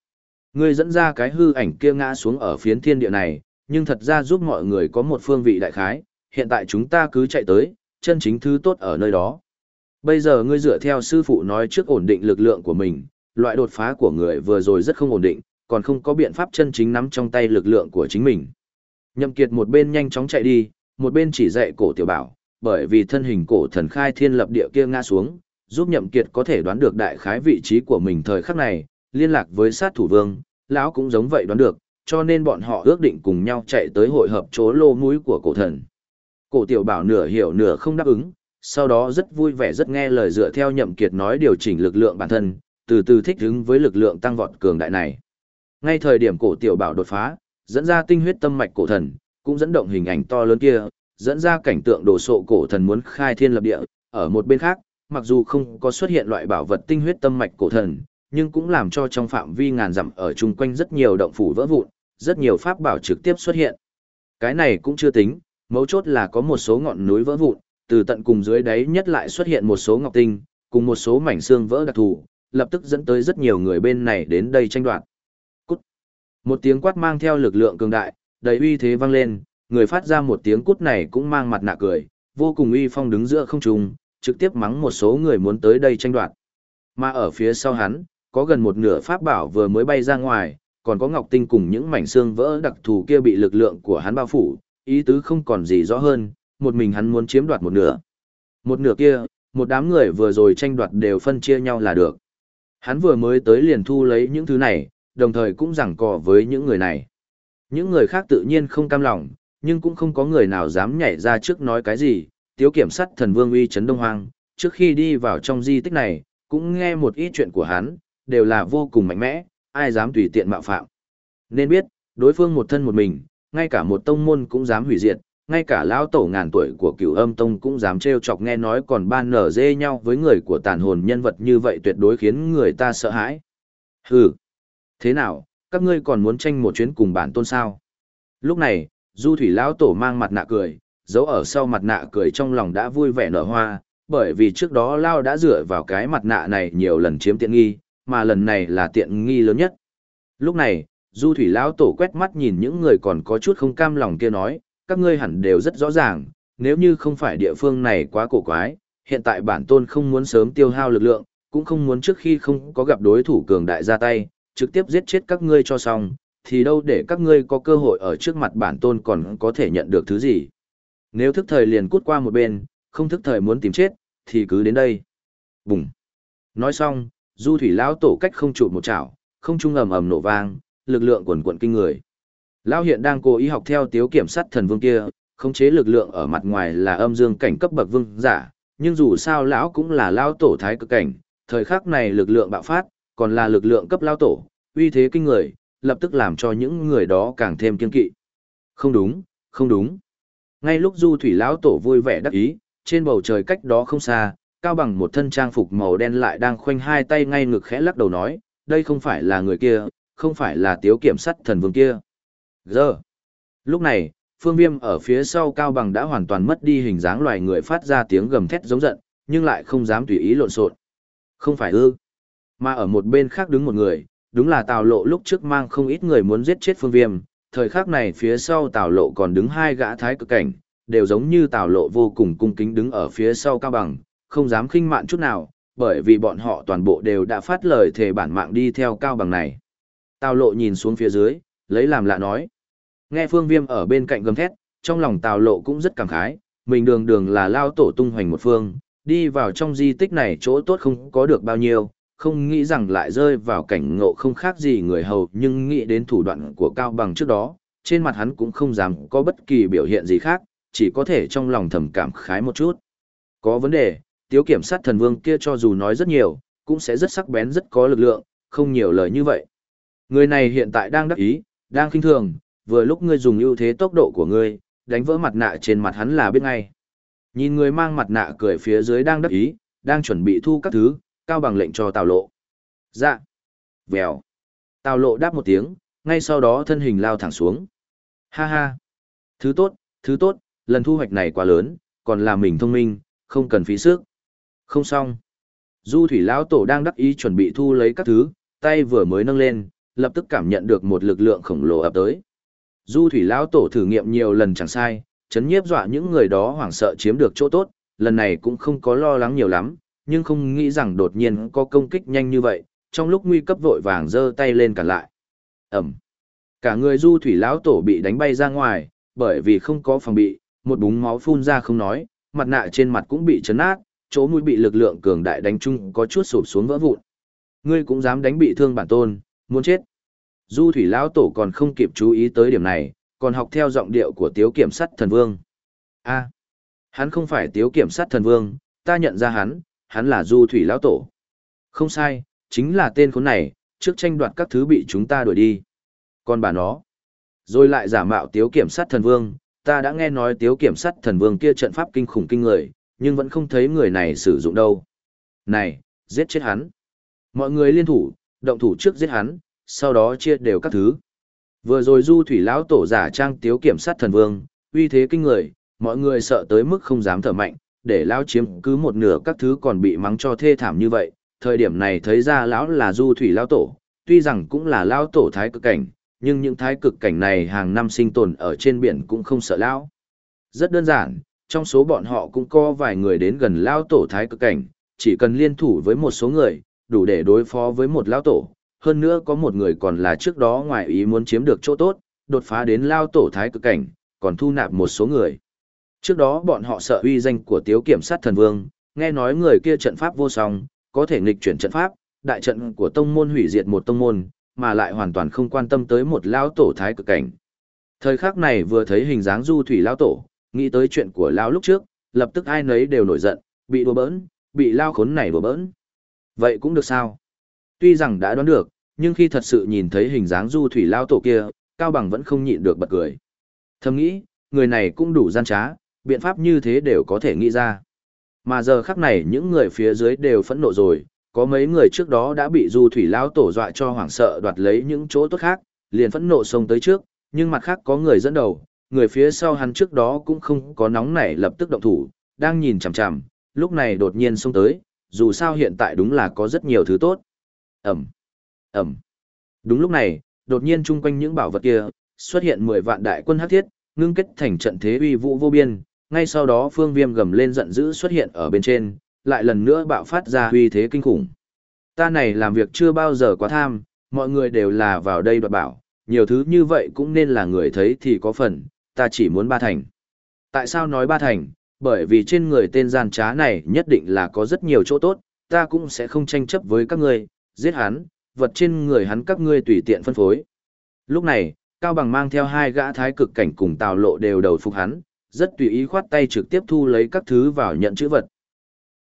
Ngươi dẫn ra cái hư ảnh kia ngã xuống ở phiến thiên địa này, nhưng thật ra giúp mọi người có một phương vị đại khái, hiện tại chúng ta cứ chạy tới, chân chính thứ tốt ở nơi đó. Bây giờ ngươi dựa theo sư phụ nói trước ổn định lực lượng của mình, loại đột phá của người vừa rồi rất không ổn định, còn không có biện pháp chân chính nắm trong tay lực lượng của chính mình. Nhậm Kiệt một bên nhanh chóng chạy đi, một bên chỉ dạy cổ tiểu bảo, bởi vì thân hình cổ thần khai thiên lập địa kia ngã xuống, giúp Nhậm Kiệt có thể đoán được đại khái vị trí của mình thời khắc này, liên lạc với sát thủ vương, lão cũng giống vậy đoán được, cho nên bọn họ ước định cùng nhau chạy tới hội hợp chỗ lô mũi của cổ thần. Cổ tiểu bảo nửa hiểu nửa không đáp ứng, sau đó rất vui vẻ rất nghe lời dựa theo Nhậm Kiệt nói điều chỉnh lực lượng bản thân, từ từ thích ứng với lực lượng tăng vọt cường đại này. Ngay thời điểm cổ tiểu bảo đột phá, dẫn ra tinh huyết tâm mạch cổ thần, cũng dẫn động hình ảnh to lớn kia, dẫn ra cảnh tượng đồ sộ cổ thần muốn khai thiên lập địa, ở một bên khác, mặc dù không có xuất hiện loại bảo vật tinh huyết tâm mạch cổ thần, nhưng cũng làm cho trong phạm vi ngàn dặm ở chung quanh rất nhiều động phủ vỡ vụn, rất nhiều pháp bảo trực tiếp xuất hiện. Cái này cũng chưa tính, mấu chốt là có một số ngọn núi vỡ vụn, từ tận cùng dưới đáy nhất lại xuất hiện một số ngọc tinh, cùng một số mảnh xương vỡ đặc thù, lập tức dẫn tới rất nhiều người bên này đến đây tranh đoạt. Cút. Một tiếng quát mang theo lực lượng cường đại, đầy uy thế vang lên, người phát ra một tiếng cút này cũng mang mặt nạ cười, vô cùng uy phong đứng giữa không trung, trực tiếp mắng một số người muốn tới đây tranh đoạt. Mà ở phía sau hắn, có gần một nửa pháp bảo vừa mới bay ra ngoài, còn có ngọc tinh cùng những mảnh xương vỡ đặc thù kia bị lực lượng của hắn bao phủ, ý tứ không còn gì rõ hơn, một mình hắn muốn chiếm đoạt một nửa. Một nửa kia, một đám người vừa rồi tranh đoạt đều phân chia nhau là được. Hắn vừa mới tới liền thu lấy những thứ này, đồng thời cũng giảng cò với những người này. Những người khác tự nhiên không cam lòng, nhưng cũng không có người nào dám nhảy ra trước nói cái gì. Tiếu kiểm sát thần vương uy chấn đông hoang, trước khi đi vào trong di tích này, cũng nghe một ít chuyện của hắn, đều là vô cùng mạnh mẽ, ai dám tùy tiện mạo phạm. Nên biết, đối phương một thân một mình, ngay cả một tông môn cũng dám hủy diệt, ngay cả lão tổ ngàn tuổi của cửu âm tông cũng dám trêu chọc nghe nói còn ban nở dê nhau với người của tàn hồn nhân vật như vậy tuyệt đối khiến người ta sợ hãi. Hừ, thế nào, các ngươi còn muốn tranh một chuyến cùng bản tôn sao? Lúc này, du thủy lão tổ mang mặt nạ cười, giấu ở sau mặt nạ cười trong lòng đã vui vẻ nở hoa, bởi vì trước đó Lao đã dựa vào cái mặt nạ này nhiều lần chiếm tiện nghi, mà lần này là tiện nghi lớn nhất. Lúc này, Du Thủy Lão Tổ quét mắt nhìn những người còn có chút không cam lòng kia nói, các ngươi hẳn đều rất rõ ràng, nếu như không phải địa phương này quá cổ quái, hiện tại bản tôn không muốn sớm tiêu hao lực lượng, cũng không muốn trước khi không có gặp đối thủ cường đại ra tay, trực tiếp giết chết các ngươi cho xong, thì đâu để các ngươi có cơ hội ở trước mặt bản tôn còn có thể nhận được thứ gì. Nếu thức thời liền cút qua một bên, không thức thời muốn tìm chết, thì cứ đến đây. Bùng. Nói xong, du thủy lão tổ cách không trụ một chảo, không trung ầm ầm nổ vang, lực lượng quần quận kinh người. Lão hiện đang cố ý học theo tiếu kiểm sát thần vương kia, khống chế lực lượng ở mặt ngoài là âm dương cảnh cấp bậc vương giả, nhưng dù sao lão cũng là lão tổ thái cực cảnh, thời khắc này lực lượng bạo phát, còn là lực lượng cấp lão tổ, uy thế kinh người, lập tức làm cho những người đó càng thêm kiên kỵ. Không đúng, không đúng. Ngay lúc Du Thủy lão tổ vui vẻ đắc ý, trên bầu trời cách đó không xa, cao bằng một thân trang phục màu đen lại đang khoanh hai tay ngay ngực khẽ lắc đầu nói, đây không phải là người kia, không phải là tiếu kiểm sắt thần vương kia. Giờ, lúc này, phương viêm ở phía sau cao bằng đã hoàn toàn mất đi hình dáng loài người phát ra tiếng gầm thét giống giận, nhưng lại không dám tùy ý lộn xộn. Không phải ư, mà ở một bên khác đứng một người, đúng là tào lộ lúc trước mang không ít người muốn giết chết phương viêm, thời khắc này phía sau tào lộ còn đứng hai gã thái cực cảnh, đều giống như tào lộ vô cùng cung kính đứng ở phía sau cao bằng, không dám khinh mạn chút nào, bởi vì bọn họ toàn bộ đều đã phát lời thề bản mạng đi theo cao bằng này. Tào lộ nhìn xuống phía dưới, lấy làm lạ nói. Nghe phương viêm ở bên cạnh gầm thét, trong lòng tào lộ cũng rất cảm khái, mình đường đường là lao tổ tung hoành một phương, đi vào trong di tích này chỗ tốt không có được bao nhiêu, không nghĩ rằng lại rơi vào cảnh ngộ không khác gì người hầu nhưng nghĩ đến thủ đoạn của cao bằng trước đó, trên mặt hắn cũng không dám có bất kỳ biểu hiện gì khác, chỉ có thể trong lòng thầm cảm khái một chút. Có vấn đề, tiếu kiểm sát thần vương kia cho dù nói rất nhiều, cũng sẽ rất sắc bén rất có lực lượng, không nhiều lời như vậy. Người này hiện tại đang đắc ý, đang kinh thường, vừa lúc ngươi dùng ưu thế tốc độ của ngươi, đánh vỡ mặt nạ trên mặt hắn là biết ngay. Nhìn người mang mặt nạ cười phía dưới đang đắc ý, đang chuẩn bị thu các thứ, cao bằng lệnh cho Tào Lộ. Dạ. Vèo. Tào Lộ đáp một tiếng, ngay sau đó thân hình lao thẳng xuống. Ha ha. Thứ tốt, thứ tốt, lần thu hoạch này quá lớn, còn là mình thông minh, không cần phí sức. Không xong. Du thủy lão tổ đang đắc ý chuẩn bị thu lấy các thứ, tay vừa mới nâng lên, lập tức cảm nhận được một lực lượng khổng lồ ập tới. Du thủy lão tổ thử nghiệm nhiều lần chẳng sai, chấn nhiếp dọa những người đó hoảng sợ chiếm được chỗ tốt, lần này cũng không có lo lắng nhiều lắm, nhưng không nghĩ rằng đột nhiên có công kích nhanh như vậy, trong lúc nguy cấp vội vàng giơ tay lên cản lại. Ẩm. Cả người du thủy lão tổ bị đánh bay ra ngoài, bởi vì không có phòng bị, một búng máu phun ra không nói, mặt nạ trên mặt cũng bị chấn nát, chỗ mũi bị lực lượng cường đại đánh chung có chút sụp xuống vỡ vụn. Ngươi cũng dám đánh bị thương bản tôn, muốn chết. Du thủy lão tổ còn không kịp chú ý tới điểm này, còn học theo giọng điệu của tiếu kiểm sát thần vương. a hắn không phải tiếu kiểm sát thần vương, ta nhận ra hắn, hắn là du thủy lão tổ. Không sai, chính là tên khốn này, trước tranh đoạt các thứ bị chúng ta đuổi đi. Còn bà nó, rồi lại giả mạo tiếu kiểm sát thần vương, ta đã nghe nói tiếu kiểm sát thần vương kia trận pháp kinh khủng kinh người, nhưng vẫn không thấy người này sử dụng đâu. Này, giết chết hắn. Mọi người liên thủ, động thủ trước giết hắn, sau đó chia đều các thứ. Vừa rồi du thủy lão tổ giả trang tiếu kiểm sát thần vương, uy thế kinh người, mọi người sợ tới mức không dám thở mạnh, để lão chiếm cứ một nửa các thứ còn bị mắng cho thê thảm như vậy. Thời điểm này thấy ra lão là du thủy lão tổ, tuy rằng cũng là lão tổ thái cực cảnh, nhưng những thái cực cảnh này hàng năm sinh tồn ở trên biển cũng không sợ lão. Rất đơn giản, trong số bọn họ cũng có vài người đến gần lão tổ thái cực cảnh, chỉ cần liên thủ với một số người, đủ để đối phó với một lão tổ, hơn nữa có một người còn là trước đó ngoài ý muốn chiếm được chỗ tốt, đột phá đến lao tổ thái cực cảnh, còn thu nạp một số người. Trước đó bọn họ sợ uy danh của tiếu kiểm sát thần vương, nghe nói người kia trận pháp vô song, có thể nghịch chuyển trận pháp, đại trận của tông môn hủy diệt một tông môn, mà lại hoàn toàn không quan tâm tới một lao tổ thái cực cảnh. Thời khắc này vừa thấy hình dáng du thủy lao tổ, nghĩ tới chuyện của lao lúc trước, lập tức ai nấy đều nổi giận, bị đùa bỡn, bị lao khốn này đùa bỡn. Vậy cũng được sao? Tuy rằng đã đoán được, nhưng khi thật sự nhìn thấy hình dáng du thủy lao tổ kia, Cao Bằng vẫn không nhịn được bật cười. Thầm nghĩ, người này cũng đủ gian trá, biện pháp như thế đều có thể nghĩ ra. Mà giờ khắc này những người phía dưới đều phẫn nộ rồi, có mấy người trước đó đã bị du thủy lao tổ dọa cho hoảng sợ đoạt lấy những chỗ tốt khác, liền phẫn nộ xông tới trước, nhưng mặt khác có người dẫn đầu, người phía sau hắn trước đó cũng không có nóng nảy lập tức động thủ, đang nhìn chằm chằm, lúc này đột nhiên xông tới, dù sao hiện tại đúng là có rất nhiều thứ tốt. Ẩm, Ẩm. Đúng lúc này, đột nhiên chung quanh những bảo vật kia, xuất hiện 10 vạn đại quân hắc thiết, ngưng kết thành trận thế uy vũ vô biên, ngay sau đó phương viêm gầm lên giận dữ xuất hiện ở bên trên, lại lần nữa bạo phát ra uy thế kinh khủng. Ta này làm việc chưa bao giờ quá tham, mọi người đều là vào đây đoạt bảo, nhiều thứ như vậy cũng nên là người thấy thì có phần, ta chỉ muốn ba thành. Tại sao nói ba thành? Bởi vì trên người tên gian trá này nhất định là có rất nhiều chỗ tốt, ta cũng sẽ không tranh chấp với các ngươi, giết hắn, vật trên người hắn các ngươi tùy tiện phân phối. Lúc này, Cao Bằng mang theo hai gã thái cực cảnh cùng tào lộ đều đầu phục hắn, rất tùy ý khoát tay trực tiếp thu lấy các thứ vào nhận chữ vật,